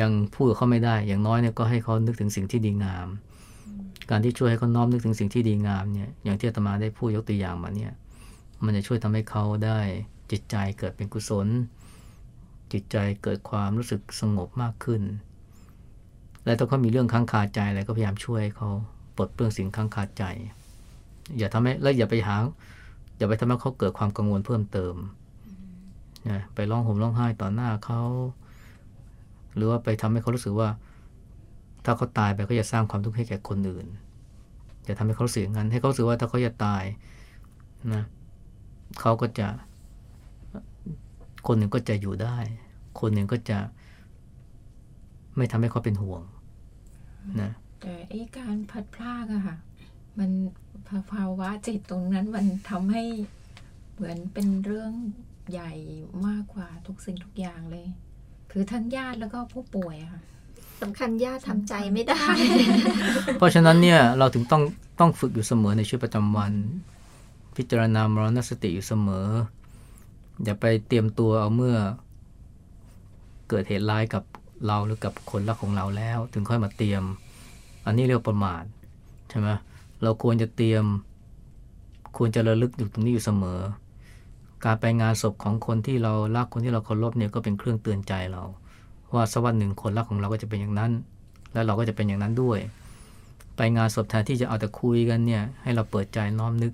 ยังพูดเขาไม่ได้ อย่างน้อยเนี่ยก็ให้เขานึกถึงสิ่งที่ดีงาม การที่ช่วยให้เขาน้อมนึกถึงสิ่งที่ดีงามเนี่ยอย่างที่อาตมาได้พูดยกตัวอย่างมาเนี่ย มันจะช่วยทำให้เขาได้จิตใจเกิดเป็นกุศล จิตใจเกิดความรู้สึกสงบมากขึ้น และถ้าเขามีเรื่องค้างคาใจอะไรก็พยายามช่วยเขาปลดเปลื้องสิ่งค้างคาใจ อย่าทำให้แล้วอย่าไปหา อย่าไปทำให้เขาเกิดความกังวลเพิ่มเติมนะไปร้องห่มร้องไห้ต่อหน้าเขาหรือว่าไปทำให้เขารู้สึกว่า ถ้าเขาตายไปก็จะสร้างความทุกข์ให้แก่คนอื่นอย่าทำให้เขารู้สึกอย่างนั้นให้เขารู้สึกว่าถ้าเขาจะตายนะเขาก็จะ คนหนึ่งก็จะอยู่ได้ คนหนึ่งก็จะไม่ทำให้เขาเป็นห่วง นะแต่ไอ้การพัดพลากอะค่ะ มันภาวะจิตตรงนั้นมันทำให้เหมือนเป็นเรื่องใหญ่มากกว่าทุกสิ่งทุกอย่างเลย คือทั้งญาติแล้วก็ผู้ป่วยอะค่ะสำคัญญาติทำใจไม่ได้ เพราะฉะนั้นเนี่ยเราถึงต้องต้องฝึกอยู่เสมอในชีวิตประจำวัน พิจารณามรณสติอยู่เสมอ อย่าไปเตรียมตัวเอาเมื่อเกิดเหตุร้ายกับ เราหรือกับคนรักของเราแล้ว ถึงค่อยมาเตรียม อันนี้เรียกประมาทใช่ไหมเราควรจะเตรียม ควรจะระลึกอยู่ตรงนี้อยู่เสมอ การไปงานศพของคนที่เรารักคนที่เราเคารพเนี่ยก็เป็นเครื่องเตือนใจเรา ว่าสักวันหนึ่งคนรักของเราก็จะเป็นอย่างนั้น แล้วเราก็จะเป็นอย่างนั้นด้วย ไปงานศพแทนที่จะเอาแต่คุยกันเนี่ยให้เราเปิดใจน้อมนึก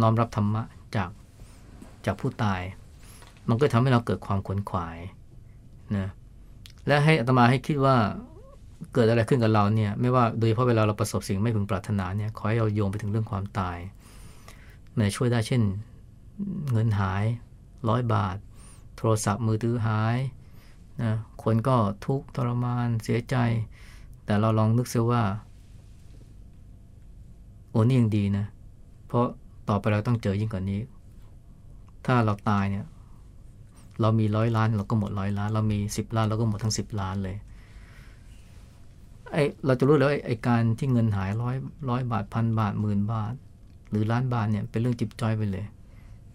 น้อมรับธรรมะจากจากผู้ตาย มันก็ทำให้เราเกิดความขวนขวายนะ และให้อาตมาให้คิดว่าเกิดอะไรขึ้นกับเราเนี่ยไม่ว่าโดยเฉพาะเวลาเราประสบสิ่งไม่พึงปรารถนาเนี่ยขอให้เราโยงไปถึงเรื่องความตายมันจะช่วยได้เช่น เงินหายร้อยบาท โทรศัพท์มือถือหายนะคนก็ทุกข์ทรมานเสียใจ แต่เราลองนึกเสียว่า โอ้นี่ยังดีนะ เพราะต่อไปเราต้องเจอยิ่งกว่านี้ ถ้าเราตายเนี่ย เรามีร้อยล้านเราก็หมดร้อยล้าน เรามีสิบล้านเราก็หมดทั้งสิบล้านเลยไอเราจะรู้แล้วไอการที่เงินหายร้อยร้อยบาทพันบาทหมื่นบาท หรือล้านบาทเนี่ยเป็นเรื่องจิบจอยไปเลย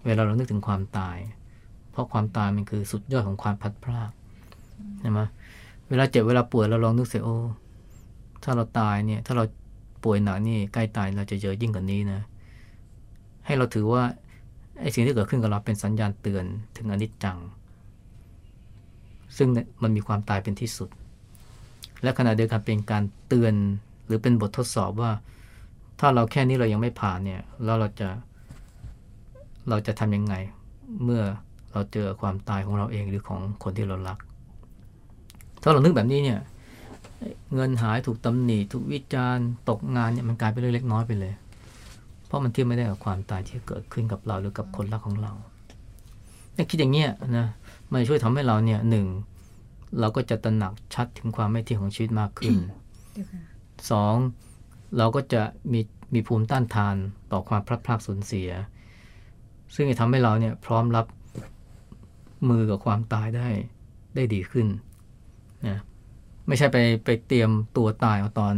เวลาเรานึกถึงความตาย เพราะความตายมันคือสุดยอดของความพัดพรากใช่ไหมเวลาเจ็บเวลาป่วยเราลองนึกเสียโอ้ถ้าเราตายเนี่ย ถ้าเราป่วยหนักนี่ใกล้ตายเราจะเจอยิ่งกว่านี้นะ ให้เราถือว่า ไอ้สิ่งที่เกิดขึ้นกับเราเป็นสัญญาณเตือนถึงอนิจจัง ซึ่งมันมีความตายเป็นที่สุด และขณะเดียวกันเป็นการเตือนหรือเป็นบททดสอบว่า ถ้าเราแค่นี้เรายังไม่ผ่านเนี่ยแล้วเราจะเราจะทำยังไง เมื่อเราเจอความตายของเราเองหรือของคนที่เรารัก ถ้าเรานึกแบบนี้เนี่ยเงินหายถูกตำหนิถูกวิจารณ์ตกงานเนี่ยมันกลายเป็นเรื่องเล็กน้อยไปเลย เพราะมันเทียบไม่ได้กับความตายที่เกิดขึ้นกับเราหรือกับคนรักของเราเนี่ยคิดอย่างเงี้ยนะมันช่วยทำให้เราเนี่ยหนึ่งเราก็จะตระหนักชัดถึงความไม่เที่ยงของชีวิตมากขึ้นสองเราก็จะมีมีภูมิต้านทานต่อความพลัดพรากสูญเสีย ซึ่งจะทำให้เราเนี่ยพร้อมรับมือกับความตายได้ได้ดีขึ้นนะไม่ใช่ไปไปเตรียมตัวตายเอาตอน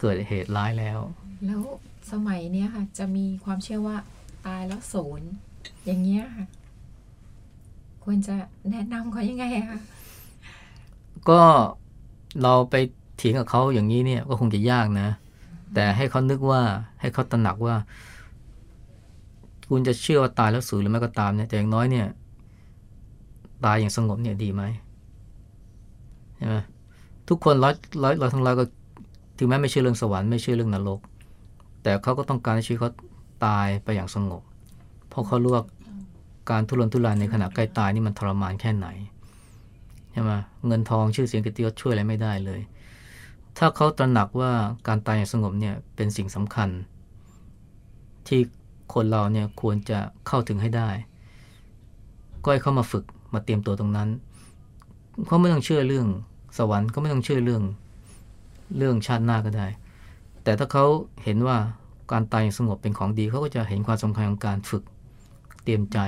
เกิดเหตุร้ายแล้ว แล้ว สมัยเนี้ยค่ะ จะมีความเชื่อว่าตายแล้วศูนย์อย่างเงี้ยค่ะ ควรจะแนะนำเขายังไงคะก็เราไปเถียงกับเขาอย่างนี้เนี่ยก็คงจะยากนะ แต่ให้เขานึกว่าให้เขาตระหนักว่า คุณจะเชื่อว่าตายแล้วสูญหรือไม่ก็ตามเนี่ยแต่อย่างน้อยเนี่ย ตายอย่างสงบเนี่ยดีไหมใช่ไหมทุกคนร้อยร้อยร้อยทั้งร้อยก็ถึงแม้ไม่เชื่อเรื่องสวรรค์ไม่เชื่อเรื่องนรก แต่เขาก็ต้องการให้ชีวิตเขาตายไปอย่างสงบ เพราะเขารู้ว่าการทุรนทุรายในขณะใกล้ตายนี่มันทรมานแค่ไหนใช่ไหมเงินทองชื่อเสียงกิติยศช่วยอะไรไม่ได้เลย ถ้าเขาตระหนักว่าการตายอย่างสงบเนี่ยเป็นสิ่งสำคัญ ที่คนเราเนี่ยควรจะเข้าถึงให้ได้ ก็ให้เขามาฝึกมาเตรียมตัวตรงนั้นเขาไม่ต้องเชื่อเรื่องสวรรค์ก็ไม่ต้องเชื่อเรื่องเรื่องชาติหน้าก็ได้ แต่ถ้าเขาเห็นว่าการตายอย่างสงบเป็นของดีเขาก็จะเห็นความสำคัญของการฝึกเตรียมใจ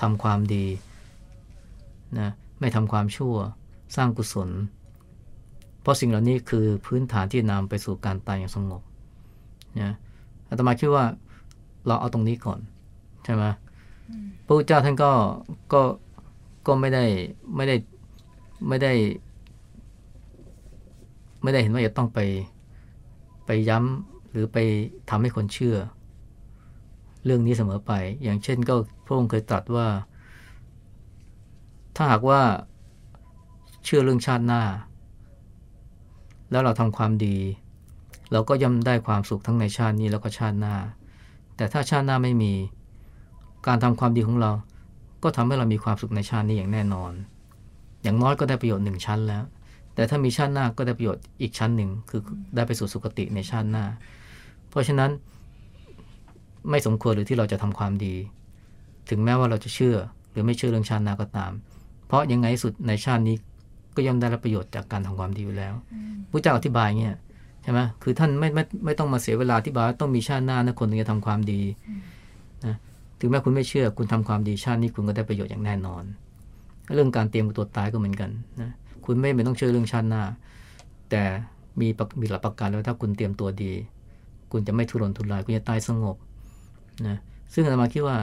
ทำความดีนะไม่ทำความชั่วสร้างกุศล เพราะสิ่งเหล่านี้คือพื้นฐานที่นำไปสู่การตายอย่างสงบนะอาตมาคิดว่าเราเอาตรงนี้ก่อน ใช่ไหมพระพุทธเจ้าท่านก็ก็ก็ไม่ได้ไม่ได้ไม่ได้ ไม่ได้เห็นว่าจะต้องไป ไปย้ำหรือไปทำให้คนเชื่อ เรื่องนี้เสมอไป อย่างเช่นก็พระองค์เคยตรัสว่า ถ้าหากว่าเชื่อเรื่องชาติหน้า แล้วเราทำความดี เราก็ย่อมได้ความสุขทั้งในชาตินี้แล้วก็ชาติหน้า แต่ถ้าชาติหน้าไม่มี การทำความดีของเรา ก็ทำให้เรามีความสุขในชาตินี้อย่างแน่นอน อย่างน้อยก็ได้ประโยชน์หนึ่งชั้นแล้ว แต่ถ้ามีชาติหน้าก็ได้ประโยชน์อีกชั้นหนึ่งคือได้ไปสู่สุคติในชาติหน้า เพราะฉะนั้นไม่สมควรหรือที่เราจะทำความดี ถึงแม้ว่าเราจะเชื่อหรือไม่เชื่อเรื่องชาติหน้าก็ตาม เพราะยังไงสุดในชาตินี้ก็ย่อมได้รับประโยชน์จากการทำความดีอยู่แล้วพระเจ้าอธิบายเงี้ยใช่ไหมคือท่านไม่ไม่ไม่ต้องมาเสียเวลาอธิบายว่าต้องมีชาติหน้านะคนถึงจะทำความดีนะถึงแม้คุณไม่เชื่อคุณทำความดีชาตินี้คุณก็ได้ประโยชน์อย่างแน่นอน เรื่องการเตรียมตัวตายก็เหมือนกันนะ คุณไม่ไม่ต้องเชื่อเรื่องชาติหน้า แต่มีมีหลักประกันแล้วถ้าคุณเตรียมตัวดี คุณจะไม่ทุรนทุราย คุณจะตายสงบนะซึ่งอาตมาคิดว่า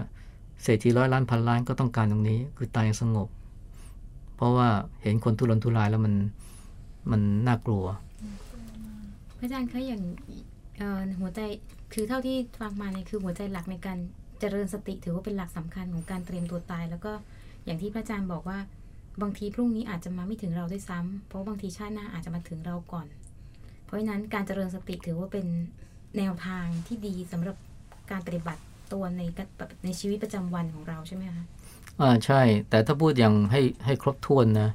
เศรษฐีร้อยล้านพันล้านก็ต้องการตรงนี้ คือตายสงบ เพราะว่าเห็นคนทุรนทุรายแล้วมันมันน่ากลัวอาจารย์คะอย่างหัวใจคือเท่าที่ฟังมาเนี่ยคือหัวใจหลักในการเจริญสติถือว่าเป็นหลักสำคัญของการเตรียมตัวตาย แล้วก็อย่างที่พระอาจารย์บอกว่า บางทีพรุ่งนี้อาจจะมาไม่ถึงเราด้วยซ้ำเพราะบางทีชาติหน้าอาจจะมาถึงเราก่อน เพราะฉะนั้นการเจริญสติถือว่าเป็นแนวทางที่ดีสำหรับการปฏิบัติตัวในในชีวิตประจำวันของเราใช่ไหมคะอ่าใช่ แต่ถ้าพูดอย่างให้ให้ครบถ้วนนะ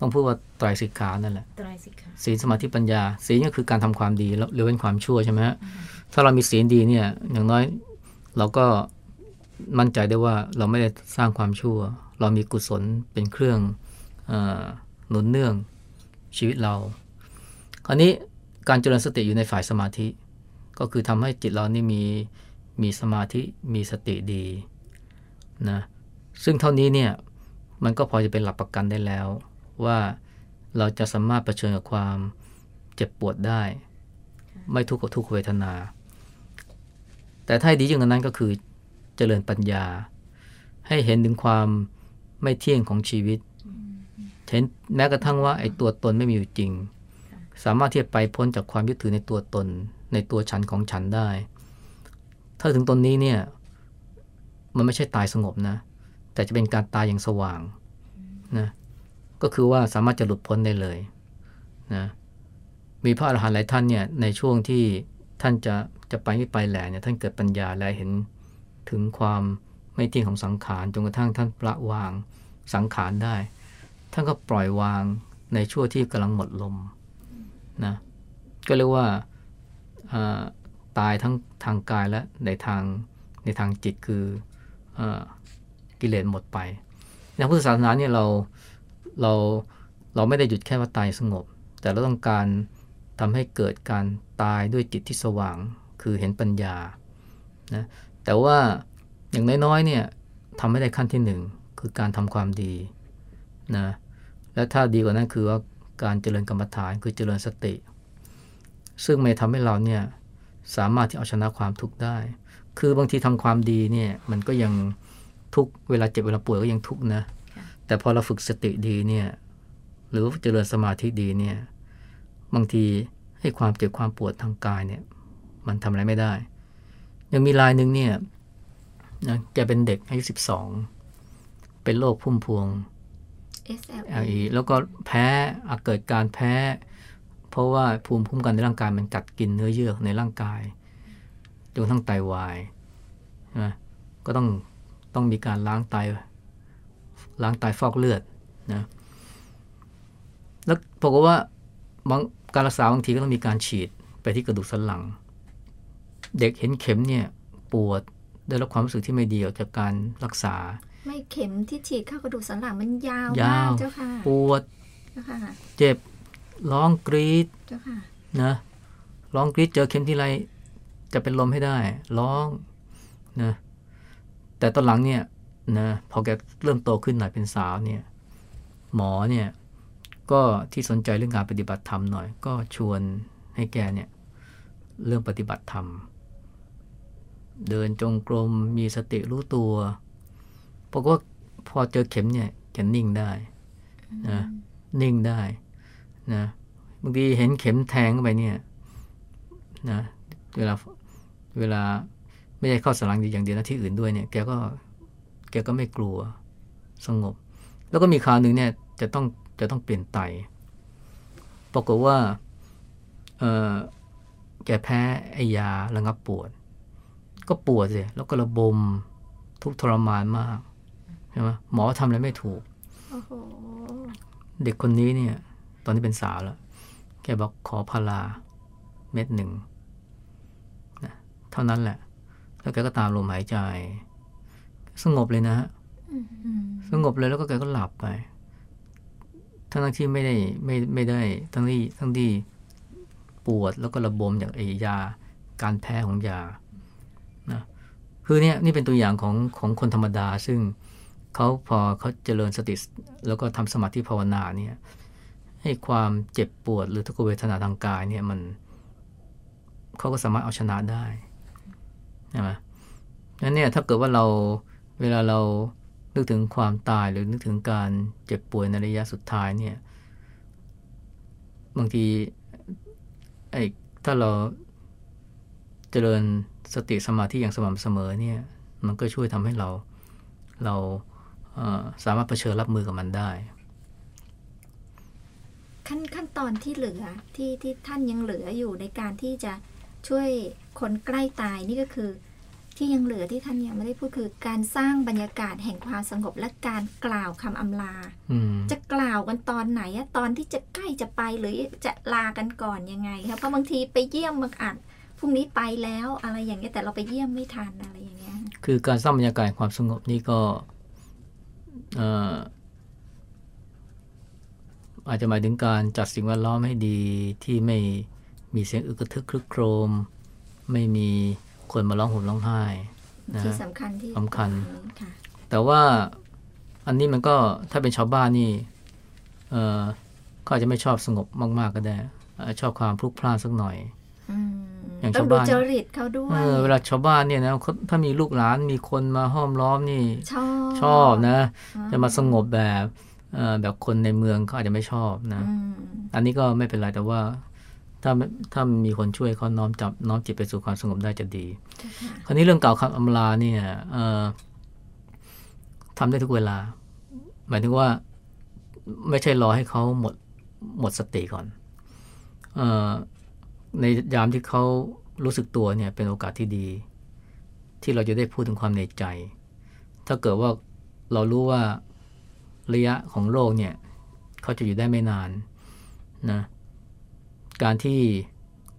ต้องพูดว่าไตรสิกขานั่นแหละไตรสิกขาศีลสมาธิปัญญาศีลก็คือการทำความดีแล้วเลือเป็นความชั่วใช่ไหมฮะถ้าเรามีศีลดีเนี่ยอย่างน้อยเราก็มั่นใจได้ว่าเราไม่ได้สร้างความชั่ว เรามีกุศลเป็นเครื่องหนุนเนื่องชีวิตเรา คราวนี้การเจริญสติอยู่ในฝ่ายสมาธิ ก็คือทำให้จิตเรานี่มีมีสมาธิมีสติดีนะซึ่งเท่านี้เนี่ยมันก็พอจะเป็นหลักประกันได้แล้ว ว่าเราจะสามารถประชิญกับความเจ็บปวดได้ ไม่ทุกข์กับทุกขเวทนา แต่ถ้าดียิ่งกว่านั้นก็คือเจริญปัญญา ให้เห็นถึงความ ไม่เที่ยงของชีวิตเห็นแม้กระทั่งว่าไอ้ตัวตนไม่มีอยู่จริง สามารถที่จะไปพ้นจากความยึดถือในตัวตน ในตัวฉันของฉันได้ ถ้าถึงตนนี้เนี่ย มันไม่ใช่ตายสงบนะ แต่จะเป็นการตายอย่างสว่างนะก็คือว่าสามารถจะหลุดพ้นได้เลยนะมีพระอรหันต์หลายท่านเนี่ยในช่วงที่ท่านจะจะไปไม่ไปแหล่เนี่ยท่านเกิดปัญญาและเห็นถึงความ ไม่เที่ยงของสังขารจนกระทั่งท่านประวางสังขารได้ ท่านก็ปล่อยวางในช่วงที่กำลังหมดลมนะก็เรียกว่าตายทั้งทางกายและในทางในทางจิตคืออกิเลสหมดไปในพุทธศาสนาเนี่ยเราเราเราไม่ได้หยุดแค่ว่าตายสงบ แต่เราต้องการทำให้เกิดการตายด้วยจิตที่สว่าง คือเห็นปัญญานะแต่ว่า อย่างน้อยๆเนี่ยทำไม่ได้ขั้นที่หนึ่งคือการทำความดีนะและถ้าดีกว่านั้นคือว่าการเจริญกรรมฐานคือเจริญสติ ซึ่งไม่ทำให้เราเนี่ยสามารถที่เอาชนะความทุกข์ได้ คือบางทีทำความดีเนี่ยมันก็ยังทุกเวลาเจ็บเวลาป่วยก็ยังทุกข์นะ แต่พอเราฝึกสติดีเนี่ยหรือเจริญสมาธิดีเนี่ยบางทีให้ความเจ็บความปวดทางกายเนี่ยมันทำอะไรไม่ได้ ยังมีรายหนึ่งเนี่ย นะแกเป็นเด็กอายุสิบสองเป็นโรคพุ่มพวง SLE แล้วก็แพ้เกิดการแพ้ เพราะว่าภูมิคุ้มกันในร่างกายมันกัดกินเนื้อเยื่อในร่างกายจนทั้งไตาวายนะก็ต้องต้องมีการล้างไตล้างไตฟอกเลือดนะแล้วบอกว่าบางการรักษาบางทีก็ต้องมีการฉีดไปที่กระดูกสันหลัง เด็กเห็นเข็มเนี่ยปวด ได้รับความรู้สึกที่ไม่ดีจากการรักษา ไม่เข็มที่ฉีดเข้ากระดูกสันหลังมันยาวมากเจ้าค่ะปวดเจ้าค่ะเจ็บร้องกรีดเจ้าค่ะนะร้องกรีดเจอเข็มที่ไรจะเป็นลมให้ได้ ร้องนะแต่ตอนหลังเนี่ยนะพอแกเริ่มโตขึ้นหน่อยเป็นสาวเนี่ยหมอเนี่ยก็ที่สนใจเรื่องการปฏิบัติธรรมหน่อย ก็ชวนให้แกเนี่ยเรื่องปฏิบัติธรรม เดินจงกรมมีสติรู้ตัวพราะว่าพอเจอเข็มเนี่ยจะนิ่งได้นะนิ่งได้นะบางทีเห็นเข็มแทงเข้าไปเนี่ยนะเวลาเวลาไม่ใช่เข้าสลังอย่างเดียวนะที่อื่นด้วยเนี่ยแกก็แกก็ไม่กลัวสงบ แล้วก็มีคราวหนึ่งเนี่ยจะต้องจะต้องเปลี่ยนไตปรากฏว่าเออแกแพ้ไอยาระงับปวด ก็ปวดสิแล้วก็ระบมทุกทรมานมากใช่ไหมหมอทำอะไรไม่ถูกเด็กคนนี้เนี่ย ตอนนี้เป็นสาวแล้วแกบอกขอพาราเม็ดหนึ่งนะเท่านั้นแหละ แล้วแกก็ตามลมหายใจ สงบเลยนะฮะสงบเลยแล้วก็แกก็หลับไป ทั้งที่ไม่ได้ไม่ไม่ได้ ทั้งที่ทั้งที่ปวดแล้วก็ระบมจากไอยา การแพ้ของยานะ คือเนี่ยนี่เป็นตัวอย่างของของคนธรรมดา ซึ่งเขาพอเขาเจริญสติแล้วก็ทำสมาธิภาวนาเนี่ยให้ความเจ็บปวดหรือทุกขเวทนาทางกายเนี่ยมันเขาก็สามารถเอาชนะได้ใช่ไหมนั้นเนี่ยถ้าเกิดว่าเราเวลาเรานึกถึงความตายหรือนึกถึงการเจ็บป่วยในระยะสุดท้ายเนี่ย บางทีไอ้ถ้าเราเจริญ สติสมาธิอย่างสม่ำเสมอเนี่ยมันก็ช่วยทำให้เราเราสามารถเผชิญรับมือกับมันได้ ขั้นขั้นตอนที่เหลือที่ที่ท่านยังเหลืออยู่ในการที่จะช่วยคนใกล้ตายนี่ก็คือ ที่ยังเหลือที่ท่านยังไม่ได้พูดคือ การสร้างบรรยากาศแห่งความสงบและการกล่าวคำอำลาจะกล่าวกันตอนไหนอะตอนที่จะใกล้จะไปหรือจะลากันก่อนยังไงครับเพราะบางทีไปเยี่ยมบางอัด พรุ่งนี้ไปแล้วอะไรอย่างเงี้ยแต่เราไปเยี่ยมไม่ทันอะไรอย่างเงี้ยคือการสร้างบรรยากาศความสงบนี่ก็อาจจะหมายถึงการจัดสิ่งแวดล้อมให้ดีที่ไม่มีเสียงอึกทึกคลึกโครม ไม่มีคนมาร้องห่มร้องไห้นะที่สำคัญที่สำคัญ แต่ว่าอันนี้มันก็ถ้าเป็นชาวบ้านนี่เออเขาอาจจะไม่ชอบสงบมาก ๆ ก็ได้ ชอบความพลุกพล่านสักหน่อย อย่างชาวบ้านจริตเขาด้วย เวลาชาวบ้านเนี่ยนะถ้ามีลูกหลานมีคนมาห้อมล้อมนี่ ชอบชอบนะ จะมาสงบแบบแบบคนในเมืองเขาอาจจะไม่ชอบนะ อันนี้ก็ไม่เป็นไรแต่ว่าถ้าถ้ามีคนช่วยเขาน้อมจับน้อมจิตไปสู่ความสงบได้จะดี คราวนี้เรื่องเก่าคำอำลาเนี่ยทำได้ทุกเวลา หมายถึงว่าไม่ใช่รอให้เขาหมดหมดสติก่อนอ ในยามที่เขารู้สึกตัวเนี่ยเป็นโอกาสที่ดี ที่เราจะได้พูดถึงความในใจ ถ้าเกิดว่าเรารู้ว่าระยะของโรคเนี่ยเขาจะอยู่ได้ไม่นานนะการที่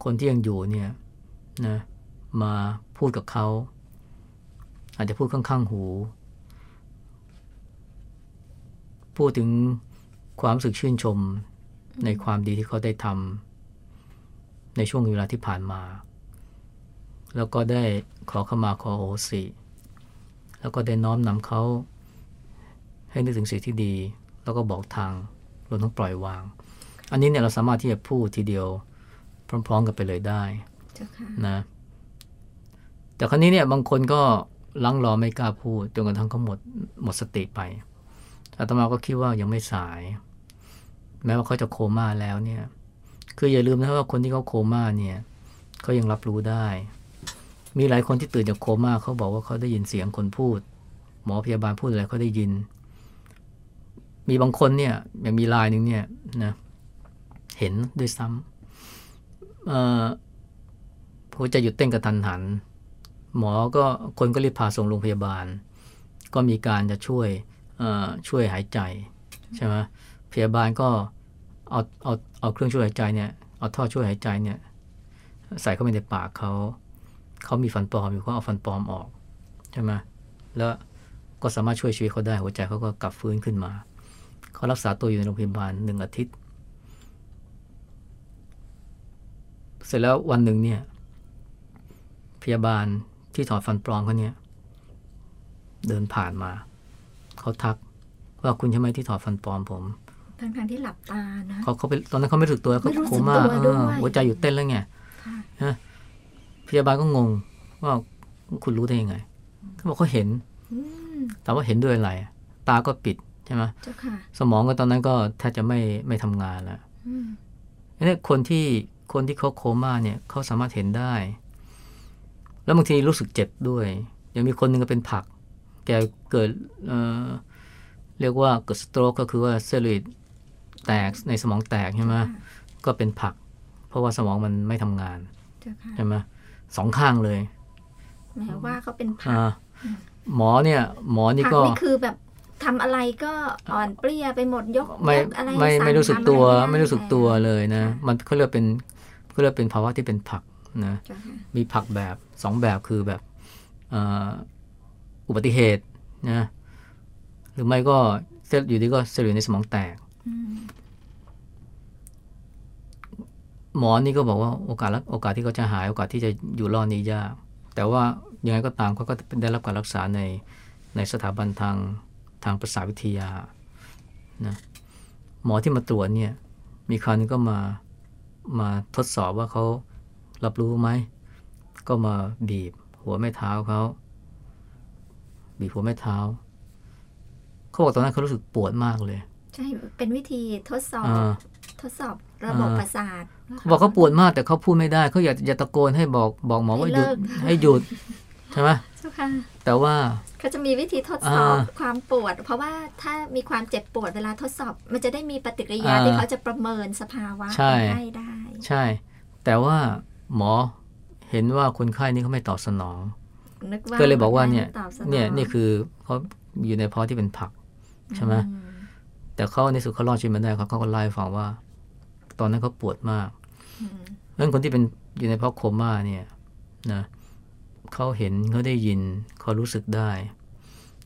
คนที่ยังอยู่เนี่ยนะมาพูดกับเขา อาจจะพูดข้างๆหู พูดถึงความสึกชื่นชมในความดีที่เขาได้ทำ ในช่วงเวลาที่ผ่านมา แล้วก็ได้ขอเข้ามาขอโหสิแล้วก็ได้น้อมนำเขาให้นึกถึงสิ่งที่ดี แล้วก็บอกทางรวมทั้งปล่อยวาง อันนี้เนี่ยเราสามารถที่จะพูดทีเดียว พร้อม ๆ กันไปเลยได้นะแต่ครั้นี้เนี่ยบางคนก็ลังรอไม่กล้าพูดจนกระทั่งเขาหมดหมดสติไปอาตมาก็คิดว่ายังไม่สาย แม้ว่าเขาจะโคม่าแล้วเนี่ย คืออย่าลืมนะว่าคนที่เขาโคม่าเนี่ยเขายังรับรู้ได้ มีหลายคนที่ตื่นจากโคม่าเขาบอกว่าเขาได้ยินเสียงคนพูด หมอพยาบาลพูดอะไรเขาได้ยิน มีบางคนเนี่ยอย่างมีลายหนึ่งเนี่ยนะเห็นด้วยซ้ำหัวใจหยุดเต้นกระทันหัน หมอก็คนก็รีบพาส่งโรงพยาบาล ก็มีการจะช่วยช่วยหายใจใช่ไหมพยาบาลก็เอาเอา เอาเครื่องช่วยหายใจเนี่ยเอาท่อช่วยหายใจเนี่ยใส่เข้าไปในปากเขาเขามีฟันปลอมอยู่ก็เอาฟันปลอมออกใช่ไหมแล้วก็สามารถช่วยชีวิตเขาได้หัวใจเขาก็กลับฟื้นขึ้นมาเขารักษาตัวอยู่ในโรงพยาบาลหนึ่งอาทิตย์ เสร็จแล้ววันหนึ่งเนี่ย พยาบาลที่ถอดฟันปลอมเขาเนี่ยเดินผ่านมา เขาทักว่าคุณใช่ไหมที่ถอดฟันปลอมผม ทางทางที่หลับตานะเขาเขาไปตอนนั้นเขาไม่รู้สึกตัวเขาโคม่าหัวใจหยุดเต้นแล้วไงพยาบาลก็งงว่าคุณรู้ได้ยังไงเขาบอกเขาเห็นแต่ว่าเห็นด้วยอะไร ตาก็ปิดช่ไหมสมองก็ตอนนั้นก็แทบจะไม่ไม่ทำงานแล้วนี่คนที่คนที่เขาโคม่าเนี่ยเขาสามารถเห็นได้ แล้วบางทีรู้สึกเจ็บด้วย ยังมีคนหนึ่งก็เป็นผัก แกเกิดเเรียกว่าเกิดสโตรกก็คือว่าเซลล์ แตกในสมองแตกใช่ไหมก็เป็นผัก เพราะว่าสมองมันไม่ทำงานใช่ไหมสองข้างเลยแม้ว่าเขาเป็นผักหมอเนี่ย หมอนี่ก็นี่คือแบบทำอะไรก็อ่อนเปรี้ยไปหมดยกไม่ไม่ไม่รู้สึกตัวไม่รู้สึกตัวเลยนะ มันเขาเรียกเป็นเขาเรียกเป็นภาวะที่เป็นผักนะมีผักแบบสองแบบคือแบบอุบัติเหตุนะหรือไม่ก็เซลล์อยู่ดีก็เซลล์ในสมองแตก หมอนี่ก็บอกว่าโอกาสโอกาสที่เขาจะหาย โอกาสที่จะอยู่รอดนี้ยากแต่ว่ายังไงก็ตามเขาก็ได้รับการรักษาในในสถาบันทางทางประสาวิทยานะหมอที่มาตรวจเนี่ยมีคราวนึงก็มามาทดสอบว่าเขารับรู้ไหม ก็มาบีบหัวแม่เท้าเขาบีบหัวแม่เท้า เขาบอกตอนนั้นเขารู้สึกปวดมากเลย ใช่ เป็นวิธีทดสอบอ่าทดสอบระบบอ่าประสาทเขาบอกเขาปวดมากแต่เขาพูดไม่ได้เขาอยากจะตะโกนให้บอกบอกหมอว่าหยุดให้เลิกให้หยุดใช่ไหมเจ้าค่ะแต่ว่าเขาจะมีวิธีทดสอบอ่าความปวด เพราะว่าถ้ามีความเจ็บปวดเวลาทดสอบ มันจะได้มีปฏิกิริยาอ่าที่เขาจะประเมินสภาวะใช่คนไข้ได้ ใช่ แต่ว่าหมอเห็นว่าคนไข้นี่เขาไม่ตอบสนองนึกว่าก็เลยบอกว่าเนี่ยตอบสองเนี่ยนี่คือเขาอยู่ในภาวะที่เป็นผักใช่ไหมอืม แต่เขาในสุดเขารอดชีวิตมาได้เขาเขาก็ไล่าให้ฟังว่า ตอนนั้นเขาปวดมากอืมเพราะฉะนั้นคนที่เป็นอยู่ในภาวะโคม่าเนี่ยนะเขาเห็นเขาได้ยินเขารู้สึกได้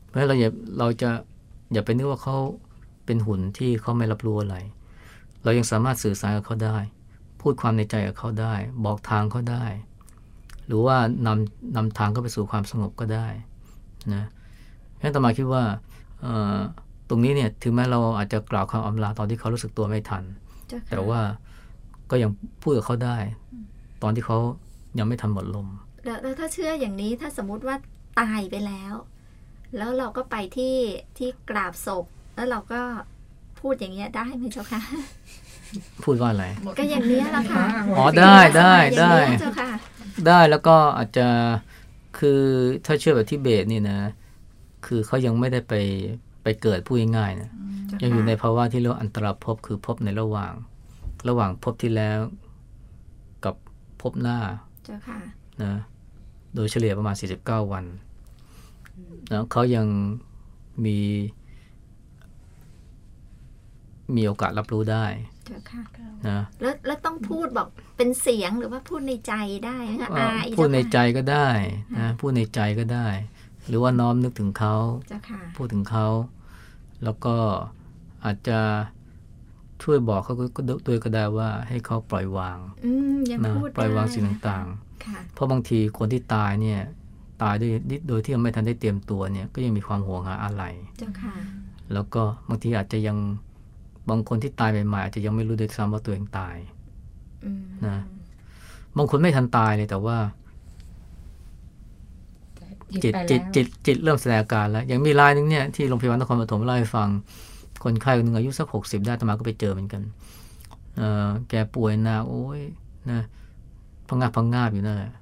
เพราะฉะนั้นเราอย่าเราจะอย่าไปนึกว่าเขาเป็นหุ่นที่เขาไม่รับรู้อะไร เรายังสามารถสื่อสารกับเขาได้ พูดความในใจกับเขาได้ บอกทางเขาได้ หรือว่านำนำทางเขาไปสู่ความสงบก็ได้นะเพราะฉะนั้นตมาคิดว่าเอ่อ ตรงนี้เนี่ยถึงแม้เราอาจจะกล่าวคำอำลาตอนที่เขารู้สึกตัวไม่ทันเจ้าค่ะแต่ว่าก็ยังพูดกับเขาได้ ตอนที่เขายังไม่ทันหมดลมแล้วแล้วถ้าเชื่ออย่างนี้ถ้าสมมุติว่าตายไปแล้ว แล้วเราก็ไปที่ที่กราบศพ แล้วเราก็พูดอย่างเงี้ยได้ไหมเจ้าค่ะพูดว่าอะไร ก็อย่างเนี้ยแหละค่ะอ๋อได้ได้ได้อย่างเนี้ยเจ้าค่ะได้แล้วก็อาจจะคือถ้าเชื่อแบบที่เบสนี่นะ คือเขายังไม่ได้ไป ไปเกิดพูดง่ายๆนะเจ้าค่ะยังอยู่ในภาวะที่เรียกว่าอันตรภพคือภพในระหว่าง ระหว่างภพที่แล้วกับภพหน้าเจ้าค่ะนะโดยเฉลี่ยประมาณ 49 วันนะเขายังมี มีโอกาสรับรู้ได้เจ้าค่ะนะแล้วแล้วต้องพูดบอกเป็นเสียงหรือว่าพูดในใจได้ไหมคะว่าอายพูดในใจเจ้าค่ะก็ได้นะพูดในใจก็ได้ หรือว่าน้อมนึกถึงเขาเจ้าค่ะพูดถึงเขา แล้วก็อาจจะช่วยบอกเขาก็ด้วยก็ได้ว่าให้เขาปล่อยวางอืมยังนะพูดปล่อยวางได้สิ่งต่างค่ะๆเพราะบางทีคนที่ตายเนี่ยตายด้วยโดยที่ยังไม่ทันได้เตรียมตัวเนี่ยก็ยังมีความห่วงหาอะไรเจ้าค่ะแล้วก็บางทีอาจจะยังบางคนที่ตายใหม่ๆอาจจะยังไม่รู้ด้วยซ้ำว่าตัวเองตายอืมนะบางคนไม่ทันตายเลยแต่ว่า จิตไปจิตแล้วจิตจิตเริ่มแสดงอาการแล้ว ยังมีรายหนึงเนี่ยที่โรงพยาบาลนครปฐมเล่าให้ฟัง คนไข้คนหนึ่งอายุสักหกสิบได้อาตมาก็ไปเจอเหมือนกันเอ่อแกป่วยหนักโอ้ยนะพังงาบพังงาบอยู่นั่นแหละ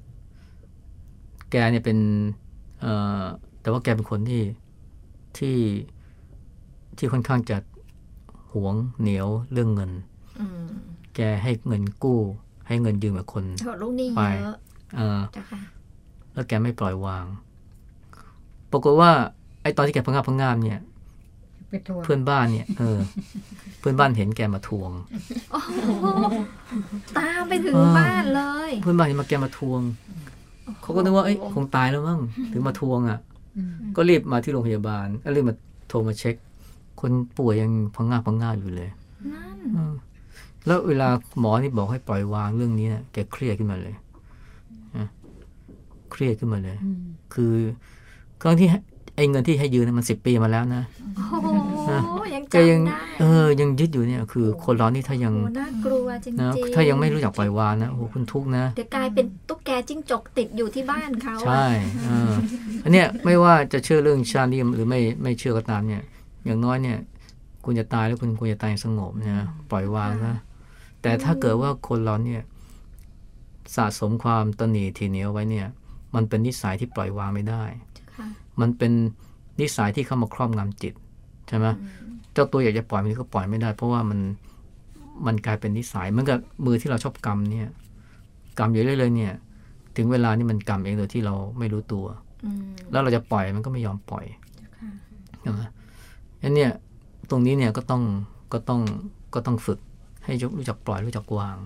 แกเนี่ยเป็นเอ่อแต่ว่าแกเป็นคนที่ที่ที่ค่อนข้างจะหวงเหนียวเรื่องเงินอืมแกให้เงินกู้ ให้เงินยืมกับคนโทษลูกหนี่ไปเยอะเออเจ้าค่ะแล้วแกไม่ปล่อยวาง ปรากฏว่าไอ้ตอนที่แกพังงาบพังงาบเนี่ยไปทวงเพื่อนบ้านเนี่ย เออ เพื่อนบ้านเห็นแกมาทวงโอ้โหตามไปถึงเออบ้านเลย เพื่อนบ้านเห็นมาแกมาทวงเขาก็นึกว่าเอ้ยคงตายแล้วมั้งถึงมาทวงอะอืมก็รีบมาที่โรงพยาบาลก็รีบมาโทรมาเช็ค คนป่วยยังพังงาบพังงาบอยู่เลยนั่นเออแล้วเวลาหมอนี่บอกให้ปล่อยวางเรื่องนี้เนี่ยแกเครียดขึ้นมาเลยนะเครียดขึ้นมาเลยอืมคือ ครั้งที่ให้ไอ้เงินที่ให้ยืมเนยมันสิบปีมาแล้วนะโอ้โหยังก็ยังจำได้เออยังยึดอยู่เนี่ยคือ คนเรานี่ถ้ายังโอ้น่ากลัวจริงนะๆถ้ายังไม่รู้จักปล่อยวางนะโอ้โหคุณทุกข์นะเดี๋ยวกลายเป็นตุ๊กแกจิ้งจกติดอยู่ที่บ้านเขาอะใช่เอออันเนี้ยไม่ว่าจะเชื่อเรื่องชาตินิยมหรือไม่ไม่เชื่อก็ตามเนี่ย อย่างน้อยเนี่ย คุณจะตายแล้วคุณควรจะตายอย่างสงบนะปล่อยวางนะแต่ถ้าเกิดว่าคนเราเนี่ย สะสมความตนหนีทีเหนียวไว้เนี่ย มันเป็นนิสัยที่ปล่อยวางไม่ได้ค่ะ มันเป็นนิสัยที่เข้ามาครอบงำจิตใช่ไหมอืมเจ้าตัวอยากจะปล่อยมันก็ปล่อยไม่ได้ เพราะว่ามันมันกลายเป็นนิสัยเหมือนกับมือที่เราชอบกำเนี่ยกำอยู่เรื่อยๆเนี่ย ถึงเวลานี่มันกำเองโดยที่เราไม่รู้ตัวอืมแล้วเราจะปล่อยมันก็ไม่ยอมปล่อยค่ะใช่ไหมอันเนี้ยตรงนี้เนี่ยก็ต้องก็ต้องก็ต้องฝึกให้รู้จักปล่อยรู้จักวาง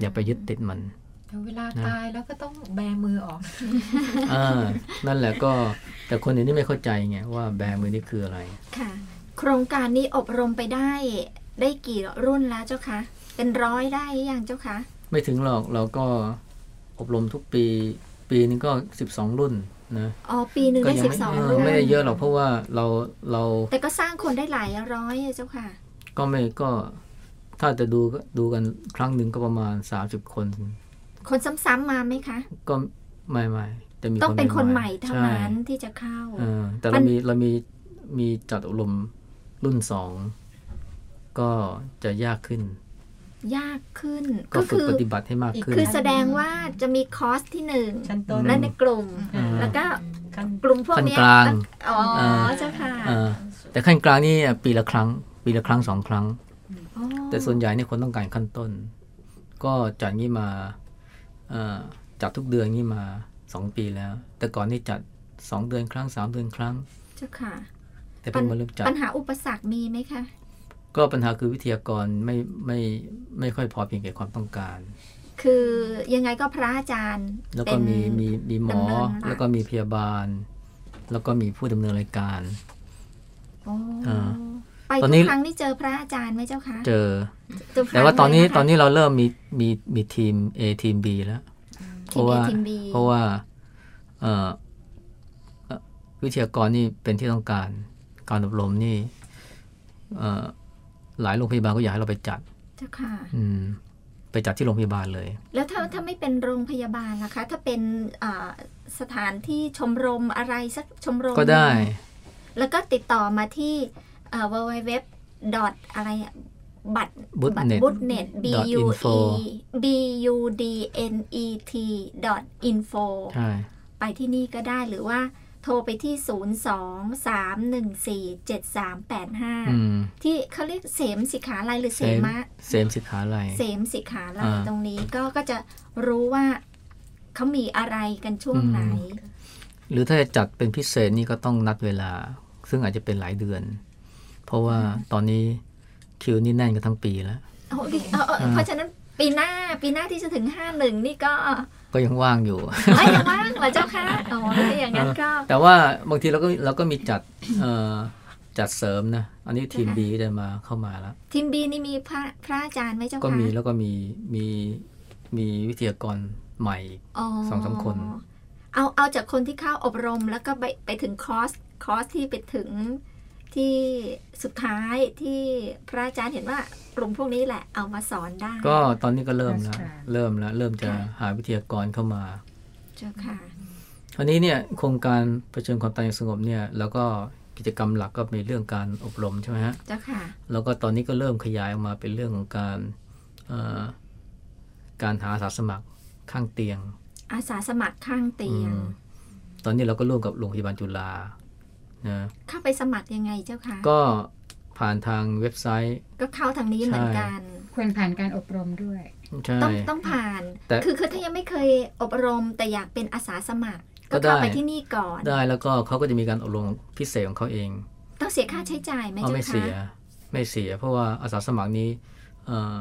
อย่าไปยึดติดมัน แต่เวลานะตายแล้วก็ต้องแบมือออกอ่านั่นแหละก็แต่คนอื่นนี่ไม่เข้าใจไงว่าแบมือนี่คืออะไรค่ะ โครงการนี้อบรมไปได้ได้กี่รุ่นแล้วเจ้าคะ เป็นร้อยได้หรือยังเจ้าคะ ไม่ถึงหรอกเราก็อบรมทุกปี ปีนึงก็สิบสองรุ่นนะอ๋อปีหนึ่งก็ได้ยัสิบไม่สองเออรุ่นไม่ได้เยอะหรอกเพราะว่าเราเรา แต่ก็สร้างคนได้หลายร้อยอะเจ้าค่ะ ก็ไม่ก็ถ้าจะดูก็ดูกันครั้งหนึ่งก็ประมาณสามสิบคน คนซ้ำๆมาไหมคะ ก็ไม่ไม่จะมีต้องเป็นคนใหม่ๆเท่าใช่นั้นที่จะเข้าเออแต่มัเรานมีเรามีมีจัดอบรมรุ่นสองก็จะยากขึ้น ยากขึ้น ก็ก็ฝึกคือปฏิบัติให้มากขึ้น คือแสดงว่าจะมีคอร์สที่หนึ่งชั้นต้นและในกลุ่มอ่าแล้วก็ขั้นกลุ่มพวกขั้นเนี้ยกลางอ๋ออ่าเจ้าค่ะเออแต่ขั้นกลางนี่ปีละครั้ง ปีละครั้งสองครั้งอ๋อแต่ส่วนใหญ่เนี่ยคนต้องการขั้นต้น ก็จัดงี้มาเอ่อ จัดทุกเดือนงี้มาสองปีแล้ว แต่ก่อนนี่จัดสองเดือนครั้งสามเดือนครั้งเจ้าค่ะ แต่เพิ่งมาเริ่มจัดปัญหาอุปสรรคมีไหมคะก็ปัญหาคือวิทยากรไม่ไม่ไม่ค่อยพอเพียงแก่ความต้องการ คือยังไงก็พระอาจารย์ แล้วเป็ก็นมีมีมีหมอดำเนินหลักแล้วก็มีพยาบาล แล้วก็มีผู้ดำเนินรายการโอ้อ่า ไปตอนทุนี้กครั้งนี่เจอพระอาจารย์ไหมเจ้าคะเจอเจอพระแต่ว่าตอนนี้เลยะคะตอนนี้เราเริ่มมีมีมีทีม A ทีม B แล้วเพทีมราะเอว่าทีมบีเพราะว่าเอ่อเอ่อวิทยากรนี่เป็นที่ต้องการการอบรมนี่เอ่อหลายโรงพยาบาลก็อยากให้เราไปจัดเจ้าค่ะอืมไปจัดที่โรงพยาบาลเลย แล้วถ้าถ้าไม่เป็นโรงพยาบาลนะคะ ถ้าเป็นอ่าสถานที่ชมรมอะไรสักชมรมก็ได้หนึ่งแล้วก็ติดต่อมาที่ เอ่อ www. อะไรอะบัตร Bootnet บุตเน็ต b u info e b u d n e t info ใช่ไปที่นี่ก็ได้หรือว่าโทรไปที่ 0 2 3 1 4 7 3 8อืม5ที่เขาเรียกเสมสิขาลัยหรือเสมะ เสมสิขาลัยเสมสิขาลัยอ่าตรงนี้ก็ก็จะรู้ว่าเขามีอะไรกันช่วงอืมไหน หรือถ้าจะจัดเป็นพิเศษนี่ก็ต้องนัดเวลา ซึ่งอาจจะเป็นหลายเดือน เพราะว่าตอนนี้คิวนี่แน่นกันทั้งปีแล้วเอาดิเอาเอาอ่าเพราะฉะนั้นปีหน้าปีหน้าที่จะถึง51นี่ก็ ก็ยังว่างอยู่ไม่ยังว่างเหรอเจ้าคะอ๋อถ้าอย่างนั้นก็ แต่ว่าบางทีเราก็เราก็มีจัดเอ่อจัดเสริมนะ อันนี้ทีมนะคะบีได้มาเข้ามาแล้ว ทีมบีนี่มีพระพระอาจารย์ไหมเจ้าคะก็มีแล้วก็มีมีมีวิทยากรใหม่อ๋อสองสามคน เอาเอาจากคนที่เข้าอบรมแล้วก็ไปไปถึงคอร์สคอร์สที่ไปถึง ที่สุดท้ายที่พระอาจารย์เห็นว่ากลุ่มพวกนี้แหละเอามาสอนได้ ก็ตอนนี้ก็เริ่มแล้วค่ะเริ่มแล้วเริ่มจะค่ะหาวิทยากรเข้ามาเจ้าค่ะอันนี้เนี่ยโครงการเผชิญความตายอย่างสงบเนี่ยแล้วก็กิจกรรมหลักก็มีเรื่องการอบรมใช่ไหมฮะเจ้าค่ะแล้วก็ตอนนี้ก็เริ่มขยายออกมาเป็นเรื่องของการเอ่อการหาอาสาสมัครข้างเตียง อาสาสมัครข้างเตียงอืมตอนนี้เราก็ร่วมกับโรงพยาบาลจุฬา นะเข้าไปสมัครยังไงเจ้าค่ะก็ผ่านทางเว็บไซต์ ก็เข้าทางนี้เหมือนกันควรผ่านการอบรมด้วยใช่ต้องต้องผ่านแต่คือคือถ้ายังไม่เคยอบรมแต่อยากเป็นอาสาสมัคร ก็ก็เข้าได้ไปที่นี่ก่อน ได้แล้วก็เขาก็จะมีการอบรมพิเศษของเขาเอง ต้องเสียค่าใช้จ่ายไหมเอาเจ้าไม่คะเสียไม่เสีย เพราะว่าอาสาสมัครนี้เอ่อ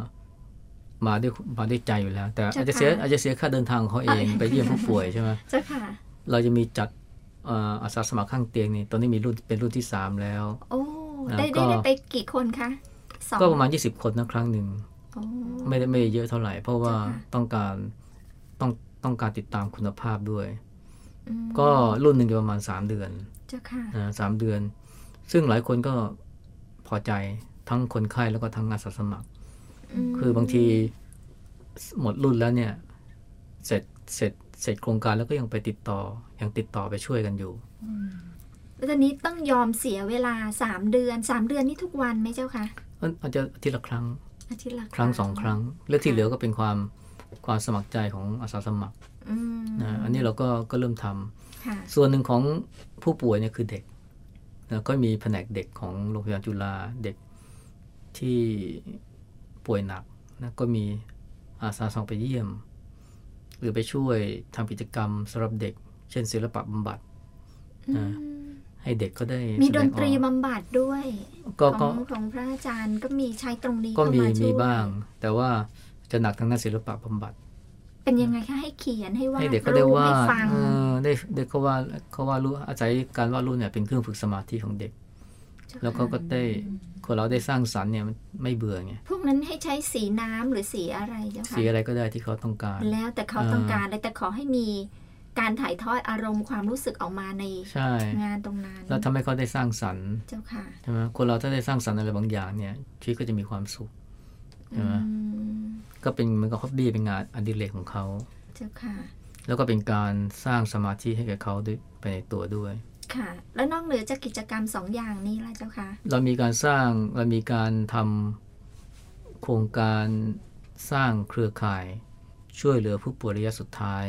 มาด้วยมาด้วยใจอยู่แล้ว แต่อาจจะเสียอาจจะเสียค่าเดินทางของเขาเองไปเยี่ยมผู้ป่วยใช่ไหมเจ้าค่ะเราจะมีจัดเอ่ออาสาสมัครข้างเตียงนี่ตอนนี้มีรุ่นเป็นรุ่นที่สามแล้ว โอ้แล้วได้ก็ได้ได้ไปกี่คนคะสองก็ประมาณ 20 คนนะครั้งหนึ่งโอ้ไม่ได้ไม่ได้เยอะเท่าไหร่ เพราะว่าเจ้าค่ะต้องการต้องต้องการติดตามคุณภาพด้วยอืมก็รุ่นหนึ่งจะประมาณ 3 เดือนเจ้าค่ะนะสามเดือน ซึ่งหลายคนก็พอใจทั้งคนไข้แล้วก็ทั้งอาสาสมัครมคือบางทีหมดรุ่นแล้วเนี่ย เสร็จเสร็จเสร็จโครงการแล้วก็ยังไปติดต่อ ยังติดต่อไปช่วยกันอยู่แล้วตอนนี้ต้องยอมเสียเวลาสามเดือนสามเดือนนี่ทุกวันไหมเจ้าคะอาจจะอาทิตย์ละครั้งอาทิตย์ละครั้งสองครั้งเรื่องที่เหลือก็เป็นความความสมัครใจของอาสาสมัครอืมนะอันนี้เราก็ก็เริ่มทำค่ะส่วนหนึ่งของผู้ป่วยเนี่ยคือเด็กนะก็มีแผนกเด็กของโรงพยาบาลจุฬาเด็กที่ป่วยหนักนะก็มีอาสาสมัครไปเยี่ยม หรือไปช่วยทำกิจกรรมสำหรับเด็ก เช่นศิลปะบำบัดอืมให้เด็กก็ได้มีแสดงนออกตรีบำบัดด้วยก็ขก็องของพระอาจารย์ก็มีใช้ตรงนี้ก็มีเข้าาช่วยมีบ้าง แต่ว่าจะหนักทางด้านศิลปะบำบัด เป็นยังไงคะให้เขียนให้วาดให้เด็กเขาได้รูปวาให้ดฟังเออได้ได้เขาว่าเขาว่ารู้อาศัยการวาดรูปเนี่ยเป็นเครื่องฝึกสมาธิของเด็ก แล้วเขาก็ได้คนเราได้สร้างสรรค์เนี่ยมันไม่เบื่อไงพวกนั้นให้ใช้สีน้ำหรือสีอะไรเจ้าค่ะสีอะไรก็ได้ที่เขาต้องการ แล้วแต่เขาอ่าต้องการเลยแต่ขอให้มี การถ่ายทอดอารมณ์ความรู้สึกออกมาในใช่งานตรงนั้นแล้วทำให้เขาได้สร้างสรรค์เจ้าค่ะใช่ไหมคนเราถ้าได้สร้างสรรค์อะไรบางอย่างเนี่ยชีวิตก็จะมีความสุขใช่ไหมอืมก็เป็นเหมันก็ฮอบบี้เป็นงานอดิเรกของเขาเจ้าค่ะ แล้วก็เป็นการสร้างสมาธิให้แก่เขาด้วยไปในตัวด้วย ค่ะ แล้วนอกเหนือจากกิจกรรมสองอย่างนี้ล่ะเจ้าค่ะเรามีการสร้างเรามีการทำโครงการสร้างเครือข่ายช่วยเหลือผู้ป่วยระยะสุดท้าย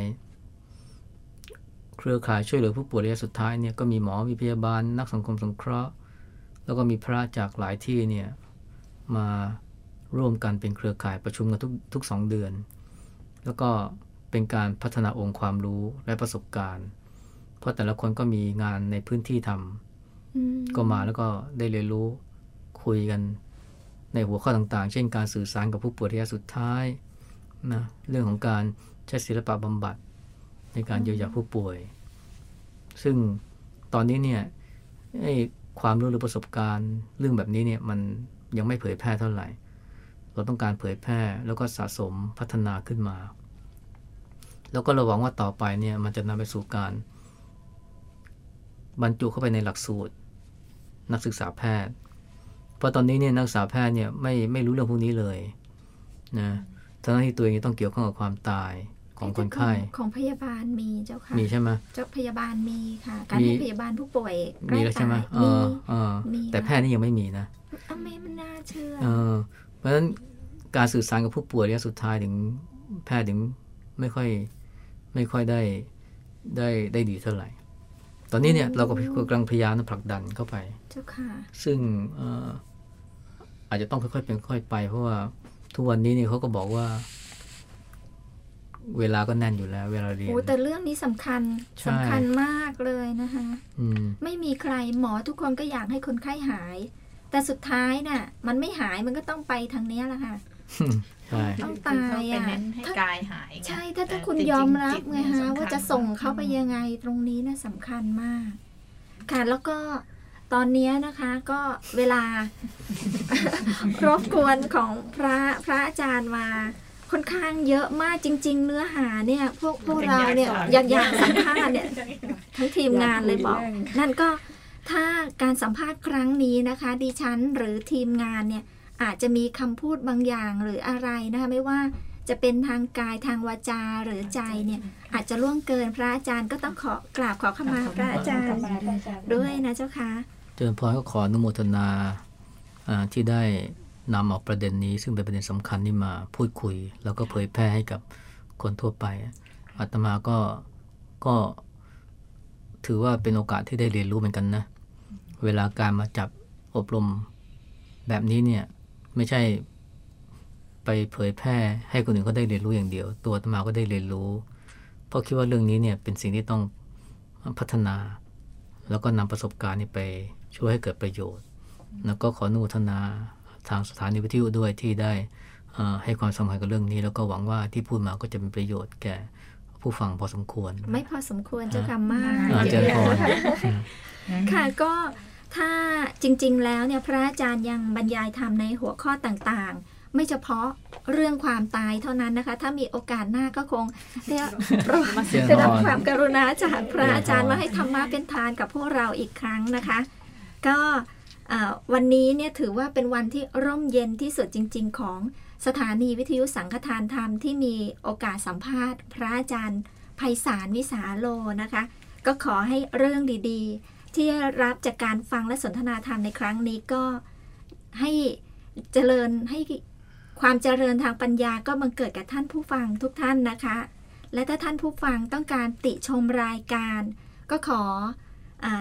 เครือข่ายช่วยเหลือผู้ป่วยระยะสุดท้ายเนี่ยก็มีหมอมีพยาบาล นักสังคมสงเคราะห์ แล้วก็มีพระจากหลายที่เนี่ยมาร่วมกันเป็นเครือข่ายประชุมกันทุกทุกสองเดือน แล้วก็เป็นการพัฒนาองค์ความรู้และประสบการณ์ เพราะแต่ละคนก็มีงานในพื้นที่ทำอืมก็มาแล้วก็ได้เรียนรู้คุยกันในหัวข้อต่างๆ เช่นการสื่อสารกับผู้ป่วยระยะสุดท้ายนะเรื่องของการใช้ศิลปะบำบัด ในการเยียวยาผู้ป่วย ซึ่งตอนนี้เนี่ยความรู้หรือประสบการณ์เรื่องแบบนี้เนี่ยมันยังไม่เผยแพร่เท่าไหร่ เราต้องการเผยแพร่แล้วก็สะสมพัฒนาขึ้นมา แล้วก็เราหวังว่าต่อไปเนี่ยมันจะนำไปสู่การ บรรจุเข้าไปในหลักสูตร นักศึกษาแพทย์ เพราะตอนนี้เนี่ยนักศึกษาแพทย์เนี่ยไม่ไม่รู้เรื่องพวกนี้เลยนะทั้งที่ตัวเองต้องเกี่ยวข้องกับความตาย ของคนไข้ของพยาบาลมีเจ้าค่ะมีใช่ไหมเจ้าพยาบาลมีค่ะ การมีให้พยาบาลผู้ป่วยใกมีแล้วใช่ไหมตายเอมีอเออมีแต่แพทย์นี่ยังไม่มีนะอะไม่มันน่าเชื่อเออเพราะฉะนั้นการสื่อสารกับผู้ป่วยระยะสุดท้ายถึงแพทย์ถึงไม่ค่อยไม่ค่อยได้ได้ได้ดีเท่าไหร่ ตอนนี้เนี่ยเราก็กำลังพยายามผลักดันเข้าไป เจ้าค่ะ ซึ่งเอ่ออาจจะต้องค่อยๆเป็นค่อยไป เพราะว่าทุกวันนี้เนี่ยเขาก็บอกว่า เวลาก็แน่นอยู่แล้ว เวลาเรียนโอ้แต่เรื่องนี้สำคัญใช่สำคัญมากเลยนะคะอืมไม่มีใครหมอทุกคนก็อยากให้คนไข้หาย แต่สุดท้ายน่ะ มันไม่หายมันก็ต้องไปทางเนี้ยแหละค่ะใช่ต้องคือตายเขาไปอะเน้นให้ถ้ากายหายไงใช่ถ้าถ้าแต่คุณจริงๆยอมรับจิตไงเนี่ยฮะสำคัญว่าจะส่งเขาไปยังไงตรงนี้น่ะสำคัญมาก ค่ะแล้วก็ตอนเนี้ยนะคะก็เวลารบกวนของพระพระอาจารย์มา ค่อนข้างเยอะมากจริง ๆ เนื้อหาเนี่ย พวกพวกเราเนี่ยอยากอยากสัมภาษณ์เนี่ยทั้งทีมงานเลยบอก นั่นก็ถ้าการสัมภาษณ์ครั้งนี้นะคะ ดิฉันหรือทีมงานเนี่ยอาจจะมีคำพูดบางอย่างหรืออะไรนะคะไม่ว่าจะเป็นทางกายทางวาจาหรือใจเนี่ยอาจจะล่วงเกินพระอาจารย์ก็ต้องขอกราบขอขมาพระอาจารย์ด้วยนะเจ้าค่ะเจริญพรก็ขออนุโมทนาอ่าที่ได้ นำเอาประเด็นนี้ ซึ่งเป็นประเด็นสำคัญนี้มาพูดคุย แล้วก็เผยแพร่ให้กับคนทั่วไปอาตมาก็ก็ถือว่าเป็นโอกาสที่ได้เรียนรู้เหมือนกันนะ เวลาการมาจับอบรมแบบนี้เนี่ย ไม่ใช่ไปเผยแพร่ให้คนอื่นเขาได้เรียนรู้อย่างเดียว ตัวอาตมาก็ได้เรียนรู้ เพราะคิดว่าเรื่องนี้เนี่ยเป็นสิ่งที่ต้องพัฒนา แล้วก็นำประสบการณ์นี้ไปช่วยให้เกิดประโยชน์ แล้วก็ขออนุทนา ทางสถานีวิทยุด้วยที่ได้เอ่อให้ความสำคัญกับเรื่องนี้ แล้วก็หวังว่าที่พูดมาก็จะเป็นประโยชน์แก่ผู้ฟังพอสมควร ไม่พอสมควรเจ้าค่ะมากอ่าเจริญพรค่ะก็ถ้าจริง ๆ แล้วเนี่ยพระอาจารย์ยังบรรยายธรรมในหัวข้อต่างๆ ไม่เฉพาะเรื่องความตายเท่านั้นนะคะ ถ้ามีโอกาสหน้าก็คงได้รับเจริญพรได้รับความกรุณาจากพระอาจารย์มาให้ธรรมะเป็นทานกับพวกเราอีกครั้งนะคะ ก็เอ่อ วันนี้เนี่ยถือว่าเป็นวันที่ร่มเย็นที่สุดจริง ๆ ของสถานีวิทยุสังฆทานธรรมที่มีโอกาสสัมภาษณ์ พระอาจารย์ไพศาลวิสาโลนะคะ ก็ขอให้เรื่องดีๆ ที่รับจากการฟังและสนทนาธรรมในครั้งนี้ก็ให้เจริญให้ความเจริญทางปัญญาก็บังเกิดกับท่านผู้ฟังทุกท่านนะคะ และถ้าท่านผู้ฟังต้องการติชมรายการ ก็ขอ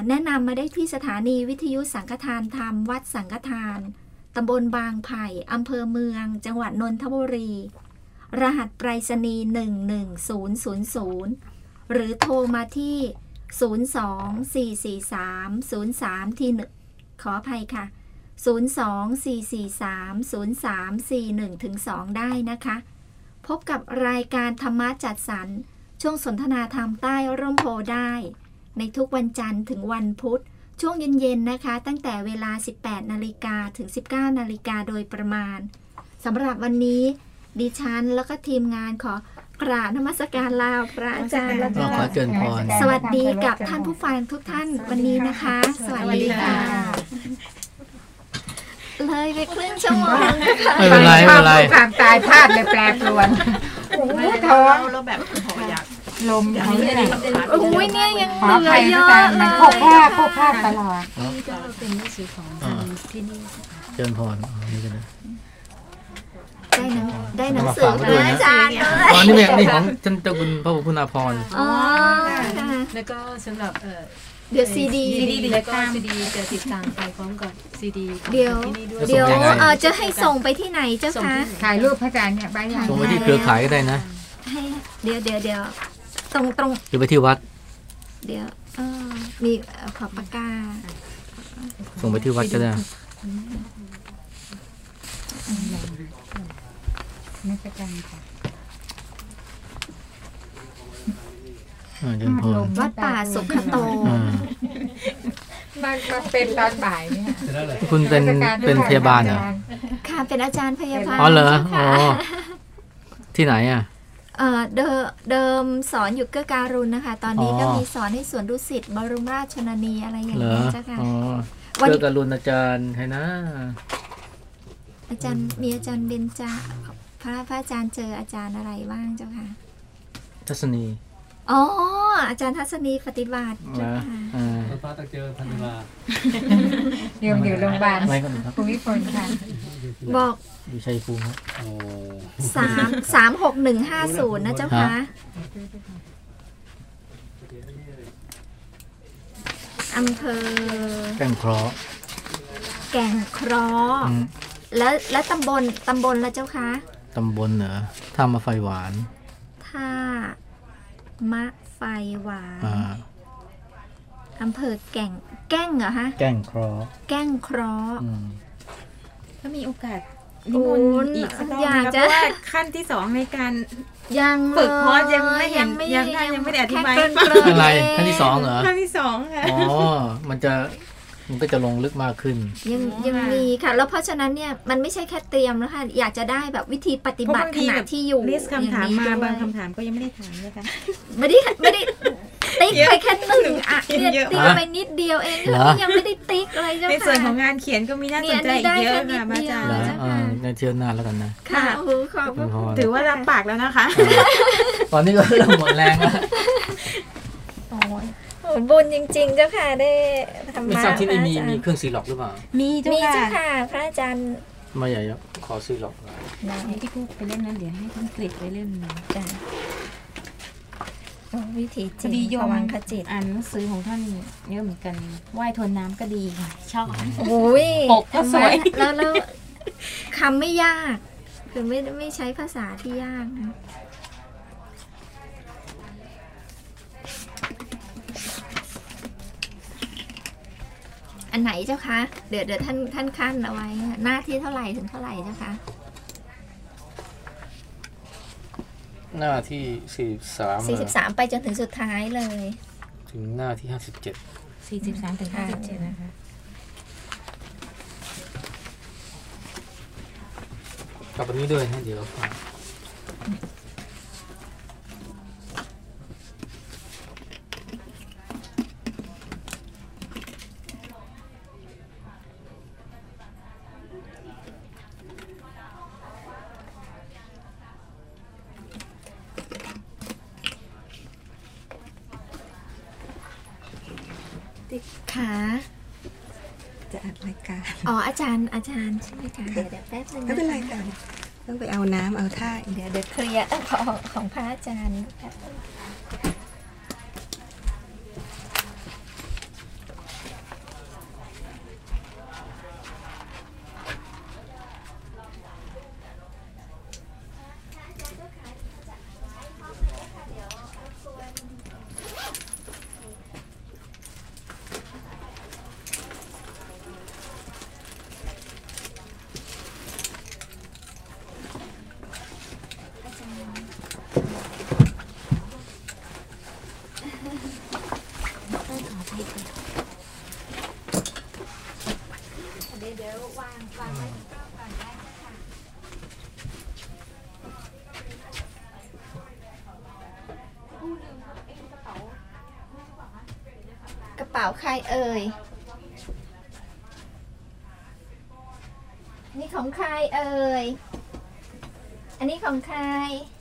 แนะนำมาได้ที่สถานีวิทยุสังฆทานธรรมวัดสังฆทานตำบลบางไผ่ อำเภอเมือง จังหวัดนนทบุรี รหัสไปรษณีย์11000 หรือโทรมาที่ 02-443-03 ที่หนึ่งขออภัยค่ะ 02-443-0341ถึง2ได้นะคะ พบกับรายการธรรมะจัดสรร ช่วงสนทนาธรรมใต้ร่มโพได้ ในทุกวันจันทร์ถึงวันพุธ ช่วงเย็นๆนะคะ ตั้งแต่เวลา 18 นาฬิกาถึง 19 นาฬิกาโดยประมาณสำหรับวันนี้ดิฉันแล้วก็ทีมงานขอกราบนมัสการลาพระอาจารย์แล้วก็ก็ขอเจริญพรสวัสดีกับท่านผู้ฟังทุกท่านวันนี้นะคะ สวัสดีค่ะ เลยไปครึ่งชั่วโมงนะคะไม่เป็นไรไม่เป็นไรความตายพลาดเลยแปรปรวนโอ้โหท้องแล้วแบบโอ้อยาก ลมเขาเนี่ยโอ้ยเนี่ยยังขอเหลืใครอเยก็อะตามเลมันยพกผ้าพกผ้าตลอดนี่ก็เป็นหนังสือของทางที่นี่เจริญพรอ๋อนี่กันนะได้หนังได้หนังสือมาฝากไว้ด้วยนะอาจารย์ด้วยอ๋อนี่เนี่ยนี่ของท่านเจ้าคุณพระคุณาภรณ์อ๋อค่ะแล้วก็สำหรับเอ่อเดี๋ยวซีดี แล้วก็ซีดีจะติดตามไปพร้อมกับซีดีเดี๋ยว ที่นี่ด้วยเดี๋ยวเออจะให้ส่งไปที่ไหนเจ้าคะ ถ่ายรูปพระอาจารย์เนี่ยใบใหญ่ส่งไปที่เครือข่ายก็ได้นะให้เดี๋ยวเดี๋ยวเดี๋ยว ตรงตรงหรือไปที่วัด เดี๋ยวเออมีเอ่อขอบปากกา ส่งไปที่วัดก็ได้นักการค่ะอ่าเจริญพรวัดป่าสุขโตอ่ามามาเป็นตอนบ่ายเนี่ยคุณเป็นเป็นพยาบาลเหรอ ค่ะ เป็นอาจารย์พยาบาล อ๋อเหรอจ้าอ๋อค่ะที่ไหนอะ เอ่อเดิมเดิมสอนอยู่เกื้อการุณนะคะ ตอนนี้อ๋อก็มีสอนให้สวนดุสิตบรมราชชนนีอะไรอย่างเหรอเงี้ยเจ้าค่ะอ๋อวันเจอกับรุณอาจารย์ใครนะ อาจารย์มีอาจารย์เบญจาพระพระอาจารย์เจออาจารย์อะไรบ้างเจ้าค่ะทัศนีอ๋ออาจารย์ทัศนีปฏิบัติเจ้านะค่ะอ่าพระตะเกียบพันธุลาเดี๋ยวอยู่โรงพยาบาลอะไรกันครับภูมิพลค่ะบอก อยู่ชัยภูมิครับโอ้ สามสามหกหนึ่งห้าศูนย์นะเจ้าค่ะอำเภอแก้งเคราะห์แก่งเคราะห์อืมแล้วแล้วตำบลตำบลละเจ้าคะ ตำบลเหนือท่ามาไฟหวานท่ามะไฟหวานอ่าอำเภอแก่งแก้งเหรอฮะ แก้งเคราะห์แก้งเคราะห์อืมถ้ามีโอกาสโอ้ นิมนต์อีกสักรอบอยากนะคะจะเพราะว่าขั้นที่สองในการยังฝึกคอร์สยังไม่เห็นไม่ยังได้ยังไม่ได้อธิบายแค่เกริ่นๆอะไรเงขั้นที่สองเหรอขั้นที่สองค่ะอ๋อมันจะมันก็จะลงลึกมากขึ้น ยังยังมีค่ะ แล้วเพราะฉะนั้นเนี่ยมันไม่ใช่แค่เตรียมแล้วค่ะอยากจะได้แบบวิธีปฏิบัติขณะที่อยู่ลิสต์คำถามอย่มานี้ด้วยบางคำถามก็ยังไม่ได้ถามนะคะไม่ได้ไม่ได้ ติ๊กเยอะไปแค่หนึ่งอะเนี่ยเยอะติ๊กมากไปนิดเดียวเองเหรอยังไม่ได้ติ๊กเลยเจ้าในค่ะส่วนของงานเขียนก็มีน่าสนใจอีกเยอะค่ะพระอาจารย์แล้วเจ้าค่ะอ่าในเที่ยวหน้าแล้วกันนะ ค่ะโอ้โหขอบพระคุณถือว่ารับปากแล้วนะคะ ตอนนี้ก็เริ่มหมดแรงแล้วโอ้ยบุญจริง ๆ เจ้าค่ะได้ธรรไม่มะทราบที่นี่มีพระอาจารย์มีเครื่องซีล็อกหรือเปล่า มีเจ้ามีค่ะเจ้าค่ะ พระอาจารย์ไม่ใหญ่ครับขอซีล็อกหน่อยให้ที่พูดไปเล่นนั้นเดี๋ยวให้ท่านกริดไปเล่นนะจ้ะ โอ้วิถีพจิอตดีโยภมวังคจิต อ่านหนังสือของท่านเยอะเหมือนกันว่ายทวนน้ำก็ดีค่ะชอบโอ้ยปกก็สวยทำไมแล้วแล้วคำไม่ยากคือไม่ไม่ใช้ภาษาที่ยากนะอันไหนเจ้าคะ เดี๋ยวเดี๋ยวท่านท่านขั้นเอาไว้ หน้าที่เท่าไหร่ถึงเท่าไหร่เจ้าคะ หน้าที่สี่สามสี่สิบสามไปจนถึงสุดท้ายเลย ถึงหน้าที่ห้าสิบเจ็ดสี่สิบสามถึงห้าสิบเจ็ดนะคะกับอันนี้ด้วยนะเดี๋ยว จะอัดรายการอ๋ออาจารย์อาจารย์ใช่ไหมคะเดี๋ยวเดี๋ยวแป๊บนึงไม่เป็นไรนะคะค่ะต้องไปเอาน้ำเอาท่าอีกเดี๋ยวเดี๋ยวเคลียร์ของของพระอาจารย์แป๊บนึง อัน